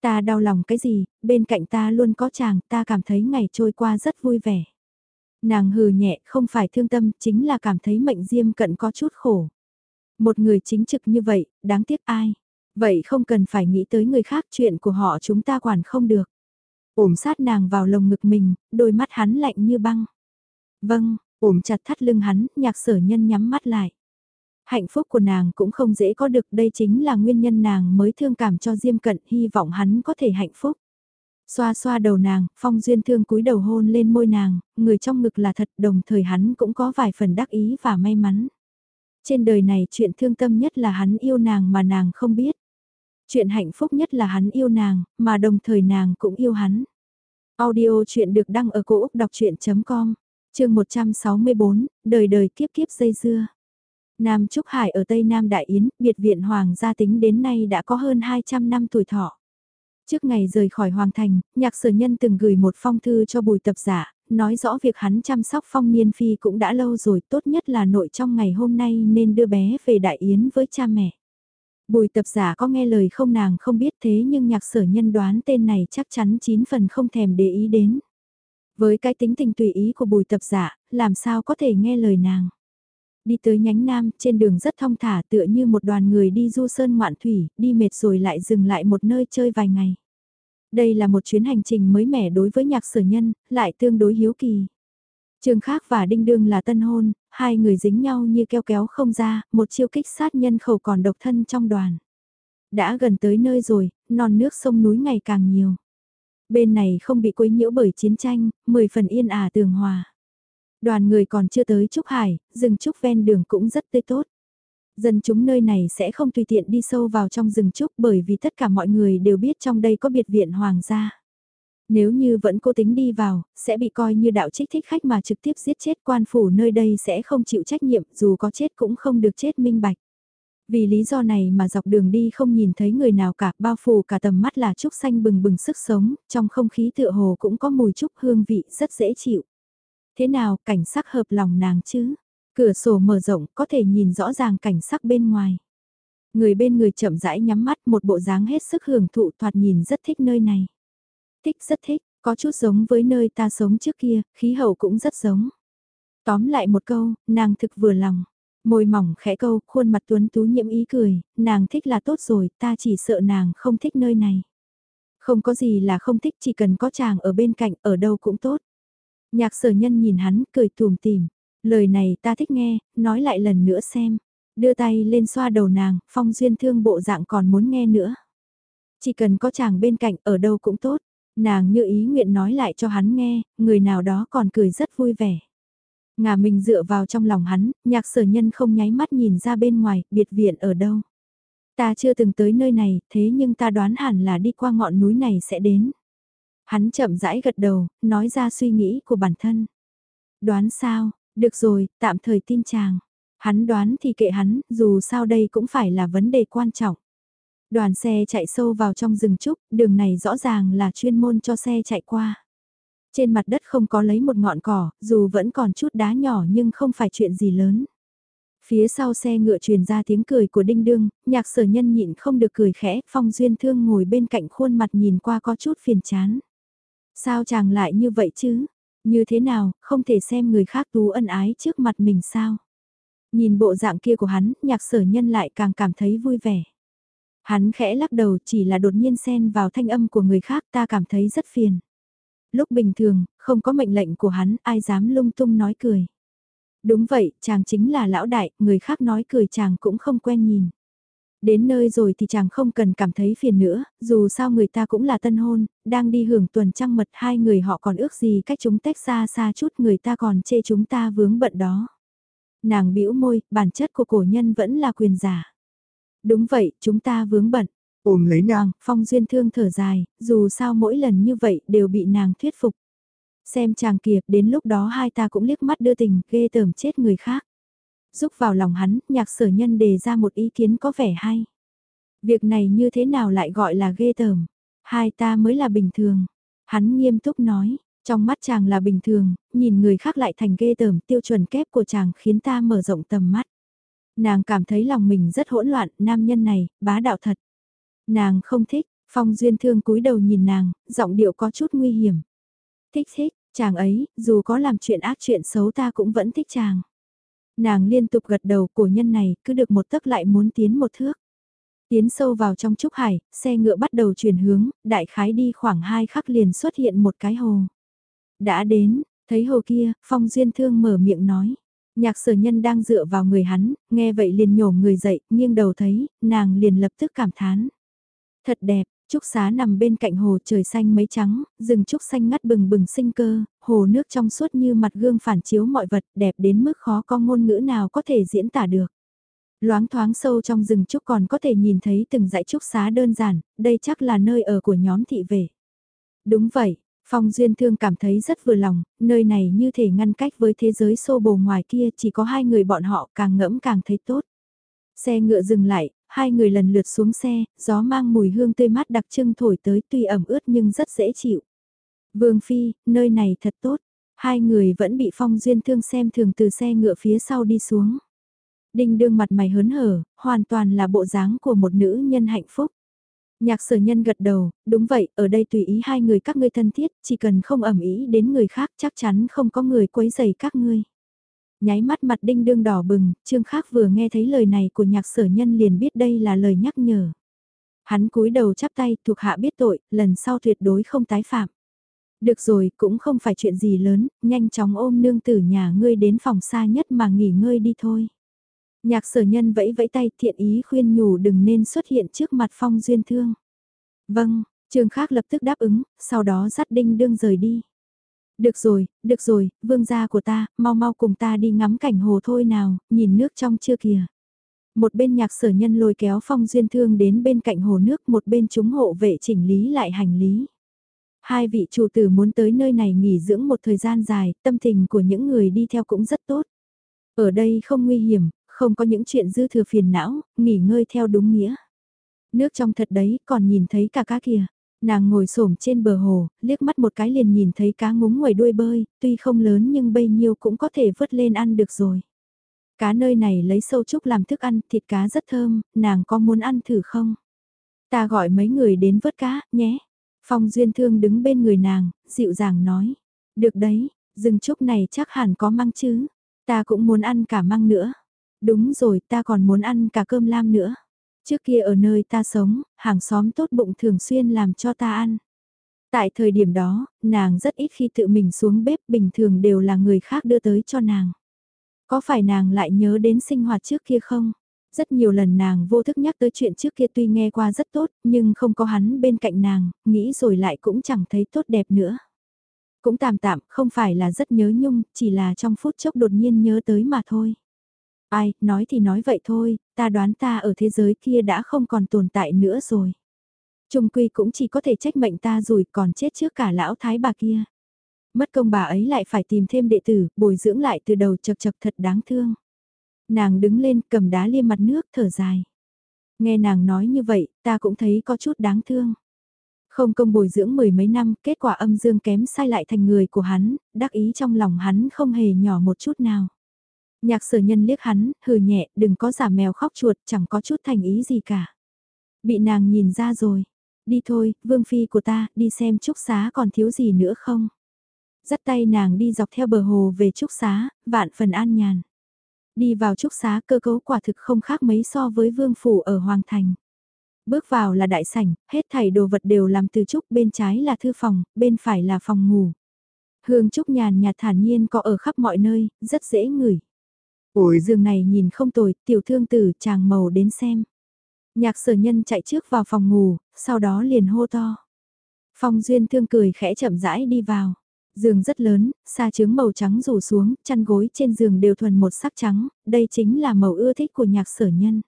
Ta đau lòng cái gì, bên cạnh ta luôn có chàng, ta cảm thấy ngày trôi qua rất vui vẻ. Nàng hừ nhẹ, không phải thương tâm, chính là cảm thấy mệnh diêm cận có chút khổ. Một người chính trực như vậy, đáng tiếc ai. Vậy không cần phải nghĩ tới người khác chuyện của họ chúng ta quản không được. Ổm sát nàng vào lồng ngực mình, đôi mắt hắn lạnh như băng. Vâng, ổm chặt thắt lưng hắn, nhạc sở nhân nhắm mắt lại. Hạnh phúc của nàng cũng không dễ có được, đây chính là nguyên nhân nàng mới thương cảm cho Diêm Cận, hy vọng hắn có thể hạnh phúc. Xoa xoa đầu nàng, Phong Duyên thương cúi đầu hôn lên môi nàng, người trong ngực là thật, đồng thời hắn cũng có vài phần đắc ý và may mắn. Trên đời này chuyện thương tâm nhất là hắn yêu nàng mà nàng không biết. Chuyện hạnh phúc nhất là hắn yêu nàng, mà đồng thời nàng cũng yêu hắn. Audio chuyện được đăng ở cổ Úc đọc chuyện.com, trường 164, đời đời kiếp kiếp dây dưa. Nam Trúc Hải ở Tây Nam Đại Yến, biệt viện Hoàng gia tính đến nay đã có hơn 200 năm tuổi thọ. Trước ngày rời khỏi Hoàng Thành, nhạc sở nhân từng gửi một phong thư cho bùi tập giả, nói rõ việc hắn chăm sóc phong niên phi cũng đã lâu rồi, tốt nhất là nội trong ngày hôm nay nên đưa bé về Đại Yến với cha mẹ. Bùi tập giả có nghe lời không nàng không biết thế nhưng nhạc sở nhân đoán tên này chắc chắn 9 phần không thèm để ý đến. Với cái tính tình tùy ý của bùi tập giả, làm sao có thể nghe lời nàng. Đi tới nhánh nam, trên đường rất thong thả tựa như một đoàn người đi du sơn ngoạn thủy, đi mệt rồi lại dừng lại một nơi chơi vài ngày. Đây là một chuyến hành trình mới mẻ đối với nhạc sở nhân, lại tương đối hiếu kỳ. Trường Khác và Đinh Đương là tân hôn, hai người dính nhau như keo kéo không ra, một chiêu kích sát nhân khẩu còn độc thân trong đoàn. Đã gần tới nơi rồi, non nước sông núi ngày càng nhiều. Bên này không bị quấy nhiễu bởi chiến tranh, mười phần yên ả tường hòa. Đoàn người còn chưa tới Trúc Hải, rừng Trúc ven đường cũng rất tươi tốt. Dân chúng nơi này sẽ không tùy tiện đi sâu vào trong rừng Trúc bởi vì tất cả mọi người đều biết trong đây có biệt viện hoàng gia. Nếu như vẫn cố tính đi vào, sẽ bị coi như đạo trích thích khách mà trực tiếp giết chết quan phủ nơi đây sẽ không chịu trách nhiệm dù có chết cũng không được chết minh bạch. Vì lý do này mà dọc đường đi không nhìn thấy người nào cả, bao phủ cả tầm mắt là trúc xanh bừng bừng sức sống, trong không khí tựa hồ cũng có mùi trúc hương vị rất dễ chịu. Thế nào, cảnh sắc hợp lòng nàng chứ? Cửa sổ mở rộng, có thể nhìn rõ ràng cảnh sắc bên ngoài. Người bên người chậm rãi nhắm mắt một bộ dáng hết sức hưởng thụ thoạt nhìn rất thích nơi này. Thích rất thích, có chút giống với nơi ta sống trước kia, khí hậu cũng rất giống. Tóm lại một câu, nàng thực vừa lòng. Môi mỏng khẽ câu, khuôn mặt tuấn tú nhiễm ý cười, nàng thích là tốt rồi, ta chỉ sợ nàng không thích nơi này. Không có gì là không thích, chỉ cần có chàng ở bên cạnh, ở đâu cũng tốt. Nhạc sở nhân nhìn hắn, cười tùm tìm. Lời này ta thích nghe, nói lại lần nữa xem. Đưa tay lên xoa đầu nàng, phong duyên thương bộ dạng còn muốn nghe nữa. Chỉ cần có chàng bên cạnh, ở đâu cũng tốt. Nàng như ý nguyện nói lại cho hắn nghe, người nào đó còn cười rất vui vẻ. Ngà mình dựa vào trong lòng hắn, nhạc sở nhân không nháy mắt nhìn ra bên ngoài, biệt viện ở đâu. Ta chưa từng tới nơi này, thế nhưng ta đoán hẳn là đi qua ngọn núi này sẽ đến. Hắn chậm rãi gật đầu, nói ra suy nghĩ của bản thân. Đoán sao, được rồi, tạm thời tin chàng. Hắn đoán thì kệ hắn, dù sao đây cũng phải là vấn đề quan trọng. Đoàn xe chạy sâu vào trong rừng trúc, đường này rõ ràng là chuyên môn cho xe chạy qua. Trên mặt đất không có lấy một ngọn cỏ, dù vẫn còn chút đá nhỏ nhưng không phải chuyện gì lớn. Phía sau xe ngựa truyền ra tiếng cười của đinh đương, nhạc sở nhân nhịn không được cười khẽ, phong duyên thương ngồi bên cạnh khuôn mặt nhìn qua có chút phiền chán. Sao chàng lại như vậy chứ? Như thế nào, không thể xem người khác tú ân ái trước mặt mình sao? Nhìn bộ dạng kia của hắn, nhạc sở nhân lại càng cảm thấy vui vẻ. Hắn khẽ lắc đầu chỉ là đột nhiên xen vào thanh âm của người khác ta cảm thấy rất phiền. Lúc bình thường, không có mệnh lệnh của hắn, ai dám lung tung nói cười. Đúng vậy, chàng chính là lão đại, người khác nói cười chàng cũng không quen nhìn. Đến nơi rồi thì chàng không cần cảm thấy phiền nữa, dù sao người ta cũng là tân hôn, đang đi hưởng tuần trăng mật hai người họ còn ước gì cách chúng tách xa xa chút người ta còn chê chúng ta vướng bận đó. Nàng bĩu môi, bản chất của cổ nhân vẫn là quyền giả. Đúng vậy, chúng ta vướng bận. Ôm lấy nàng, Phong Duyên Thương thở dài, dù sao mỗi lần như vậy đều bị nàng thuyết phục. Xem chàng kìa, đến lúc đó hai ta cũng liếc mắt đưa tình, ghê tởm chết người khác. Giúp vào lòng hắn, nhạc sở nhân đề ra một ý kiến có vẻ hay. Việc này như thế nào lại gọi là ghê tởm? Hai ta mới là bình thường. Hắn nghiêm túc nói, trong mắt chàng là bình thường, nhìn người khác lại thành ghê tởm tiêu chuẩn kép của chàng khiến ta mở rộng tầm mắt. Nàng cảm thấy lòng mình rất hỗn loạn, nam nhân này, bá đạo thật. Nàng không thích, phong duyên thương cúi đầu nhìn nàng, giọng điệu có chút nguy hiểm. Thích thích, chàng ấy, dù có làm chuyện ác chuyện xấu ta cũng vẫn thích chàng. Nàng liên tục gật đầu của nhân này, cứ được một tấc lại muốn tiến một thước. Tiến sâu vào trong trúc hải, xe ngựa bắt đầu chuyển hướng, đại khái đi khoảng hai khắc liền xuất hiện một cái hồ. Đã đến, thấy hồ kia, phong duyên thương mở miệng nói. Nhạc sở nhân đang dựa vào người hắn, nghe vậy liền nhổ người dậy, nghiêng đầu thấy, nàng liền lập tức cảm thán. Thật đẹp, trúc xá nằm bên cạnh hồ trời xanh mấy trắng, rừng trúc xanh ngắt bừng bừng sinh cơ, hồ nước trong suốt như mặt gương phản chiếu mọi vật đẹp đến mức khó có ngôn ngữ nào có thể diễn tả được. Loáng thoáng sâu trong rừng trúc còn có thể nhìn thấy từng dãy trúc xá đơn giản, đây chắc là nơi ở của nhóm thị vệ. Đúng vậy, Phong Duyên Thương cảm thấy rất vừa lòng, nơi này như thể ngăn cách với thế giới xô bồ ngoài kia chỉ có hai người bọn họ càng ngẫm càng thấy tốt. Xe ngựa dừng lại, hai người lần lượt xuống xe, gió mang mùi hương tươi mát đặc trưng thổi tới tuy ẩm ướt nhưng rất dễ chịu. Vương Phi, nơi này thật tốt. Hai người vẫn bị Phong Duyên Thương xem thường từ xe ngựa phía sau đi xuống. Đinh đương mặt mày hớn hở, hoàn toàn là bộ dáng của một nữ nhân hạnh phúc. Nhạc sở nhân gật đầu, đúng vậy, ở đây tùy ý hai người các ngươi thân thiết, chỉ cần không ẩm ý đến người khác chắc chắn không có người quấy rầy các ngươi. Nháy mắt mặt đinh đương đỏ bừng, trương khác vừa nghe thấy lời này của nhạc sở nhân liền biết đây là lời nhắc nhở. Hắn cúi đầu chắp tay thuộc hạ biết tội, lần sau tuyệt đối không tái phạm. Được rồi, cũng không phải chuyện gì lớn, nhanh chóng ôm nương tử nhà ngươi đến phòng xa nhất mà nghỉ ngơi đi thôi. Nhạc sở nhân vẫy vẫy tay thiện ý khuyên nhủ đừng nên xuất hiện trước mặt phong duyên thương. Vâng, trường khác lập tức đáp ứng, sau đó dắt đinh đương rời đi. Được rồi, được rồi, vương gia của ta, mau mau cùng ta đi ngắm cảnh hồ thôi nào, nhìn nước trong chưa kìa. Một bên nhạc sở nhân lôi kéo phong duyên thương đến bên cạnh hồ nước, một bên chúng hộ vệ chỉnh lý lại hành lý. Hai vị chủ tử muốn tới nơi này nghỉ dưỡng một thời gian dài, tâm tình của những người đi theo cũng rất tốt. Ở đây không nguy hiểm, không có những chuyện dư thừa phiền não, nghỉ ngơi theo đúng nghĩa. Nước trong thật đấy, còn nhìn thấy cả cá kìa. Nàng ngồi xổm trên bờ hồ, liếc mắt một cái liền nhìn thấy cá ngúng ngoài đuôi bơi, tuy không lớn nhưng bấy nhiêu cũng có thể vớt lên ăn được rồi. Cá nơi này lấy sâu trúc làm thức ăn, thịt cá rất thơm, nàng có muốn ăn thử không? Ta gọi mấy người đến vớt cá, nhé. Phong Duyên Thương đứng bên người nàng, dịu dàng nói. Được đấy, rừng trúc này chắc hẳn có măng chứ. Ta cũng muốn ăn cả măng nữa. Đúng rồi, ta còn muốn ăn cả cơm lam nữa. Trước kia ở nơi ta sống, hàng xóm tốt bụng thường xuyên làm cho ta ăn. Tại thời điểm đó, nàng rất ít khi tự mình xuống bếp bình thường đều là người khác đưa tới cho nàng. Có phải nàng lại nhớ đến sinh hoạt trước kia không? Rất nhiều lần nàng vô thức nhắc tới chuyện trước kia tuy nghe qua rất tốt, nhưng không có hắn bên cạnh nàng, nghĩ rồi lại cũng chẳng thấy tốt đẹp nữa. Cũng tạm tạm, không phải là rất nhớ nhung, chỉ là trong phút chốc đột nhiên nhớ tới mà thôi. Ai, nói thì nói vậy thôi, ta đoán ta ở thế giới kia đã không còn tồn tại nữa rồi. Trung quy cũng chỉ có thể trách mệnh ta rồi còn chết trước cả lão thái bà kia. Mất công bà ấy lại phải tìm thêm đệ tử, bồi dưỡng lại từ đầu chật chật thật đáng thương. Nàng đứng lên cầm đá liêm mặt nước thở dài. Nghe nàng nói như vậy, ta cũng thấy có chút đáng thương. Không công bồi dưỡng mười mấy năm, kết quả âm dương kém sai lại thành người của hắn, đắc ý trong lòng hắn không hề nhỏ một chút nào. Nhạc sở nhân liếc hắn, hừ nhẹ, đừng có giả mèo khóc chuột, chẳng có chút thành ý gì cả. Bị nàng nhìn ra rồi. Đi thôi, vương phi của ta, đi xem trúc xá còn thiếu gì nữa không? Dắt tay nàng đi dọc theo bờ hồ về trúc xá, vạn phần an nhàn. Đi vào trúc xá cơ cấu quả thực không khác mấy so với vương phủ ở Hoàng Thành. Bước vào là đại sảnh, hết thảy đồ vật đều làm từ trúc, bên trái là thư phòng, bên phải là phòng ngủ. Hương trúc nhàn nhạt thản nhiên có ở khắp mọi nơi, rất dễ ngửi. Ôi giường này nhìn không tồi, tiểu thương tử chàng màu đến xem. Nhạc sở nhân chạy trước vào phòng ngủ, sau đó liền hô to. Phong duyên thương cười khẽ chậm rãi đi vào. Giường rất lớn, xa trứng màu trắng rủ xuống, chăn gối trên giường đều thuần một sắc trắng, đây chính là màu ưa thích của nhạc sở nhân.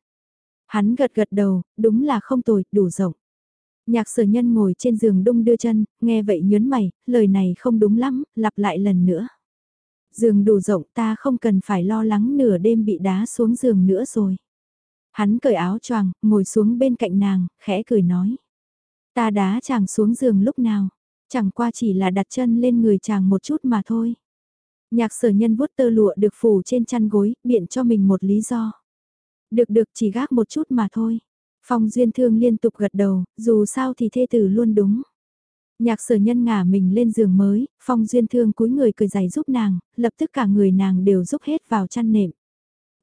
Hắn gật gật đầu, đúng là không tồi, đủ rộng. Nhạc sở nhân ngồi trên giường đung đưa chân, nghe vậy nhớn mày, lời này không đúng lắm, lặp lại lần nữa. Giường đủ rộng ta không cần phải lo lắng nửa đêm bị đá xuống giường nữa rồi. Hắn cởi áo choàng, ngồi xuống bên cạnh nàng, khẽ cười nói. Ta đá chàng xuống giường lúc nào, chẳng qua chỉ là đặt chân lên người chàng một chút mà thôi. Nhạc sở nhân vuốt tơ lụa được phủ trên chăn gối, biện cho mình một lý do. Được được chỉ gác một chút mà thôi. Phong duyên thương liên tục gật đầu, dù sao thì thê tử luôn đúng. Nhạc sở nhân ngả mình lên giường mới, phong duyên thương cúi người cười giày giúp nàng, lập tức cả người nàng đều giúp hết vào chăn nệm.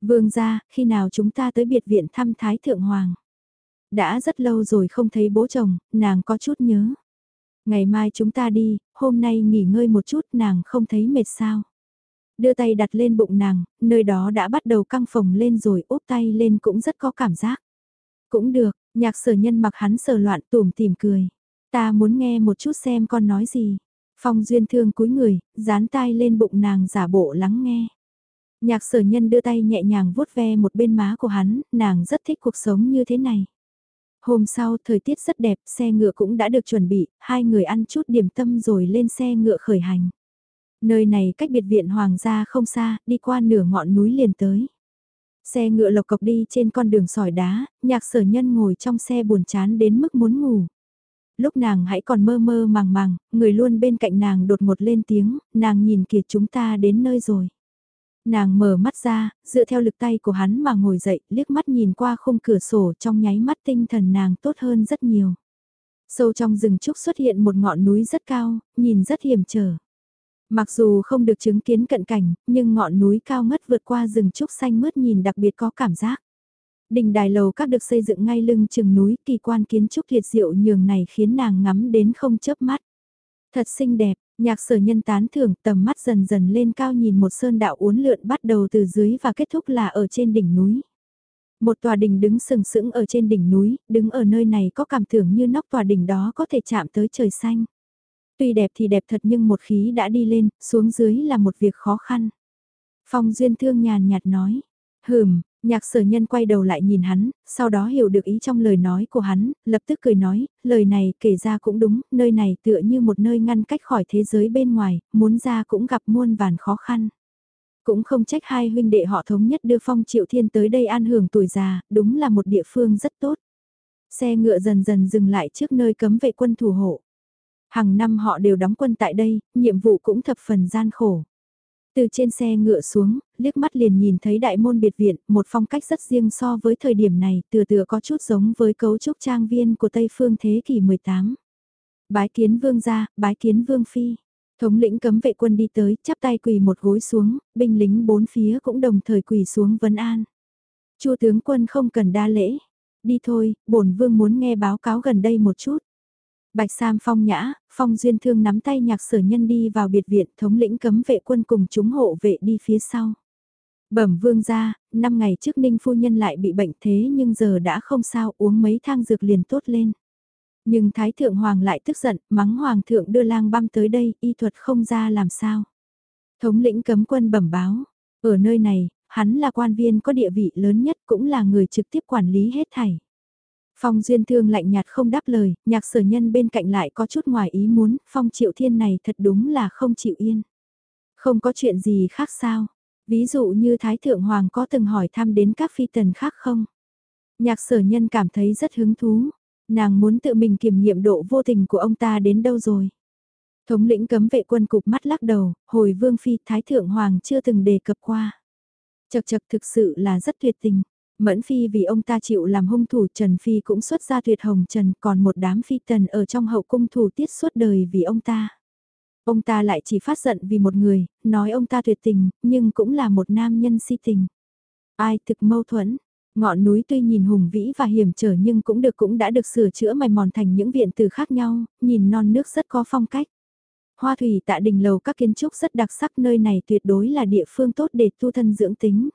Vương ra, khi nào chúng ta tới biệt viện thăm Thái Thượng Hoàng? Đã rất lâu rồi không thấy bố chồng, nàng có chút nhớ. Ngày mai chúng ta đi, hôm nay nghỉ ngơi một chút nàng không thấy mệt sao. Đưa tay đặt lên bụng nàng, nơi đó đã bắt đầu căng phồng lên rồi úp tay lên cũng rất có cảm giác. Cũng được, nhạc sở nhân mặc hắn sờ loạn tùm tìm cười. Ta muốn nghe một chút xem con nói gì. Phong duyên thương cúi người, dán tai lên bụng nàng giả bộ lắng nghe. Nhạc sở nhân đưa tay nhẹ nhàng vuốt ve một bên má của hắn, nàng rất thích cuộc sống như thế này. Hôm sau, thời tiết rất đẹp, xe ngựa cũng đã được chuẩn bị, hai người ăn chút điểm tâm rồi lên xe ngựa khởi hành. Nơi này cách biệt viện hoàng gia không xa, đi qua nửa ngọn núi liền tới. Xe ngựa lộc cộc đi trên con đường sỏi đá, nhạc sở nhân ngồi trong xe buồn chán đến mức muốn ngủ. Lúc nàng hãy còn mơ mơ màng màng, người luôn bên cạnh nàng đột ngột lên tiếng, nàng nhìn kìa chúng ta đến nơi rồi. Nàng mở mắt ra, dựa theo lực tay của hắn mà ngồi dậy, liếc mắt nhìn qua khung cửa sổ trong nháy mắt tinh thần nàng tốt hơn rất nhiều. Sâu trong rừng trúc xuất hiện một ngọn núi rất cao, nhìn rất hiểm trở. Mặc dù không được chứng kiến cận cảnh, nhưng ngọn núi cao ngất vượt qua rừng trúc xanh mướt nhìn đặc biệt có cảm giác. Đình đài lầu các được xây dựng ngay lưng chừng núi kỳ quan kiến trúc liệt diệu nhường này khiến nàng ngắm đến không chớp mắt. Thật xinh đẹp, nhạc sở nhân tán thưởng tầm mắt dần dần lên cao nhìn một sơn đạo uốn lượn bắt đầu từ dưới và kết thúc là ở trên đỉnh núi. Một tòa đỉnh đứng sừng sững ở trên đỉnh núi, đứng ở nơi này có cảm tưởng như nóc tòa đỉnh đó có thể chạm tới trời xanh. Tuy đẹp thì đẹp thật nhưng một khí đã đi lên, xuống dưới là một việc khó khăn. Phong Duyên Thương nhàn nhạt nói, hừm, nhạc sở nhân quay đầu lại nhìn hắn, sau đó hiểu được ý trong lời nói của hắn, lập tức cười nói, lời này kể ra cũng đúng, nơi này tựa như một nơi ngăn cách khỏi thế giới bên ngoài, muốn ra cũng gặp muôn vàn khó khăn. Cũng không trách hai huynh đệ họ thống nhất đưa Phong Triệu Thiên tới đây an hưởng tuổi già, đúng là một địa phương rất tốt. Xe ngựa dần dần dừng lại trước nơi cấm vệ quân thủ hộ. Hàng năm họ đều đóng quân tại đây, nhiệm vụ cũng thập phần gian khổ. Từ trên xe ngựa xuống, liếc mắt liền nhìn thấy đại môn biệt viện, một phong cách rất riêng so với thời điểm này, tựa tựa có chút giống với cấu trúc trang viên của Tây Phương thế kỷ 18. Bái kiến vương gia, bái kiến vương phi. Thống lĩnh cấm vệ quân đi tới, chắp tay quỳ một gối xuống, binh lính bốn phía cũng đồng thời quỳ xuống vấn an. Chu tướng quân không cần đa lễ. Đi thôi, bổn vương muốn nghe báo cáo gần đây một chút. Bạch Sam phong nhã, phong duyên thương nắm tay nhạc sở nhân đi vào biệt viện thống lĩnh cấm vệ quân cùng chúng hộ vệ đi phía sau. Bẩm vương ra, năm ngày trước ninh phu nhân lại bị bệnh thế nhưng giờ đã không sao uống mấy thang dược liền tốt lên. Nhưng Thái Thượng Hoàng lại tức giận, mắng Hoàng thượng đưa lang băm tới đây, y thuật không ra làm sao. Thống lĩnh cấm quân bẩm báo, ở nơi này, hắn là quan viên có địa vị lớn nhất cũng là người trực tiếp quản lý hết thảy. Phong Duyên Thương lạnh nhạt không đáp lời, nhạc sở nhân bên cạnh lại có chút ngoài ý muốn, Phong Triệu Thiên này thật đúng là không chịu yên. Không có chuyện gì khác sao? Ví dụ như Thái Thượng Hoàng có từng hỏi thăm đến các phi tần khác không? Nhạc sở nhân cảm thấy rất hứng thú, nàng muốn tự mình kiểm nghiệm độ vô tình của ông ta đến đâu rồi. Thống lĩnh cấm vệ quân cục mắt lắc đầu, hồi vương phi Thái Thượng Hoàng chưa từng đề cập qua. Chật chật thực sự là rất tuyệt tình. Mẫn Phi vì ông ta chịu làm hung thủ Trần Phi cũng xuất ra tuyệt hồng Trần còn một đám phi tần ở trong hậu cung thủ tiết suốt đời vì ông ta. Ông ta lại chỉ phát giận vì một người, nói ông ta tuyệt tình, nhưng cũng là một nam nhân si tình. Ai thực mâu thuẫn, ngọn núi tuy nhìn hùng vĩ và hiểm trở nhưng cũng được cũng đã được sửa chữa mài mòn thành những viện từ khác nhau, nhìn non nước rất có phong cách. Hoa thủy tạ đình lầu các kiến trúc rất đặc sắc nơi này tuyệt đối là địa phương tốt để tu thân dưỡng tính.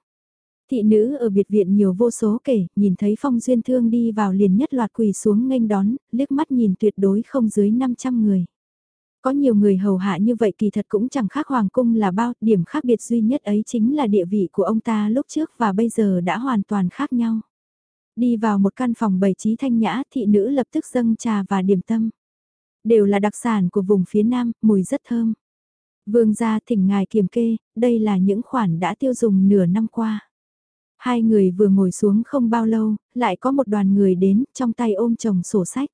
Thị nữ ở biệt viện nhiều vô số kể, nhìn thấy phong duyên thương đi vào liền nhất loạt quỳ xuống nghênh đón, liếc mắt nhìn tuyệt đối không dưới 500 người. Có nhiều người hầu hạ như vậy kỳ thật cũng chẳng khác hoàng cung là bao, điểm khác biệt duy nhất ấy chính là địa vị của ông ta lúc trước và bây giờ đã hoàn toàn khác nhau. Đi vào một căn phòng bày trí thanh nhã, thị nữ lập tức dâng trà và điểm tâm. Đều là đặc sản của vùng phía Nam, mùi rất thơm. Vương gia thỉnh ngài kiểm kê, đây là những khoản đã tiêu dùng nửa năm qua. Hai người vừa ngồi xuống không bao lâu, lại có một đoàn người đến, trong tay ôm chồng sổ sách.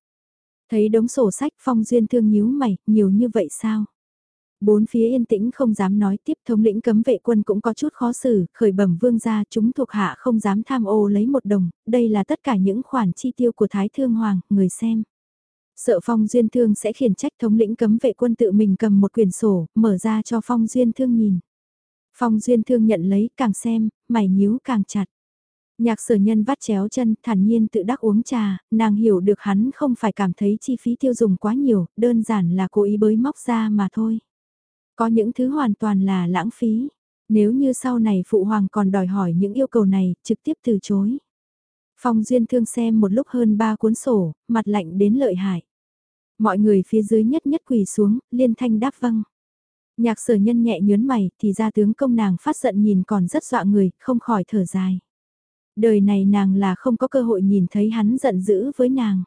Thấy đống sổ sách phong duyên thương nhíu mày, nhiều như vậy sao? Bốn phía yên tĩnh không dám nói tiếp thống lĩnh cấm vệ quân cũng có chút khó xử, khởi bẩm vương gia chúng thuộc hạ không dám tham ô lấy một đồng, đây là tất cả những khoản chi tiêu của Thái Thương Hoàng, người xem. Sợ Phong Duyên Thương sẽ khiển trách thống lĩnh cấm vệ quân tự mình cầm một quyển sổ, mở ra cho Phong Duyên Thương nhìn. Phong Duyên Thương nhận lấy càng xem, mày nhíu càng chặt. Nhạc sở nhân vắt chéo chân, thản nhiên tự đắc uống trà, nàng hiểu được hắn không phải cảm thấy chi phí tiêu dùng quá nhiều, đơn giản là cố ý bới móc ra mà thôi. Có những thứ hoàn toàn là lãng phí. Nếu như sau này Phụ Hoàng còn đòi hỏi những yêu cầu này, trực tiếp từ chối. Phong Duyên Thương xem một lúc hơn ba cuốn sổ, mặt lạnh đến lợi hại. Mọi người phía dưới nhất nhất quỳ xuống, liên thanh đáp vâng. Nhạc sở nhân nhẹ nhớn mày, thì ra tướng công nàng phát giận nhìn còn rất dọa người, không khỏi thở dài. Đời này nàng là không có cơ hội nhìn thấy hắn giận dữ với nàng.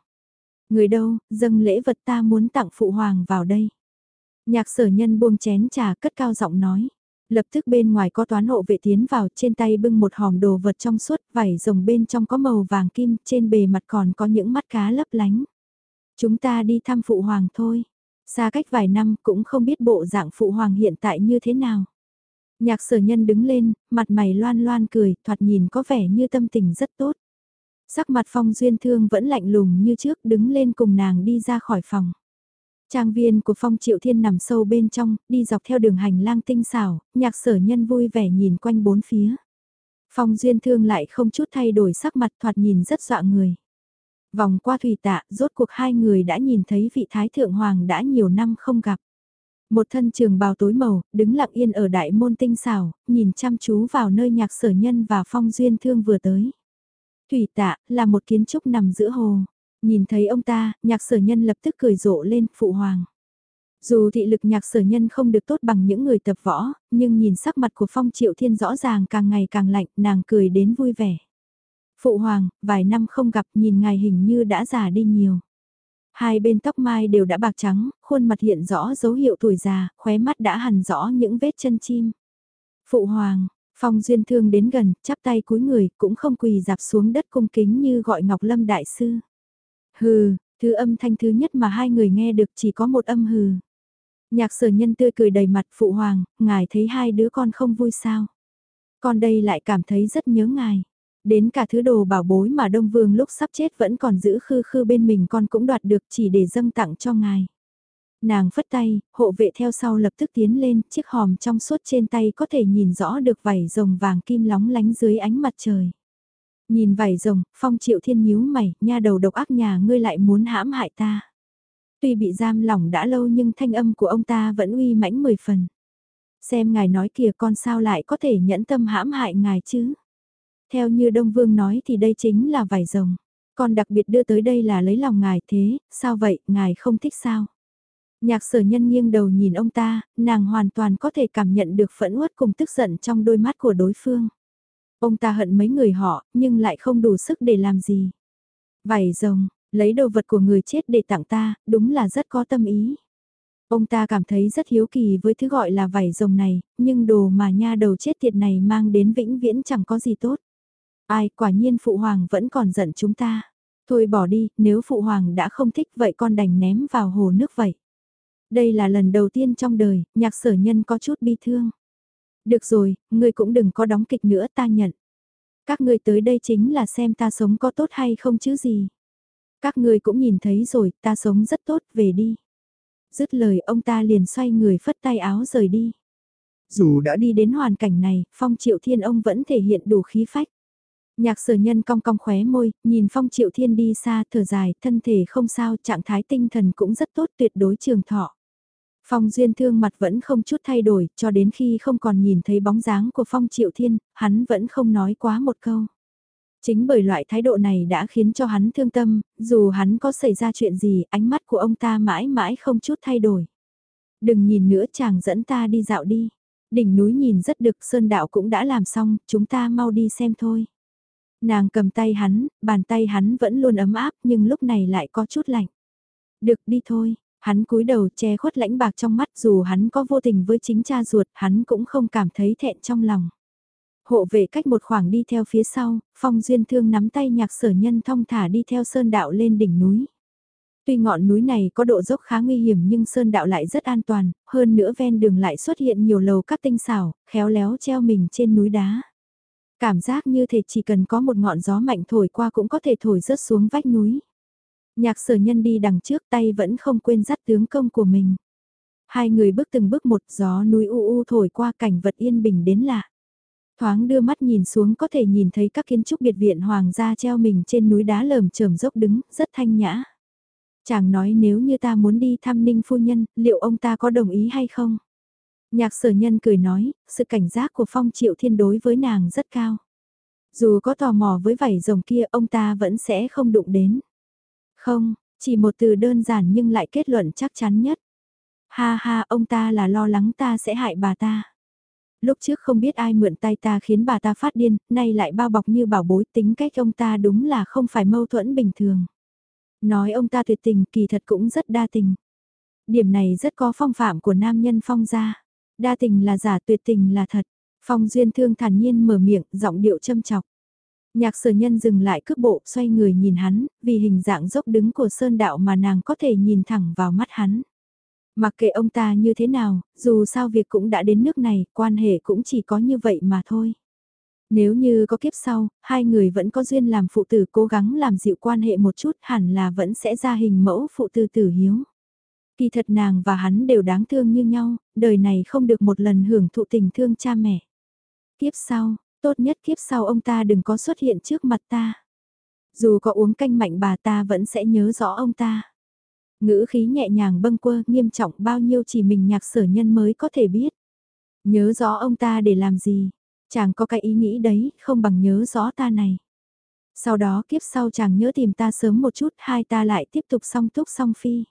Người đâu, dâng lễ vật ta muốn tặng phụ hoàng vào đây. Nhạc sở nhân buông chén trà cất cao giọng nói. Lập tức bên ngoài có toán hộ vệ tiến vào trên tay bưng một hòm đồ vật trong suốt vảy rồng bên trong có màu vàng kim trên bề mặt còn có những mắt cá lấp lánh. Chúng ta đi thăm phụ hoàng thôi. Xa cách vài năm cũng không biết bộ dạng phụ hoàng hiện tại như thế nào. Nhạc sở nhân đứng lên, mặt mày loan loan cười, thoạt nhìn có vẻ như tâm tình rất tốt. Sắc mặt phong duyên thương vẫn lạnh lùng như trước đứng lên cùng nàng đi ra khỏi phòng. Trang viên của Phong Triệu Thiên nằm sâu bên trong, đi dọc theo đường hành lang tinh xảo, nhạc sở nhân vui vẻ nhìn quanh bốn phía. Phong Duyên Thương lại không chút thay đổi sắc mặt thoạt nhìn rất dọa người. Vòng qua thủy tạ, rốt cuộc hai người đã nhìn thấy vị Thái Thượng Hoàng đã nhiều năm không gặp. Một thân trường bào tối màu, đứng lặng yên ở đại môn tinh xảo, nhìn chăm chú vào nơi nhạc sở nhân và Phong Duyên Thương vừa tới. Thủy tạ, là một kiến trúc nằm giữa hồ. Nhìn thấy ông ta, nhạc sở nhân lập tức cười rộ lên, phụ hoàng. Dù thị lực nhạc sở nhân không được tốt bằng những người tập võ, nhưng nhìn sắc mặt của Phong Triệu Thiên rõ ràng càng ngày càng lạnh, nàng cười đến vui vẻ. Phụ hoàng, vài năm không gặp nhìn ngài hình như đã già đi nhiều. Hai bên tóc mai đều đã bạc trắng, khuôn mặt hiện rõ dấu hiệu tuổi già, khóe mắt đã hằn rõ những vết chân chim. Phụ hoàng, Phong Duyên Thương đến gần, chắp tay cúi người, cũng không quỳ dạp xuống đất cung kính như gọi Ngọc Lâm Đại Sư. Hừ, thứ âm thanh thứ nhất mà hai người nghe được chỉ có một âm hừ. Nhạc sở nhân tươi cười đầy mặt phụ hoàng, ngài thấy hai đứa con không vui sao. Con đây lại cảm thấy rất nhớ ngài. Đến cả thứ đồ bảo bối mà Đông Vương lúc sắp chết vẫn còn giữ khư khư bên mình con cũng đoạt được chỉ để dâng tặng cho ngài. Nàng phất tay, hộ vệ theo sau lập tức tiến lên, chiếc hòm trong suốt trên tay có thể nhìn rõ được vảy rồng vàng kim lóng lánh dưới ánh mặt trời. Nhìn vảy rồng, phong triệu thiên nhíu mày, nha đầu độc ác nhà ngươi lại muốn hãm hại ta. Tuy bị giam lỏng đã lâu nhưng thanh âm của ông ta vẫn uy mãnh mười phần. Xem ngài nói kìa con sao lại có thể nhẫn tâm hãm hại ngài chứ. Theo như Đông Vương nói thì đây chính là vải rồng. Còn đặc biệt đưa tới đây là lấy lòng ngài thế, sao vậy, ngài không thích sao? Nhạc sở nhân nghiêng đầu nhìn ông ta, nàng hoàn toàn có thể cảm nhận được phẫn uất cùng tức giận trong đôi mắt của đối phương. Ông ta hận mấy người họ, nhưng lại không đủ sức để làm gì. Vảy rồng, lấy đồ vật của người chết để tặng ta, đúng là rất có tâm ý. Ông ta cảm thấy rất hiếu kỳ với thứ gọi là vảy rồng này, nhưng đồ mà nha đầu chết tiệt này mang đến vĩnh viễn chẳng có gì tốt. Ai, quả nhiên phụ hoàng vẫn còn giận chúng ta. Thôi bỏ đi, nếu phụ hoàng đã không thích vậy con đành ném vào hồ nước vậy. Đây là lần đầu tiên trong đời, nhạc sở nhân có chút bi thương. Được rồi, ngươi cũng đừng có đóng kịch nữa ta nhận. Các ngươi tới đây chính là xem ta sống có tốt hay không chứ gì. Các ngươi cũng nhìn thấy rồi, ta sống rất tốt, về đi. Dứt lời ông ta liền xoay người phất tay áo rời đi. Dù đã đi đến hoàn cảnh này, phong triệu thiên ông vẫn thể hiện đủ khí phách. Nhạc sở nhân cong cong khóe môi, nhìn phong triệu thiên đi xa thở dài, thân thể không sao, trạng thái tinh thần cũng rất tốt tuyệt đối trường thọ. Phong duyên thương mặt vẫn không chút thay đổi, cho đến khi không còn nhìn thấy bóng dáng của phong triệu thiên, hắn vẫn không nói quá một câu. Chính bởi loại thái độ này đã khiến cho hắn thương tâm, dù hắn có xảy ra chuyện gì, ánh mắt của ông ta mãi mãi không chút thay đổi. Đừng nhìn nữa chàng dẫn ta đi dạo đi. Đỉnh núi nhìn rất được, sơn đạo cũng đã làm xong, chúng ta mau đi xem thôi. Nàng cầm tay hắn, bàn tay hắn vẫn luôn ấm áp nhưng lúc này lại có chút lạnh. Được đi thôi, hắn cúi đầu che khuất lãnh bạc trong mắt dù hắn có vô tình với chính cha ruột hắn cũng không cảm thấy thẹn trong lòng. Hộ vệ cách một khoảng đi theo phía sau, phong duyên thương nắm tay nhạc sở nhân thong thả đi theo sơn đạo lên đỉnh núi. Tuy ngọn núi này có độ dốc khá nguy hiểm nhưng sơn đạo lại rất an toàn, hơn nữa ven đường lại xuất hiện nhiều lầu các tinh xảo, khéo léo treo mình trên núi đá. Cảm giác như thể chỉ cần có một ngọn gió mạnh thổi qua cũng có thể thổi rớt xuống vách núi. Nhạc sở nhân đi đằng trước tay vẫn không quên dắt tướng công của mình. Hai người bước từng bước một gió núi u u thổi qua cảnh vật yên bình đến lạ. Thoáng đưa mắt nhìn xuống có thể nhìn thấy các kiến trúc biệt viện hoàng gia treo mình trên núi đá lởm chởm dốc đứng, rất thanh nhã. Chàng nói nếu như ta muốn đi thăm ninh phu nhân, liệu ông ta có đồng ý hay không? Nhạc sở nhân cười nói, sự cảnh giác của phong triệu thiên đối với nàng rất cao. Dù có tò mò với vảy rồng kia ông ta vẫn sẽ không đụng đến. Không, chỉ một từ đơn giản nhưng lại kết luận chắc chắn nhất. Ha ha, ông ta là lo lắng ta sẽ hại bà ta. Lúc trước không biết ai mượn tay ta khiến bà ta phát điên, nay lại bao bọc như bảo bối tính cách ông ta đúng là không phải mâu thuẫn bình thường. Nói ông ta tuyệt tình kỳ thật cũng rất đa tình. Điểm này rất có phong phạm của nam nhân phong gia. Đa tình là giả tuyệt tình là thật. Phong duyên thương thản nhiên mở miệng, giọng điệu châm chọc. Nhạc sở nhân dừng lại cước bộ, xoay người nhìn hắn, vì hình dạng dốc đứng của sơn đạo mà nàng có thể nhìn thẳng vào mắt hắn. Mặc kệ ông ta như thế nào, dù sao việc cũng đã đến nước này, quan hệ cũng chỉ có như vậy mà thôi. Nếu như có kiếp sau, hai người vẫn có duyên làm phụ tử cố gắng làm dịu quan hệ một chút hẳn là vẫn sẽ ra hình mẫu phụ tử tử hiếu. Kỳ thật nàng và hắn đều đáng thương như nhau, đời này không được một lần hưởng thụ tình thương cha mẹ. Kiếp sau, tốt nhất kiếp sau ông ta đừng có xuất hiện trước mặt ta. Dù có uống canh mạnh bà ta vẫn sẽ nhớ rõ ông ta. Ngữ khí nhẹ nhàng bâng quơ nghiêm trọng bao nhiêu chỉ mình nhạc sở nhân mới có thể biết. Nhớ rõ ông ta để làm gì, chàng có cái ý nghĩ đấy, không bằng nhớ rõ ta này. Sau đó kiếp sau chàng nhớ tìm ta sớm một chút, hai ta lại tiếp tục song túc song phi.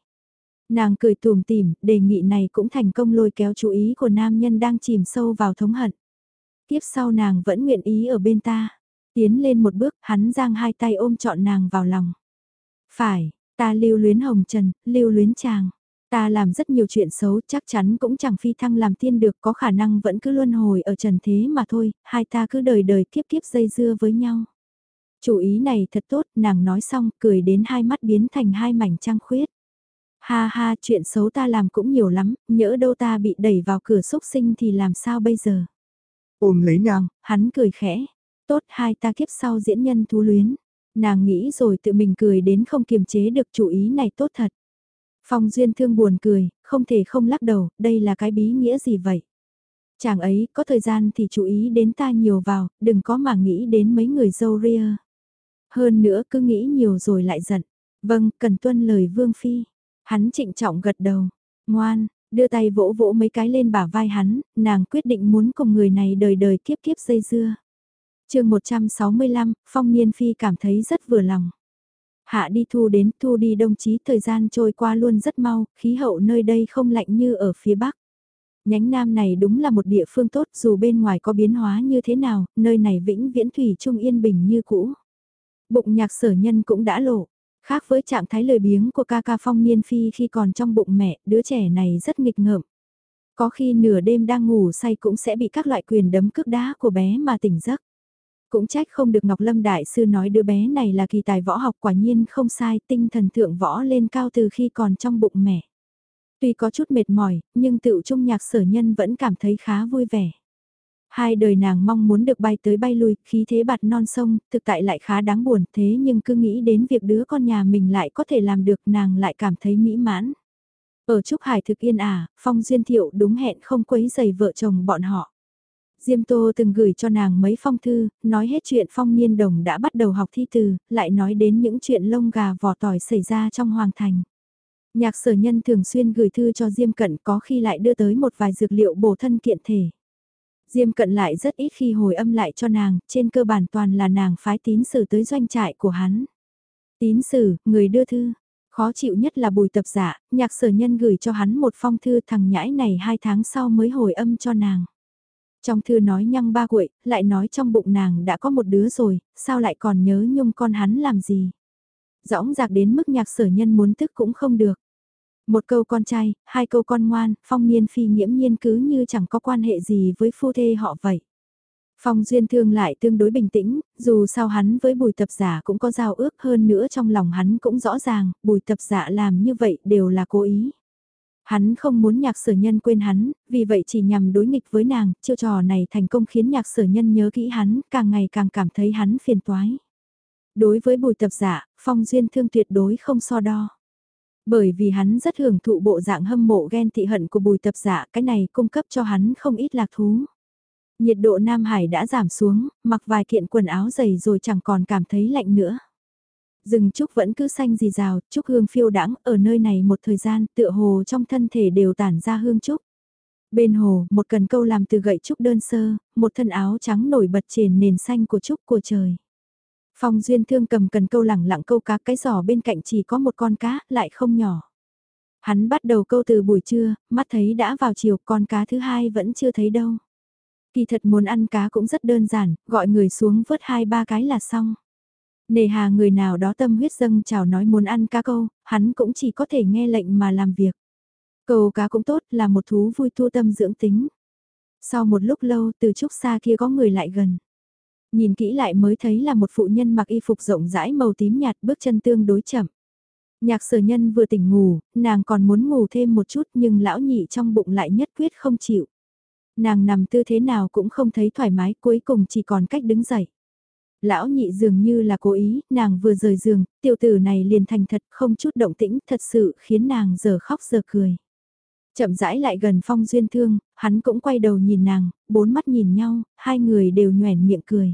Nàng cười tùm tìm, đề nghị này cũng thành công lôi kéo chú ý của nam nhân đang chìm sâu vào thống hận. Tiếp sau nàng vẫn nguyện ý ở bên ta. Tiến lên một bước, hắn giang hai tay ôm trọn nàng vào lòng. Phải, ta lưu luyến hồng trần, lưu luyến chàng. Ta làm rất nhiều chuyện xấu, chắc chắn cũng chẳng phi thăng làm tiên được, có khả năng vẫn cứ luân hồi ở trần thế mà thôi, hai ta cứ đời đời kiếp kiếp dây dưa với nhau. Chủ ý này thật tốt, nàng nói xong, cười đến hai mắt biến thành hai mảnh trăng khuyết. Ha ha, chuyện xấu ta làm cũng nhiều lắm, nhỡ đâu ta bị đẩy vào cửa xúc sinh thì làm sao bây giờ? Ôm lấy nàng, hắn cười khẽ. Tốt hai ta kiếp sau diễn nhân thú luyến. Nàng nghĩ rồi tự mình cười đến không kiềm chế được chủ ý này tốt thật. Phong Duyên Thương buồn cười, không thể không lắc đầu, đây là cái bí nghĩa gì vậy? Chàng ấy, có thời gian thì chú ý đến ta nhiều vào, đừng có mà nghĩ đến mấy người dâu ria. Hơn nữa cứ nghĩ nhiều rồi lại giận. Vâng, cần tuân lời Vương Phi. Hắn trịnh trọng gật đầu, ngoan, đưa tay vỗ vỗ mấy cái lên bả vai hắn, nàng quyết định muốn cùng người này đời đời kiếp kiếp dây dưa. chương 165, Phong Niên Phi cảm thấy rất vừa lòng. Hạ đi thu đến thu đi đồng chí thời gian trôi qua luôn rất mau, khí hậu nơi đây không lạnh như ở phía bắc. Nhánh nam này đúng là một địa phương tốt dù bên ngoài có biến hóa như thế nào, nơi này vĩnh viễn thủy trung yên bình như cũ. Bụng nhạc sở nhân cũng đã lộ, Khác với trạng thái lười biếng của ca ca phong niên phi khi còn trong bụng mẹ, đứa trẻ này rất nghịch ngợm. Có khi nửa đêm đang ngủ say cũng sẽ bị các loại quyền đấm cước đá của bé mà tỉnh giấc. Cũng trách không được Ngọc Lâm Đại Sư nói đứa bé này là kỳ tài võ học quả nhiên không sai, tinh thần thượng võ lên cao từ khi còn trong bụng mẹ. Tuy có chút mệt mỏi, nhưng tự trung nhạc sở nhân vẫn cảm thấy khá vui vẻ. Hai đời nàng mong muốn được bay tới bay lui, khí thế bạt non sông, thực tại lại khá đáng buồn, thế nhưng cứ nghĩ đến việc đứa con nhà mình lại có thể làm được nàng lại cảm thấy mỹ mãn. Ở Trúc Hải thực yên ả, Phong Duyên Thiệu đúng hẹn không quấy giày vợ chồng bọn họ. Diêm Tô từng gửi cho nàng mấy phong thư, nói hết chuyện Phong Niên Đồng đã bắt đầu học thi từ, lại nói đến những chuyện lông gà vỏ tỏi xảy ra trong hoàng thành. Nhạc sở nhân thường xuyên gửi thư cho Diêm Cận có khi lại đưa tới một vài dược liệu bổ thân kiện thể. Diêm cận lại rất ít khi hồi âm lại cho nàng, trên cơ bản toàn là nàng phái tín sử tới doanh trại của hắn. Tín sử, người đưa thư. Khó chịu nhất là bùi tập giả, nhạc sở nhân gửi cho hắn một phong thư thằng nhãi này hai tháng sau mới hồi âm cho nàng. Trong thư nói nhăng ba quậy, lại nói trong bụng nàng đã có một đứa rồi, sao lại còn nhớ nhung con hắn làm gì. Dõng dạc đến mức nhạc sở nhân muốn tức cũng không được. Một câu con trai, hai câu con ngoan, phong niên phi nghiễm nhiên cứ như chẳng có quan hệ gì với phu thê họ vậy. Phong Duyên Thương lại tương đối bình tĩnh, dù sao hắn với bùi tập giả cũng có giao ước hơn nữa trong lòng hắn cũng rõ ràng, bùi tập giả làm như vậy đều là cố ý. Hắn không muốn nhạc sở nhân quên hắn, vì vậy chỉ nhằm đối nghịch với nàng, chiêu trò này thành công khiến nhạc sở nhân nhớ kỹ hắn, càng ngày càng cảm thấy hắn phiền toái. Đối với bùi tập giả, Phong Duyên Thương tuyệt đối không so đo. Bởi vì hắn rất hưởng thụ bộ dạng hâm mộ ghen tị hận của bùi tập giả, cái này cung cấp cho hắn không ít lạc thú. Nhiệt độ Nam Hải đã giảm xuống, mặc vài kiện quần áo dày rồi chẳng còn cảm thấy lạnh nữa. Rừng trúc vẫn cứ xanh rì rào, trúc hương phiêu đãng ở nơi này một thời gian tựa hồ trong thân thể đều tản ra hương trúc. Bên hồ, một cần câu làm từ gậy trúc đơn sơ, một thân áo trắng nổi bật trên nền xanh của trúc của trời. Phong Duyên Thương cầm cần câu lẳng lặng câu cá cái giỏ bên cạnh chỉ có một con cá, lại không nhỏ. Hắn bắt đầu câu từ buổi trưa, mắt thấy đã vào chiều, con cá thứ hai vẫn chưa thấy đâu. Kỳ thật muốn ăn cá cũng rất đơn giản, gọi người xuống vớt hai ba cái là xong. Nề hà người nào đó tâm huyết dâng chào nói muốn ăn cá câu, hắn cũng chỉ có thể nghe lệnh mà làm việc. Câu cá cũng tốt là một thú vui thu tâm dưỡng tính. Sau một lúc lâu từ trúc xa kia có người lại gần. Nhìn kỹ lại mới thấy là một phụ nhân mặc y phục rộng rãi màu tím nhạt bước chân tương đối chậm. Nhạc sở nhân vừa tỉnh ngủ, nàng còn muốn ngủ thêm một chút nhưng lão nhị trong bụng lại nhất quyết không chịu. Nàng nằm tư thế nào cũng không thấy thoải mái cuối cùng chỉ còn cách đứng dậy. Lão nhị dường như là cố ý, nàng vừa rời giường, tiểu tử này liền thành thật không chút động tĩnh thật sự khiến nàng giờ khóc giờ cười. Chậm rãi lại gần phong duyên thương, hắn cũng quay đầu nhìn nàng, bốn mắt nhìn nhau, hai người đều nhoẻn miệng cười.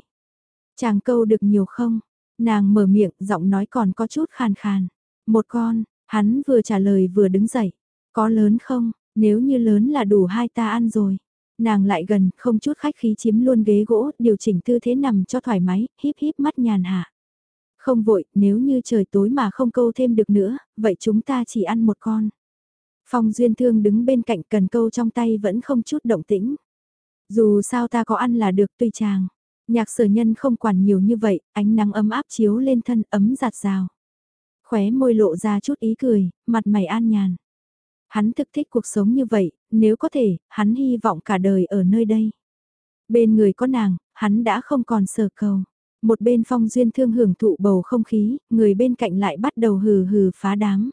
Chàng câu được nhiều không? Nàng mở miệng, giọng nói còn có chút khàn khàn. Một con, hắn vừa trả lời vừa đứng dậy. Có lớn không? Nếu như lớn là đủ hai ta ăn rồi. Nàng lại gần, không chút khách khí chiếm luôn ghế gỗ, điều chỉnh tư thế nằm cho thoải mái, híp híp mắt nhàn hạ. Không vội, nếu như trời tối mà không câu thêm được nữa, vậy chúng ta chỉ ăn một con. Phong Duyên Thương đứng bên cạnh cần câu trong tay vẫn không chút động tĩnh. Dù sao ta có ăn là được tùy chàng. Nhạc sở nhân không quản nhiều như vậy, ánh nắng ấm áp chiếu lên thân ấm giạt rào. Khóe môi lộ ra chút ý cười, mặt mày an nhàn. Hắn thực thích cuộc sống như vậy, nếu có thể, hắn hy vọng cả đời ở nơi đây. Bên người có nàng, hắn đã không còn sở cầu. Một bên phong duyên thương hưởng thụ bầu không khí, người bên cạnh lại bắt đầu hừ hừ phá đám.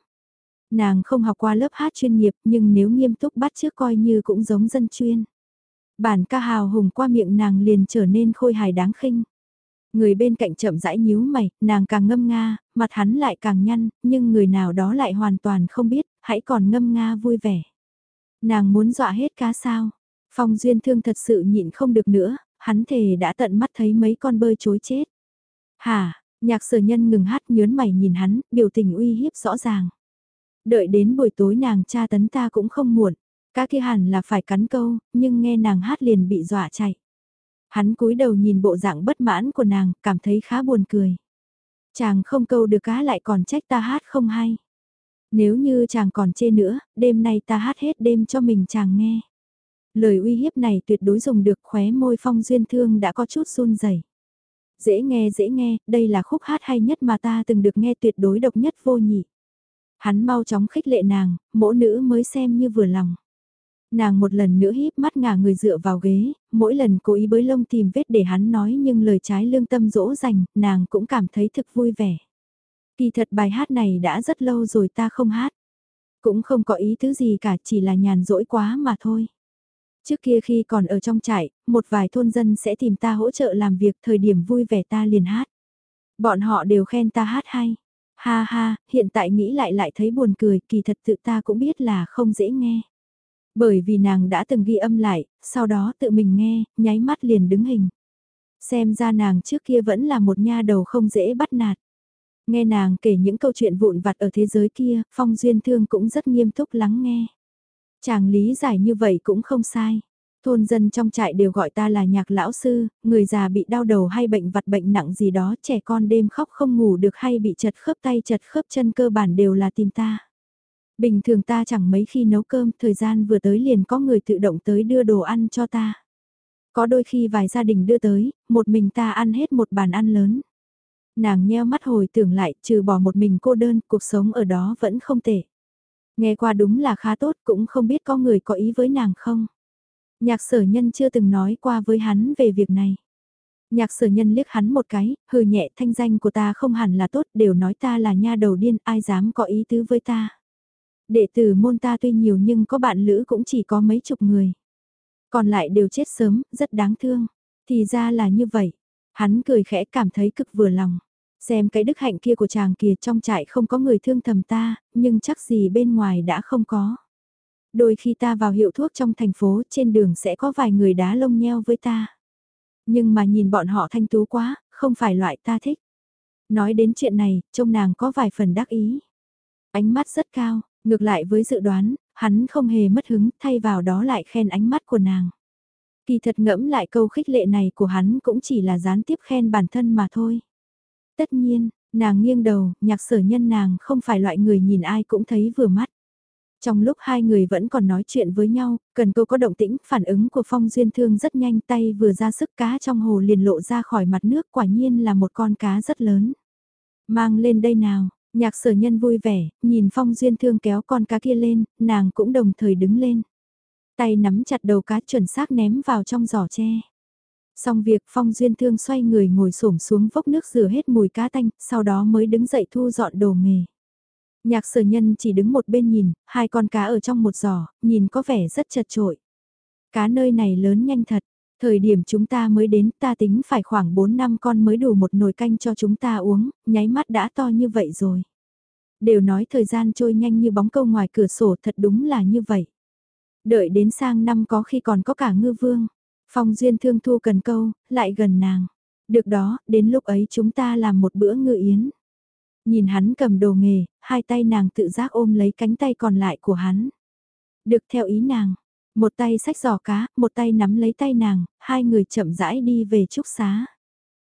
Nàng không học qua lớp hát chuyên nghiệp nhưng nếu nghiêm túc bắt trước coi như cũng giống dân chuyên. Bản ca hào hùng qua miệng nàng liền trở nên khôi hài đáng khinh. Người bên cạnh chậm rãi nhíu mày, nàng càng ngâm nga, mặt hắn lại càng nhăn, nhưng người nào đó lại hoàn toàn không biết, hãy còn ngâm nga vui vẻ. Nàng muốn dọa hết cá sao? Phong duyên thương thật sự nhịn không được nữa, hắn thề đã tận mắt thấy mấy con bơi chối chết. Hà, nhạc sở nhân ngừng hát nhớn mày nhìn hắn, biểu tình uy hiếp rõ ràng. Đợi đến buổi tối nàng tra tấn ta cũng không muộn. Cá kia hẳn là phải cắn câu, nhưng nghe nàng hát liền bị dọa chạy. Hắn cúi đầu nhìn bộ dạng bất mãn của nàng, cảm thấy khá buồn cười. Chàng không câu được cá lại còn trách ta hát không hay. Nếu như chàng còn chê nữa, đêm nay ta hát hết đêm cho mình chàng nghe. Lời uy hiếp này tuyệt đối dùng được khóe môi phong duyên thương đã có chút run rẩy. Dễ nghe dễ nghe, đây là khúc hát hay nhất mà ta từng được nghe tuyệt đối độc nhất vô nhị. Hắn mau chóng khích lệ nàng, mỗi nữ mới xem như vừa lòng. Nàng một lần nữa híp mắt ngả người dựa vào ghế, mỗi lần cố ý bới lông tìm vết để hắn nói nhưng lời trái lương tâm dỗ dành, nàng cũng cảm thấy thực vui vẻ. Kỳ thật bài hát này đã rất lâu rồi ta không hát. Cũng không có ý thứ gì cả chỉ là nhàn rỗi quá mà thôi. Trước kia khi còn ở trong trại, một vài thôn dân sẽ tìm ta hỗ trợ làm việc thời điểm vui vẻ ta liền hát. Bọn họ đều khen ta hát hay. Ha ha, hiện tại nghĩ lại lại thấy buồn cười, kỳ thật tự ta cũng biết là không dễ nghe. Bởi vì nàng đã từng ghi âm lại, sau đó tự mình nghe, nháy mắt liền đứng hình. Xem ra nàng trước kia vẫn là một nha đầu không dễ bắt nạt. Nghe nàng kể những câu chuyện vụn vặt ở thế giới kia, Phong Duyên Thương cũng rất nghiêm túc lắng nghe. Chàng lý giải như vậy cũng không sai. Thôn dân trong trại đều gọi ta là nhạc lão sư, người già bị đau đầu hay bệnh vặt bệnh nặng gì đó, trẻ con đêm khóc không ngủ được hay bị chật khớp tay chật khớp chân cơ bản đều là tìm ta. Bình thường ta chẳng mấy khi nấu cơm, thời gian vừa tới liền có người tự động tới đưa đồ ăn cho ta. Có đôi khi vài gia đình đưa tới, một mình ta ăn hết một bàn ăn lớn. Nàng nheo mắt hồi tưởng lại, trừ bỏ một mình cô đơn, cuộc sống ở đó vẫn không tệ. Nghe qua đúng là khá tốt, cũng không biết có người có ý với nàng không. Nhạc sở nhân chưa từng nói qua với hắn về việc này. Nhạc sở nhân liếc hắn một cái, hừ nhẹ thanh danh của ta không hẳn là tốt, đều nói ta là nha đầu điên, ai dám có ý tứ với ta. Đệ tử môn ta tuy nhiều nhưng có bạn lữ cũng chỉ có mấy chục người. Còn lại đều chết sớm, rất đáng thương. Thì ra là như vậy. Hắn cười khẽ cảm thấy cực vừa lòng. Xem cái đức hạnh kia của chàng kia trong trại không có người thương thầm ta, nhưng chắc gì bên ngoài đã không có. Đôi khi ta vào hiệu thuốc trong thành phố trên đường sẽ có vài người đá lông nheo với ta. Nhưng mà nhìn bọn họ thanh tú quá, không phải loại ta thích. Nói đến chuyện này, trông nàng có vài phần đắc ý. Ánh mắt rất cao, ngược lại với dự đoán, hắn không hề mất hứng, thay vào đó lại khen ánh mắt của nàng. Kỳ thật ngẫm lại câu khích lệ này của hắn cũng chỉ là gián tiếp khen bản thân mà thôi. Tất nhiên, nàng nghiêng đầu, nhạc sở nhân nàng không phải loại người nhìn ai cũng thấy vừa mắt. Trong lúc hai người vẫn còn nói chuyện với nhau, cần câu có động tĩnh, phản ứng của Phong Duyên Thương rất nhanh tay vừa ra sức cá trong hồ liền lộ ra khỏi mặt nước quả nhiên là một con cá rất lớn. Mang lên đây nào, nhạc sở nhân vui vẻ, nhìn Phong Duyên Thương kéo con cá kia lên, nàng cũng đồng thời đứng lên. Tay nắm chặt đầu cá chuẩn xác ném vào trong giỏ tre. Xong việc Phong Duyên Thương xoay người ngồi xổm xuống vốc nước rửa hết mùi cá tanh, sau đó mới đứng dậy thu dọn đồ nghề. Nhạc sở nhân chỉ đứng một bên nhìn, hai con cá ở trong một giỏ, nhìn có vẻ rất chật trội. Cá nơi này lớn nhanh thật, thời điểm chúng ta mới đến ta tính phải khoảng 4 năm con mới đủ một nồi canh cho chúng ta uống, nháy mắt đã to như vậy rồi. Đều nói thời gian trôi nhanh như bóng câu ngoài cửa sổ thật đúng là như vậy. Đợi đến sang năm có khi còn có cả ngư vương. Phong duyên thương thu cần câu, lại gần nàng. Được đó, đến lúc ấy chúng ta làm một bữa ngư yến. Nhìn hắn cầm đồ nghề, hai tay nàng tự giác ôm lấy cánh tay còn lại của hắn. Được theo ý nàng, một tay sách giỏ cá, một tay nắm lấy tay nàng, hai người chậm rãi đi về trúc xá.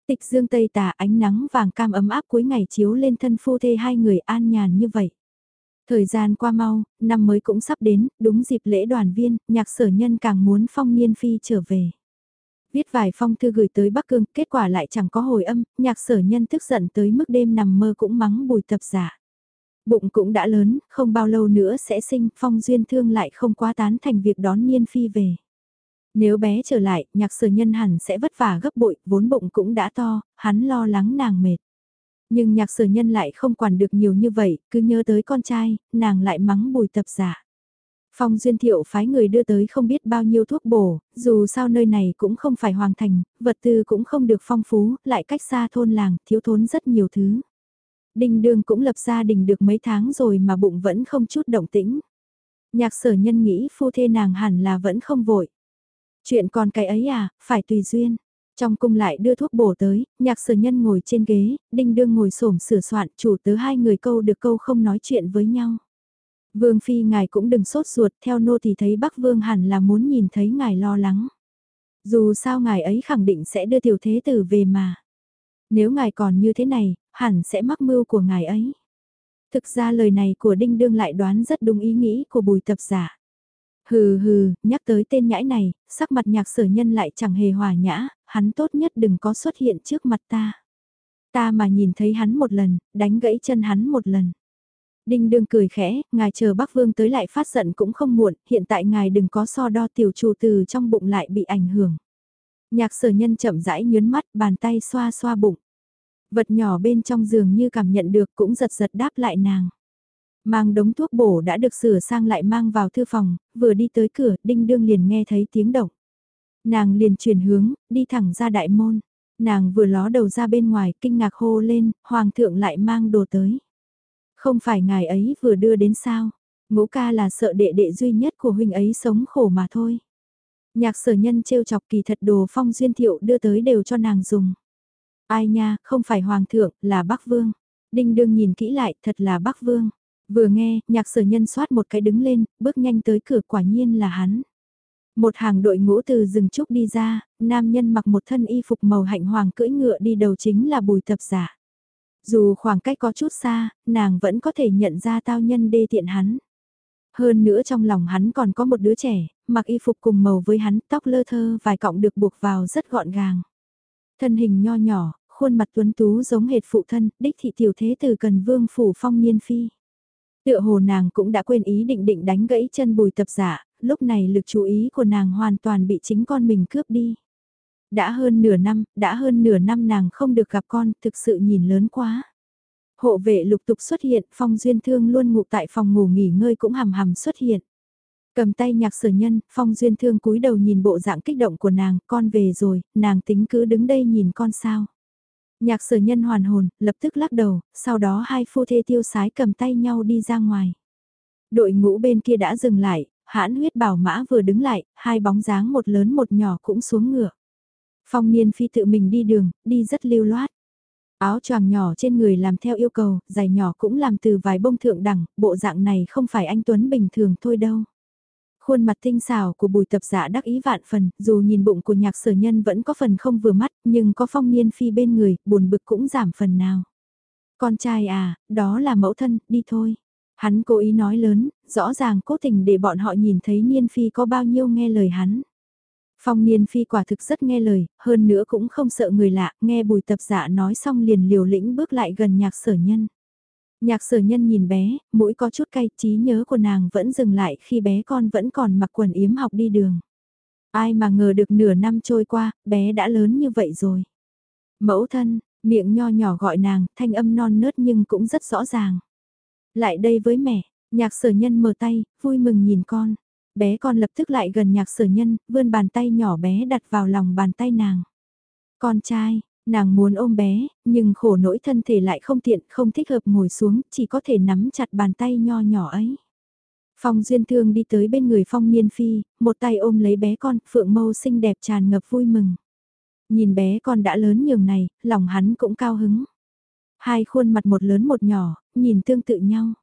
Tịch dương tây tà ánh nắng vàng cam ấm áp cuối ngày chiếu lên thân phu thê hai người an nhàn như vậy. Thời gian qua mau, năm mới cũng sắp đến, đúng dịp lễ đoàn viên, nhạc sở nhân càng muốn phong niên phi trở về. Viết vài phong thư gửi tới Bắc Cương, kết quả lại chẳng có hồi âm, nhạc sở nhân tức giận tới mức đêm nằm mơ cũng mắng bùi tập giả. Bụng cũng đã lớn, không bao lâu nữa sẽ sinh, phong duyên thương lại không quá tán thành việc đón niên phi về. Nếu bé trở lại, nhạc sở nhân hẳn sẽ vất vả gấp bội, vốn bụng cũng đã to, hắn lo lắng nàng mệt. Nhưng nhạc sở nhân lại không quản được nhiều như vậy, cứ nhớ tới con trai, nàng lại mắng bùi tập giả. Phong Duyên Thiệu phái người đưa tới không biết bao nhiêu thuốc bổ, dù sao nơi này cũng không phải hoàng thành, vật tư cũng không được phong phú, lại cách xa thôn làng, thiếu thốn rất nhiều thứ. Đinh Đương cũng lập gia đình được mấy tháng rồi mà bụng vẫn không chút động tĩnh. Nhạc sở nhân nghĩ phu thê nàng hẳn là vẫn không vội. Chuyện còn cái ấy à, phải tùy duyên. Trong cung lại đưa thuốc bổ tới, nhạc sở nhân ngồi trên ghế, đinh đương ngồi xổm sửa soạn, chủ tớ hai người câu được câu không nói chuyện với nhau. Vương Phi ngài cũng đừng sốt ruột, theo nô thì thấy Bắc Vương hẳn là muốn nhìn thấy ngài lo lắng. Dù sao ngài ấy khẳng định sẽ đưa tiểu thế tử về mà. Nếu ngài còn như thế này, hẳn sẽ mắc mưu của ngài ấy. Thực ra lời này của Đinh Đương lại đoán rất đúng ý nghĩ của bùi tập giả. Hừ hừ, nhắc tới tên nhãi này, sắc mặt nhạc sở nhân lại chẳng hề hòa nhã, hắn tốt nhất đừng có xuất hiện trước mặt ta. Ta mà nhìn thấy hắn một lần, đánh gãy chân hắn một lần. Đinh đương cười khẽ, ngài chờ Bắc Vương tới lại phát giận cũng không muộn, hiện tại ngài đừng có so đo tiểu chủ từ trong bụng lại bị ảnh hưởng. Nhạc sở nhân chậm rãi nhướn mắt, bàn tay xoa xoa bụng. Vật nhỏ bên trong giường như cảm nhận được cũng giật giật đáp lại nàng. Mang đống thuốc bổ đã được sửa sang lại mang vào thư phòng, vừa đi tới cửa, đinh đương liền nghe thấy tiếng động. Nàng liền chuyển hướng, đi thẳng ra đại môn. Nàng vừa ló đầu ra bên ngoài, kinh ngạc hô lên, hoàng thượng lại mang đồ tới. Không phải ngài ấy vừa đưa đến sao? Ngũ ca là sợ đệ đệ duy nhất của huynh ấy sống khổ mà thôi. Nhạc sở nhân trêu chọc kỳ thật đồ phong duyên thiệu đưa tới đều cho nàng dùng. Ai nha, không phải hoàng thượng, là bắc vương. Đinh đương nhìn kỹ lại, thật là bắc vương. Vừa nghe, nhạc sở nhân soát một cái đứng lên, bước nhanh tới cửa quả nhiên là hắn. Một hàng đội ngũ từ rừng trúc đi ra, nam nhân mặc một thân y phục màu hạnh hoàng cưỡi ngựa đi đầu chính là bùi tập giả. Dù khoảng cách có chút xa, nàng vẫn có thể nhận ra tao nhân đê tiện hắn. Hơn nữa trong lòng hắn còn có một đứa trẻ, mặc y phục cùng màu với hắn, tóc lơ thơ vài cọng được buộc vào rất gọn gàng. Thân hình nho nhỏ, khuôn mặt tuấn tú giống hệt phụ thân, đích thị tiểu thế từ cần vương phủ phong niên phi. Tựa hồ nàng cũng đã quên ý định định đánh gãy chân bùi tập giả, lúc này lực chú ý của nàng hoàn toàn bị chính con mình cướp đi. Đã hơn nửa năm, đã hơn nửa năm nàng không được gặp con, thực sự nhìn lớn quá. Hộ vệ lục tục xuất hiện, phong duyên thương luôn ngủ tại phòng ngủ nghỉ ngơi cũng hầm hầm xuất hiện. Cầm tay nhạc sở nhân, phong duyên thương cúi đầu nhìn bộ dạng kích động của nàng, con về rồi, nàng tính cứ đứng đây nhìn con sao. Nhạc sở nhân hoàn hồn, lập tức lắc đầu, sau đó hai phu thê tiêu sái cầm tay nhau đi ra ngoài. Đội ngũ bên kia đã dừng lại, hãn huyết bảo mã vừa đứng lại, hai bóng dáng một lớn một nhỏ cũng xuống ngựa. Phong niên phi tự mình đi đường, đi rất lưu loát. Áo choàng nhỏ trên người làm theo yêu cầu, giày nhỏ cũng làm từ vài bông thượng đẳng, bộ dạng này không phải anh Tuấn bình thường thôi đâu. Khuôn mặt tinh xảo của bùi tập giả đắc ý vạn phần, dù nhìn bụng của nhạc sở nhân vẫn có phần không vừa mắt, nhưng có phong niên phi bên người, buồn bực cũng giảm phần nào. Con trai à, đó là mẫu thân, đi thôi. Hắn cố ý nói lớn, rõ ràng cố tình để bọn họ nhìn thấy niên phi có bao nhiêu nghe lời hắn. Phong niên phi quả thực rất nghe lời, hơn nữa cũng không sợ người lạ, nghe bùi tập giả nói xong liền liều lĩnh bước lại gần nhạc sở nhân. Nhạc sở nhân nhìn bé, mũi có chút cay, trí nhớ của nàng vẫn dừng lại khi bé con vẫn còn mặc quần yếm học đi đường. Ai mà ngờ được nửa năm trôi qua, bé đã lớn như vậy rồi. Mẫu thân, miệng nho nhỏ gọi nàng, thanh âm non nớt nhưng cũng rất rõ ràng. Lại đây với mẹ, nhạc sở nhân mở tay, vui mừng nhìn con. Bé con lập tức lại gần nhạc sở nhân, vươn bàn tay nhỏ bé đặt vào lòng bàn tay nàng. Con trai, nàng muốn ôm bé, nhưng khổ nỗi thân thể lại không tiện, không thích hợp ngồi xuống, chỉ có thể nắm chặt bàn tay nho nhỏ ấy. Phong Duyên Thương đi tới bên người Phong Niên Phi, một tay ôm lấy bé con, phượng mâu xinh đẹp tràn ngập vui mừng. Nhìn bé con đã lớn nhường này, lòng hắn cũng cao hứng. Hai khuôn mặt một lớn một nhỏ, nhìn tương tự nhau.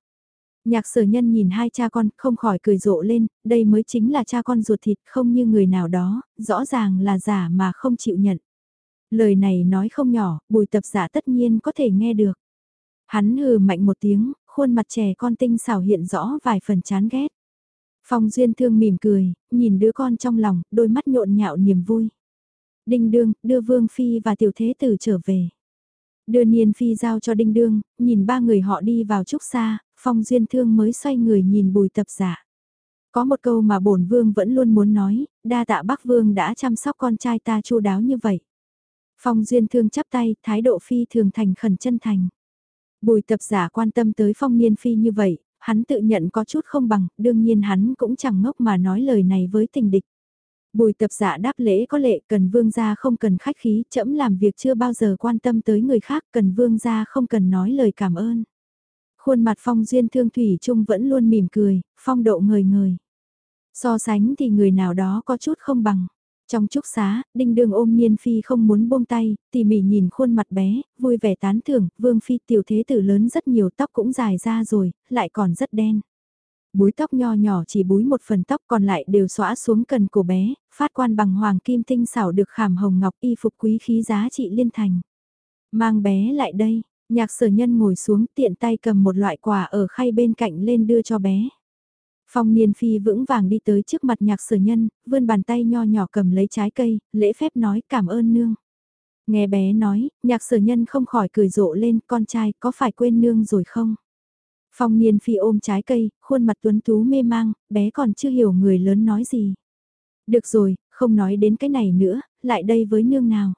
Nhạc sở nhân nhìn hai cha con, không khỏi cười rộ lên, đây mới chính là cha con ruột thịt không như người nào đó, rõ ràng là giả mà không chịu nhận. Lời này nói không nhỏ, bùi tập giả tất nhiên có thể nghe được. Hắn hừ mạnh một tiếng, khuôn mặt trẻ con tinh xảo hiện rõ vài phần chán ghét. Phong Duyên Thương mỉm cười, nhìn đứa con trong lòng, đôi mắt nhộn nhạo niềm vui. Đinh Đương, đưa Vương Phi và Tiểu Thế Tử trở về. Đưa Niên Phi giao cho Đinh Đương, nhìn ba người họ đi vào trúc xa, Phong Duyên Thương mới xoay người nhìn bùi tập giả. Có một câu mà bổn vương vẫn luôn muốn nói, đa tạ bác vương đã chăm sóc con trai ta chu đáo như vậy. Phong Duyên Thương chắp tay, thái độ phi thường thành khẩn chân thành. Bùi tập giả quan tâm tới phong niên phi như vậy, hắn tự nhận có chút không bằng, đương nhiên hắn cũng chẳng ngốc mà nói lời này với tình địch. Bùi tập giả đáp lễ có lệ, cần vương gia không cần khách khí, chậm làm việc chưa bao giờ quan tâm tới người khác, cần vương gia không cần nói lời cảm ơn. Khuôn mặt phong duyên thương thủy chung vẫn luôn mỉm cười, phong độ ngời ngời. So sánh thì người nào đó có chút không bằng. Trong chúc xá, đinh đường ôm Niên Phi không muốn buông tay, tỉ mỉ nhìn khuôn mặt bé, vui vẻ tán thưởng, Vương Phi tiểu thế tử lớn rất nhiều tóc cũng dài ra rồi, lại còn rất đen. Búi tóc nho nhỏ chỉ búi một phần tóc còn lại đều xóa xuống cần cổ bé, phát quan bằng hoàng kim tinh xảo được khảm hồng ngọc y phục quý khí giá trị liên thành. Mang bé lại đây, nhạc sở nhân ngồi xuống tiện tay cầm một loại quả ở khay bên cạnh lên đưa cho bé. Phong Niên Phi vững vàng đi tới trước mặt nhạc sở nhân, vươn bàn tay nho nhỏ cầm lấy trái cây, lễ phép nói cảm ơn nương. Nghe bé nói, nhạc sở nhân không khỏi cười rộ lên, con trai có phải quên nương rồi không? Phong Niên Phi ôm trái cây, khuôn mặt tuấn tú mê mang, bé còn chưa hiểu người lớn nói gì. Được rồi, không nói đến cái này nữa, lại đây với nương nào.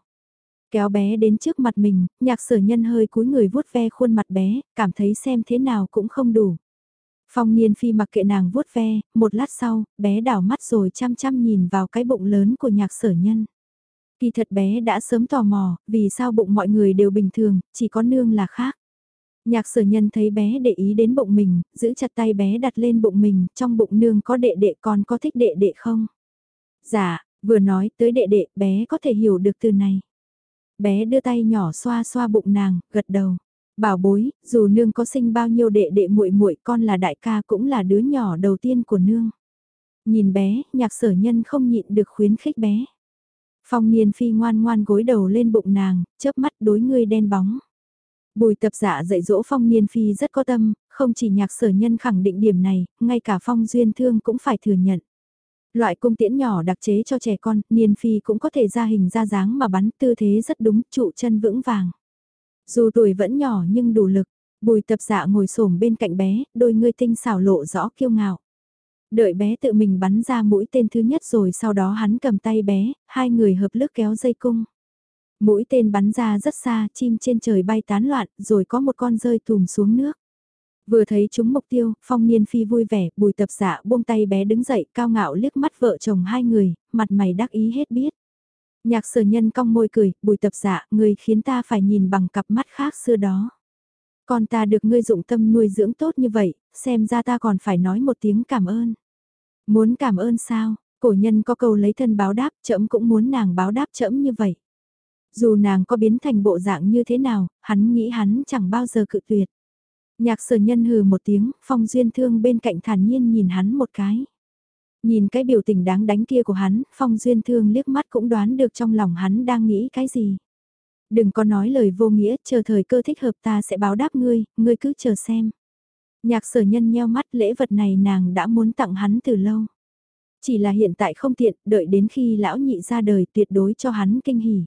Kéo bé đến trước mặt mình, nhạc sở nhân hơi cúi người vuốt ve khuôn mặt bé, cảm thấy xem thế nào cũng không đủ. Phong niên phi mặc kệ nàng vuốt ve, một lát sau, bé đảo mắt rồi chăm chăm nhìn vào cái bụng lớn của nhạc sở nhân. Kỳ thật bé đã sớm tò mò, vì sao bụng mọi người đều bình thường, chỉ có nương là khác. Nhạc sở nhân thấy bé để ý đến bụng mình, giữ chặt tay bé đặt lên bụng mình, trong bụng nương có đệ đệ còn có thích đệ đệ không? Dạ, vừa nói tới đệ đệ, bé có thể hiểu được từ này. Bé đưa tay nhỏ xoa xoa bụng nàng, gật đầu. Bảo bối, dù nương có sinh bao nhiêu đệ đệ muội muội con là đại ca cũng là đứa nhỏ đầu tiên của nương. Nhìn bé, nhạc sở nhân không nhịn được khuyến khích bé. Phong niên phi ngoan ngoan gối đầu lên bụng nàng, chớp mắt đối ngươi đen bóng. Bùi tập giả dạy dỗ phong niên phi rất có tâm, Không chỉ nhạc sở nhân khẳng định điểm này, ngay cả phong duyên thương cũng phải thừa nhận. Loại cung tiễn nhỏ đặc chế cho trẻ con, niên phi cũng có thể ra hình ra dáng mà bắn tư thế rất đúng, trụ chân vững vàng. Dù tuổi vẫn nhỏ nhưng đủ lực, bùi tập dạ ngồi xổm bên cạnh bé, đôi ngươi tinh xảo lộ rõ kiêu ngạo. Đợi bé tự mình bắn ra mũi tên thứ nhất rồi sau đó hắn cầm tay bé, hai người hợp lực kéo dây cung. Mũi tên bắn ra rất xa, chim trên trời bay tán loạn, rồi có một con rơi tùm xuống nước. Vừa thấy chúng mục tiêu, phong niên phi vui vẻ, bùi tập dạ buông tay bé đứng dậy, cao ngạo liếc mắt vợ chồng hai người, mặt mày đắc ý hết biết. Nhạc sở nhân cong môi cười, bùi tập dạ, người khiến ta phải nhìn bằng cặp mắt khác xưa đó. Con ta được ngươi dụng tâm nuôi dưỡng tốt như vậy, xem ra ta còn phải nói một tiếng cảm ơn. Muốn cảm ơn sao, cổ nhân có câu lấy thân báo đáp, trẫm cũng muốn nàng báo đáp trẫm như vậy. Dù nàng có biến thành bộ dạng như thế nào, hắn nghĩ hắn chẳng bao giờ cự tuyệt. Nhạc sở nhân hừ một tiếng, phong duyên thương bên cạnh thản nhiên nhìn hắn một cái. Nhìn cái biểu tình đáng đánh kia của hắn, phong duyên thương liếc mắt cũng đoán được trong lòng hắn đang nghĩ cái gì. Đừng có nói lời vô nghĩa, chờ thời cơ thích hợp ta sẽ báo đáp ngươi, ngươi cứ chờ xem. Nhạc sở nhân nheo mắt lễ vật này nàng đã muốn tặng hắn từ lâu. Chỉ là hiện tại không tiện, đợi đến khi lão nhị ra đời tuyệt đối cho hắn kinh hỉ.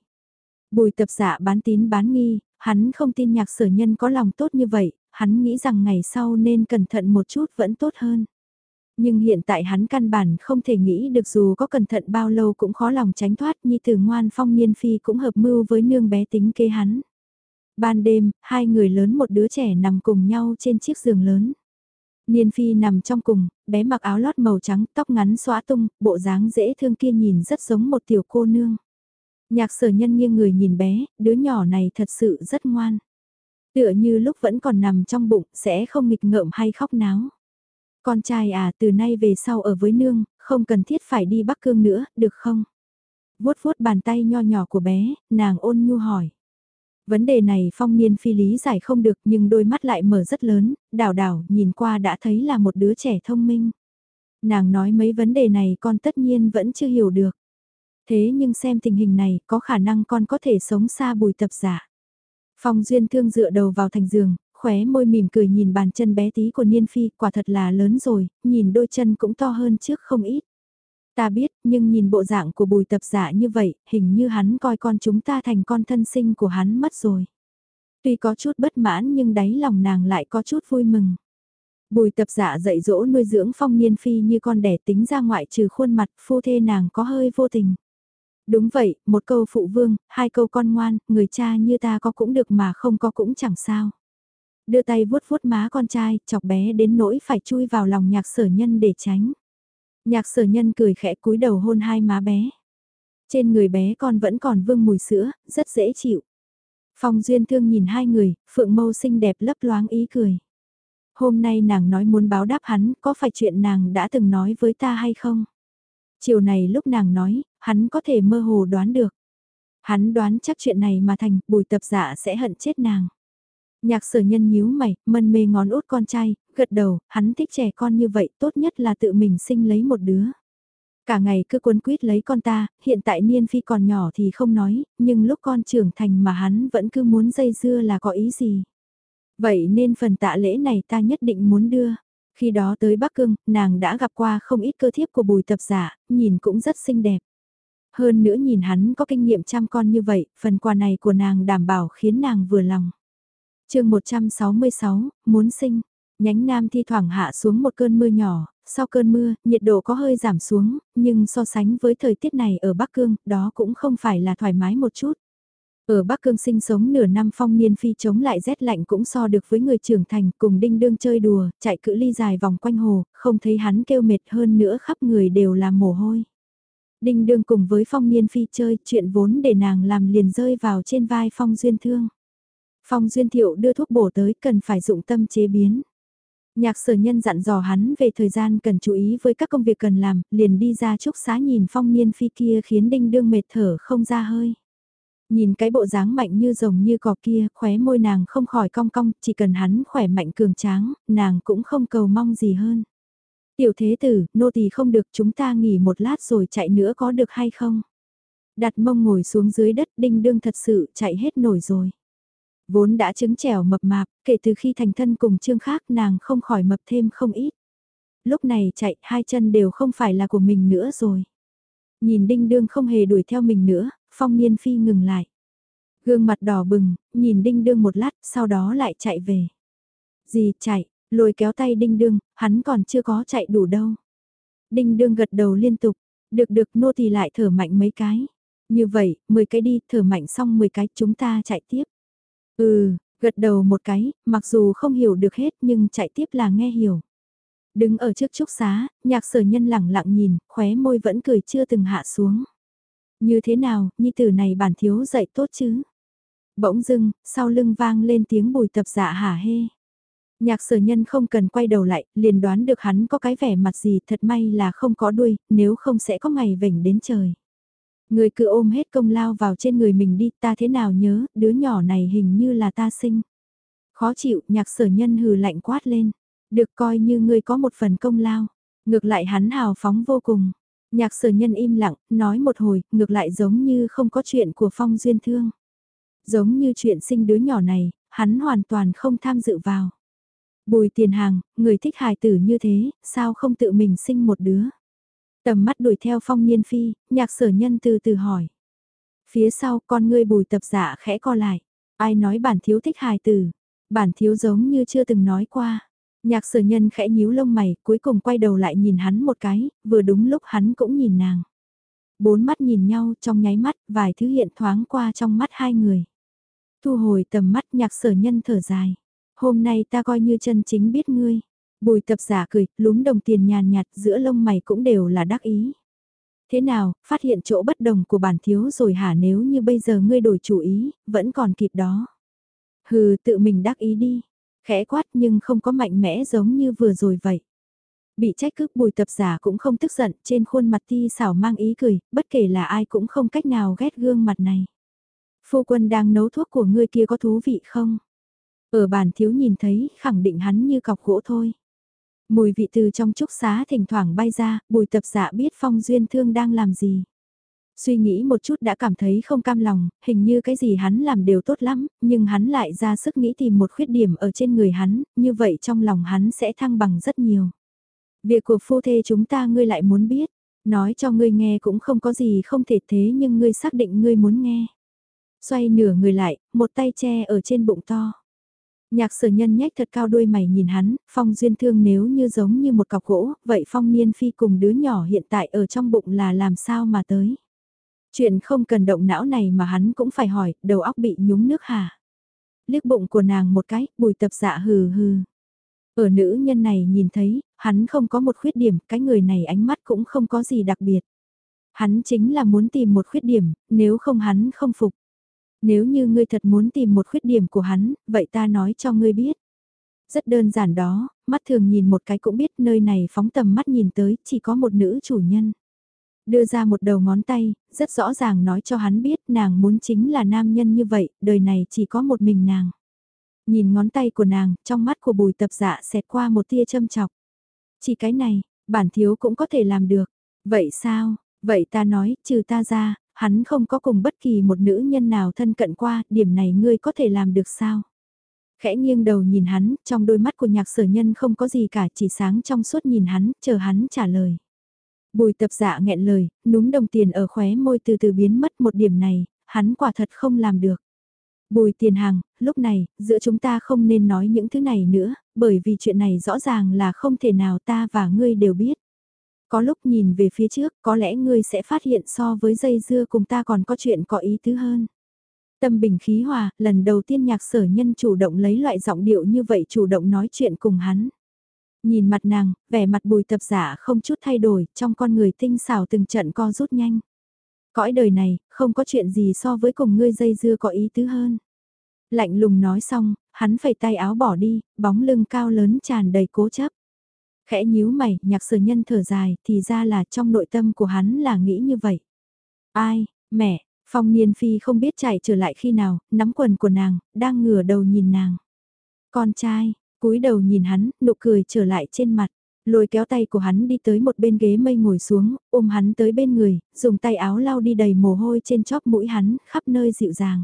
Bùi tập giả bán tín bán nghi, hắn không tin nhạc sở nhân có lòng tốt như vậy, hắn nghĩ rằng ngày sau nên cẩn thận một chút vẫn tốt hơn. Nhưng hiện tại hắn căn bản không thể nghĩ được dù có cẩn thận bao lâu cũng khó lòng tránh thoát như từ ngoan phong niên phi cũng hợp mưu với nương bé tính kế hắn. Ban đêm, hai người lớn một đứa trẻ nằm cùng nhau trên chiếc giường lớn. Niên phi nằm trong cùng, bé mặc áo lót màu trắng, tóc ngắn xóa tung, bộ dáng dễ thương kia nhìn rất giống một tiểu cô nương. Nhạc sở nhân nghiêng người nhìn bé, đứa nhỏ này thật sự rất ngoan. Tựa như lúc vẫn còn nằm trong bụng, sẽ không nghịch ngợm hay khóc náo. Con trai à, từ nay về sau ở với nương, không cần thiết phải đi Bắc Cương nữa, được không? vuốt vuốt bàn tay nho nhỏ của bé, nàng ôn nhu hỏi. Vấn đề này phong niên phi lý giải không được nhưng đôi mắt lại mở rất lớn, đảo đảo nhìn qua đã thấy là một đứa trẻ thông minh. Nàng nói mấy vấn đề này con tất nhiên vẫn chưa hiểu được. Thế nhưng xem tình hình này có khả năng con có thể sống xa bùi tập giả. Phong duyên thương dựa đầu vào thành giường, khóe môi mỉm cười nhìn bàn chân bé tí của Niên Phi quả thật là lớn rồi, nhìn đôi chân cũng to hơn trước không ít. Ta biết, nhưng nhìn bộ dạng của bùi tập giả như vậy, hình như hắn coi con chúng ta thành con thân sinh của hắn mất rồi. Tuy có chút bất mãn nhưng đáy lòng nàng lại có chút vui mừng. Bùi tập giả dạy dỗ nuôi dưỡng phong niên phi như con đẻ tính ra ngoại trừ khuôn mặt phu thê nàng có hơi vô tình. Đúng vậy, một câu phụ vương, hai câu con ngoan, người cha như ta có cũng được mà không có cũng chẳng sao. Đưa tay vuốt vuốt má con trai, chọc bé đến nỗi phải chui vào lòng nhạc sở nhân để tránh. Nhạc sở nhân cười khẽ cúi đầu hôn hai má bé. Trên người bé con vẫn còn vương mùi sữa, rất dễ chịu. Phong duyên thương nhìn hai người, phượng mâu xinh đẹp lấp loáng ý cười. Hôm nay nàng nói muốn báo đáp hắn, có phải chuyện nàng đã từng nói với ta hay không? Chiều này lúc nàng nói, hắn có thể mơ hồ đoán được. Hắn đoán chắc chuyện này mà thành, bùi tập giả sẽ hận chết nàng. Nhạc sở nhân nhíu mày, mân mê ngón út con trai, gật đầu, hắn thích trẻ con như vậy, tốt nhất là tự mình sinh lấy một đứa. Cả ngày cứ cuốn quýt lấy con ta, hiện tại niên phi còn nhỏ thì không nói, nhưng lúc con trưởng thành mà hắn vẫn cứ muốn dây dưa là có ý gì. Vậy nên phần tạ lễ này ta nhất định muốn đưa. Khi đó tới Bắc Cương, nàng đã gặp qua không ít cơ thiếp của bùi tập giả, nhìn cũng rất xinh đẹp. Hơn nữa nhìn hắn có kinh nghiệm chăm con như vậy, phần quà này của nàng đảm bảo khiến nàng vừa lòng chương 166, muốn sinh, nhánh nam thi thoảng hạ xuống một cơn mưa nhỏ, sau cơn mưa, nhiệt độ có hơi giảm xuống, nhưng so sánh với thời tiết này ở Bắc Cương, đó cũng không phải là thoải mái một chút. Ở Bắc Cương sinh sống nửa năm phong niên phi chống lại rét lạnh cũng so được với người trưởng thành cùng đinh đương chơi đùa, chạy cự ly dài vòng quanh hồ, không thấy hắn kêu mệt hơn nữa khắp người đều là mồ hôi. Đinh đương cùng với phong niên phi chơi chuyện vốn để nàng làm liền rơi vào trên vai phong duyên thương. Phong duyên thiệu đưa thuốc bổ tới cần phải dụng tâm chế biến. Nhạc sở nhân dặn dò hắn về thời gian cần chú ý với các công việc cần làm, liền đi ra trúc xá nhìn phong niên phi kia khiến đinh đương mệt thở không ra hơi. Nhìn cái bộ dáng mạnh như rồng như cọp kia, khóe môi nàng không khỏi cong cong, chỉ cần hắn khỏe mạnh cường tráng, nàng cũng không cầu mong gì hơn. Tiểu thế tử, nô tỳ không được chúng ta nghỉ một lát rồi chạy nữa có được hay không? Đặt mông ngồi xuống dưới đất đinh đương thật sự chạy hết nổi rồi. Vốn đã trứng trẻo mập mạp, kể từ khi thành thân cùng trương khác nàng không khỏi mập thêm không ít. Lúc này chạy hai chân đều không phải là của mình nữa rồi. Nhìn đinh đương không hề đuổi theo mình nữa, phong niên phi ngừng lại. Gương mặt đỏ bừng, nhìn đinh đương một lát, sau đó lại chạy về. Gì chạy, lôi kéo tay đinh đương, hắn còn chưa có chạy đủ đâu. Đinh đương gật đầu liên tục, được được nô thì lại thở mạnh mấy cái. Như vậy, 10 cái đi, thở mạnh xong 10 cái chúng ta chạy tiếp. Ừ, gật đầu một cái, mặc dù không hiểu được hết nhưng chạy tiếp là nghe hiểu. Đứng ở trước trúc xá, nhạc sở nhân lẳng lặng nhìn, khóe môi vẫn cười chưa từng hạ xuống. Như thế nào, nhi tử này bản thiếu dạy tốt chứ? Bỗng dưng, sau lưng vang lên tiếng bùi tập dạ hả hê. Nhạc sở nhân không cần quay đầu lại, liền đoán được hắn có cái vẻ mặt gì thật may là không có đuôi, nếu không sẽ có ngày vểnh đến trời. Người cứ ôm hết công lao vào trên người mình đi, ta thế nào nhớ, đứa nhỏ này hình như là ta sinh. Khó chịu, nhạc sở nhân hừ lạnh quát lên. Được coi như ngươi có một phần công lao. Ngược lại hắn hào phóng vô cùng. Nhạc sở nhân im lặng, nói một hồi, ngược lại giống như không có chuyện của phong duyên thương. Giống như chuyện sinh đứa nhỏ này, hắn hoàn toàn không tham dự vào. Bùi tiền hàng, người thích hài tử như thế, sao không tự mình sinh một đứa? Tầm mắt đuổi theo phong nhiên phi, nhạc sở nhân từ từ hỏi. Phía sau con ngươi bùi tập dạ khẽ co lại. Ai nói bản thiếu thích hài tử? Bản thiếu giống như chưa từng nói qua. Nhạc sở nhân khẽ nhíu lông mày, cuối cùng quay đầu lại nhìn hắn một cái, vừa đúng lúc hắn cũng nhìn nàng. Bốn mắt nhìn nhau trong nháy mắt, vài thứ hiện thoáng qua trong mắt hai người. Thu hồi tầm mắt nhạc sở nhân thở dài. Hôm nay ta coi như chân chính biết ngươi. Bùi tập giả cười, lúm đồng tiền nhàn nhạt giữa lông mày cũng đều là đắc ý. Thế nào, phát hiện chỗ bất đồng của bản thiếu rồi hả nếu như bây giờ ngươi đổi chủ ý, vẫn còn kịp đó. Hừ, tự mình đắc ý đi. Khẽ quát nhưng không có mạnh mẽ giống như vừa rồi vậy. Bị trách cứ bùi tập giả cũng không tức giận, trên khuôn mặt thi xảo mang ý cười, bất kể là ai cũng không cách nào ghét gương mặt này. Phu quân đang nấu thuốc của ngươi kia có thú vị không? Ở bàn thiếu nhìn thấy, khẳng định hắn như cọc gỗ thôi. Mùi vị từ trong trúc xá thỉnh thoảng bay ra, bùi tập dạ biết phong duyên thương đang làm gì. Suy nghĩ một chút đã cảm thấy không cam lòng, hình như cái gì hắn làm đều tốt lắm, nhưng hắn lại ra sức nghĩ tìm một khuyết điểm ở trên người hắn, như vậy trong lòng hắn sẽ thăng bằng rất nhiều. Việc của phu thê chúng ta ngươi lại muốn biết, nói cho ngươi nghe cũng không có gì không thể thế nhưng ngươi xác định ngươi muốn nghe. Xoay nửa người lại, một tay che ở trên bụng to. Nhạc sở nhân nhếch thật cao đuôi mày nhìn hắn, phong duyên thương nếu như giống như một cọc gỗ, vậy phong niên phi cùng đứa nhỏ hiện tại ở trong bụng là làm sao mà tới. Chuyện không cần động não này mà hắn cũng phải hỏi, đầu óc bị nhúng nước hả? Liếc bụng của nàng một cái, bùi tập dạ hừ hừ. Ở nữ nhân này nhìn thấy, hắn không có một khuyết điểm, cái người này ánh mắt cũng không có gì đặc biệt. Hắn chính là muốn tìm một khuyết điểm, nếu không hắn không phục. Nếu như ngươi thật muốn tìm một khuyết điểm của hắn, vậy ta nói cho ngươi biết. Rất đơn giản đó, mắt thường nhìn một cái cũng biết nơi này phóng tầm mắt nhìn tới chỉ có một nữ chủ nhân. Đưa ra một đầu ngón tay, rất rõ ràng nói cho hắn biết nàng muốn chính là nam nhân như vậy, đời này chỉ có một mình nàng. Nhìn ngón tay của nàng, trong mắt của bùi tập dạ xẹt qua một tia châm chọc. Chỉ cái này, bản thiếu cũng có thể làm được. Vậy sao, vậy ta nói, trừ ta ra, hắn không có cùng bất kỳ một nữ nhân nào thân cận qua, điểm này ngươi có thể làm được sao? Khẽ nghiêng đầu nhìn hắn, trong đôi mắt của nhạc sở nhân không có gì cả, chỉ sáng trong suốt nhìn hắn, chờ hắn trả lời. Bùi tập dạ nghẹn lời, núm đồng tiền ở khóe môi từ từ biến mất một điểm này, hắn quả thật không làm được. Bùi tiền hàng, lúc này, giữa chúng ta không nên nói những thứ này nữa, bởi vì chuyện này rõ ràng là không thể nào ta và ngươi đều biết. Có lúc nhìn về phía trước, có lẽ ngươi sẽ phát hiện so với dây dưa cùng ta còn có chuyện có ý tứ hơn. Tâm bình khí hòa, lần đầu tiên nhạc sở nhân chủ động lấy loại giọng điệu như vậy chủ động nói chuyện cùng hắn. Nhìn mặt nàng, vẻ mặt bùi tập giả không chút thay đổi, trong con người tinh xảo từng trận co rút nhanh. Cõi đời này, không có chuyện gì so với cùng ngươi dây dưa có ý tứ hơn. Lạnh lùng nói xong, hắn phẩy tay áo bỏ đi, bóng lưng cao lớn tràn đầy cố chấp. Khẽ nhíu mày, nhạc sở nhân thở dài, thì ra là trong nội tâm của hắn là nghĩ như vậy. Ai, mẹ, phong niên phi không biết chạy trở lại khi nào, nắm quần của nàng, đang ngửa đầu nhìn nàng. Con trai, cúi đầu nhìn hắn, nụ cười trở lại trên mặt. Lôi kéo tay của hắn đi tới một bên ghế mây ngồi xuống, ôm hắn tới bên người, dùng tay áo lau đi đầy mồ hôi trên chóp mũi hắn, khắp nơi dịu dàng.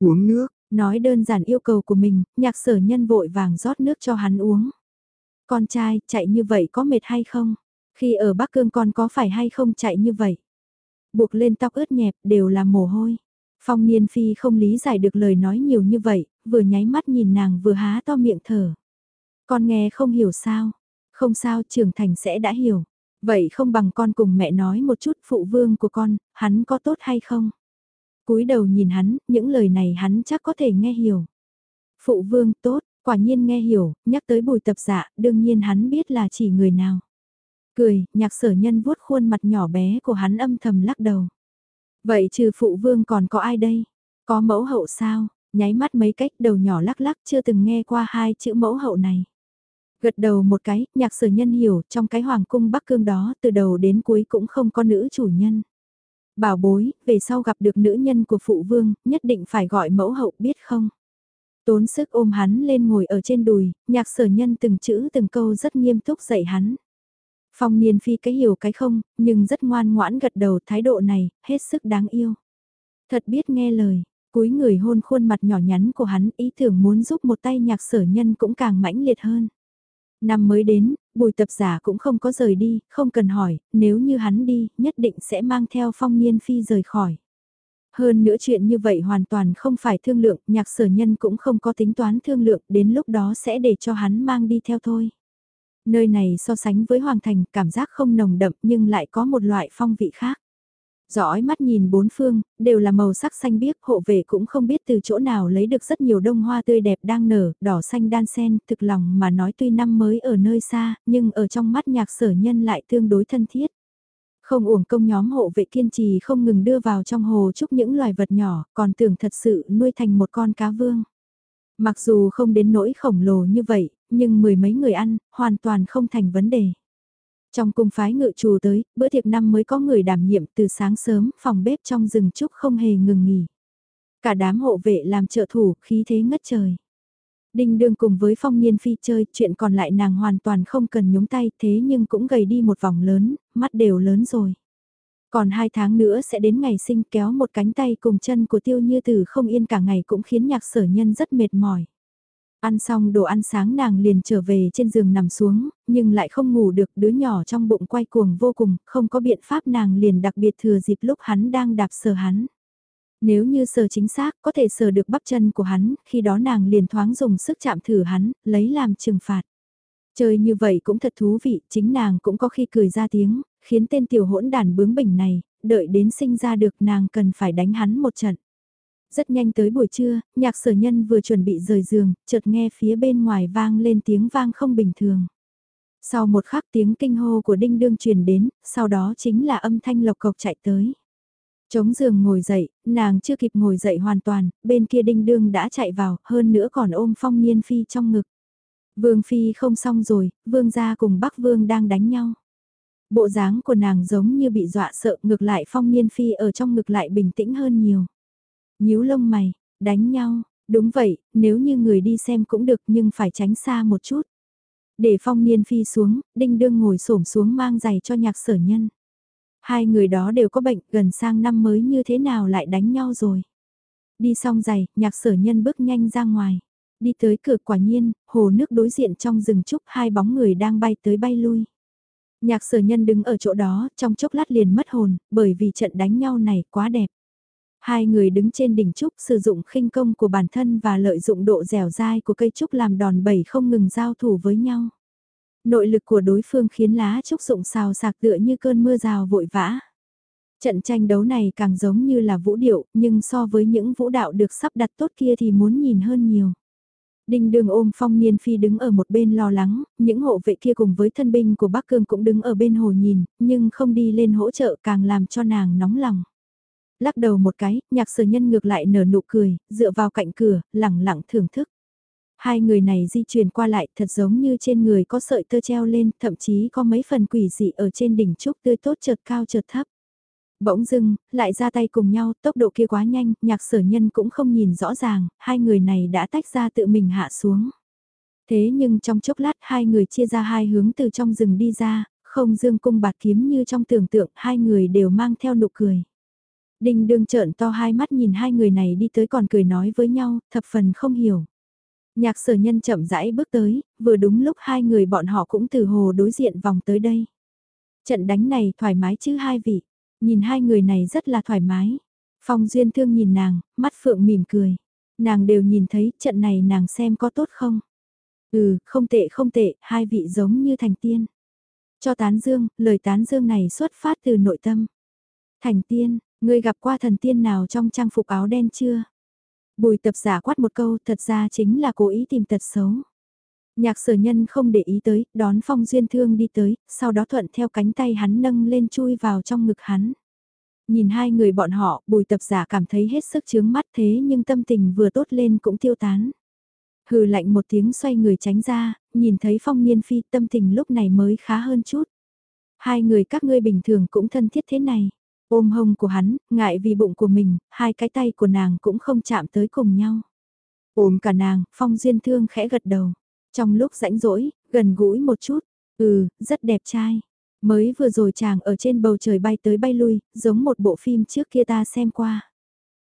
Uống nước, Nói đơn giản yêu cầu của mình, nhạc sở nhân vội vàng rót nước cho hắn uống. Con trai, chạy như vậy có mệt hay không? Khi ở Bắc Cương con có phải hay không chạy như vậy? Buộc lên tóc ướt nhẹp đều là mồ hôi. Phong Niên Phi không lý giải được lời nói nhiều như vậy, vừa nháy mắt nhìn nàng vừa há to miệng thở. Con nghe không hiểu sao? Không sao trưởng thành sẽ đã hiểu. Vậy không bằng con cùng mẹ nói một chút phụ vương của con, hắn có tốt hay không? cúi đầu nhìn hắn, những lời này hắn chắc có thể nghe hiểu. Phụ vương tốt, quả nhiên nghe hiểu, nhắc tới bùi tập dạ, đương nhiên hắn biết là chỉ người nào. Cười, nhạc sở nhân vuốt khuôn mặt nhỏ bé của hắn âm thầm lắc đầu. Vậy trừ phụ vương còn có ai đây? Có mẫu hậu sao? Nháy mắt mấy cách đầu nhỏ lắc lắc chưa từng nghe qua hai chữ mẫu hậu này. Gật đầu một cái, nhạc sở nhân hiểu trong cái hoàng cung Bắc Cương đó từ đầu đến cuối cũng không có nữ chủ nhân. Bảo bối, về sau gặp được nữ nhân của phụ vương, nhất định phải gọi mẫu hậu biết không? Tốn sức ôm hắn lên ngồi ở trên đùi, nhạc sở nhân từng chữ từng câu rất nghiêm túc dạy hắn. Phong niên phi cái hiểu cái không, nhưng rất ngoan ngoãn gật đầu thái độ này, hết sức đáng yêu. Thật biết nghe lời, cúi người hôn khuôn mặt nhỏ nhắn của hắn ý tưởng muốn giúp một tay nhạc sở nhân cũng càng mãnh liệt hơn. Năm mới đến, bùi tập giả cũng không có rời đi, không cần hỏi, nếu như hắn đi, nhất định sẽ mang theo phong niên phi rời khỏi. Hơn nữa chuyện như vậy hoàn toàn không phải thương lượng, nhạc sở nhân cũng không có tính toán thương lượng, đến lúc đó sẽ để cho hắn mang đi theo thôi. Nơi này so sánh với Hoàng Thành cảm giác không nồng đậm nhưng lại có một loại phong vị khác. Dõi mắt nhìn bốn phương, đều là màu sắc xanh biếc, hộ vệ cũng không biết từ chỗ nào lấy được rất nhiều đông hoa tươi đẹp đang nở, đỏ xanh đan sen, thực lòng mà nói tuy năm mới ở nơi xa, nhưng ở trong mắt nhạc sở nhân lại tương đối thân thiết. Không uổng công nhóm hộ vệ kiên trì không ngừng đưa vào trong hồ chúc những loài vật nhỏ, còn tưởng thật sự nuôi thành một con cá vương. Mặc dù không đến nỗi khổng lồ như vậy, nhưng mười mấy người ăn, hoàn toàn không thành vấn đề. Trong cung phái ngự trù tới, bữa tiệc năm mới có người đảm nhiệm từ sáng sớm, phòng bếp trong rừng trúc không hề ngừng nghỉ. Cả đám hộ vệ làm trợ thủ, khí thế ngất trời. Đinh đương cùng với phong niên phi chơi, chuyện còn lại nàng hoàn toàn không cần nhúng tay, thế nhưng cũng gầy đi một vòng lớn, mắt đều lớn rồi. Còn hai tháng nữa sẽ đến ngày sinh kéo một cánh tay cùng chân của tiêu như tử không yên cả ngày cũng khiến nhạc sở nhân rất mệt mỏi. Ăn xong đồ ăn sáng nàng liền trở về trên giường nằm xuống, nhưng lại không ngủ được đứa nhỏ trong bụng quay cuồng vô cùng, không có biện pháp nàng liền đặc biệt thừa dịp lúc hắn đang đạp sờ hắn. Nếu như sờ chính xác có thể sờ được bắp chân của hắn, khi đó nàng liền thoáng dùng sức chạm thử hắn, lấy làm trừng phạt. Chơi như vậy cũng thật thú vị, chính nàng cũng có khi cười ra tiếng, khiến tên tiểu hỗn đàn bướng bỉnh này, đợi đến sinh ra được nàng cần phải đánh hắn một trận. Rất nhanh tới buổi trưa, nhạc sở nhân vừa chuẩn bị rời giường, chợt nghe phía bên ngoài vang lên tiếng vang không bình thường. Sau một khắc tiếng kinh hô của đinh đương truyền đến, sau đó chính là âm thanh lộc cộc chạy tới. Chống giường ngồi dậy, nàng chưa kịp ngồi dậy hoàn toàn, bên kia đinh đương đã chạy vào, hơn nữa còn ôm phong niên phi trong ngực. Vương phi không xong rồi, vương gia cùng bắc vương đang đánh nhau. Bộ dáng của nàng giống như bị dọa sợ ngược lại phong niên phi ở trong ngực lại bình tĩnh hơn nhiều nhíu lông mày, đánh nhau, đúng vậy, nếu như người đi xem cũng được nhưng phải tránh xa một chút. Để phong niên phi xuống, đinh đương ngồi xổm xuống mang giày cho nhạc sở nhân. Hai người đó đều có bệnh, gần sang năm mới như thế nào lại đánh nhau rồi. Đi xong giày, nhạc sở nhân bước nhanh ra ngoài. Đi tới cửa quả nhiên, hồ nước đối diện trong rừng trúc hai bóng người đang bay tới bay lui. Nhạc sở nhân đứng ở chỗ đó, trong chốc lát liền mất hồn, bởi vì trận đánh nhau này quá đẹp. Hai người đứng trên đỉnh trúc sử dụng khinh công của bản thân và lợi dụng độ dẻo dai của cây trúc làm đòn bẩy không ngừng giao thủ với nhau. Nội lực của đối phương khiến lá trúc dụng xào sạc tựa như cơn mưa rào vội vã. Trận tranh đấu này càng giống như là vũ điệu, nhưng so với những vũ đạo được sắp đặt tốt kia thì muốn nhìn hơn nhiều. Đinh đường ôm phong niên phi đứng ở một bên lo lắng, những hộ vệ kia cùng với thân binh của Bắc Cương cũng đứng ở bên hồ nhìn, nhưng không đi lên hỗ trợ càng làm cho nàng nóng lòng. Lắc đầu một cái, nhạc sở nhân ngược lại nở nụ cười, dựa vào cạnh cửa, lẳng lặng thưởng thức. Hai người này di chuyển qua lại thật giống như trên người có sợi tơ treo lên, thậm chí có mấy phần quỷ dị ở trên đỉnh trúc tươi tốt chợt cao chợt thấp. Bỗng dưng, lại ra tay cùng nhau, tốc độ kia quá nhanh, nhạc sở nhân cũng không nhìn rõ ràng, hai người này đã tách ra tự mình hạ xuống. Thế nhưng trong chốc lát hai người chia ra hai hướng từ trong rừng đi ra, không dương cung bạt kiếm như trong tưởng tượng, hai người đều mang theo nụ cười. Đinh đương trợn to hai mắt nhìn hai người này đi tới còn cười nói với nhau, thập phần không hiểu. Nhạc sở nhân chậm rãi bước tới, vừa đúng lúc hai người bọn họ cũng từ hồ đối diện vòng tới đây. Trận đánh này thoải mái chứ hai vị, nhìn hai người này rất là thoải mái. Phong Duyên Thương nhìn nàng, mắt phượng mỉm cười. Nàng đều nhìn thấy trận này nàng xem có tốt không. Ừ, không tệ không tệ, hai vị giống như thành tiên. Cho tán dương, lời tán dương này xuất phát từ nội tâm. Thành tiên, ngươi gặp qua thần tiên nào trong trang phục áo đen chưa? Bùi tập giả quát một câu thật ra chính là cố ý tìm tật xấu. Nhạc sở nhân không để ý tới, đón phong duyên thương đi tới, sau đó thuận theo cánh tay hắn nâng lên chui vào trong ngực hắn. Nhìn hai người bọn họ, bùi tập giả cảm thấy hết sức chướng mắt thế nhưng tâm tình vừa tốt lên cũng tiêu tán. Hừ lạnh một tiếng xoay người tránh ra, nhìn thấy phong niên phi tâm tình lúc này mới khá hơn chút. Hai người các ngươi bình thường cũng thân thiết thế này. Ôm hông của hắn, ngại vì bụng của mình, hai cái tay của nàng cũng không chạm tới cùng nhau. Ôm cả nàng, phong duyên thương khẽ gật đầu. Trong lúc rãnh rỗi, gần gũi một chút. Ừ, rất đẹp trai. Mới vừa rồi chàng ở trên bầu trời bay tới bay lui, giống một bộ phim trước kia ta xem qua.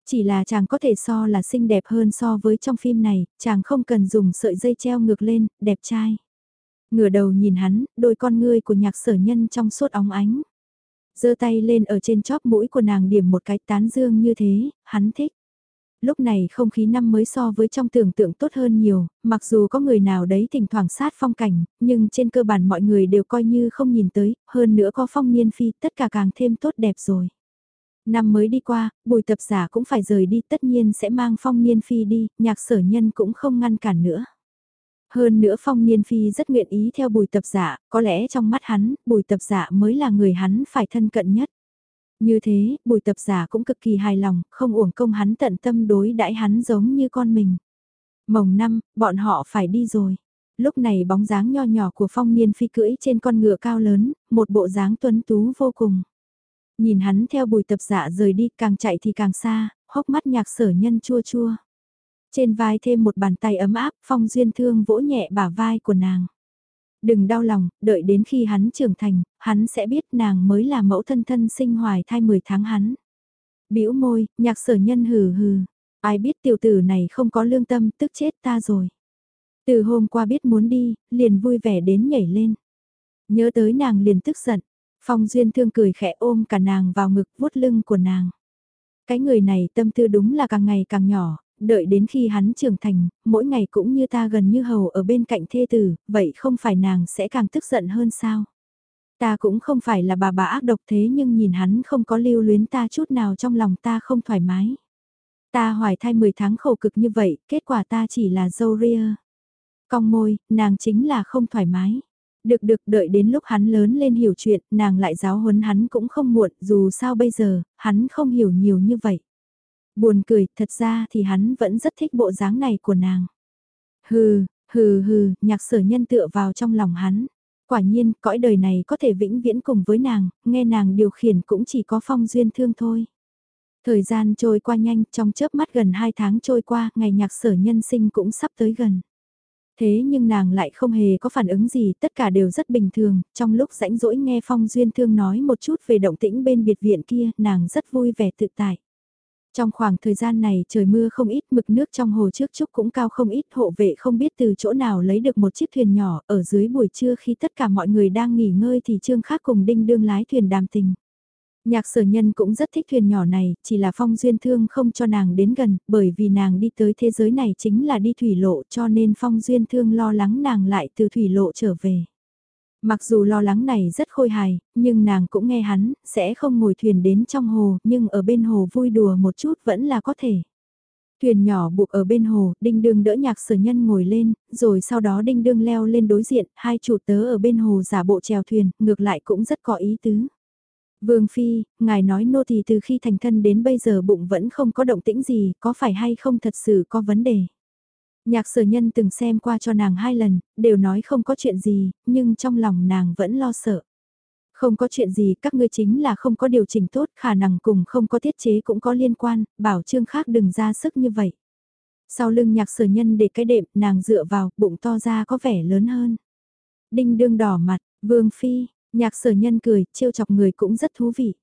Chỉ là chàng có thể so là xinh đẹp hơn so với trong phim này, chàng không cần dùng sợi dây treo ngược lên, đẹp trai. Ngửa đầu nhìn hắn, đôi con ngươi của nhạc sở nhân trong suốt óng ánh giơ tay lên ở trên chóp mũi của nàng điểm một cái tán dương như thế, hắn thích. Lúc này không khí năm mới so với trong tưởng tượng tốt hơn nhiều, mặc dù có người nào đấy thỉnh thoảng sát phong cảnh, nhưng trên cơ bản mọi người đều coi như không nhìn tới, hơn nữa có phong niên phi, tất cả càng thêm tốt đẹp rồi. Năm mới đi qua, bùi tập giả cũng phải rời đi tất nhiên sẽ mang phong niên phi đi, nhạc sở nhân cũng không ngăn cản nữa. Hơn nữa phong niên phi rất nguyện ý theo bùi tập giả, có lẽ trong mắt hắn, bùi tập giả mới là người hắn phải thân cận nhất. Như thế, bùi tập giả cũng cực kỳ hài lòng, không uổng công hắn tận tâm đối đãi hắn giống như con mình. Mồng năm, bọn họ phải đi rồi. Lúc này bóng dáng nho nhỏ của phong niên phi cưỡi trên con ngựa cao lớn, một bộ dáng tuấn tú vô cùng. Nhìn hắn theo bùi tập giả rời đi càng chạy thì càng xa, hốc mắt nhạc sở nhân chua chua. Trên vai thêm một bàn tay ấm áp, Phong Duyên Thương vỗ nhẹ bả vai của nàng. Đừng đau lòng, đợi đến khi hắn trưởng thành, hắn sẽ biết nàng mới là mẫu thân thân sinh hoài thai 10 tháng hắn. bĩu môi, nhạc sở nhân hừ hừ. Ai biết tiểu tử này không có lương tâm, tức chết ta rồi. Từ hôm qua biết muốn đi, liền vui vẻ đến nhảy lên. Nhớ tới nàng liền tức giận. Phong Duyên Thương cười khẽ ôm cả nàng vào ngực vuốt lưng của nàng. Cái người này tâm tư đúng là càng ngày càng nhỏ, đợi đến khi hắn trưởng thành, mỗi ngày cũng như ta gần như hầu ở bên cạnh thê tử, vậy không phải nàng sẽ càng tức giận hơn sao? Ta cũng không phải là bà bà ác độc thế nhưng nhìn hắn không có lưu luyến ta chút nào trong lòng ta không thoải mái. Ta hoài thai 10 tháng khổ cực như vậy, kết quả ta chỉ là dâu ria. Cong môi, nàng chính là không thoải mái. Được được đợi đến lúc hắn lớn lên hiểu chuyện, nàng lại giáo huấn hắn cũng không muộn, dù sao bây giờ, hắn không hiểu nhiều như vậy. Buồn cười, thật ra thì hắn vẫn rất thích bộ dáng này của nàng. Hừ, hừ hừ, nhạc sở nhân tựa vào trong lòng hắn. Quả nhiên, cõi đời này có thể vĩnh viễn cùng với nàng, nghe nàng điều khiển cũng chỉ có phong duyên thương thôi. Thời gian trôi qua nhanh, trong chớp mắt gần 2 tháng trôi qua, ngày nhạc sở nhân sinh cũng sắp tới gần. Thế nhưng nàng lại không hề có phản ứng gì, tất cả đều rất bình thường, trong lúc rãnh rỗi nghe Phong Duyên Thương nói một chút về động tĩnh bên biệt viện kia, nàng rất vui vẻ tự tại. Trong khoảng thời gian này trời mưa không ít mực nước trong hồ trước trúc cũng cao không ít hộ vệ không biết từ chỗ nào lấy được một chiếc thuyền nhỏ ở dưới buổi trưa khi tất cả mọi người đang nghỉ ngơi thì Trương Khác cùng Đinh Đương lái thuyền đàm tình. Nhạc sở nhân cũng rất thích thuyền nhỏ này, chỉ là phong duyên thương không cho nàng đến gần, bởi vì nàng đi tới thế giới này chính là đi thủy lộ cho nên phong duyên thương lo lắng nàng lại từ thủy lộ trở về. Mặc dù lo lắng này rất khôi hài, nhưng nàng cũng nghe hắn, sẽ không ngồi thuyền đến trong hồ, nhưng ở bên hồ vui đùa một chút vẫn là có thể. Thuyền nhỏ buộc ở bên hồ, đinh đương đỡ nhạc sở nhân ngồi lên, rồi sau đó đinh đương leo lên đối diện, hai chủ tớ ở bên hồ giả bộ chèo thuyền, ngược lại cũng rất có ý tứ. Vương Phi, ngài nói nô thì từ khi thành thân đến bây giờ bụng vẫn không có động tĩnh gì, có phải hay không thật sự có vấn đề. Nhạc sở nhân từng xem qua cho nàng hai lần, đều nói không có chuyện gì, nhưng trong lòng nàng vẫn lo sợ. Không có chuyện gì, các ngươi chính là không có điều chỉnh tốt, khả năng cùng không có thiết chế cũng có liên quan, bảo trương khác đừng ra sức như vậy. Sau lưng nhạc sở nhân để cái đệm, nàng dựa vào, bụng to ra có vẻ lớn hơn. Đinh đương đỏ mặt, vương phi, nhạc sở nhân cười, trêu chọc người cũng rất thú vị.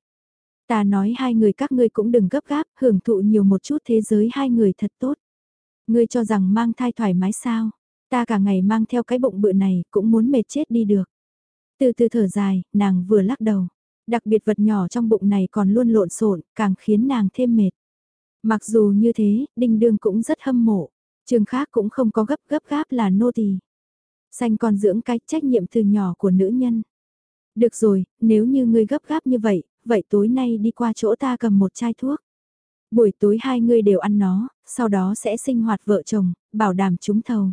Ta nói hai người các ngươi cũng đừng gấp gáp, hưởng thụ nhiều một chút thế giới hai người thật tốt. Ngươi cho rằng mang thai thoải mái sao? Ta cả ngày mang theo cái bụng bự này cũng muốn mệt chết đi được. Từ từ thở dài, nàng vừa lắc đầu. Đặc biệt vật nhỏ trong bụng này còn luôn lộn xộn, càng khiến nàng thêm mệt. Mặc dù như thế, đinh đương cũng rất hâm mộ. Trường khác cũng không có gấp gấp gáp là nô tỳ. Xanh còn dưỡng cái trách nhiệm từ nhỏ của nữ nhân. Được rồi, nếu như ngươi gấp gáp như vậy, vậy tối nay đi qua chỗ ta cầm một chai thuốc. Buổi tối hai người đều ăn nó, sau đó sẽ sinh hoạt vợ chồng, bảo đảm chúng thầu.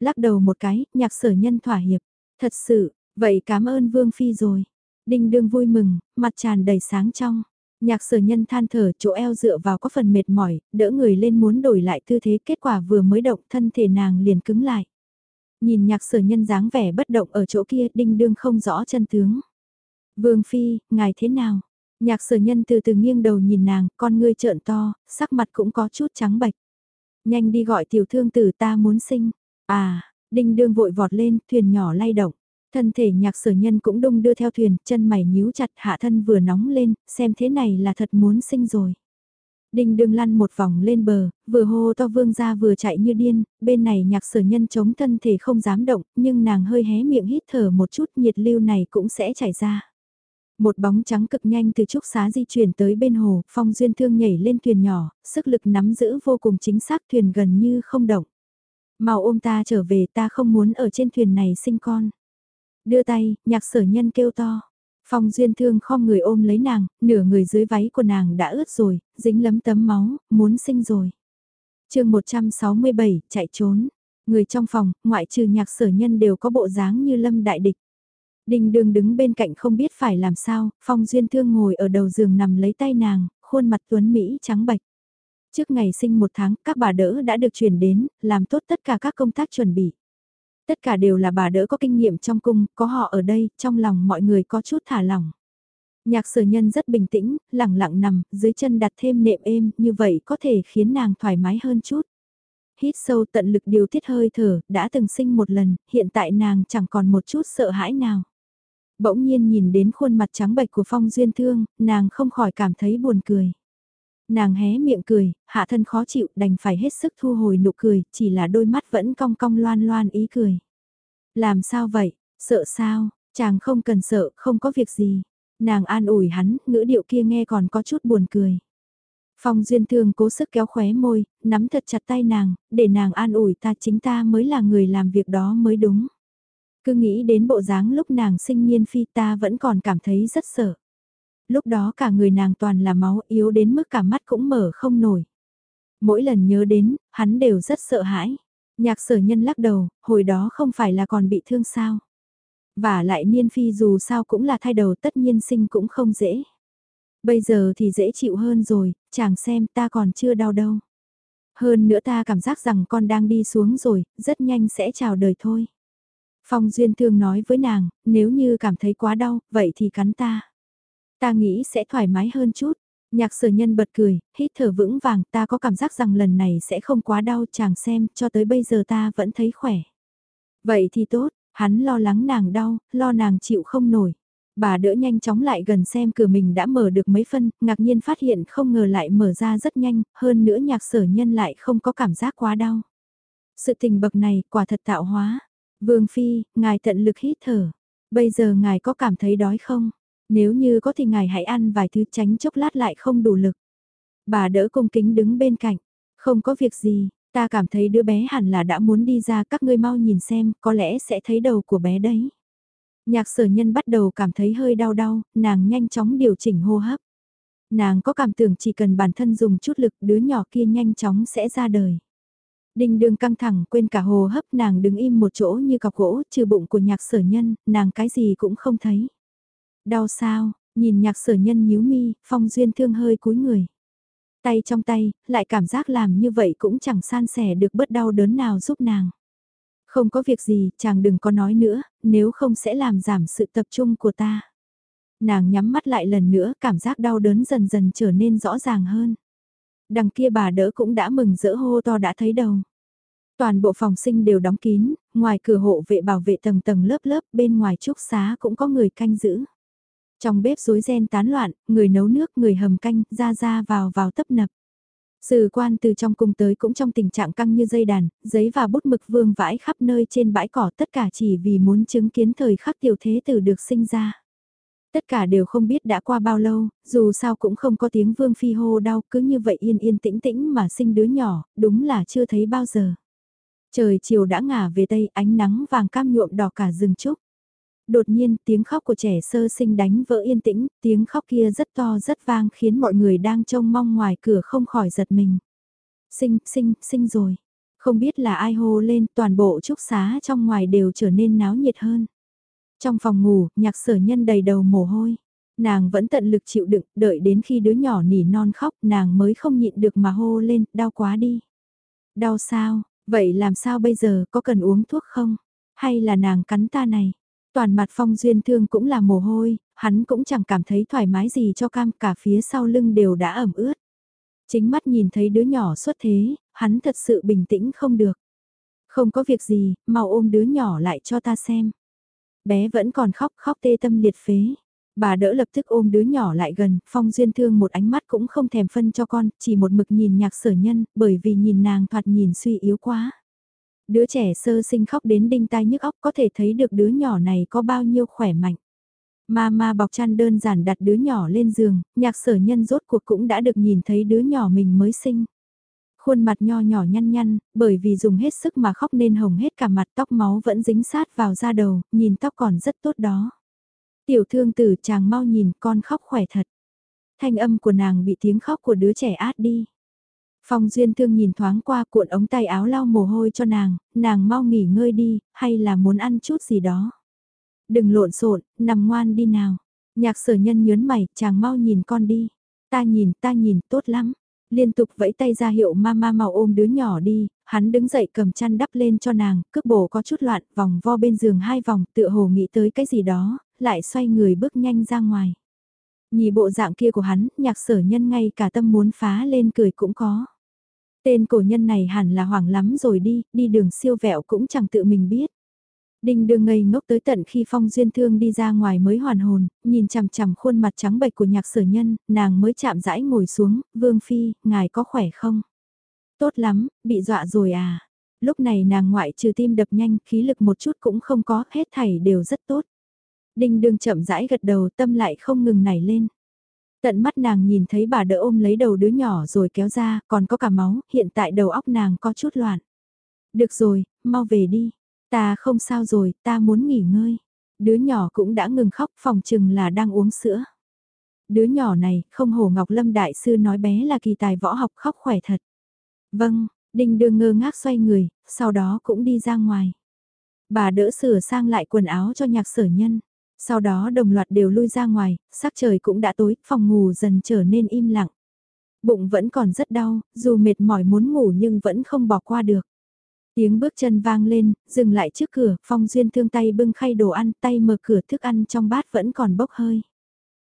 Lắc đầu một cái, nhạc sở nhân thỏa hiệp. Thật sự, vậy cảm ơn Vương Phi rồi. Đinh đương vui mừng, mặt tràn đầy sáng trong. Nhạc sở nhân than thở chỗ eo dựa vào có phần mệt mỏi, đỡ người lên muốn đổi lại tư thế kết quả vừa mới động thân thể nàng liền cứng lại. Nhìn nhạc sở nhân dáng vẻ bất động ở chỗ kia đinh đương không rõ chân tướng. Vương Phi, ngài thế nào? Nhạc sở nhân từ từ nghiêng đầu nhìn nàng, con ngươi trợn to, sắc mặt cũng có chút trắng bạch. Nhanh đi gọi tiểu thương tử ta muốn sinh. À, đinh đương vội vọt lên, thuyền nhỏ lay động. Thân thể nhạc sở nhân cũng đung đưa theo thuyền, chân mày nhíu chặt hạ thân vừa nóng lên, xem thế này là thật muốn sinh rồi. Đinh đương lăn một vòng lên bờ, vừa hô to vương ra vừa chạy như điên, bên này nhạc sở nhân chống thân thể không dám động, nhưng nàng hơi hé miệng hít thở một chút nhiệt lưu này cũng sẽ chảy ra. Một bóng trắng cực nhanh từ trúc xá di chuyển tới bên hồ, phong duyên thương nhảy lên thuyền nhỏ, sức lực nắm giữ vô cùng chính xác thuyền gần như không động. Mau ôm ta trở về ta không muốn ở trên thuyền này sinh con. Đưa tay, nhạc sở nhân kêu to. Phong duyên thương khom người ôm lấy nàng, nửa người dưới váy của nàng đã ướt rồi, dính lấm tấm máu, muốn sinh rồi. chương 167, chạy trốn. Người trong phòng, ngoại trừ nhạc sở nhân đều có bộ dáng như lâm đại địch. Đình đường đứng bên cạnh không biết phải làm sao, Phong Duyên Thương ngồi ở đầu giường nằm lấy tay nàng, khuôn mặt tuấn Mỹ trắng bạch. Trước ngày sinh một tháng, các bà đỡ đã được chuyển đến, làm tốt tất cả các công tác chuẩn bị. Tất cả đều là bà đỡ có kinh nghiệm trong cung, có họ ở đây, trong lòng mọi người có chút thả lỏng. Nhạc sở nhân rất bình tĩnh, lặng lặng nằm, dưới chân đặt thêm nệm êm, như vậy có thể khiến nàng thoải mái hơn chút. Hít sâu tận lực điều tiết hơi thở, đã từng sinh một lần, hiện tại nàng chẳng còn một chút sợ hãi nào. Bỗng nhiên nhìn đến khuôn mặt trắng bệch của Phong Duyên Thương, nàng không khỏi cảm thấy buồn cười. Nàng hé miệng cười, hạ thân khó chịu đành phải hết sức thu hồi nụ cười, chỉ là đôi mắt vẫn cong cong loan loan ý cười. Làm sao vậy, sợ sao, chàng không cần sợ, không có việc gì. Nàng an ủi hắn, ngữ điệu kia nghe còn có chút buồn cười. Phong Duyên Thương cố sức kéo khóe môi, nắm thật chặt tay nàng, để nàng an ủi ta chính ta mới là người làm việc đó mới đúng. Cứ nghĩ đến bộ dáng lúc nàng sinh nhiên phi ta vẫn còn cảm thấy rất sợ. Lúc đó cả người nàng toàn là máu yếu đến mức cả mắt cũng mở không nổi. Mỗi lần nhớ đến, hắn đều rất sợ hãi. Nhạc sở nhân lắc đầu, hồi đó không phải là còn bị thương sao. Và lại niên phi dù sao cũng là thai đầu tất nhiên sinh cũng không dễ. Bây giờ thì dễ chịu hơn rồi, chàng xem ta còn chưa đau đâu. Hơn nữa ta cảm giác rằng con đang đi xuống rồi, rất nhanh sẽ chào đời thôi. Phong Duyên Thương nói với nàng, nếu như cảm thấy quá đau, vậy thì cắn ta. Ta nghĩ sẽ thoải mái hơn chút. Nhạc sở nhân bật cười, hít thở vững vàng, ta có cảm giác rằng lần này sẽ không quá đau chàng xem, cho tới bây giờ ta vẫn thấy khỏe. Vậy thì tốt, hắn lo lắng nàng đau, lo nàng chịu không nổi. Bà đỡ nhanh chóng lại gần xem cửa mình đã mở được mấy phân, ngạc nhiên phát hiện không ngờ lại mở ra rất nhanh, hơn nữa nhạc sở nhân lại không có cảm giác quá đau. Sự tình bậc này quả thật tạo hóa. Vương Phi, ngài tận lực hít thở. Bây giờ ngài có cảm thấy đói không? Nếu như có thì ngài hãy ăn vài thứ tránh chốc lát lại không đủ lực. Bà đỡ cung kính đứng bên cạnh. Không có việc gì, ta cảm thấy đứa bé hẳn là đã muốn đi ra các ngươi mau nhìn xem, có lẽ sẽ thấy đầu của bé đấy. Nhạc sở nhân bắt đầu cảm thấy hơi đau đau, nàng nhanh chóng điều chỉnh hô hấp. Nàng có cảm tưởng chỉ cần bản thân dùng chút lực đứa nhỏ kia nhanh chóng sẽ ra đời. Đinh đường căng thẳng quên cả hồ hấp nàng đứng im một chỗ như cọc gỗ trừ bụng của nhạc sở nhân, nàng cái gì cũng không thấy. Đau sao, nhìn nhạc sở nhân nhíu mi, phong duyên thương hơi cúi người. Tay trong tay, lại cảm giác làm như vậy cũng chẳng san sẻ được bớt đau đớn nào giúp nàng. Không có việc gì, chàng đừng có nói nữa, nếu không sẽ làm giảm sự tập trung của ta. Nàng nhắm mắt lại lần nữa, cảm giác đau đớn dần dần trở nên rõ ràng hơn. Đằng kia bà đỡ cũng đã mừng rỡ hô to đã thấy đầu. Toàn bộ phòng sinh đều đóng kín, ngoài cửa hộ vệ bảo vệ tầng tầng lớp lớp, bên ngoài trúc xá cũng có người canh giữ. Trong bếp rối ren tán loạn, người nấu nước, người hầm canh, ra ra vào vào tấp nập. Sử quan từ trong cung tới cũng trong tình trạng căng như dây đàn, giấy và bút mực vương vãi khắp nơi trên bãi cỏ tất cả chỉ vì muốn chứng kiến thời khắc tiểu thế tử được sinh ra. Tất cả đều không biết đã qua bao lâu, dù sao cũng không có tiếng vương phi hô đau cứ như vậy yên yên tĩnh tĩnh mà sinh đứa nhỏ, đúng là chưa thấy bao giờ. Trời chiều đã ngả về tây ánh nắng vàng cam nhuộm đỏ cả rừng trúc. Đột nhiên tiếng khóc của trẻ sơ sinh đánh vỡ yên tĩnh, tiếng khóc kia rất to rất vang khiến mọi người đang trông mong ngoài cửa không khỏi giật mình. Sinh, sinh, sinh rồi. Không biết là ai hô lên toàn bộ trúc xá trong ngoài đều trở nên náo nhiệt hơn. Trong phòng ngủ, nhạc sở nhân đầy đầu mồ hôi. Nàng vẫn tận lực chịu đựng, đợi đến khi đứa nhỏ nỉ non khóc nàng mới không nhịn được mà hô lên, đau quá đi. Đau sao, vậy làm sao bây giờ, có cần uống thuốc không? Hay là nàng cắn ta này? Toàn mặt phong duyên thương cũng là mồ hôi, hắn cũng chẳng cảm thấy thoải mái gì cho cam cả phía sau lưng đều đã ẩm ướt. Chính mắt nhìn thấy đứa nhỏ xuất thế, hắn thật sự bình tĩnh không được. Không có việc gì, mau ôm đứa nhỏ lại cho ta xem. Bé vẫn còn khóc khóc tê tâm liệt phế. Bà đỡ lập tức ôm đứa nhỏ lại gần, Phong Duyên Thương một ánh mắt cũng không thèm phân cho con, chỉ một mực nhìn nhạc sở nhân, bởi vì nhìn nàng thoạt nhìn suy yếu quá. Đứa trẻ sơ sinh khóc đến đinh tai nhức óc có thể thấy được đứa nhỏ này có bao nhiêu khỏe mạnh. Mama bọc chăn đơn giản đặt đứa nhỏ lên giường, nhạc sở nhân rốt cuộc cũng đã được nhìn thấy đứa nhỏ mình mới sinh. Khuôn mặt nho nhỏ nhăn nhăn, bởi vì dùng hết sức mà khóc nên hồng hết cả mặt tóc máu vẫn dính sát vào da đầu, nhìn tóc còn rất tốt đó. Tiểu thương tử chàng mau nhìn con khóc khỏe thật. Thanh âm của nàng bị tiếng khóc của đứa trẻ át đi. Phong Duyên Thương nhìn thoáng qua cuộn ống tay áo lau mồ hôi cho nàng, nàng mau nghỉ ngơi đi, hay là muốn ăn chút gì đó. Đừng lộn xộn, nằm ngoan đi nào. Nhạc sở nhân nhớn mày, chàng mau nhìn con đi. Ta nhìn, ta nhìn, tốt lắm. Liên tục vẫy tay ra hiệu mama mau ôm đứa nhỏ đi, hắn đứng dậy cầm chăn đắp lên cho nàng, cước bổ có chút loạn, vòng vo bên giường hai vòng, tựa hồ nghĩ tới cái gì đó, lại xoay người bước nhanh ra ngoài. Nhì bộ dạng kia của hắn, nhạc sở nhân ngay cả tâm muốn phá lên cười cũng có. Tên cổ nhân này hẳn là hoảng lắm rồi đi, đi đường siêu vẹo cũng chẳng tự mình biết. Đinh đường ngây ngốc tới tận khi phong duyên thương đi ra ngoài mới hoàn hồn, nhìn chằm chằm khuôn mặt trắng bệch của nhạc sở nhân, nàng mới chạm rãi ngồi xuống, vương phi, ngài có khỏe không? Tốt lắm, bị dọa rồi à? Lúc này nàng ngoại trừ tim đập nhanh, khí lực một chút cũng không có, hết thảy đều rất tốt. Đinh đường chậm rãi gật đầu tâm lại không ngừng nảy lên. Tận mắt nàng nhìn thấy bà đỡ ôm lấy đầu đứa nhỏ rồi kéo ra, còn có cả máu, hiện tại đầu óc nàng có chút loạn. Được rồi, mau về đi. Ta không sao rồi, ta muốn nghỉ ngơi. Đứa nhỏ cũng đã ngừng khóc phòng chừng là đang uống sữa. Đứa nhỏ này, không hổ Ngọc Lâm Đại Sư nói bé là kỳ tài võ học khóc khỏe thật. Vâng, Đinh đưa ngơ ngác xoay người, sau đó cũng đi ra ngoài. Bà đỡ sửa sang lại quần áo cho nhạc sở nhân. Sau đó đồng loạt đều lui ra ngoài, sắc trời cũng đã tối, phòng ngủ dần trở nên im lặng. Bụng vẫn còn rất đau, dù mệt mỏi muốn ngủ nhưng vẫn không bỏ qua được. Tiếng bước chân vang lên, dừng lại trước cửa, Phong Duyên thương tay bưng khay đồ ăn, tay mở cửa thức ăn trong bát vẫn còn bốc hơi.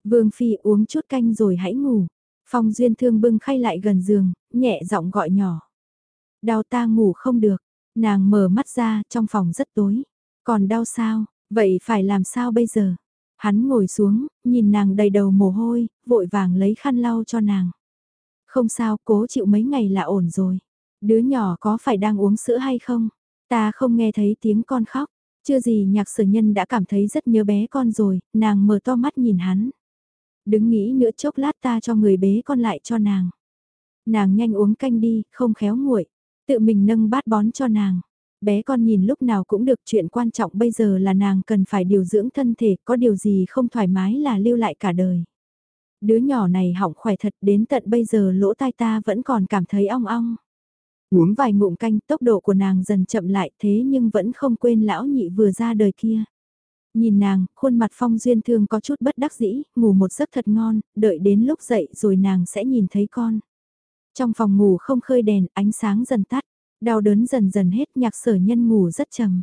Vương Phi uống chút canh rồi hãy ngủ. Phong Duyên thương bưng khay lại gần giường, nhẹ giọng gọi nhỏ. Đau ta ngủ không được, nàng mở mắt ra, trong phòng rất tối. Còn đau sao, vậy phải làm sao bây giờ? Hắn ngồi xuống, nhìn nàng đầy đầu mồ hôi, vội vàng lấy khăn lau cho nàng. Không sao, cố chịu mấy ngày là ổn rồi. Đứa nhỏ có phải đang uống sữa hay không? Ta không nghe thấy tiếng con khóc. Chưa gì nhạc sở nhân đã cảm thấy rất nhớ bé con rồi, nàng mở to mắt nhìn hắn. Đứng nghĩ nữa chốc lát ta cho người bế con lại cho nàng. Nàng nhanh uống canh đi, không khéo nguội. Tự mình nâng bát bón cho nàng. Bé con nhìn lúc nào cũng được chuyện quan trọng bây giờ là nàng cần phải điều dưỡng thân thể, có điều gì không thoải mái là lưu lại cả đời. Đứa nhỏ này hỏng khỏe thật đến tận bây giờ lỗ tai ta vẫn còn cảm thấy ong ong. Uống vài ngụm canh tốc độ của nàng dần chậm lại thế nhưng vẫn không quên lão nhị vừa ra đời kia. Nhìn nàng, khuôn mặt phong duyên thương có chút bất đắc dĩ, ngủ một giấc thật ngon, đợi đến lúc dậy rồi nàng sẽ nhìn thấy con. Trong phòng ngủ không khơi đèn, ánh sáng dần tắt, đau đớn dần dần hết nhạc sở nhân ngủ rất trầm.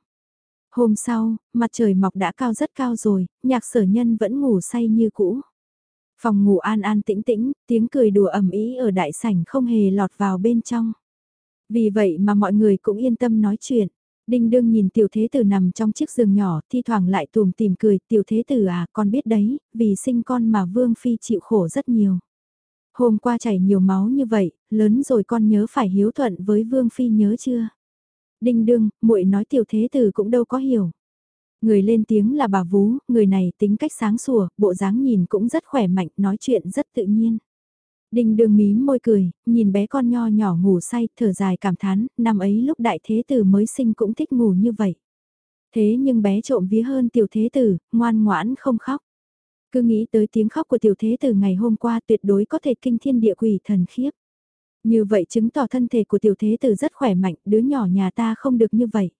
Hôm sau, mặt trời mọc đã cao rất cao rồi, nhạc sở nhân vẫn ngủ say như cũ. Phòng ngủ an an tĩnh tĩnh, tiếng cười đùa ầm ý ở đại sảnh không hề lọt vào bên trong. Vì vậy mà mọi người cũng yên tâm nói chuyện. Đinh đương nhìn tiểu thế tử nằm trong chiếc giường nhỏ, thi thoảng lại tùm tìm cười, tiểu thế tử à, con biết đấy, vì sinh con mà vương phi chịu khổ rất nhiều. Hôm qua chảy nhiều máu như vậy, lớn rồi con nhớ phải hiếu thuận với vương phi nhớ chưa? Đinh đương, muội nói tiểu thế tử cũng đâu có hiểu. Người lên tiếng là bà Vú, người này tính cách sáng sủa, bộ dáng nhìn cũng rất khỏe mạnh, nói chuyện rất tự nhiên. Đinh đường mí môi cười, nhìn bé con nho nhỏ ngủ say, thở dài cảm thán, năm ấy lúc đại thế tử mới sinh cũng thích ngủ như vậy. Thế nhưng bé trộm vía hơn tiểu thế tử, ngoan ngoãn không khóc. Cứ nghĩ tới tiếng khóc của tiểu thế tử ngày hôm qua tuyệt đối có thể kinh thiên địa quỷ thần khiếp. Như vậy chứng tỏ thân thể của tiểu thế tử rất khỏe mạnh, đứa nhỏ nhà ta không được như vậy.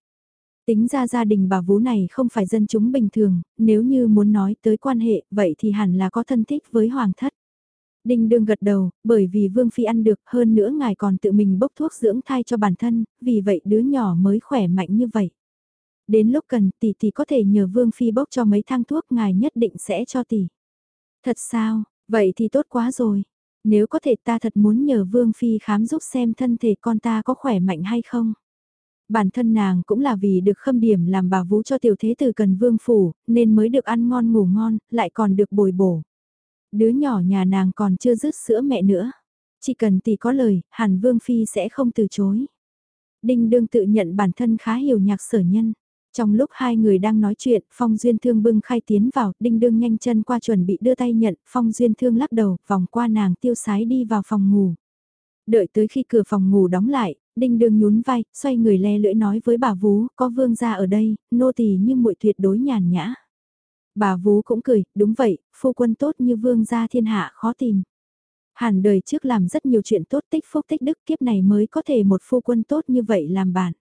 Tính ra gia đình bà Vú này không phải dân chúng bình thường, nếu như muốn nói tới quan hệ, vậy thì hẳn là có thân thích với hoàng thất. Đinh đương gật đầu, bởi vì Vương Phi ăn được hơn nữa ngài còn tự mình bốc thuốc dưỡng thai cho bản thân, vì vậy đứa nhỏ mới khỏe mạnh như vậy. Đến lúc cần tỷ tỷ có thể nhờ Vương Phi bốc cho mấy thang thuốc ngài nhất định sẽ cho tỷ. Thật sao, vậy thì tốt quá rồi. Nếu có thể ta thật muốn nhờ Vương Phi khám giúp xem thân thể con ta có khỏe mạnh hay không. Bản thân nàng cũng là vì được khâm điểm làm bà vú cho tiểu thế tử cần vương phủ, nên mới được ăn ngon ngủ ngon, lại còn được bồi bổ. Đứa nhỏ nhà nàng còn chưa dứt sữa mẹ nữa. Chỉ cần tỷ có lời, hàn vương phi sẽ không từ chối. Đinh đương tự nhận bản thân khá hiểu nhạc sở nhân. Trong lúc hai người đang nói chuyện, Phong Duyên Thương bưng khai tiến vào, Đinh Đương nhanh chân qua chuẩn bị đưa tay nhận, Phong Duyên Thương lắc đầu, vòng qua nàng tiêu sái đi vào phòng ngủ. Đợi tới khi cửa phòng ngủ đóng lại, Đinh Đương nhún vai, xoay người le lưỡi nói với bà Vú, có vương gia ở đây, nô tỳ như muội tuyệt đối nhàn nhã. Bà Vú cũng cười, đúng vậy, phu quân tốt như vương gia thiên hạ khó tìm. Hàn đời trước làm rất nhiều chuyện tốt tích phúc tích đức kiếp này mới có thể một phu quân tốt như vậy làm bạn.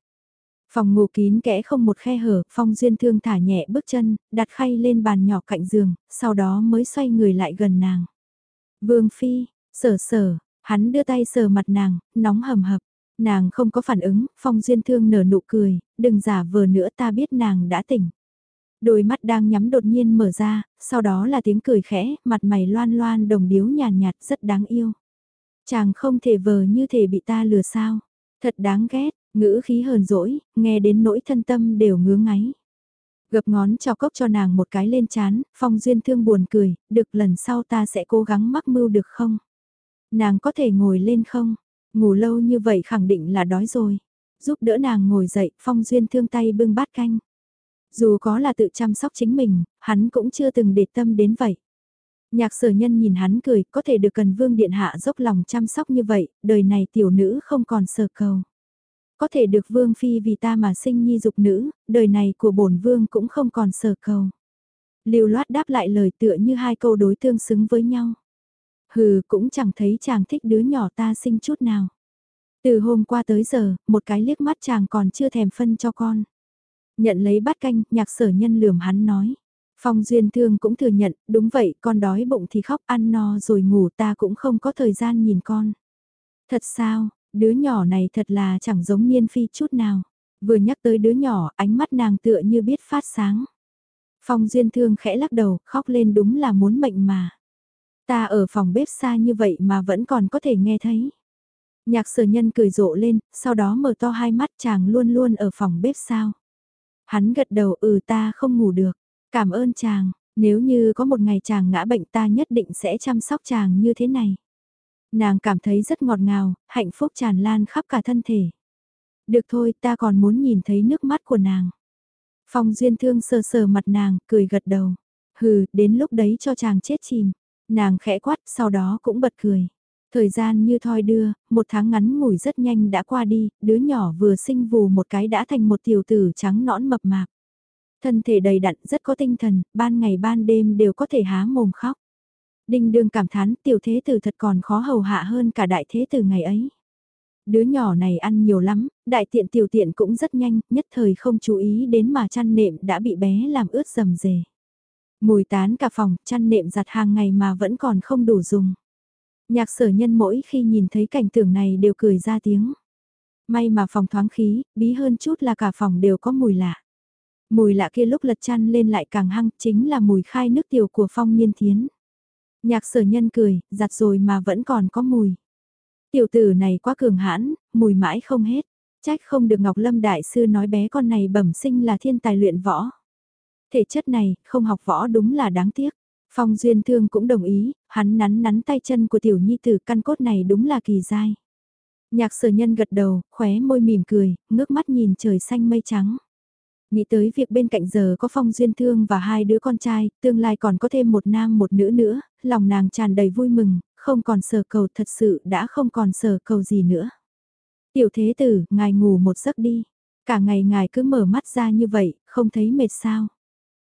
Phòng ngủ kín kẽ không một khe hở, Phong Duyên Thương thả nhẹ bước chân, đặt khay lên bàn nhỏ cạnh giường, sau đó mới xoay người lại gần nàng. Vương Phi, sở sở, hắn đưa tay sờ mặt nàng, nóng hầm hập. Nàng không có phản ứng, Phong Duyên Thương nở nụ cười, đừng giả vờ nữa ta biết nàng đã tỉnh. Đôi mắt đang nhắm đột nhiên mở ra, sau đó là tiếng cười khẽ, mặt mày loan loan đồng điếu nhàn nhạt, rất đáng yêu. Chàng không thể vờ như thể bị ta lừa sao. Thật đáng ghét, ngữ khí hờn dỗi, nghe đến nỗi thân tâm đều ngứa ngáy. Gập ngón cho cốc cho nàng một cái lên chán, phong duyên thương buồn cười, được lần sau ta sẽ cố gắng mắc mưu được không? Nàng có thể ngồi lên không? Ngủ lâu như vậy khẳng định là đói rồi. Giúp đỡ nàng ngồi dậy, phong duyên thương tay bưng bát canh. Dù có là tự chăm sóc chính mình, hắn cũng chưa từng để tâm đến vậy. Nhạc sở nhân nhìn hắn cười, có thể được cần vương điện hạ dốc lòng chăm sóc như vậy, đời này tiểu nữ không còn sở cầu. Có thể được vương phi vì ta mà sinh nhi dục nữ, đời này của bổn vương cũng không còn sở cầu. Lưu loát đáp lại lời tựa như hai câu đối tương xứng với nhau. Hừ, cũng chẳng thấy chàng thích đứa nhỏ ta sinh chút nào. Từ hôm qua tới giờ, một cái liếc mắt chàng còn chưa thèm phân cho con. Nhận lấy bát canh, nhạc sở nhân lườm hắn nói. Phong Duyên Thương cũng thừa nhận, đúng vậy, con đói bụng thì khóc ăn no rồi ngủ ta cũng không có thời gian nhìn con. Thật sao, đứa nhỏ này thật là chẳng giống Niên Phi chút nào. Vừa nhắc tới đứa nhỏ, ánh mắt nàng tựa như biết phát sáng. Phong Duyên Thương khẽ lắc đầu, khóc lên đúng là muốn mệnh mà. Ta ở phòng bếp xa như vậy mà vẫn còn có thể nghe thấy. Nhạc sở nhân cười rộ lên, sau đó mở to hai mắt chàng luôn luôn ở phòng bếp sao. Hắn gật đầu ừ ta không ngủ được, cảm ơn chàng, nếu như có một ngày chàng ngã bệnh ta nhất định sẽ chăm sóc chàng như thế này. Nàng cảm thấy rất ngọt ngào, hạnh phúc tràn lan khắp cả thân thể. Được thôi ta còn muốn nhìn thấy nước mắt của nàng. Phong duyên thương sờ sờ mặt nàng, cười gật đầu. Hừ, đến lúc đấy cho chàng chết chìm. Nàng khẽ quát, sau đó cũng bật cười. Thời gian như thoi đưa, một tháng ngắn ngủi rất nhanh đã qua đi, đứa nhỏ vừa sinh vù một cái đã thành một tiểu tử trắng nõn mập mạp. Thân thể đầy đặn rất có tinh thần, ban ngày ban đêm đều có thể há mồm khóc. Đinh đương cảm thán tiểu thế tử thật còn khó hầu hạ hơn cả đại thế tử ngày ấy. Đứa nhỏ này ăn nhiều lắm, đại tiện tiểu tiện cũng rất nhanh, nhất thời không chú ý đến mà chăn nệm đã bị bé làm ướt rầm rề. Mùi tán cả phòng, chăn nệm giặt hàng ngày mà vẫn còn không đủ dùng. Nhạc sở nhân mỗi khi nhìn thấy cảnh tượng này đều cười ra tiếng. May mà phòng thoáng khí, bí hơn chút là cả phòng đều có mùi lạ. Mùi lạ kia lúc lật chăn lên lại càng hăng, chính là mùi khai nước tiểu của phong niên thiến. Nhạc sở nhân cười, giặt rồi mà vẫn còn có mùi. Tiểu tử này quá cường hãn, mùi mãi không hết. Trách không được Ngọc Lâm Đại Sư nói bé con này bẩm sinh là thiên tài luyện võ. Thể chất này, không học võ đúng là đáng tiếc. Phong Duyên Thương cũng đồng ý, hắn nắn nắn tay chân của tiểu nhi tử căn cốt này đúng là kỳ dai. Nhạc sở nhân gật đầu, khóe môi mỉm cười, ngước mắt nhìn trời xanh mây trắng. Nghĩ tới việc bên cạnh giờ có Phong Duyên Thương và hai đứa con trai, tương lai còn có thêm một nam một nữ nữa, lòng nàng tràn đầy vui mừng, không còn sở cầu thật sự đã không còn sở cầu gì nữa. Tiểu thế tử, ngài ngủ một giấc đi. Cả ngày ngài cứ mở mắt ra như vậy, không thấy mệt sao.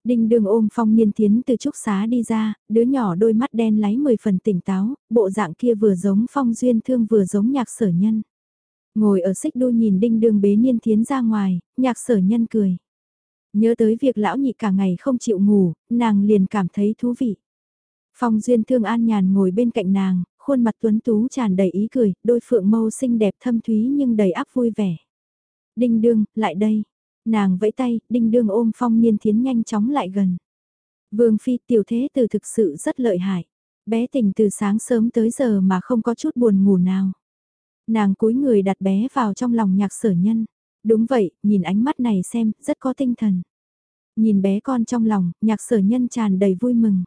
Đinh đường ôm phong niên tiến từ trúc xá đi ra, đứa nhỏ đôi mắt đen láy mười phần tỉnh táo, bộ dạng kia vừa giống phong duyên thương vừa giống nhạc sở nhân. Ngồi ở xích đu nhìn đinh đường bế niên tiến ra ngoài, nhạc sở nhân cười. Nhớ tới việc lão nhị cả ngày không chịu ngủ, nàng liền cảm thấy thú vị. Phong duyên thương an nhàn ngồi bên cạnh nàng, khuôn mặt tuấn tú tràn đầy ý cười, đôi phượng mâu xinh đẹp thâm thúy nhưng đầy áp vui vẻ. Đinh đương, lại đây. Nàng vẫy tay, đinh đương ôm phong niên thiến nhanh chóng lại gần. Vương phi tiểu thế từ thực sự rất lợi hại. Bé tỉnh từ sáng sớm tới giờ mà không có chút buồn ngủ nào. Nàng cúi người đặt bé vào trong lòng nhạc sở nhân. Đúng vậy, nhìn ánh mắt này xem, rất có tinh thần. Nhìn bé con trong lòng, nhạc sở nhân tràn đầy vui mừng.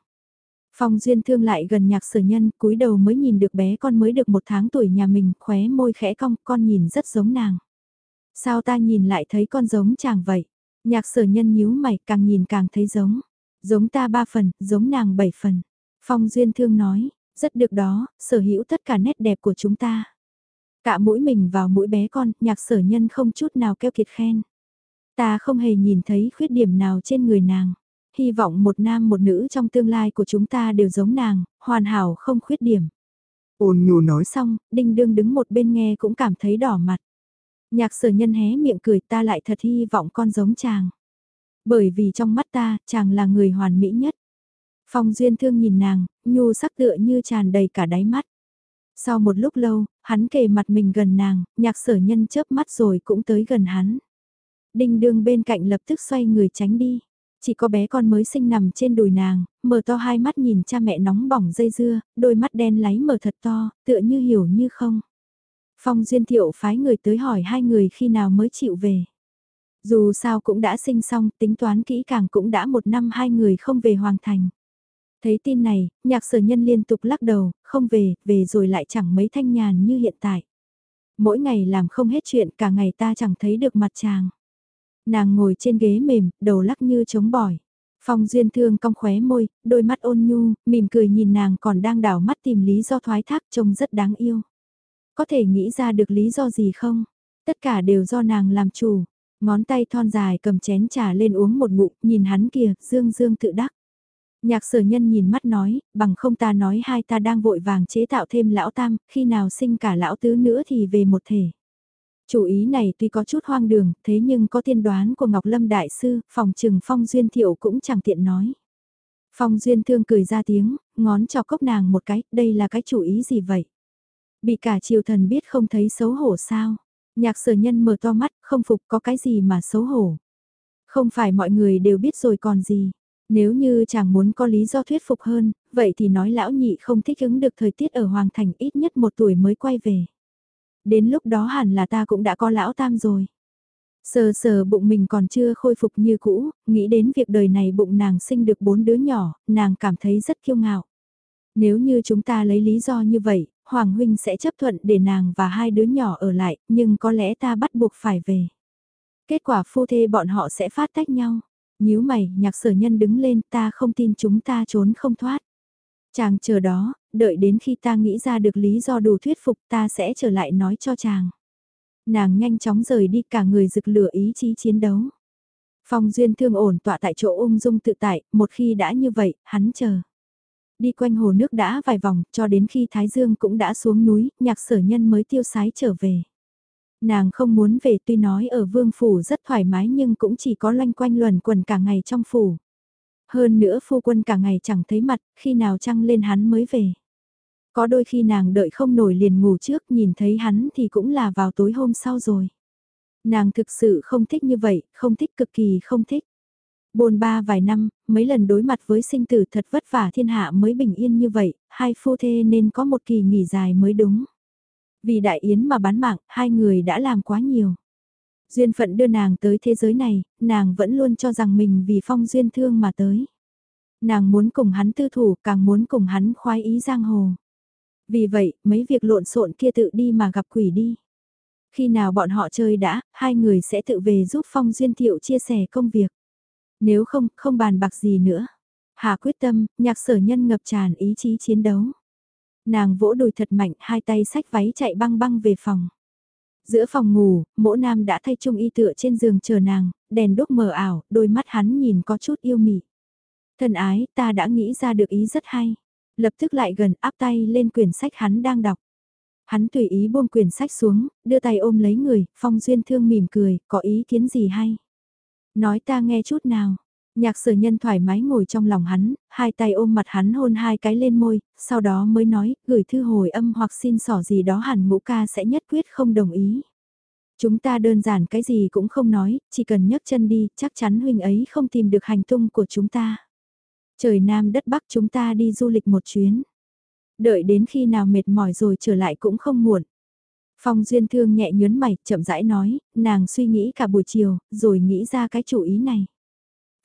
Phong Duyên Thương lại gần nhạc sở nhân, cúi đầu mới nhìn được bé con mới được một tháng tuổi nhà mình, khóe môi khẽ cong, con nhìn rất giống nàng. Sao ta nhìn lại thấy con giống chàng vậy? Nhạc sở nhân nhíu mày, càng nhìn càng thấy giống. Giống ta ba phần, giống nàng bảy phần. Phong Duyên Thương nói, rất được đó, sở hữu tất cả nét đẹp của chúng ta. Cả mũi mình vào mũi bé con, nhạc sở nhân không chút nào keo kiệt khen. Ta không hề nhìn thấy khuyết điểm nào trên người nàng hy vọng một nam một nữ trong tương lai của chúng ta đều giống nàng, hoàn hảo không khuyết điểm. Ôn nhu nói xong, đinh đương đứng một bên nghe cũng cảm thấy đỏ mặt. Nhạc sở nhân hé miệng cười ta lại thật hy vọng con giống chàng. Bởi vì trong mắt ta, chàng là người hoàn mỹ nhất. Phong duyên thương nhìn nàng, nhu sắc tựa như tràn đầy cả đáy mắt. Sau một lúc lâu, hắn kề mặt mình gần nàng, nhạc sở nhân chớp mắt rồi cũng tới gần hắn. Đinh đương bên cạnh lập tức xoay người tránh đi. Chỉ có bé con mới sinh nằm trên đùi nàng, mở to hai mắt nhìn cha mẹ nóng bỏng dây dưa, đôi mắt đen láy mở thật to, tựa như hiểu như không. Phong Duyên Thiệu phái người tới hỏi hai người khi nào mới chịu về. Dù sao cũng đã sinh xong, tính toán kỹ càng cũng đã một năm hai người không về Hoàng Thành. Thấy tin này, nhạc sở nhân liên tục lắc đầu, không về, về rồi lại chẳng mấy thanh nhàn như hiện tại. Mỗi ngày làm không hết chuyện, cả ngày ta chẳng thấy được mặt chàng. Nàng ngồi trên ghế mềm, đầu lắc như chống bỏi. Phong duyên thương cong khóe môi, đôi mắt ôn nhu, mỉm cười nhìn nàng còn đang đảo mắt tìm lý do thoái thác trông rất đáng yêu. Có thể nghĩ ra được lý do gì không? Tất cả đều do nàng làm chủ. Ngón tay thon dài cầm chén trà lên uống một ngụm, nhìn hắn kìa, dương dương tự đắc. Nhạc sở nhân nhìn mắt nói, bằng không ta nói hai ta đang vội vàng chế tạo thêm lão tam, khi nào sinh cả lão tứ nữa thì về một thể. Chủ ý này tuy có chút hoang đường, thế nhưng có tiên đoán của Ngọc Lâm Đại Sư, phòng trừng Phong Duyên Thiệu cũng chẳng tiện nói. Phong Duyên Thương cười ra tiếng, ngón cho cốc nàng một cái, đây là cái chủ ý gì vậy? Bị cả triều thần biết không thấy xấu hổ sao? Nhạc sở nhân mở to mắt, không phục có cái gì mà xấu hổ. Không phải mọi người đều biết rồi còn gì. Nếu như chàng muốn có lý do thuyết phục hơn, vậy thì nói lão nhị không thích ứng được thời tiết ở Hoàng Thành ít nhất một tuổi mới quay về. Đến lúc đó hẳn là ta cũng đã có lão tam rồi. Sờ sờ bụng mình còn chưa khôi phục như cũ, nghĩ đến việc đời này bụng nàng sinh được bốn đứa nhỏ, nàng cảm thấy rất kiêu ngạo. Nếu như chúng ta lấy lý do như vậy, Hoàng Huynh sẽ chấp thuận để nàng và hai đứa nhỏ ở lại, nhưng có lẽ ta bắt buộc phải về. Kết quả phu thê bọn họ sẽ phát tách nhau. nhíu mày, nhạc sở nhân đứng lên ta không tin chúng ta trốn không thoát. Chàng chờ đó, đợi đến khi ta nghĩ ra được lý do đủ thuyết phục ta sẽ trở lại nói cho chàng. Nàng nhanh chóng rời đi cả người rực lửa ý chí chiến đấu. Phong duyên thương ổn tọa tại chỗ ung dung tự tại, một khi đã như vậy, hắn chờ. Đi quanh hồ nước đã vài vòng, cho đến khi Thái Dương cũng đã xuống núi, nhạc sở nhân mới tiêu sái trở về. Nàng không muốn về tuy nói ở vương phủ rất thoải mái nhưng cũng chỉ có loanh quanh luẩn quẩn cả ngày trong phủ. Hơn nữa phu quân cả ngày chẳng thấy mặt, khi nào trăng lên hắn mới về. Có đôi khi nàng đợi không nổi liền ngủ trước nhìn thấy hắn thì cũng là vào tối hôm sau rồi. Nàng thực sự không thích như vậy, không thích cực kỳ không thích. Bồn ba vài năm, mấy lần đối mặt với sinh tử thật vất vả thiên hạ mới bình yên như vậy, hai phu thê nên có một kỳ nghỉ dài mới đúng. Vì đại yến mà bán mạng, hai người đã làm quá nhiều. Duyên phận đưa nàng tới thế giới này, nàng vẫn luôn cho rằng mình vì phong duyên thương mà tới. Nàng muốn cùng hắn tư thủ, càng muốn cùng hắn khoái ý giang hồ. Vì vậy, mấy việc lộn xộn kia tự đi mà gặp quỷ đi. Khi nào bọn họ chơi đã, hai người sẽ tự về giúp Phong Duyên Thiệu chia sẻ công việc. Nếu không, không bàn bạc gì nữa. Hà quyết tâm, nhạc sở nhân ngập tràn ý chí chiến đấu. Nàng vỗ đùi thật mạnh, hai tay sách váy chạy băng băng về phòng. Giữa phòng ngủ, mỗ nam đã thay trung y tựa trên giường chờ nàng, đèn đốt mờ ảo, đôi mắt hắn nhìn có chút yêu mị. thần ái, ta đã nghĩ ra được ý rất hay. Lập tức lại gần áp tay lên quyển sách hắn đang đọc. Hắn tùy ý buông quyển sách xuống, đưa tay ôm lấy người, phong duyên thương mỉm cười, có ý kiến gì hay. Nói ta nghe chút nào. Nhạc sở nhân thoải mái ngồi trong lòng hắn, hai tay ôm mặt hắn hôn hai cái lên môi, sau đó mới nói, gửi thư hồi âm hoặc xin sỏ gì đó hẳn ngũ ca sẽ nhất quyết không đồng ý. Chúng ta đơn giản cái gì cũng không nói, chỉ cần nhấc chân đi, chắc chắn huynh ấy không tìm được hành tung của chúng ta. Trời Nam đất Bắc chúng ta đi du lịch một chuyến. Đợi đến khi nào mệt mỏi rồi trở lại cũng không muộn. Phong Duyên Thương nhẹ nhớn mày, chậm rãi nói, nàng suy nghĩ cả buổi chiều, rồi nghĩ ra cái chủ ý này.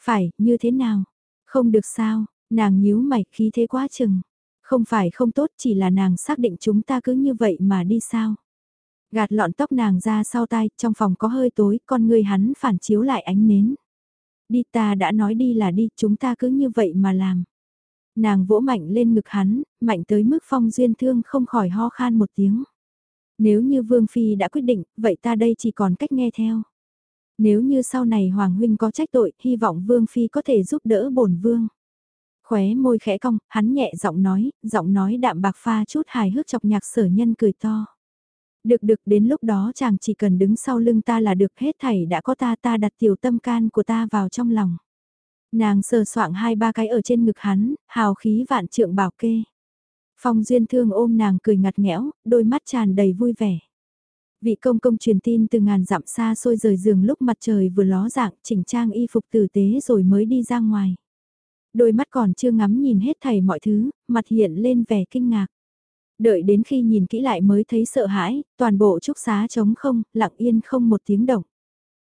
Phải, như thế nào? Không được sao, nàng nhíu mày, khí thế quá chừng. Không phải không tốt, chỉ là nàng xác định chúng ta cứ như vậy mà đi sao. Gạt lọn tóc nàng ra sau tai, trong phòng có hơi tối, con người hắn phản chiếu lại ánh nến. Đi ta đã nói đi là đi, chúng ta cứ như vậy mà làm. Nàng vỗ mạnh lên ngực hắn, mạnh tới mức phong duyên thương không khỏi ho khan một tiếng. Nếu như Vương Phi đã quyết định, vậy ta đây chỉ còn cách nghe theo. Nếu như sau này Hoàng Huynh có trách tội, hy vọng Vương Phi có thể giúp đỡ bổn Vương. Khóe môi khẽ cong, hắn nhẹ giọng nói, giọng nói đạm bạc pha chút hài hước chọc nhạc sở nhân cười to. Được được đến lúc đó chàng chỉ cần đứng sau lưng ta là được hết thảy đã có ta ta đặt tiểu tâm can của ta vào trong lòng. Nàng sờ soạng hai ba cái ở trên ngực hắn, hào khí vạn trượng bảo kê. Phong duyên thương ôm nàng cười ngặt nghẽo, đôi mắt tràn đầy vui vẻ. Vị công công truyền tin từ ngàn dặm xa xôi rời giường lúc mặt trời vừa ló dạng chỉnh trang y phục tử tế rồi mới đi ra ngoài. Đôi mắt còn chưa ngắm nhìn hết thảy mọi thứ, mặt hiện lên vẻ kinh ngạc. Đợi đến khi nhìn kỹ lại mới thấy sợ hãi, toàn bộ trúc xá trống không, lặng yên không một tiếng động.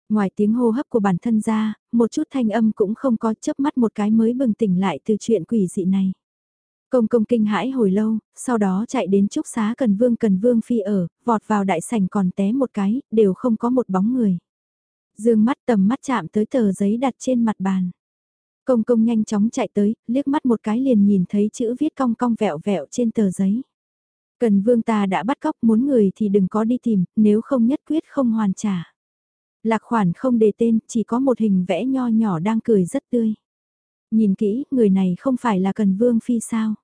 Ngoài tiếng hô hấp của bản thân ra, một chút thanh âm cũng không có chớp mắt một cái mới bừng tỉnh lại từ chuyện quỷ dị này. Công công kinh hãi hồi lâu, sau đó chạy đến trúc xá cần vương cần vương phi ở, vọt vào đại sảnh còn té một cái, đều không có một bóng người. Dương mắt tầm mắt chạm tới tờ giấy đặt trên mặt bàn. Công công nhanh chóng chạy tới, liếc mắt một cái liền nhìn thấy chữ viết cong cong vẹo vẹo trên tờ giấy. Cần vương ta đã bắt cóc muốn người thì đừng có đi tìm, nếu không nhất quyết không hoàn trả. Lạc khoản không đề tên, chỉ có một hình vẽ nho nhỏ đang cười rất tươi. Nhìn kỹ, người này không phải là Cần Vương Phi sao?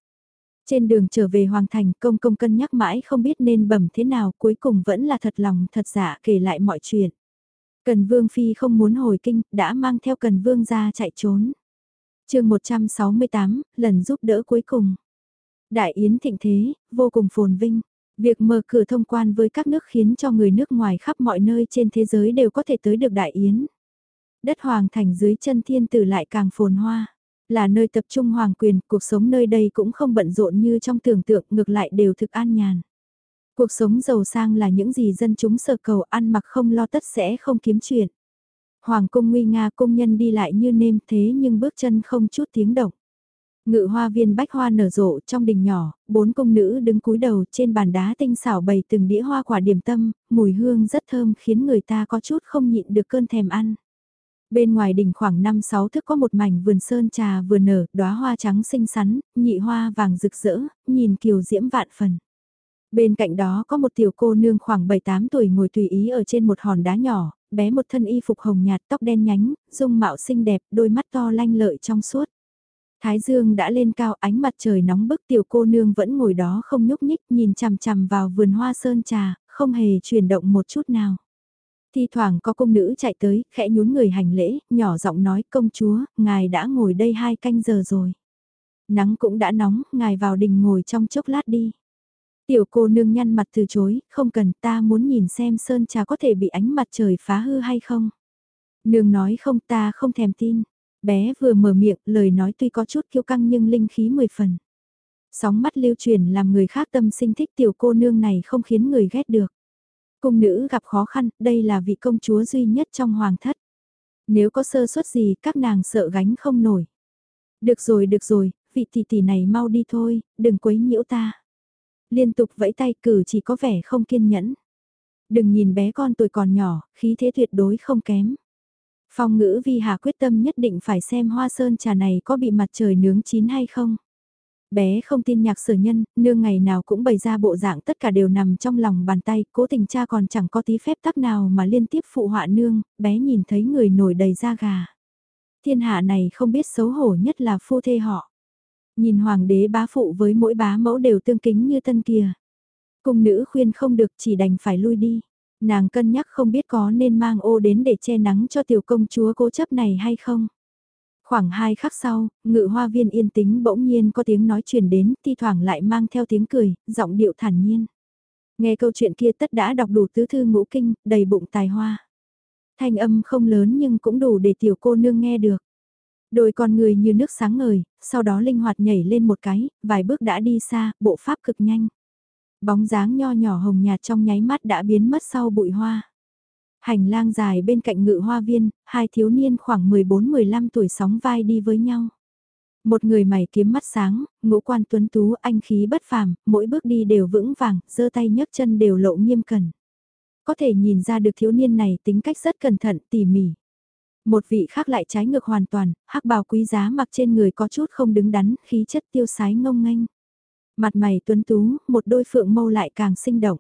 Trên đường trở về Hoàng Thành, công công cân nhắc mãi không biết nên bẩm thế nào, cuối cùng vẫn là thật lòng thật giả kể lại mọi chuyện. Cần Vương Phi không muốn hồi kinh, đã mang theo Cần Vương ra chạy trốn. chương 168, lần giúp đỡ cuối cùng. Đại Yến thịnh thế, vô cùng phồn vinh. Việc mở cửa thông quan với các nước khiến cho người nước ngoài khắp mọi nơi trên thế giới đều có thể tới được Đại Yến. Đất hoàng thành dưới chân thiên tử lại càng phồn hoa. Là nơi tập trung hoàng quyền, cuộc sống nơi đây cũng không bận rộn như trong tưởng tượng, ngược lại đều thực an nhàn. Cuộc sống giàu sang là những gì dân chúng sở cầu ăn mặc không lo tất sẽ không kiếm chuyện. Hoàng cung nguy nga công nhân đi lại như nêm thế nhưng bước chân không chút tiếng động. Ngự hoa viên bách hoa nở rộ trong đình nhỏ, bốn công nữ đứng cúi đầu trên bàn đá tinh xảo bày từng đĩa hoa quả điểm tâm, mùi hương rất thơm khiến người ta có chút không nhịn được cơn thèm ăn. Bên ngoài đỉnh khoảng 5-6 thước có một mảnh vườn sơn trà vừa nở, đóa hoa trắng xinh xắn, nhị hoa vàng rực rỡ, nhìn kiều diễm vạn phần. Bên cạnh đó có một tiểu cô nương khoảng 7-8 tuổi ngồi tùy ý ở trên một hòn đá nhỏ, bé một thân y phục hồng nhạt tóc đen nhánh, dung mạo xinh đẹp, đôi mắt to lanh lợi trong suốt. Thái dương đã lên cao ánh mặt trời nóng bức tiểu cô nương vẫn ngồi đó không nhúc nhích nhìn chằm chằm vào vườn hoa sơn trà, không hề chuyển động một chút nào. Thi thoảng có công nữ chạy tới, khẽ nhún người hành lễ, nhỏ giọng nói công chúa, ngài đã ngồi đây hai canh giờ rồi. Nắng cũng đã nóng, ngài vào đình ngồi trong chốc lát đi. Tiểu cô nương nhăn mặt từ chối, không cần ta muốn nhìn xem sơn trà có thể bị ánh mặt trời phá hư hay không. Nương nói không ta không thèm tin. Bé vừa mở miệng, lời nói tuy có chút kiêu căng nhưng linh khí mười phần. Sóng mắt lưu truyền làm người khác tâm sinh thích tiểu cô nương này không khiến người ghét được. Cung nữ gặp khó khăn, đây là vị công chúa duy nhất trong hoàng thất. Nếu có sơ suất gì các nàng sợ gánh không nổi. Được rồi được rồi, vị tỷ tỷ này mau đi thôi, đừng quấy nhiễu ta. Liên tục vẫy tay cử chỉ có vẻ không kiên nhẫn. Đừng nhìn bé con tuổi còn nhỏ, khí thế tuyệt đối không kém. Phong ngữ vi hà quyết tâm nhất định phải xem hoa sơn trà này có bị mặt trời nướng chín hay không. Bé không tin nhạc sở nhân, nương ngày nào cũng bày ra bộ dạng tất cả đều nằm trong lòng bàn tay, cố tình cha còn chẳng có tí phép tắc nào mà liên tiếp phụ họa nương, bé nhìn thấy người nổi đầy da gà. Thiên hạ này không biết xấu hổ nhất là phu thê họ. Nhìn hoàng đế bá phụ với mỗi bá mẫu đều tương kính như tân kia. Cung nữ khuyên không được chỉ đành phải lui đi. Nàng cân nhắc không biết có nên mang ô đến để che nắng cho tiểu công chúa cố chấp này hay không. Khoảng hai khắc sau, ngự hoa viên yên tĩnh bỗng nhiên có tiếng nói truyền đến, thi thoảng lại mang theo tiếng cười, giọng điệu thản nhiên. Nghe câu chuyện kia tất đã đọc đủ tứ thư ngũ kinh, đầy bụng tài hoa. Thanh âm không lớn nhưng cũng đủ để tiểu cô nương nghe được. Đôi con người như nước sáng ngời, sau đó linh hoạt nhảy lên một cái, vài bước đã đi xa, bộ pháp cực nhanh. Bóng dáng nho nhỏ hồng nhạt trong nháy mắt đã biến mất sau bụi hoa. Hành lang dài bên cạnh ngự hoa viên, hai thiếu niên khoảng 14-15 tuổi sóng vai đi với nhau. Một người mày kiếm mắt sáng, ngũ quan tuấn tú anh khí bất phàm, mỗi bước đi đều vững vàng, giơ tay nhấc chân đều lộ nghiêm cẩn. Có thể nhìn ra được thiếu niên này tính cách rất cẩn thận, tỉ mỉ. Một vị khác lại trái ngược hoàn toàn, hắc bào quý giá mặc trên người có chút không đứng đắn, khí chất tiêu sái ngông nghênh. Mặt mày tuấn tú, một đôi phượng mâu lại càng sinh động.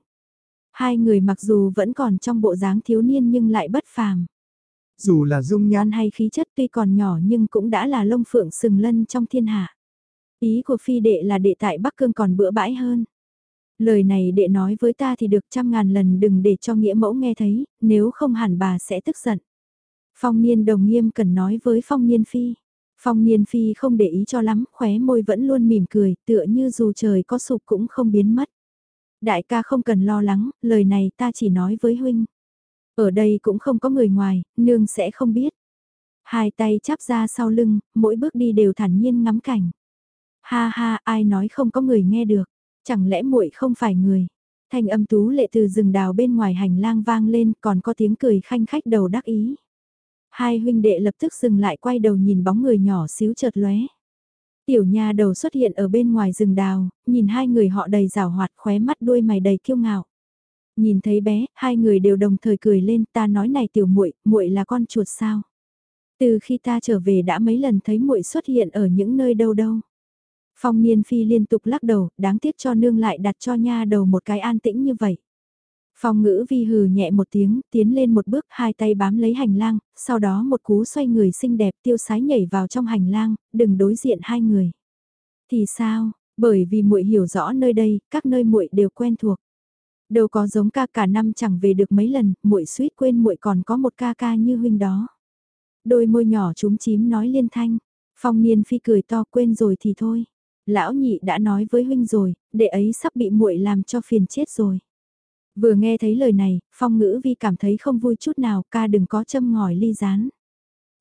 Hai người mặc dù vẫn còn trong bộ dáng thiếu niên nhưng lại bất phàm. Dù là dung nhan hay khí chất tuy còn nhỏ nhưng cũng đã là lông phượng sừng lân trong thiên hạ. Ý của phi đệ là đệ tại Bắc Cương còn bữa bãi hơn. Lời này đệ nói với ta thì được trăm ngàn lần đừng để cho nghĩa mẫu nghe thấy, nếu không hẳn bà sẽ tức giận. Phong niên đồng nghiêm cần nói với phong niên phi. Phong niên phi không để ý cho lắm, khóe môi vẫn luôn mỉm cười, tựa như dù trời có sụp cũng không biến mất. Đại ca không cần lo lắng, lời này ta chỉ nói với huynh. Ở đây cũng không có người ngoài, nương sẽ không biết. Hai tay chắp ra sau lưng, mỗi bước đi đều thản nhiên ngắm cảnh. Ha ha, ai nói không có người nghe được, chẳng lẽ muội không phải người. Thanh âm tú lệ từ rừng đào bên ngoài hành lang vang lên còn có tiếng cười khanh khách đầu đắc ý. Hai huynh đệ lập tức dừng lại quay đầu nhìn bóng người nhỏ xíu chợt lóe. Tiểu nha đầu xuất hiện ở bên ngoài rừng đào, nhìn hai người họ đầy rào hoạt khóe mắt đuôi mày đầy kiêu ngạo. Nhìn thấy bé, hai người đều đồng thời cười lên ta nói này tiểu muội muội là con chuột sao. Từ khi ta trở về đã mấy lần thấy muội xuất hiện ở những nơi đâu đâu. Phong niên phi liên tục lắc đầu, đáng tiếc cho nương lại đặt cho nha đầu một cái an tĩnh như vậy. Phong ngữ vi hừ nhẹ một tiếng, tiến lên một bước, hai tay bám lấy hành lang, sau đó một cú xoay người xinh đẹp tiêu sái nhảy vào trong hành lang, đừng đối diện hai người. Thì sao, bởi vì muội hiểu rõ nơi đây, các nơi muội đều quen thuộc. Đâu có giống ca cả năm chẳng về được mấy lần, muội suýt quên muội còn có một ca ca như huynh đó. Đôi môi nhỏ chúng chím nói liên thanh, phong niên phi cười to quên rồi thì thôi. Lão nhị đã nói với huynh rồi, đệ ấy sắp bị muội làm cho phiền chết rồi. Vừa nghe thấy lời này, phong ngữ vi cảm thấy không vui chút nào, ca đừng có châm ngòi ly rán.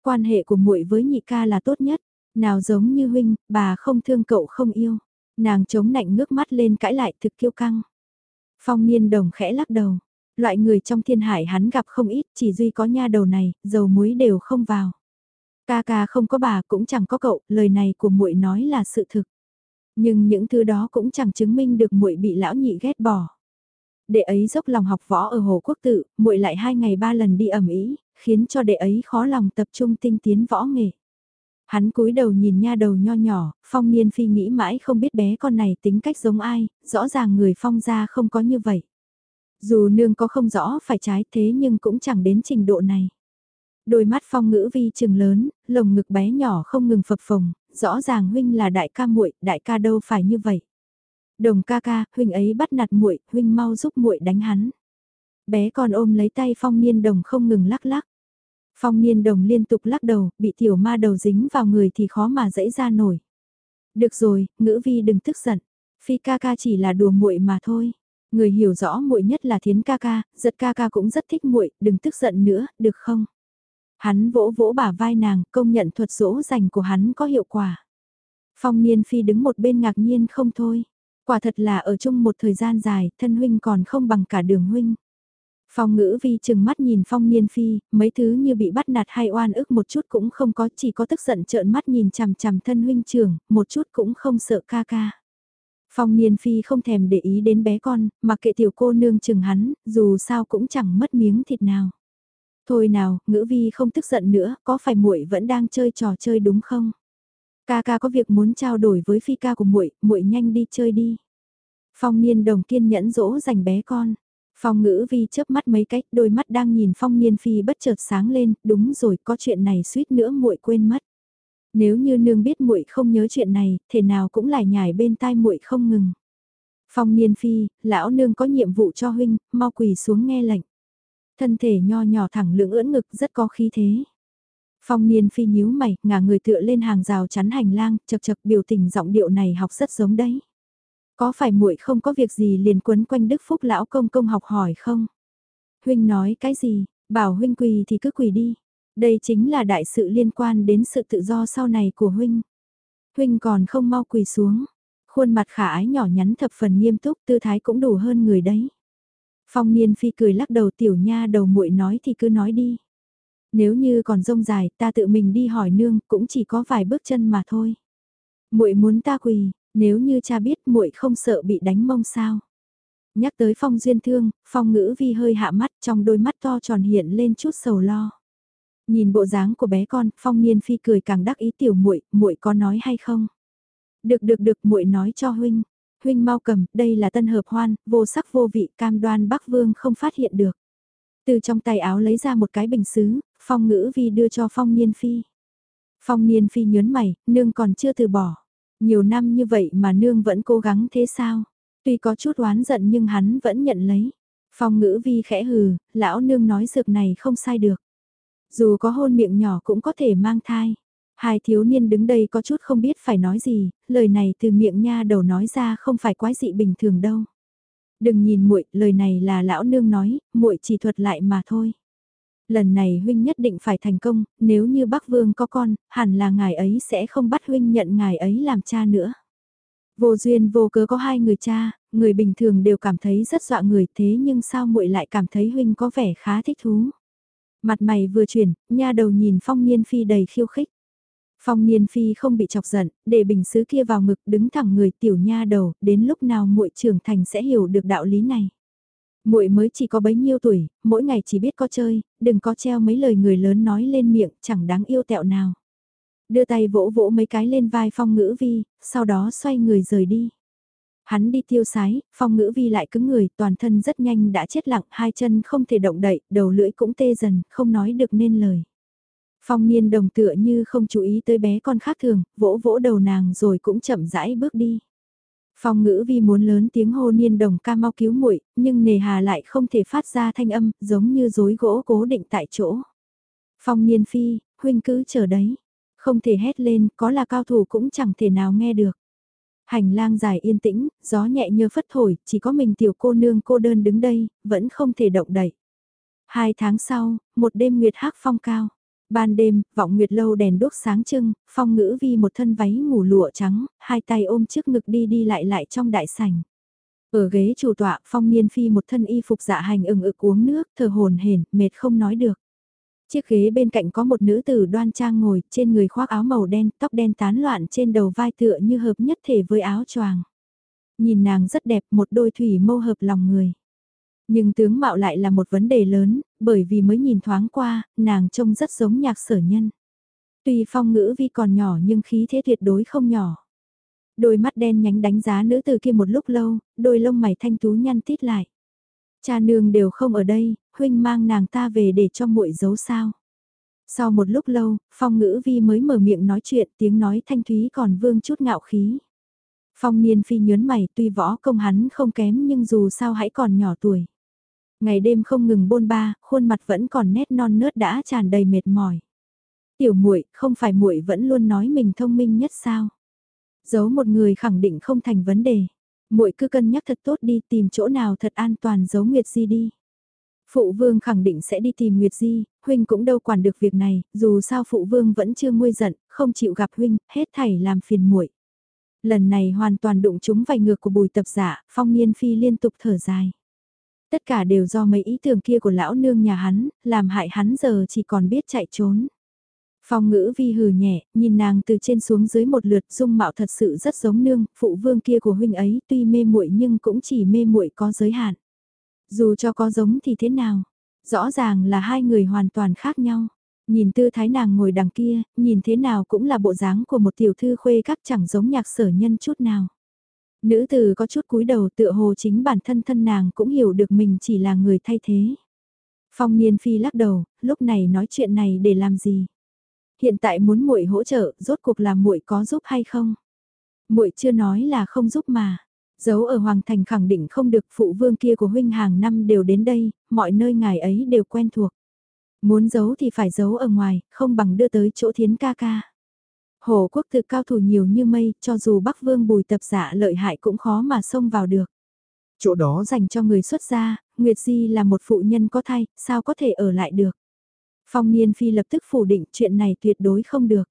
Quan hệ của muội với nhị ca là tốt nhất, nào giống như huynh, bà không thương cậu không yêu. Nàng chống nạnh ngước mắt lên cãi lại thực kiêu căng. Phong niên đồng khẽ lắc đầu. Loại người trong thiên hải hắn gặp không ít, chỉ duy có nha đầu này, dầu muối đều không vào. Ca ca không có bà cũng chẳng có cậu, lời này của muội nói là sự thực. Nhưng những thứ đó cũng chẳng chứng minh được muội bị lão nhị ghét bỏ. Đệ ấy dốc lòng học võ ở Hồ Quốc Tự, muội lại hai ngày ba lần đi ẩm ý, khiến cho đệ ấy khó lòng tập trung tinh tiến võ nghệ. Hắn cúi đầu nhìn nha đầu nho nhỏ, phong niên phi nghĩ mãi không biết bé con này tính cách giống ai, rõ ràng người phong gia không có như vậy. Dù nương có không rõ phải trái thế nhưng cũng chẳng đến trình độ này. Đôi mắt phong ngữ vi trừng lớn, lồng ngực bé nhỏ không ngừng phập phồng, rõ ràng huynh là đại ca muội, đại ca đâu phải như vậy. Đồng ca ca, huynh ấy bắt nạt muội, huynh mau giúp muội đánh hắn. Bé còn ôm lấy tay phong niên đồng không ngừng lắc lắc. Phong niên đồng liên tục lắc đầu, bị tiểu ma đầu dính vào người thì khó mà dẫy ra nổi. Được rồi, ngữ vi đừng tức giận. Phi ca ca chỉ là đùa muội mà thôi. Người hiểu rõ muội nhất là thiến ca ca, giật ca ca cũng rất thích muội, đừng tức giận nữa, được không? Hắn vỗ vỗ bả vai nàng, công nhận thuật dỗ dành của hắn có hiệu quả. Phong niên phi đứng một bên ngạc nhiên không thôi. Quả thật là ở chung một thời gian dài, thân huynh còn không bằng cả đường huynh. Phong ngữ vi chừng mắt nhìn phong niên phi, mấy thứ như bị bắt nạt hay oan ức một chút cũng không có, chỉ có tức giận trợn mắt nhìn chằm chằm thân huynh trưởng, một chút cũng không sợ ca ca. Phong niên phi không thèm để ý đến bé con, mặc kệ tiểu cô nương chừng hắn, dù sao cũng chẳng mất miếng thịt nào. Thôi nào, ngữ vi không tức giận nữa, có phải muội vẫn đang chơi trò chơi đúng không? Ca ca có việc muốn trao đổi với phi ca của muội, muội nhanh đi chơi đi. Phong niên đồng kiên nhẫn dỗ dành bé con. Phong ngữ vi chớp mắt mấy cách, đôi mắt đang nhìn phong niên phi bất chợt sáng lên, đúng rồi, có chuyện này suýt nữa muội quên mất. Nếu như nương biết muội không nhớ chuyện này, thể nào cũng lại nhải bên tai muội không ngừng. Phong niên phi, lão nương có nhiệm vụ cho huynh, mau quỳ xuống nghe lệnh. Thân thể nho nhỏ thẳng lưỡng ưỡn ngực rất có khí thế. Phong niên phi nhíu mày, ngả người tựa lên hàng rào chắn hành lang, chật chật biểu tình giọng điệu này học rất giống đấy. Có phải muội không có việc gì liền quấn quanh Đức Phúc lão công công học hỏi không? Huynh nói cái gì, bảo huynh quỳ thì cứ quỳ đi. Đây chính là đại sự liên quan đến sự tự do sau này của huynh. Huynh còn không mau quỳ xuống. Khuôn mặt khả ái nhỏ nhắn thập phần nghiêm túc tư thái cũng đủ hơn người đấy. Phong niên phi cười lắc đầu tiểu nha đầu muội nói thì cứ nói đi. Nếu như còn rông dài ta tự mình đi hỏi nương cũng chỉ có vài bước chân mà thôi. muội muốn ta quỳ, nếu như cha biết muội không sợ bị đánh mông sao. Nhắc tới phong duyên thương, phong ngữ vi hơi hạ mắt trong đôi mắt to tròn hiện lên chút sầu lo. Nhìn bộ dáng của bé con, phong niên phi cười càng đắc ý tiểu muội muội có nói hay không? Được được được muội nói cho huynh. Huynh mau cầm, đây là tân hợp hoan, vô sắc vô vị, cam đoan Bắc Vương không phát hiện được. Từ trong tay áo lấy ra một cái bình xứ, phong ngữ vi đưa cho phong niên phi. Phong niên phi nhớn mày, nương còn chưa từ bỏ. Nhiều năm như vậy mà nương vẫn cố gắng thế sao? Tuy có chút oán giận nhưng hắn vẫn nhận lấy. Phong ngữ vi khẽ hừ, lão nương nói dược này không sai được. Dù có hôn miệng nhỏ cũng có thể mang thai. Hai thiếu niên đứng đây có chút không biết phải nói gì, lời này từ miệng nha đầu nói ra không phải quái dị bình thường đâu. Đừng nhìn muội, lời này là lão nương nói, muội chỉ thuật lại mà thôi. Lần này huynh nhất định phải thành công, nếu như Bắc Vương có con, hẳn là ngài ấy sẽ không bắt huynh nhận ngài ấy làm cha nữa. Vô duyên vô cớ có hai người cha, người bình thường đều cảm thấy rất dọa người thế nhưng sao muội lại cảm thấy huynh có vẻ khá thích thú. Mặt mày vừa chuyển, nha đầu nhìn phong niên phi đầy khiêu khích. Phong niên phi không bị chọc giận, để bình sứ kia vào ngực đứng thẳng người tiểu nha đầu, đến lúc nào muội trưởng thành sẽ hiểu được đạo lý này. Muội mới chỉ có bấy nhiêu tuổi, mỗi ngày chỉ biết có chơi, đừng có treo mấy lời người lớn nói lên miệng, chẳng đáng yêu tẹo nào. Đưa tay vỗ vỗ mấy cái lên vai phong ngữ vi, sau đó xoay người rời đi. Hắn đi tiêu sái, phong ngữ vi lại cứng người, toàn thân rất nhanh đã chết lặng, hai chân không thể động đậy, đầu lưỡi cũng tê dần, không nói được nên lời. Phong niên đồng tựa như không chú ý tới bé con khác thường, vỗ vỗ đầu nàng rồi cũng chậm rãi bước đi. Phong ngữ vi muốn lớn tiếng hô niên đồng ca mau cứu muội nhưng nề hà lại không thể phát ra thanh âm, giống như dối gỗ cố định tại chỗ. Phong niên phi, huynh cứ chờ đấy. Không thể hét lên, có là cao thủ cũng chẳng thể nào nghe được. Hành lang dài yên tĩnh, gió nhẹ như phất thổi, chỉ có mình tiểu cô nương cô đơn đứng đây, vẫn không thể động đậy. Hai tháng sau, một đêm nguyệt hắc phong cao. Ban đêm, vọng nguyệt lâu đèn đốt sáng trưng, phong ngữ vi một thân váy ngủ lụa trắng, hai tay ôm trước ngực đi đi lại lại trong đại sảnh. Ở ghế chủ tọa, phong niên phi một thân y phục dạ hành ừng ực uống nước, thở hồn hển, mệt không nói được. Chiếc ghế bên cạnh có một nữ tử đoan trang ngồi, trên người khoác áo màu đen, tóc đen tán loạn trên đầu vai tựa như hợp nhất thể với áo choàng. Nhìn nàng rất đẹp, một đôi thủy mâu hợp lòng người. Nhưng tướng mạo lại là một vấn đề lớn, bởi vì mới nhìn thoáng qua, nàng trông rất giống nhạc sở nhân. Tuy phong ngữ vi còn nhỏ nhưng khí thế tuyệt đối không nhỏ. Đôi mắt đen nhánh đánh giá nữ từ kia một lúc lâu, đôi lông mày thanh tú nhăn tít lại. Cha nương đều không ở đây, huynh mang nàng ta về để cho muội giấu sao. Sau một lúc lâu, phong ngữ vi mới mở miệng nói chuyện tiếng nói thanh thúy còn vương chút ngạo khí. Phong niên phi nhớn mày tuy võ công hắn không kém nhưng dù sao hãy còn nhỏ tuổi. Ngày đêm không ngừng bôn ba, khuôn mặt vẫn còn nét non nớt đã tràn đầy mệt mỏi. Tiểu muội, không phải muội vẫn luôn nói mình thông minh nhất sao? Giấu một người khẳng định không thành vấn đề. Muội cứ cân nhắc thật tốt đi tìm chỗ nào thật an toàn giấu Nguyệt Di đi. Phụ vương khẳng định sẽ đi tìm Nguyệt Di, huynh cũng đâu quản được việc này, dù sao phụ vương vẫn chưa nguôi giận, không chịu gặp huynh, hết thảy làm phiền muội. Lần này hoàn toàn đụng trúng vài ngược của bùi tập giả, phong niên phi liên tục thở dài. Tất cả đều do mấy ý tưởng kia của lão nương nhà hắn, làm hại hắn giờ chỉ còn biết chạy trốn. Phong ngữ vi hừ nhẹ, nhìn nàng từ trên xuống dưới một lượt dung mạo thật sự rất giống nương, phụ vương kia của huynh ấy tuy mê muội nhưng cũng chỉ mê muội có giới hạn. Dù cho có giống thì thế nào, rõ ràng là hai người hoàn toàn khác nhau. Nhìn tư thái nàng ngồi đằng kia, nhìn thế nào cũng là bộ dáng của một tiểu thư khuê các chẳng giống nhạc sở nhân chút nào. Nữ từ có chút cúi đầu tựa hồ chính bản thân thân nàng cũng hiểu được mình chỉ là người thay thế. Phong Niên Phi lắc đầu, lúc này nói chuyện này để làm gì? Hiện tại muốn muội hỗ trợ, rốt cuộc là muội có giúp hay không? Muội chưa nói là không giúp mà. Giấu ở Hoàng Thành khẳng định không được phụ vương kia của huynh hàng năm đều đến đây, mọi nơi ngài ấy đều quen thuộc. Muốn giấu thì phải giấu ở ngoài, không bằng đưa tới chỗ thiến ca ca. Hồ quốc tự cao thủ nhiều như mây, cho dù Bắc Vương bùi tập giả lợi hại cũng khó mà xông vào được. Chỗ đó dành cho người xuất gia, Nguyệt Di là một phụ nhân có thai, sao có thể ở lại được. Phong Niên Phi lập tức phủ định chuyện này tuyệt đối không được.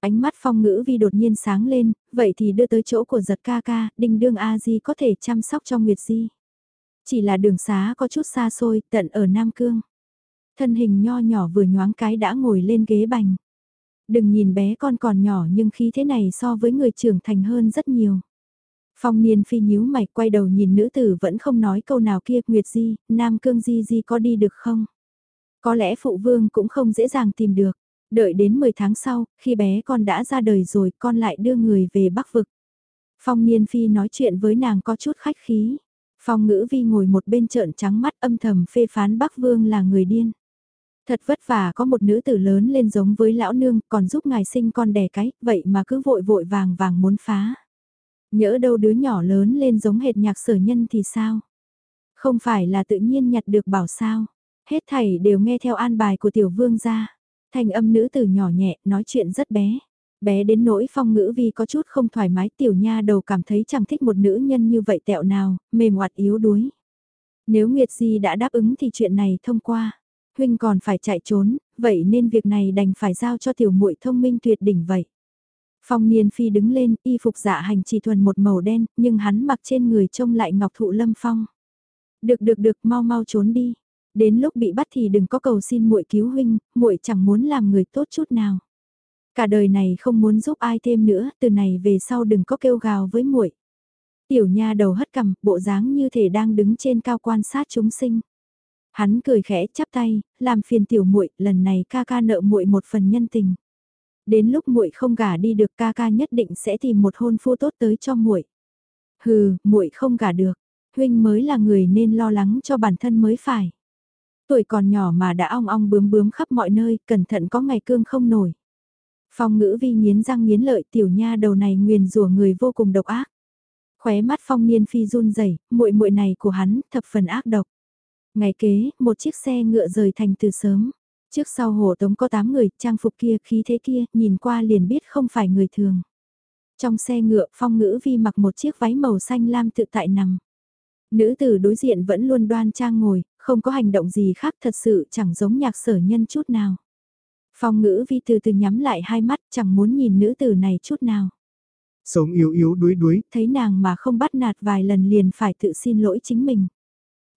Ánh mắt phong ngữ vi đột nhiên sáng lên, vậy thì đưa tới chỗ của giật ca ca, đinh đương A-di có thể chăm sóc cho Nguyệt Di. Chỉ là đường xá có chút xa xôi, tận ở Nam Cương. Thân hình nho nhỏ vừa nhoáng cái đã ngồi lên ghế bành. Đừng nhìn bé con còn nhỏ nhưng khí thế này so với người trưởng thành hơn rất nhiều. Phong niên phi nhíu mày quay đầu nhìn nữ tử vẫn không nói câu nào kia, Nguyệt Di, Nam Cương Di Di có đi được không? Có lẽ phụ vương cũng không dễ dàng tìm được. Đợi đến 10 tháng sau, khi bé con đã ra đời rồi con lại đưa người về Bắc Vực. Phong Niên Phi nói chuyện với nàng có chút khách khí. Phong Ngữ Vi ngồi một bên trợn trắng mắt âm thầm phê phán Bắc Vương là người điên. Thật vất vả có một nữ tử lớn lên giống với lão nương còn giúp ngài sinh con đẻ cái, vậy mà cứ vội vội vàng vàng muốn phá. Nhỡ đâu đứa nhỏ lớn lên giống hệt nhạc sở nhân thì sao? Không phải là tự nhiên nhặt được bảo sao? Hết thảy đều nghe theo an bài của tiểu vương gia. Thanh âm nữ tử nhỏ nhẹ, nói chuyện rất bé. Bé đến nỗi phong ngữ vì có chút không thoải mái tiểu nha đầu cảm thấy chẳng thích một nữ nhân như vậy tẹo nào, mềm hoạt yếu đuối. Nếu Nguyệt Di đã đáp ứng thì chuyện này thông qua. Huynh còn phải chạy trốn, vậy nên việc này đành phải giao cho tiểu muội thông minh tuyệt đỉnh vậy. Phong Niên Phi đứng lên, y phục dạ hành chỉ thuần một màu đen, nhưng hắn mặc trên người trông lại ngọc thụ lâm phong. Được được được, mau mau trốn đi đến lúc bị bắt thì đừng có cầu xin muội cứu huynh, muội chẳng muốn làm người tốt chút nào. Cả đời này không muốn giúp ai thêm nữa, từ này về sau đừng có kêu gào với muội. Tiểu nha đầu hất cằm, bộ dáng như thể đang đứng trên cao quan sát chúng sinh. Hắn cười khẽ chắp tay, làm phiền tiểu muội, lần này ca ca nợ muội một phần nhân tình. Đến lúc muội không gả đi được ca ca nhất định sẽ tìm một hôn phu tốt tới cho muội. Hừ, muội không gả được, huynh mới là người nên lo lắng cho bản thân mới phải. Tuổi còn nhỏ mà đã ong ong bướm bướm khắp mọi nơi, cẩn thận có ngày cương không nổi. Phong ngữ vi nghiến răng nghiến lợi tiểu nha đầu này nguyền rủa người vô cùng độc ác. Khóe mắt phong niên phi run rẩy muội muội này của hắn thập phần ác độc. Ngày kế, một chiếc xe ngựa rời thành từ sớm. Trước sau hồ tống có 8 người, trang phục kia, khí thế kia, nhìn qua liền biết không phải người thường. Trong xe ngựa, phong ngữ vi mặc một chiếc váy màu xanh lam tự tại nằm. Nữ tử đối diện vẫn luôn đoan trang ngồi, không có hành động gì khác thật sự chẳng giống nhạc sở nhân chút nào. Phong ngữ vi từ từ nhắm lại hai mắt chẳng muốn nhìn nữ tử này chút nào. Sống yếu yếu đuối đuối. Thấy nàng mà không bắt nạt vài lần liền phải tự xin lỗi chính mình.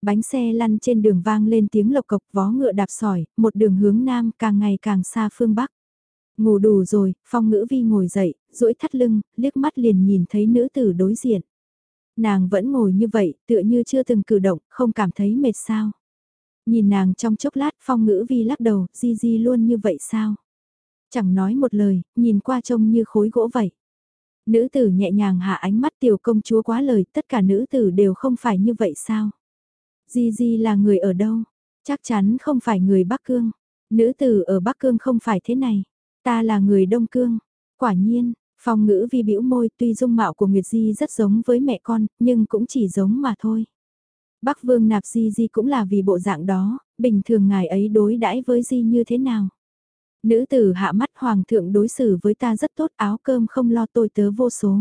Bánh xe lăn trên đường vang lên tiếng lộc cộc vó ngựa đạp sỏi, một đường hướng nam càng ngày càng xa phương bắc. Ngủ đủ rồi, phong ngữ vi ngồi dậy, duỗi thắt lưng, liếc mắt liền nhìn thấy nữ tử đối diện. Nàng vẫn ngồi như vậy, tựa như chưa từng cử động, không cảm thấy mệt sao. Nhìn nàng trong chốc lát phong ngữ vi lắc đầu, di di luôn như vậy sao? Chẳng nói một lời, nhìn qua trông như khối gỗ vậy. Nữ tử nhẹ nhàng hạ ánh mắt tiểu công chúa quá lời, tất cả nữ tử đều không phải như vậy sao? Di Di là người ở đâu? Chắc chắn không phải người Bắc Cương. Nữ tử ở Bắc Cương không phải thế này. Ta là người Đông Cương. Quả nhiên, phong ngữ vi bĩu môi tuy dung mạo của Nguyệt Di rất giống với mẹ con, nhưng cũng chỉ giống mà thôi. Bắc Vương nạp Di Di cũng là vì bộ dạng đó, bình thường ngài ấy đối đãi với Di như thế nào? Nữ tử hạ mắt hoàng thượng đối xử với ta rất tốt áo cơm không lo tôi tớ vô số.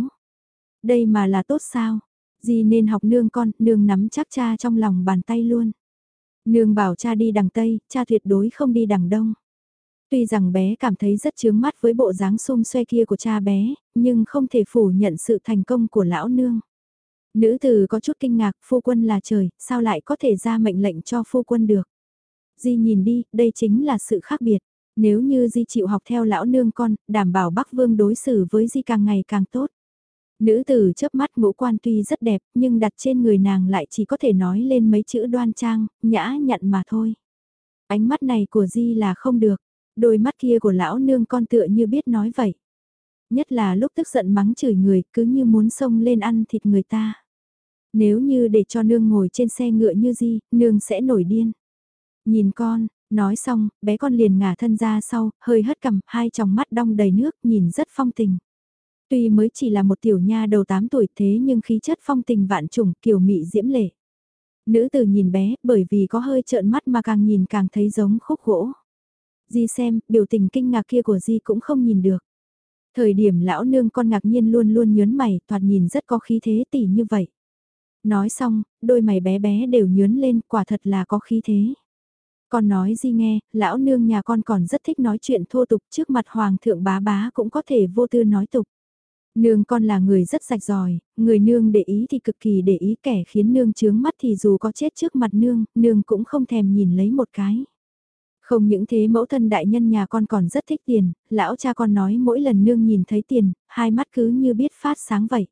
Đây mà là tốt sao? Di nên học nương con, nương nắm chắc cha trong lòng bàn tay luôn. Nương bảo cha đi đằng Tây, cha tuyệt đối không đi đằng Đông. Tuy rằng bé cảm thấy rất chướng mắt với bộ dáng xung xoe kia của cha bé, nhưng không thể phủ nhận sự thành công của lão nương. Nữ tử có chút kinh ngạc, phu quân là trời, sao lại có thể ra mệnh lệnh cho phu quân được. Di nhìn đi, đây chính là sự khác biệt. Nếu như Di chịu học theo lão nương con, đảm bảo Bắc Vương đối xử với Di càng ngày càng tốt. Nữ tử chớp mắt ngũ quan tuy rất đẹp, nhưng đặt trên người nàng lại chỉ có thể nói lên mấy chữ đoan trang, nhã nhặn mà thôi. Ánh mắt này của Di là không được, đôi mắt kia của lão nương con tựa như biết nói vậy. Nhất là lúc tức giận mắng chửi người cứ như muốn xông lên ăn thịt người ta. Nếu như để cho nương ngồi trên xe ngựa như Di, nương sẽ nổi điên. Nhìn con, nói xong, bé con liền ngả thân ra sau, hơi hất cằm, hai tròng mắt đong đầy nước, nhìn rất phong tình. Tuy mới chỉ là một tiểu nha đầu 8 tuổi thế nhưng khí chất phong tình vạn trùng kiều mị diễm lệ. Nữ tử nhìn bé bởi vì có hơi trợn mắt mà càng nhìn càng thấy giống khúc gỗ. Di xem, biểu tình kinh ngạc kia của Di cũng không nhìn được. Thời điểm lão nương con ngạc nhiên luôn luôn nhớn mày, thoạt nhìn rất có khí thế tỷ như vậy. Nói xong, đôi mày bé bé đều nhớn lên, quả thật là có khí thế. Con nói di nghe, lão nương nhà con còn rất thích nói chuyện thô tục trước mặt hoàng thượng bá bá cũng có thể vô tư nói tục. Nương con là người rất sạch giỏi, người nương để ý thì cực kỳ để ý kẻ khiến nương chướng mắt thì dù có chết trước mặt nương, nương cũng không thèm nhìn lấy một cái. Không những thế mẫu thân đại nhân nhà con còn rất thích tiền, lão cha con nói mỗi lần nương nhìn thấy tiền, hai mắt cứ như biết phát sáng vậy.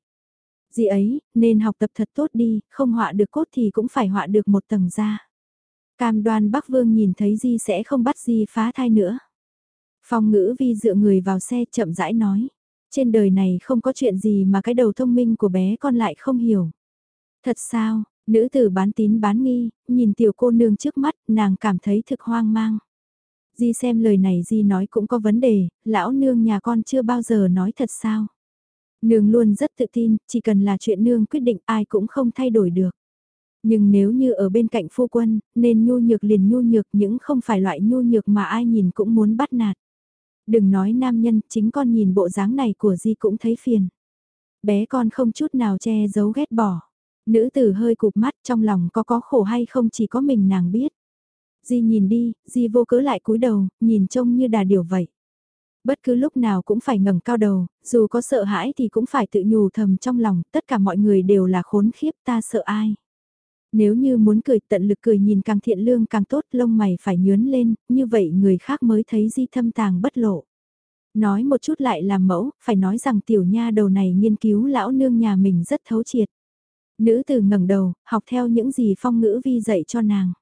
Gì ấy, nên học tập thật tốt đi, không họa được cốt thì cũng phải họa được một tầng ra. Cam đoan Bắc Vương nhìn thấy Di sẽ không bắt Di phá thai nữa. Phong ngữ vi dựa người vào xe chậm rãi nói. Trên đời này không có chuyện gì mà cái đầu thông minh của bé con lại không hiểu. Thật sao, nữ tử bán tín bán nghi, nhìn tiểu cô nương trước mắt, nàng cảm thấy thực hoang mang. Di xem lời này Di nói cũng có vấn đề, lão nương nhà con chưa bao giờ nói thật sao. Nương luôn rất tự tin, chỉ cần là chuyện nương quyết định ai cũng không thay đổi được. Nhưng nếu như ở bên cạnh phu quân, nên nhu nhược liền nhu nhược những không phải loại nhu nhược mà ai nhìn cũng muốn bắt nạt. Đừng nói nam nhân, chính con nhìn bộ dáng này của Di cũng thấy phiền. Bé con không chút nào che giấu ghét bỏ. Nữ tử hơi cụp mắt trong lòng có có khổ hay không chỉ có mình nàng biết. Di nhìn đi, Di vô cớ lại cúi đầu, nhìn trông như đà điểu vậy. Bất cứ lúc nào cũng phải ngẩng cao đầu, dù có sợ hãi thì cũng phải tự nhủ thầm trong lòng, tất cả mọi người đều là khốn khiếp ta sợ ai. Nếu như muốn cười tận lực cười nhìn càng thiện lương càng tốt lông mày phải nhướn lên, như vậy người khác mới thấy di thâm tàng bất lộ. Nói một chút lại làm mẫu, phải nói rằng tiểu nha đầu này nghiên cứu lão nương nhà mình rất thấu triệt. Nữ tử ngẩng đầu, học theo những gì phong ngữ vi dạy cho nàng.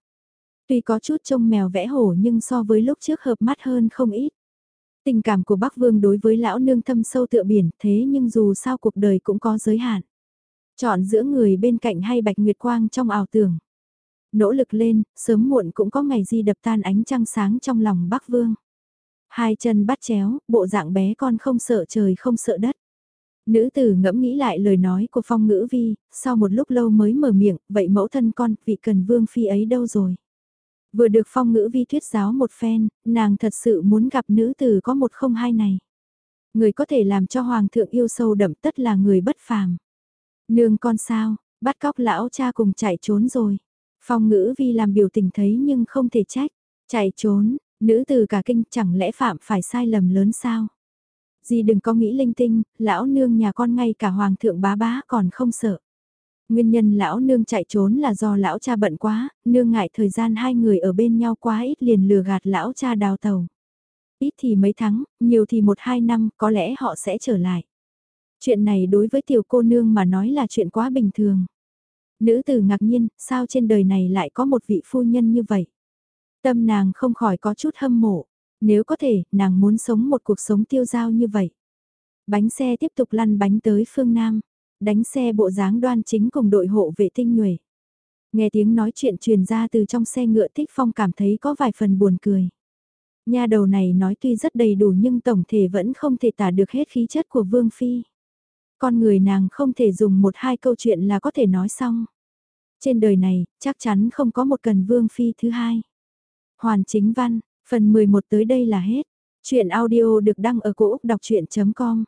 Tuy có chút trông mèo vẽ hổ nhưng so với lúc trước hợp mắt hơn không ít. Tình cảm của Bắc Vương đối với lão nương thâm sâu tựa biển thế nhưng dù sao cuộc đời cũng có giới hạn. Chọn giữa người bên cạnh hay bạch nguyệt quang trong ảo tưởng. Nỗ lực lên, sớm muộn cũng có ngày di đập tan ánh trăng sáng trong lòng Bắc Vương. Hai chân bắt chéo, bộ dạng bé con không sợ trời không sợ đất. Nữ tử ngẫm nghĩ lại lời nói của phong ngữ vi, sau một lúc lâu mới mở miệng, vậy mẫu thân con, vị cần vương phi ấy đâu rồi? Vừa được phong ngữ vi thuyết giáo một phen, nàng thật sự muốn gặp nữ tử có một không hai này. Người có thể làm cho hoàng thượng yêu sâu đậm tất là người bất phàm. Nương con sao, bắt cóc lão cha cùng chạy trốn rồi. Phong ngữ vi làm biểu tình thấy nhưng không thể trách. Chạy trốn, nữ từ cả kinh chẳng lẽ phạm phải sai lầm lớn sao? Dì đừng có nghĩ linh tinh, lão nương nhà con ngay cả hoàng thượng bá bá còn không sợ. Nguyên nhân lão nương chạy trốn là do lão cha bận quá, nương ngại thời gian hai người ở bên nhau quá ít liền lừa gạt lão cha đào tàu. Ít thì mấy tháng, nhiều thì một hai năm, có lẽ họ sẽ trở lại. Chuyện này đối với tiểu cô nương mà nói là chuyện quá bình thường. Nữ tử ngạc nhiên, sao trên đời này lại có một vị phu nhân như vậy? Tâm nàng không khỏi có chút hâm mộ. Nếu có thể, nàng muốn sống một cuộc sống tiêu dao như vậy. Bánh xe tiếp tục lăn bánh tới phương Nam. Đánh xe bộ dáng đoan chính cùng đội hộ vệ tinh nhuệ. Nghe tiếng nói chuyện truyền ra từ trong xe ngựa thích phong cảm thấy có vài phần buồn cười. Nha đầu này nói tuy rất đầy đủ nhưng tổng thể vẫn không thể tả được hết khí chất của Vương Phi. Con người nàng không thể dùng một hai câu chuyện là có thể nói xong. Trên đời này, chắc chắn không có một cần vương phi thứ hai. Hoàn chính văn, phần 11 tới đây là hết. Chuyện audio được đăng ở cổ Úc đọc chuyện.com